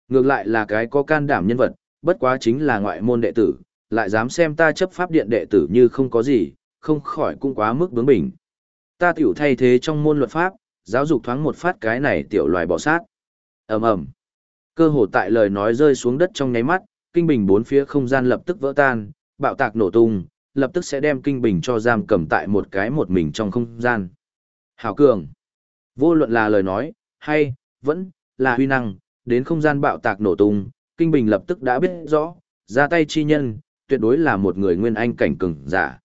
Ngược lại là cái có can đảm nhân vật, bất quá chính là ngoại môn đệ tử, lại dám xem ta chấp pháp điện đệ tử như không có gì, không khỏi cũng quá mức bướng bỉnh. Ta tiểu thay thế trong môn luật pháp, giáo dục thoáng một phát cái này tiểu loài bỏ sát. ầm ầm Cơ hồ tại lời nói rơi xuống đất trong nháy mắt, kinh bình bốn phía không gian lập tức vỡ tan, bạo tạc nổ tung, lập tức sẽ đem kinh bình cho giam cầm tại một cái một mình trong không gian. Hảo cường. Vô luận là lời nói, hay, vẫn, là huy năng, đến không gian bạo tạc nổ tung, kinh bình lập tức đã biết rõ, ra tay chi nhân, tuyệt đối là một người nguyên anh cảnh cường giả.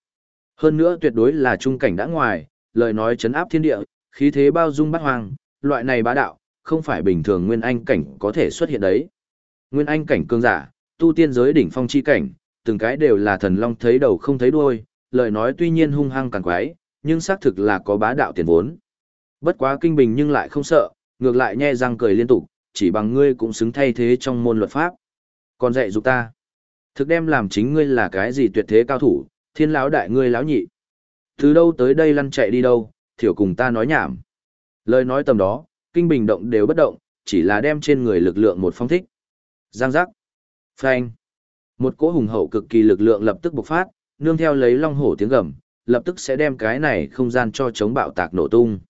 Hơn nữa tuyệt đối là trung cảnh đã ngoài, lời nói chấn áp thiên địa, khí thế bao dung bát hoang, loại này bá đạo, không phải bình thường nguyên anh cảnh có thể xuất hiện đấy. Nguyên anh cảnh cường giả, tu tiên giới đỉnh phong chi cảnh, từng cái đều là thần long thấy đầu không thấy đuôi, lời nói tuy nhiên hung hăng càng quái, nhưng xác thực là có bá đạo tiền vốn. Bất quá kinh bình nhưng lại không sợ, ngược lại nhe răng cười liên tục, chỉ bằng ngươi cũng xứng thay thế trong môn luật pháp. Còn dạy dục ta. Thực đem làm chính ngươi là cái gì tuyệt thế cao thủ, thiên lão đại ngươi lão nhị. Từ đâu tới đây lăn chạy đi đâu, thiểu cùng ta nói nhảm. Lời nói tầm đó, kinh bình động đều bất động, chỉ là đem trên người lực lượng một phong thích. Giang giác. Phanh. Một cỗ hùng hậu cực kỳ lực lượng lập tức bộc phát, nương theo lấy long hổ tiếng gầm, lập tức sẽ đem cái này không gian cho chống bạo tạc nổ tung.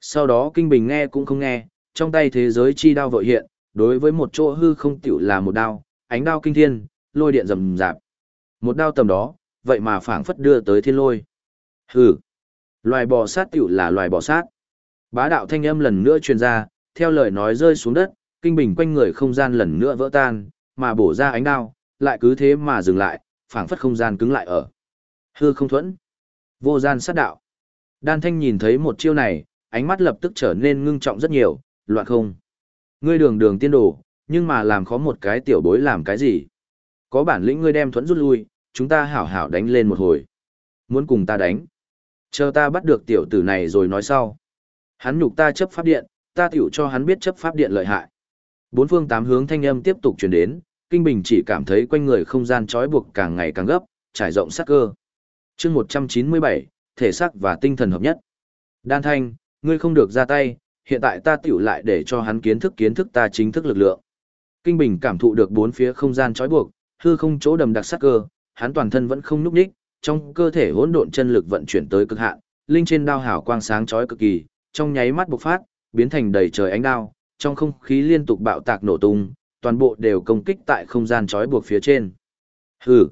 Sau đó kinh bình nghe cũng không nghe, trong tay thế giới chi đao vội hiện, đối với một chỗ hư không tiểu là một đao, ánh đao kinh thiên, lôi điện rầm rạp. Một đao tầm đó, vậy mà phảng phất đưa tới thiên lôi. Hừ. Loài bò sát tiểu là loài bò sát. Bá đạo thanh âm lần nữa truyền ra, theo lời nói rơi xuống đất, kinh bình quanh người không gian lần nữa vỡ tan, mà bổ ra ánh đao, lại cứ thế mà dừng lại, phảng phất không gian cứng lại ở. Hư không thuẫn. Vô gian sát đạo. Đan thanh nhìn thấy một chiêu này, ánh mắt lập tức trở nên ngưng trọng rất nhiều, loạn không. Ngươi đường đường tiên đồ, nhưng mà làm khó một cái tiểu bối làm cái gì? Có bản lĩnh ngươi đem thuẫn rút lui, chúng ta hảo hảo đánh lên một hồi. Muốn cùng ta đánh. Chờ ta bắt được tiểu tử này rồi nói sau. Hắn nhục ta chấp pháp điện, ta tiểu cho hắn biết chấp pháp điện lợi hại. Bốn phương tám hướng thanh âm tiếp tục truyền đến, Kinh Bình chỉ cảm thấy quanh người không gian trói buộc càng ngày càng gấp, trải rộng sắc cơ. chương 197, thể xác và tinh thần hợp nhất. Đan thanh, ngươi không được ra tay, hiện tại ta tiểu lại để cho hắn kiến thức kiến thức ta chính thức lực lượng. Kinh Bình cảm thụ được bốn phía không gian trói buộc, hư không chỗ đầm đặc sắc cơ, hắn toàn thân vẫn không nhúc nhích, trong cơ thể hỗn độn chân lực vận chuyển tới cực hạn, linh trên đao hào quang sáng chói cực kỳ, trong nháy mắt bộc phát, biến thành đầy trời ánh đao, trong không khí liên tục bạo tạc nổ tung, toàn bộ đều công kích tại không gian chói buộc phía trên. Hừ.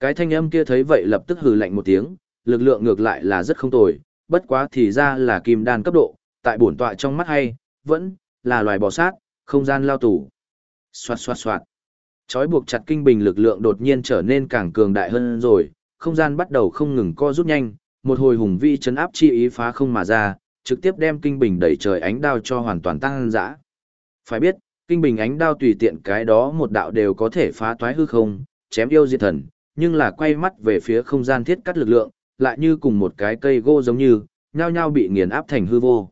Cái thanh âm kia thấy vậy lập tức hừ lạnh một tiếng, lực lượng ngược lại là rất không tồi, bất quá thì ra là kim đan cấp độ, tại bổn tọa trong mắt hay, vẫn là loài bò sát, không gian lao tù Xoạt xoạt xoạt. Chói buộc chặt kinh bình lực lượng đột nhiên trở nên càng cường đại hơn rồi, không gian bắt đầu không ngừng co rút nhanh, một hồi hùng vi chấn áp chi ý phá không mà ra, trực tiếp đem kinh bình đẩy trời ánh đao cho hoàn toàn tăng dã. Phải biết, kinh bình ánh đao tùy tiện cái đó một đạo đều có thể phá toái hư không, chém yêu diệt thần, nhưng là quay mắt về phía không gian thiết cắt lực lượng, lại như cùng một cái cây gỗ giống như, nhao nhao bị nghiền áp thành hư vô.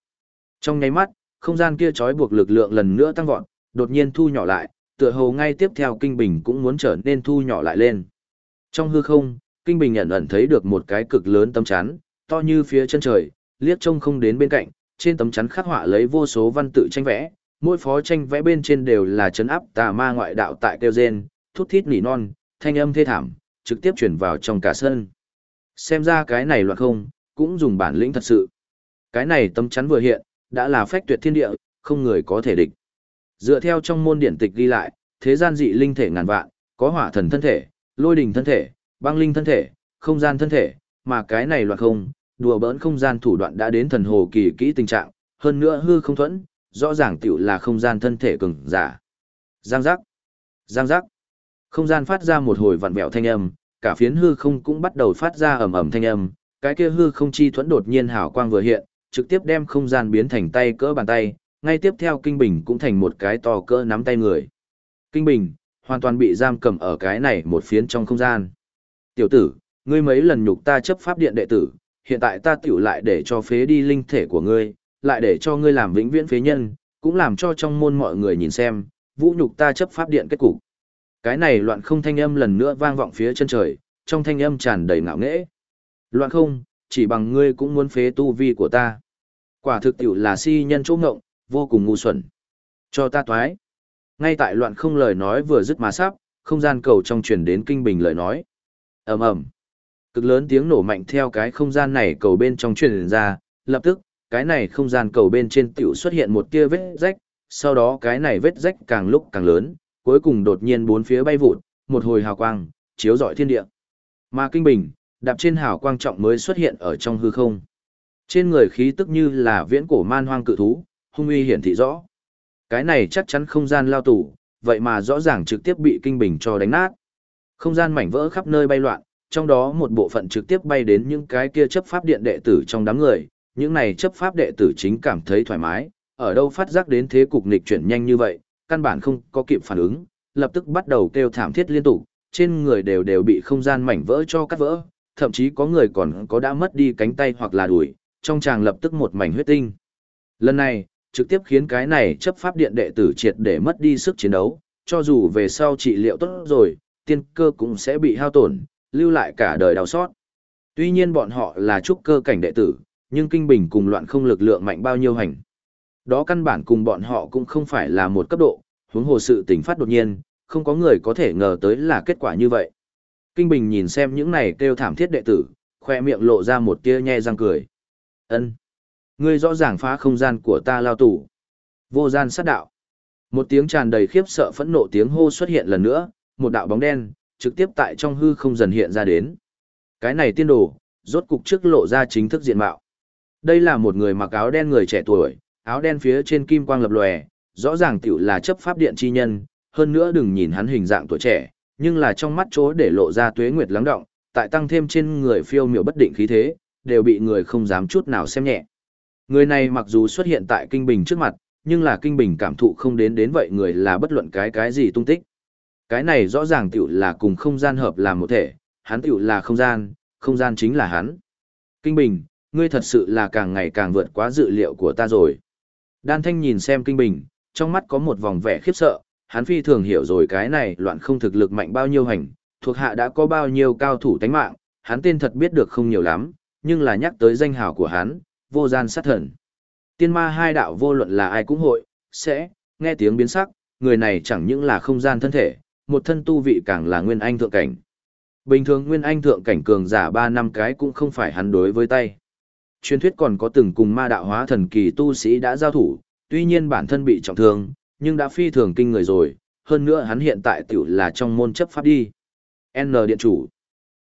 Trong nháy mắt, không gian kia trói buộc lực lượng lần nữa tăng vọt, đột nhiên thu nhỏ lại, tựa hồ ngay tiếp theo kinh bình cũng muốn trở nên thu nhỏ lại lên. Trong hư không, kinh bình ẩn ẩn thấy được một cái cực lớn tấm chắn, to như phía chân trời, liếc trông không đến bên cạnh, trên tấm chắn khắc họa lấy vô số văn tự tranh vẽ, mỗi phó tranh vẽ bên trên đều là chấn áp tà ma ngoại đạo tại kêu gen, thút thít nỉ non, thanh âm thê thảm, trực tiếp chuyển vào trong cả sân. Xem ra cái này loạn không, cũng dùng bản lĩnh thật sự. Cái này tấm chắn vừa hiện, đã là phách tuyệt thiên địa, không người có thể địch. Dựa theo trong môn điển tịch ghi lại, thế gian dị linh thể ngàn vạn, có hỏa thần thân thể, lôi đình thân thể, băng linh thân thể, không gian thân thể, mà cái này loạn không, đùa bỡn không gian thủ đoạn đã đến thần hồ kỳ kỹ tình trạng, hơn nữa hư không thuẫn, rõ ràng tiểu là không gian thân thể cường giả. Giang giác, giang giác, không gian phát ra một hồi vặn vẹo thanh âm, cả phiến hư không cũng bắt đầu phát ra ầm ầm thanh âm, cái kia hư không chi thuẫn đột nhiên hào quang vừa hiện, trực tiếp đem không gian biến thành tay cỡ bàn tay, ngay tiếp theo kinh bình cũng thành một cái to cỡ nắm tay người. Kinh bình, hoàn toàn bị giam cầm ở cái này một phiến trong không gian. Tiểu tử, ngươi mấy lần nhục ta chấp pháp điện đệ tử, hiện tại ta tiểu lại để cho phế đi linh thể của ngươi, lại để cho ngươi làm vĩnh viễn phế nhân, cũng làm cho trong môn mọi người nhìn xem, vũ nhục ta chấp pháp điện kết cục. Cái này loạn không thanh âm lần nữa vang vọng phía chân trời, trong thanh âm tràn đầy ngạo nghễ. Loạn không, chỉ bằng ngươi cũng muốn phế tu vi của ta. Quả thực tiểu là si nhân chỗ ngộng, vô cùng ngu xuẩn. Cho ta toái. Ngay tại loạn không lời nói vừa dứt mà sắp, không gian cầu trong truyền đến kinh bình lời nói ầm ầm Cực lớn tiếng nổ mạnh theo cái không gian này cầu bên trong truyền ra, lập tức, cái này không gian cầu bên trên tiểu xuất hiện một tia vết rách, sau đó cái này vết rách càng lúc càng lớn, cuối cùng đột nhiên bốn phía bay vụt, một hồi hào quang, chiếu rọi thiên địa. Mà kinh bình, đạp trên hào quang trọng mới xuất hiện ở trong hư không. Trên người khí tức như là viễn cổ man hoang cự thú, hung uy hiển thị rõ. Cái này chắc chắn không gian lao tù vậy mà rõ ràng trực tiếp bị kinh bình cho đánh nát. Không gian mảnh vỡ khắp nơi bay loạn, trong đó một bộ phận trực tiếp bay đến những cái kia chấp pháp điện đệ tử trong đám người, những này chấp pháp đệ tử chính cảm thấy thoải mái, ở đâu phát giác đến thế cục nghịch chuyển nhanh như vậy, căn bản không có kịp phản ứng, lập tức bắt đầu kêu thảm thiết liên tục, trên người đều đều bị không gian mảnh vỡ cho cắt vỡ, thậm chí có người còn có đã mất đi cánh tay hoặc là đùi, trong chàng lập tức một mảnh huyết tinh. Lần này, trực tiếp khiến cái này chấp pháp điện đệ tử triệt để mất đi sức chiến đấu, cho dù về sau trị liệu tốt rồi, tiên cơ cũng sẽ bị hao tổn, lưu lại cả đời đau xót. Tuy nhiên bọn họ là trúc cơ cảnh đệ tử, nhưng kinh bình cùng loạn không lực lượng mạnh bao nhiêu hành. Đó căn bản cùng bọn họ cũng không phải là một cấp độ, huống hồ sự tình phát đột nhiên, không có người có thể ngờ tới là kết quả như vậy. Kinh Bình nhìn xem những này kêu thảm thiết đệ tử, khoe miệng lộ ra một tia nhe răng cười. Ân, Ngươi rõ ràng phá không gian của ta lao tù. Vô gian sát đạo. Một tiếng tràn đầy khiếp sợ phẫn nộ tiếng hô xuất hiện lần nữa, một đạo bóng đen, trực tiếp tại trong hư không dần hiện ra đến. Cái này tiên đồ, rốt cục trước lộ ra chính thức diện mạo. Đây là một người mặc áo đen người trẻ tuổi, áo đen phía trên kim quang lập lòe, rõ ràng tiểu là chấp pháp điện chi nhân, hơn nữa đừng nhìn hắn hình dạng tuổi trẻ, nhưng là trong mắt chỗ để lộ ra tuế nguyệt lắng động, tại tăng thêm trên người phiêu miểu bất định khí thế, đều bị người không dám chút nào xem nhẹ. Người này mặc dù xuất hiện tại kinh bình trước mặt, nhưng là kinh bình cảm thụ không đến đến vậy người là bất luận cái cái gì tung tích. Cái này rõ ràng tiểu là cùng không gian hợp làm một thể, hắn tiểu là không gian, không gian chính là hắn. Kinh bình, ngươi thật sự là càng ngày càng vượt quá dự liệu của ta rồi. Đan Thanh nhìn xem kinh bình, trong mắt có một vòng vẻ khiếp sợ, hắn phi thường hiểu rồi cái này loạn không thực lực mạnh bao nhiêu hành, thuộc hạ đã có bao nhiêu cao thủ tánh mạng, hắn tên thật biết được không nhiều lắm, nhưng là nhắc tới danh hào của hắn, vô gian sát thần. Tiên ma hai đạo vô luận là ai cũng hội, sẽ, nghe tiếng biến sắc, người này chẳng những là không gian thân thể, một thân tu vị càng là nguyên anh thượng cảnh. Bình thường nguyên anh thượng cảnh cường giả 3 năm cái cũng không phải hắn đối với tay. Truyền thuyết còn có từng cùng ma đạo hóa thần kỳ tu sĩ đã giao thủ, tuy nhiên bản thân bị trọng thương, nhưng đã phi thường kinh người rồi, hơn nữa hắn hiện tại tiểu là trong môn chấp pháp đi. N điện chủ.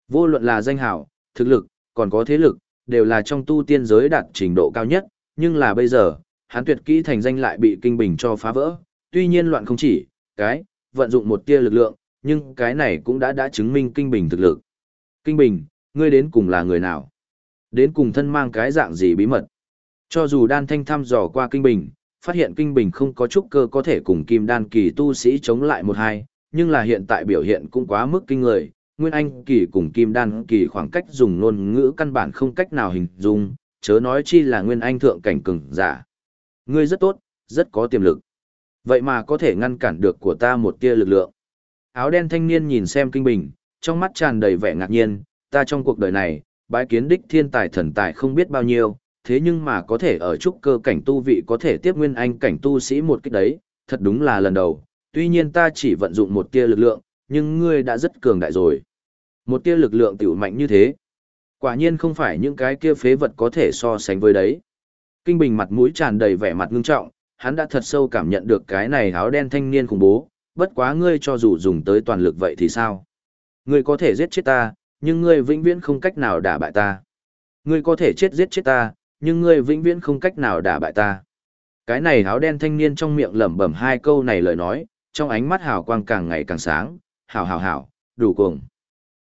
Vô luận là danh hảo, thực lực, còn có thế lực, đều là trong tu tiên giới đạt trình độ cao nhất, nhưng là bây giờ, hắn tuyệt kỹ thành danh lại bị kinh bình cho phá vỡ, tuy nhiên loạn không chỉ, cái, vận dụng một tia lực lượng, nhưng cái này cũng đã đã chứng minh kinh bình thực lực. Kinh bình, ngươi đến cùng là người nào? Đến cùng thân mang cái dạng gì bí mật? Cho dù đan thanh thăm dò qua kinh bình, phát hiện kinh bình không có chút cơ có thể cùng kim đan kỳ tu sĩ chống lại một hai, nhưng là hiện tại biểu hiện cũng quá mức kinh người. Nguyên Anh kỳ cùng kim đan kỳ khoảng cách dùng ngôn ngữ căn bản không cách nào hình dung, chớ nói chi là Nguyên Anh thượng cảnh cường giả. Ngươi rất tốt, rất có tiềm lực. Vậy mà có thể ngăn cản được của ta một tia lực lượng. Áo đen thanh niên nhìn xem kinh bình, trong mắt tràn đầy vẻ ngạc nhiên, ta trong cuộc đời này, bái kiến đích thiên tài thần tài không biết bao nhiêu, thế nhưng mà có thể ở trúc cơ cảnh tu vị có thể tiếp nguyên anh cảnh tu sĩ một cách đấy, thật đúng là lần đầu, tuy nhiên ta chỉ vận dụng một tia lực lượng, nhưng ngươi đã rất cường đại rồi. Một tia lực lượng tiểu mạnh như thế. Quả nhiên không phải những cái kia phế vật có thể so sánh với đấy. Kinh Bình mặt mũi tràn đầy vẻ mặt ngưng trọng, hắn đã thật sâu cảm nhận được cái này áo đen thanh niên khủng bố, bất quá ngươi cho dù dùng tới toàn lực vậy thì sao? Ngươi có thể giết chết ta, nhưng ngươi vĩnh viễn không cách nào đả bại ta. Ngươi có thể chết giết chết ta, nhưng ngươi vĩnh viễn không cách nào đả bại ta. Cái này áo đen thanh niên trong miệng lẩm bẩm hai câu này lời nói, trong ánh mắt hào quang càng ngày càng sáng, hào hào hào, đủ cùng.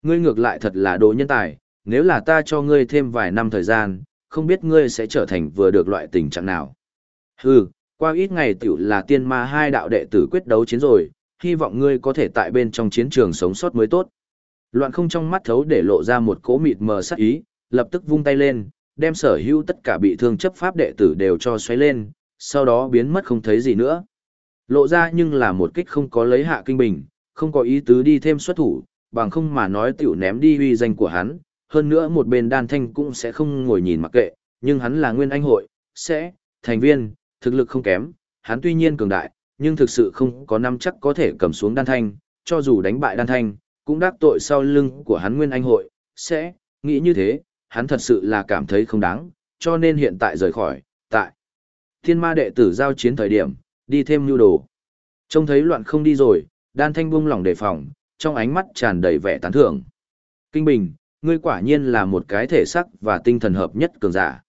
Ngươi ngược lại thật là đồ nhân tài, nếu là ta cho ngươi thêm vài năm thời gian, không biết ngươi sẽ trở thành vừa được loại tình trạng nào. Hừ, qua ít ngày tiểu là tiên ma hai đạo đệ tử quyết đấu chiến rồi, hy vọng ngươi có thể tại bên trong chiến trường sống sót mới tốt. Loạn không trong mắt thấu để lộ ra một cỗ mịt mờ sắc ý, lập tức vung tay lên, đem sở hữu tất cả bị thương chấp pháp đệ tử đều cho xoáy lên, sau đó biến mất không thấy gì nữa. Lộ ra nhưng là một kích không có lấy hạ kinh bình, không có ý tứ đi thêm xuất thủ, bằng không mà nói tiểu ném đi uy danh của hắn, hơn nữa một bên đan thanh cũng sẽ không ngồi nhìn mặc kệ, nhưng hắn là nguyên anh hội, sẽ, thành viên, thực lực không kém, hắn tuy nhiên cường đại, nhưng thực sự không có năm chắc có thể cầm xuống đan thanh, cho dù đánh bại đan thanh, cũng đắc tội sau lưng của hắn nguyên anh hội, sẽ, nghĩ như thế, hắn thật sự là cảm thấy không đáng, cho nên hiện tại rời khỏi, tại thiên ma đệ tử giao chiến thời điểm, đi thêm nhu đồ. Trông thấy loạn không đi rồi, đan thanh buông lỏng đề phòng, trong ánh mắt tràn đầy vẻ tán thưởng. Kinh Bình, ngươi quả nhiên là một cái thể sắc và tinh thần hợp nhất cường giả.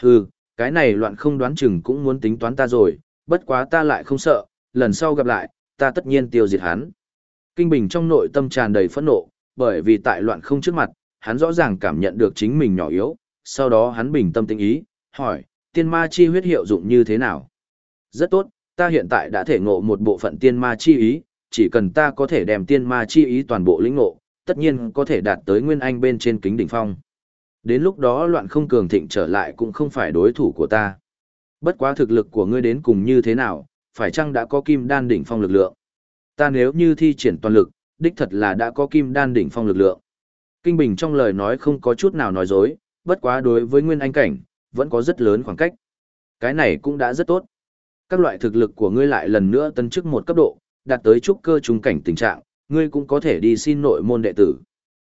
Hừ, cái này loạn không đoán chừng cũng muốn tính toán ta rồi, bất quá ta lại không sợ, lần sau gặp lại, ta tất nhiên tiêu diệt hắn. Kinh Bình trong nội tâm tràn đầy phẫn nộ, bởi vì tại loạn không trước mặt, hắn rõ ràng cảm nhận được chính mình nhỏ yếu, sau đó hắn bình tâm tinh ý, hỏi, tiên ma chi huyết hiệu dụng như thế nào? Rất tốt, ta hiện tại đã thể ngộ một bộ phận tiên ma chi ý, chỉ cần ta có thể đem tiên ma chi ý toàn bộ lĩnh ngộ, tất nhiên có thể đạt tới nguyên anh bên trên kính đỉnh phong. Đến lúc đó loạn không cường thịnh trở lại cũng không phải đối thủ của ta. Bất quá thực lực của ngươi đến cùng như thế nào, phải chăng đã có kim đan đỉnh phong lực lượng? Ta nếu như thi triển toàn lực, đích thật là đã có kim đan đỉnh phong lực lượng. Kinh Bình trong lời nói không có chút nào nói dối, bất quá đối với nguyên anh cảnh, vẫn có rất lớn khoảng cách. Cái này cũng đã rất tốt. Các loại thực lực của ngươi lại lần nữa tân chức một cấp độ, đạt tới trúc cơ trung cảnh tình trạng, ngươi cũng có thể đi xin nội môn đệ tử.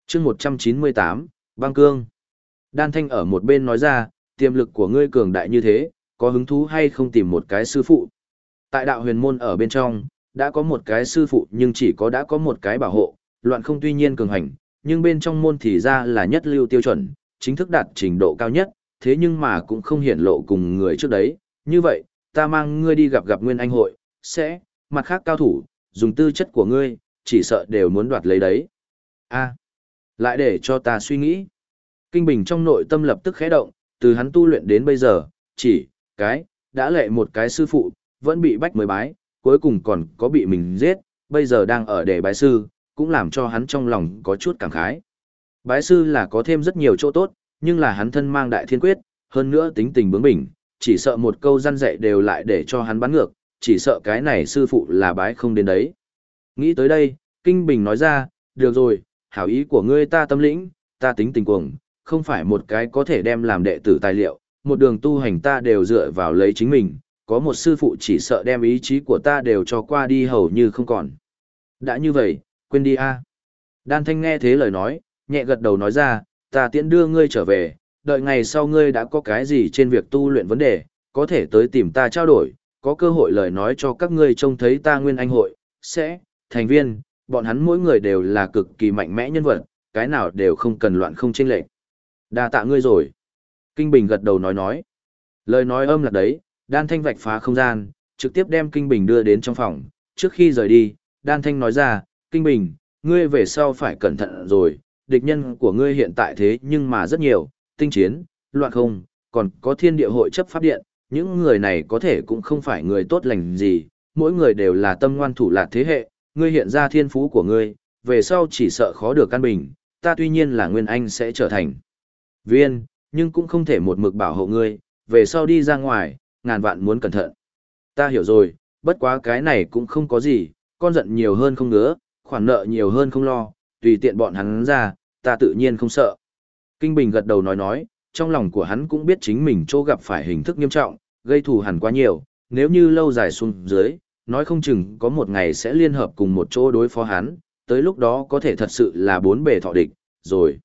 chương 198, Băng Cương. Đan Thanh ở một bên nói ra, tiềm lực của ngươi cường đại như thế, có hứng thú hay không tìm một cái sư phụ. Tại đạo huyền môn ở bên trong, đã có một cái sư phụ nhưng chỉ có đã có một cái bảo hộ, loạn không tuy nhiên cường hành, nhưng bên trong môn thì ra là nhất lưu tiêu chuẩn, chính thức đạt trình độ cao nhất, thế nhưng mà cũng không hiển lộ cùng người trước đấy. Như vậy, ta mang ngươi đi gặp gặp Nguyên Anh hội, sẽ, mặt khác cao thủ, dùng tư chất của ngươi, chỉ sợ đều muốn đoạt lấy đấy. a lại để cho ta suy nghĩ. Kinh Bình trong nội tâm lập tức khẽ động, từ hắn tu luyện đến bây giờ, chỉ, cái, đã lệ một cái sư phụ, vẫn bị bách mới bái, cuối cùng còn có bị mình giết, bây giờ đang ở để bái sư, cũng làm cho hắn trong lòng có chút cảm khái. Bái sư là có thêm rất nhiều chỗ tốt, nhưng là hắn thân mang đại thiên quyết, hơn nữa tính tình bướng bỉnh, chỉ sợ một câu răn dạy đều lại để cho hắn bắn ngược, chỉ sợ cái này sư phụ là bái không đến đấy. Nghĩ tới đây, Kinh Bình nói ra, được rồi, hảo ý của ngươi ta tâm lĩnh, ta tính tình cuồng, không phải một cái có thể đem làm đệ tử tài liệu, một đường tu hành ta đều dựa vào lấy chính mình, có một sư phụ chỉ sợ đem ý chí của ta đều cho qua đi hầu như không còn. Đã như vậy, quên đi a. Đan Thanh nghe thế lời nói, nhẹ gật đầu nói ra, ta tiễn đưa ngươi trở về, đợi ngày sau ngươi đã có cái gì trên việc tu luyện vấn đề, có thể tới tìm ta trao đổi, có cơ hội lời nói cho các ngươi trông thấy ta nguyên anh hội, sẽ, thành viên, bọn hắn mỗi người đều là cực kỳ mạnh mẽ nhân vật, cái nào đều không cần loạn không chênh lệch. Đa tạ ngươi rồi. Kinh Bình gật đầu nói nói. Lời nói âm là đấy, Đan Thanh vạch phá không gian, trực tiếp đem Kinh Bình đưa đến trong phòng. Trước khi rời đi, Đan Thanh nói ra, Kinh Bình, ngươi về sau phải cẩn thận rồi, địch nhân của ngươi hiện tại thế nhưng mà rất nhiều, tinh chiến, loạn không, còn có thiên địa hội chấp pháp điện, những người này có thể cũng không phải người tốt lành gì, mỗi người đều là tâm ngoan thủ lạt thế hệ, ngươi hiện ra thiên phú của ngươi, về sau chỉ sợ khó được căn bình, ta tuy nhiên là Nguyên Anh sẽ trở thành viên, nhưng cũng không thể một mực bảo hộ ngươi, về sau đi ra ngoài, ngàn vạn muốn cẩn thận. Ta hiểu rồi, bất quá cái này cũng không có gì, con giận nhiều hơn không ngứa, khoản nợ nhiều hơn không lo, tùy tiện bọn hắn ra, ta tự nhiên không sợ. Kinh Bình gật đầu nói nói, trong lòng của hắn cũng biết chính mình chỗ gặp phải hình thức nghiêm trọng, gây thù hẳn quá nhiều, nếu như lâu dài xuống dưới, nói không chừng có một ngày sẽ liên hợp cùng một chỗ đối phó hắn, tới lúc đó có thể thật sự là bốn bề thọ địch, rồi.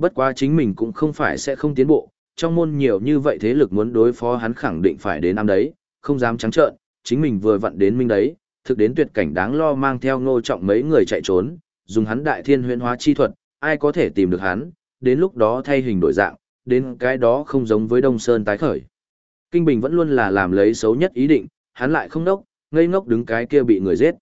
Bất quá chính mình cũng không phải sẽ không tiến bộ, trong môn nhiều như vậy thế lực muốn đối phó hắn khẳng định phải đến năm đấy, không dám trắng trợn, chính mình vừa vặn đến minh đấy, thực đến tuyệt cảnh đáng lo mang theo ngô trọng mấy người chạy trốn, dùng hắn đại thiên huyễn hóa chi thuật, ai có thể tìm được hắn, đến lúc đó thay hình đổi dạng, đến cái đó không giống với Đông Sơn tái khởi. Kinh Bình vẫn luôn là làm lấy xấu nhất ý định, hắn lại không đốc, ngây ngốc đứng cái kia bị người giết.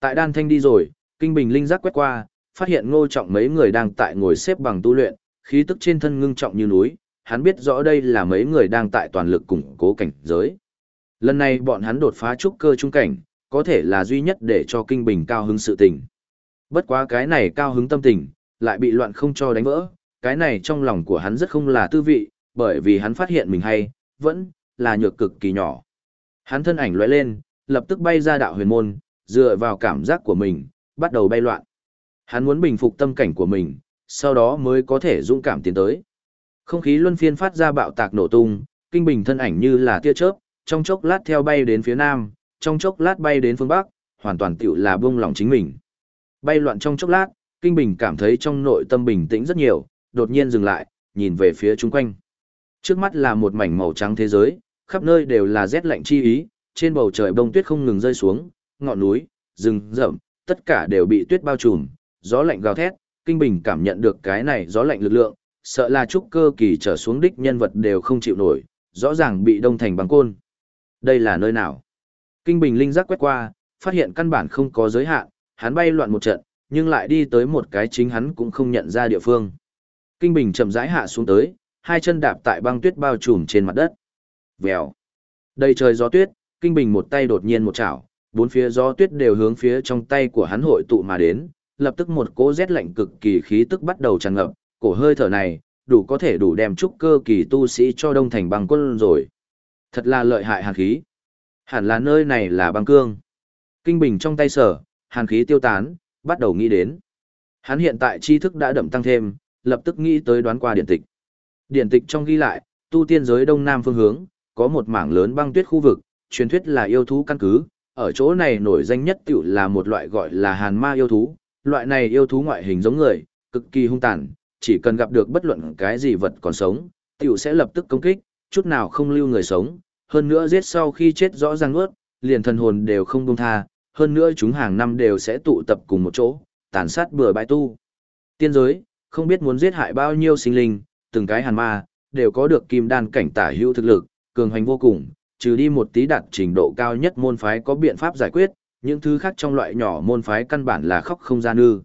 Tại đan thanh đi rồi, Kinh Bình linh giác quét qua, phát hiện ngô trọng mấy người đang tại ngồi xếp bằng tu luyện, khí tức trên thân ngưng trọng như núi, hắn biết rõ đây là mấy người đang tại toàn lực củng cố cảnh giới. Lần này bọn hắn đột phá trúc cơ trung cảnh, có thể là duy nhất để cho Kinh Bình cao hứng sự tình. Bất quá cái này cao hứng tâm tình, lại bị loạn không cho đánh vỡ, cái này trong lòng của hắn rất không là tư vị, bởi vì hắn phát hiện mình hay, vẫn là nhược cực kỳ nhỏ. Hắn thân ảnh lóe lên, lập tức bay ra đạo huyền môn, dựa vào cảm giác của mình, bắt đầu bay loạn. Hắn muốn bình phục tâm cảnh của mình, sau đó mới có thể dũng cảm tiến tới. Không khí luân phiên phát ra bạo tạc nổ tung, kinh bình thân ảnh như là tia chớp, trong chốc lát theo bay đến phía nam, trong chốc lát bay đến phương bắc, hoàn toàn tiểu là buông lòng chính mình. Bay loạn trong chốc lát, kinh bình cảm thấy trong nội tâm bình tĩnh rất nhiều, đột nhiên dừng lại, nhìn về phía chung quanh. Trước mắt là một mảnh màu trắng thế giới, khắp nơi đều là rét lạnh chi ý, trên bầu trời bông tuyết không ngừng rơi xuống, ngọn núi, rừng rậm, tất cả đều bị tuyết bao trùm, gió lạnh gào thét, Kinh Bình cảm nhận được cái này gió lạnh lực lượng, sợ là trúc cơ kỳ trở xuống đích nhân vật đều không chịu nổi, rõ ràng bị đông thành bằng côn. Đây là nơi nào? Kinh Bình linh giác quét qua, phát hiện căn bản không có giới hạn, hắn bay loạn một trận, nhưng lại đi tới một cái chính hắn cũng không nhận ra địa phương. Kinh Bình chậm rãi hạ xuống tới, hai chân đạp tại băng tuyết bao trùm trên mặt đất. Vèo. Đây trời gió tuyết, Kinh Bình một tay đột nhiên một chảo, bốn phía gió tuyết đều hướng phía trong tay của hắn hội tụ mà đến, lập tức một cỗ rét lạnh cực kỳ khí tức bắt đầu tràn ngập, cổ hơi thở này, đủ có thể đủ đem trúc cơ kỳ tu sĩ cho đông thành băng quân rồi. Thật là lợi hại hàn khí. Hẳn là nơi này là băng cương. Kinh Bình trong tay sở, hàn khí tiêu tán, bắt đầu nghĩ đến. Hắn hiện tại tri thức đã đậm tăng thêm, lập tức nghĩ tới đoán qua điện tịch. Điện tịch trong ghi lại, tu tiên giới đông nam phương hướng, có một mảng lớn băng tuyết khu vực, truyền thuyết là yêu thú căn cứ, ở chỗ này nổi danh nhất tiểu là một loại gọi là hàn ma yêu thú, loại này yêu thú ngoại hình giống người, cực kỳ hung tàn, chỉ cần gặp được bất luận cái gì vật còn sống, tiểu sẽ lập tức công kích, chút nào không lưu người sống, hơn nữa giết sau khi chết rõ ràng nuốt, liền thần hồn đều không buông tha, hơn nữa chúng hàng năm đều sẽ tụ tập cùng một chỗ, tàn sát bừa bãi tu. Tiên giới, không biết muốn giết hại bao nhiêu sinh linh, từng cái hàn ma, đều có được kim đan cảnh tả hữu thực lực, cường hành vô cùng, trừ đi một tí đạt trình độ cao nhất môn phái có biện pháp giải quyết, những thứ khác trong loại nhỏ môn phái căn bản là khóc không ra nư.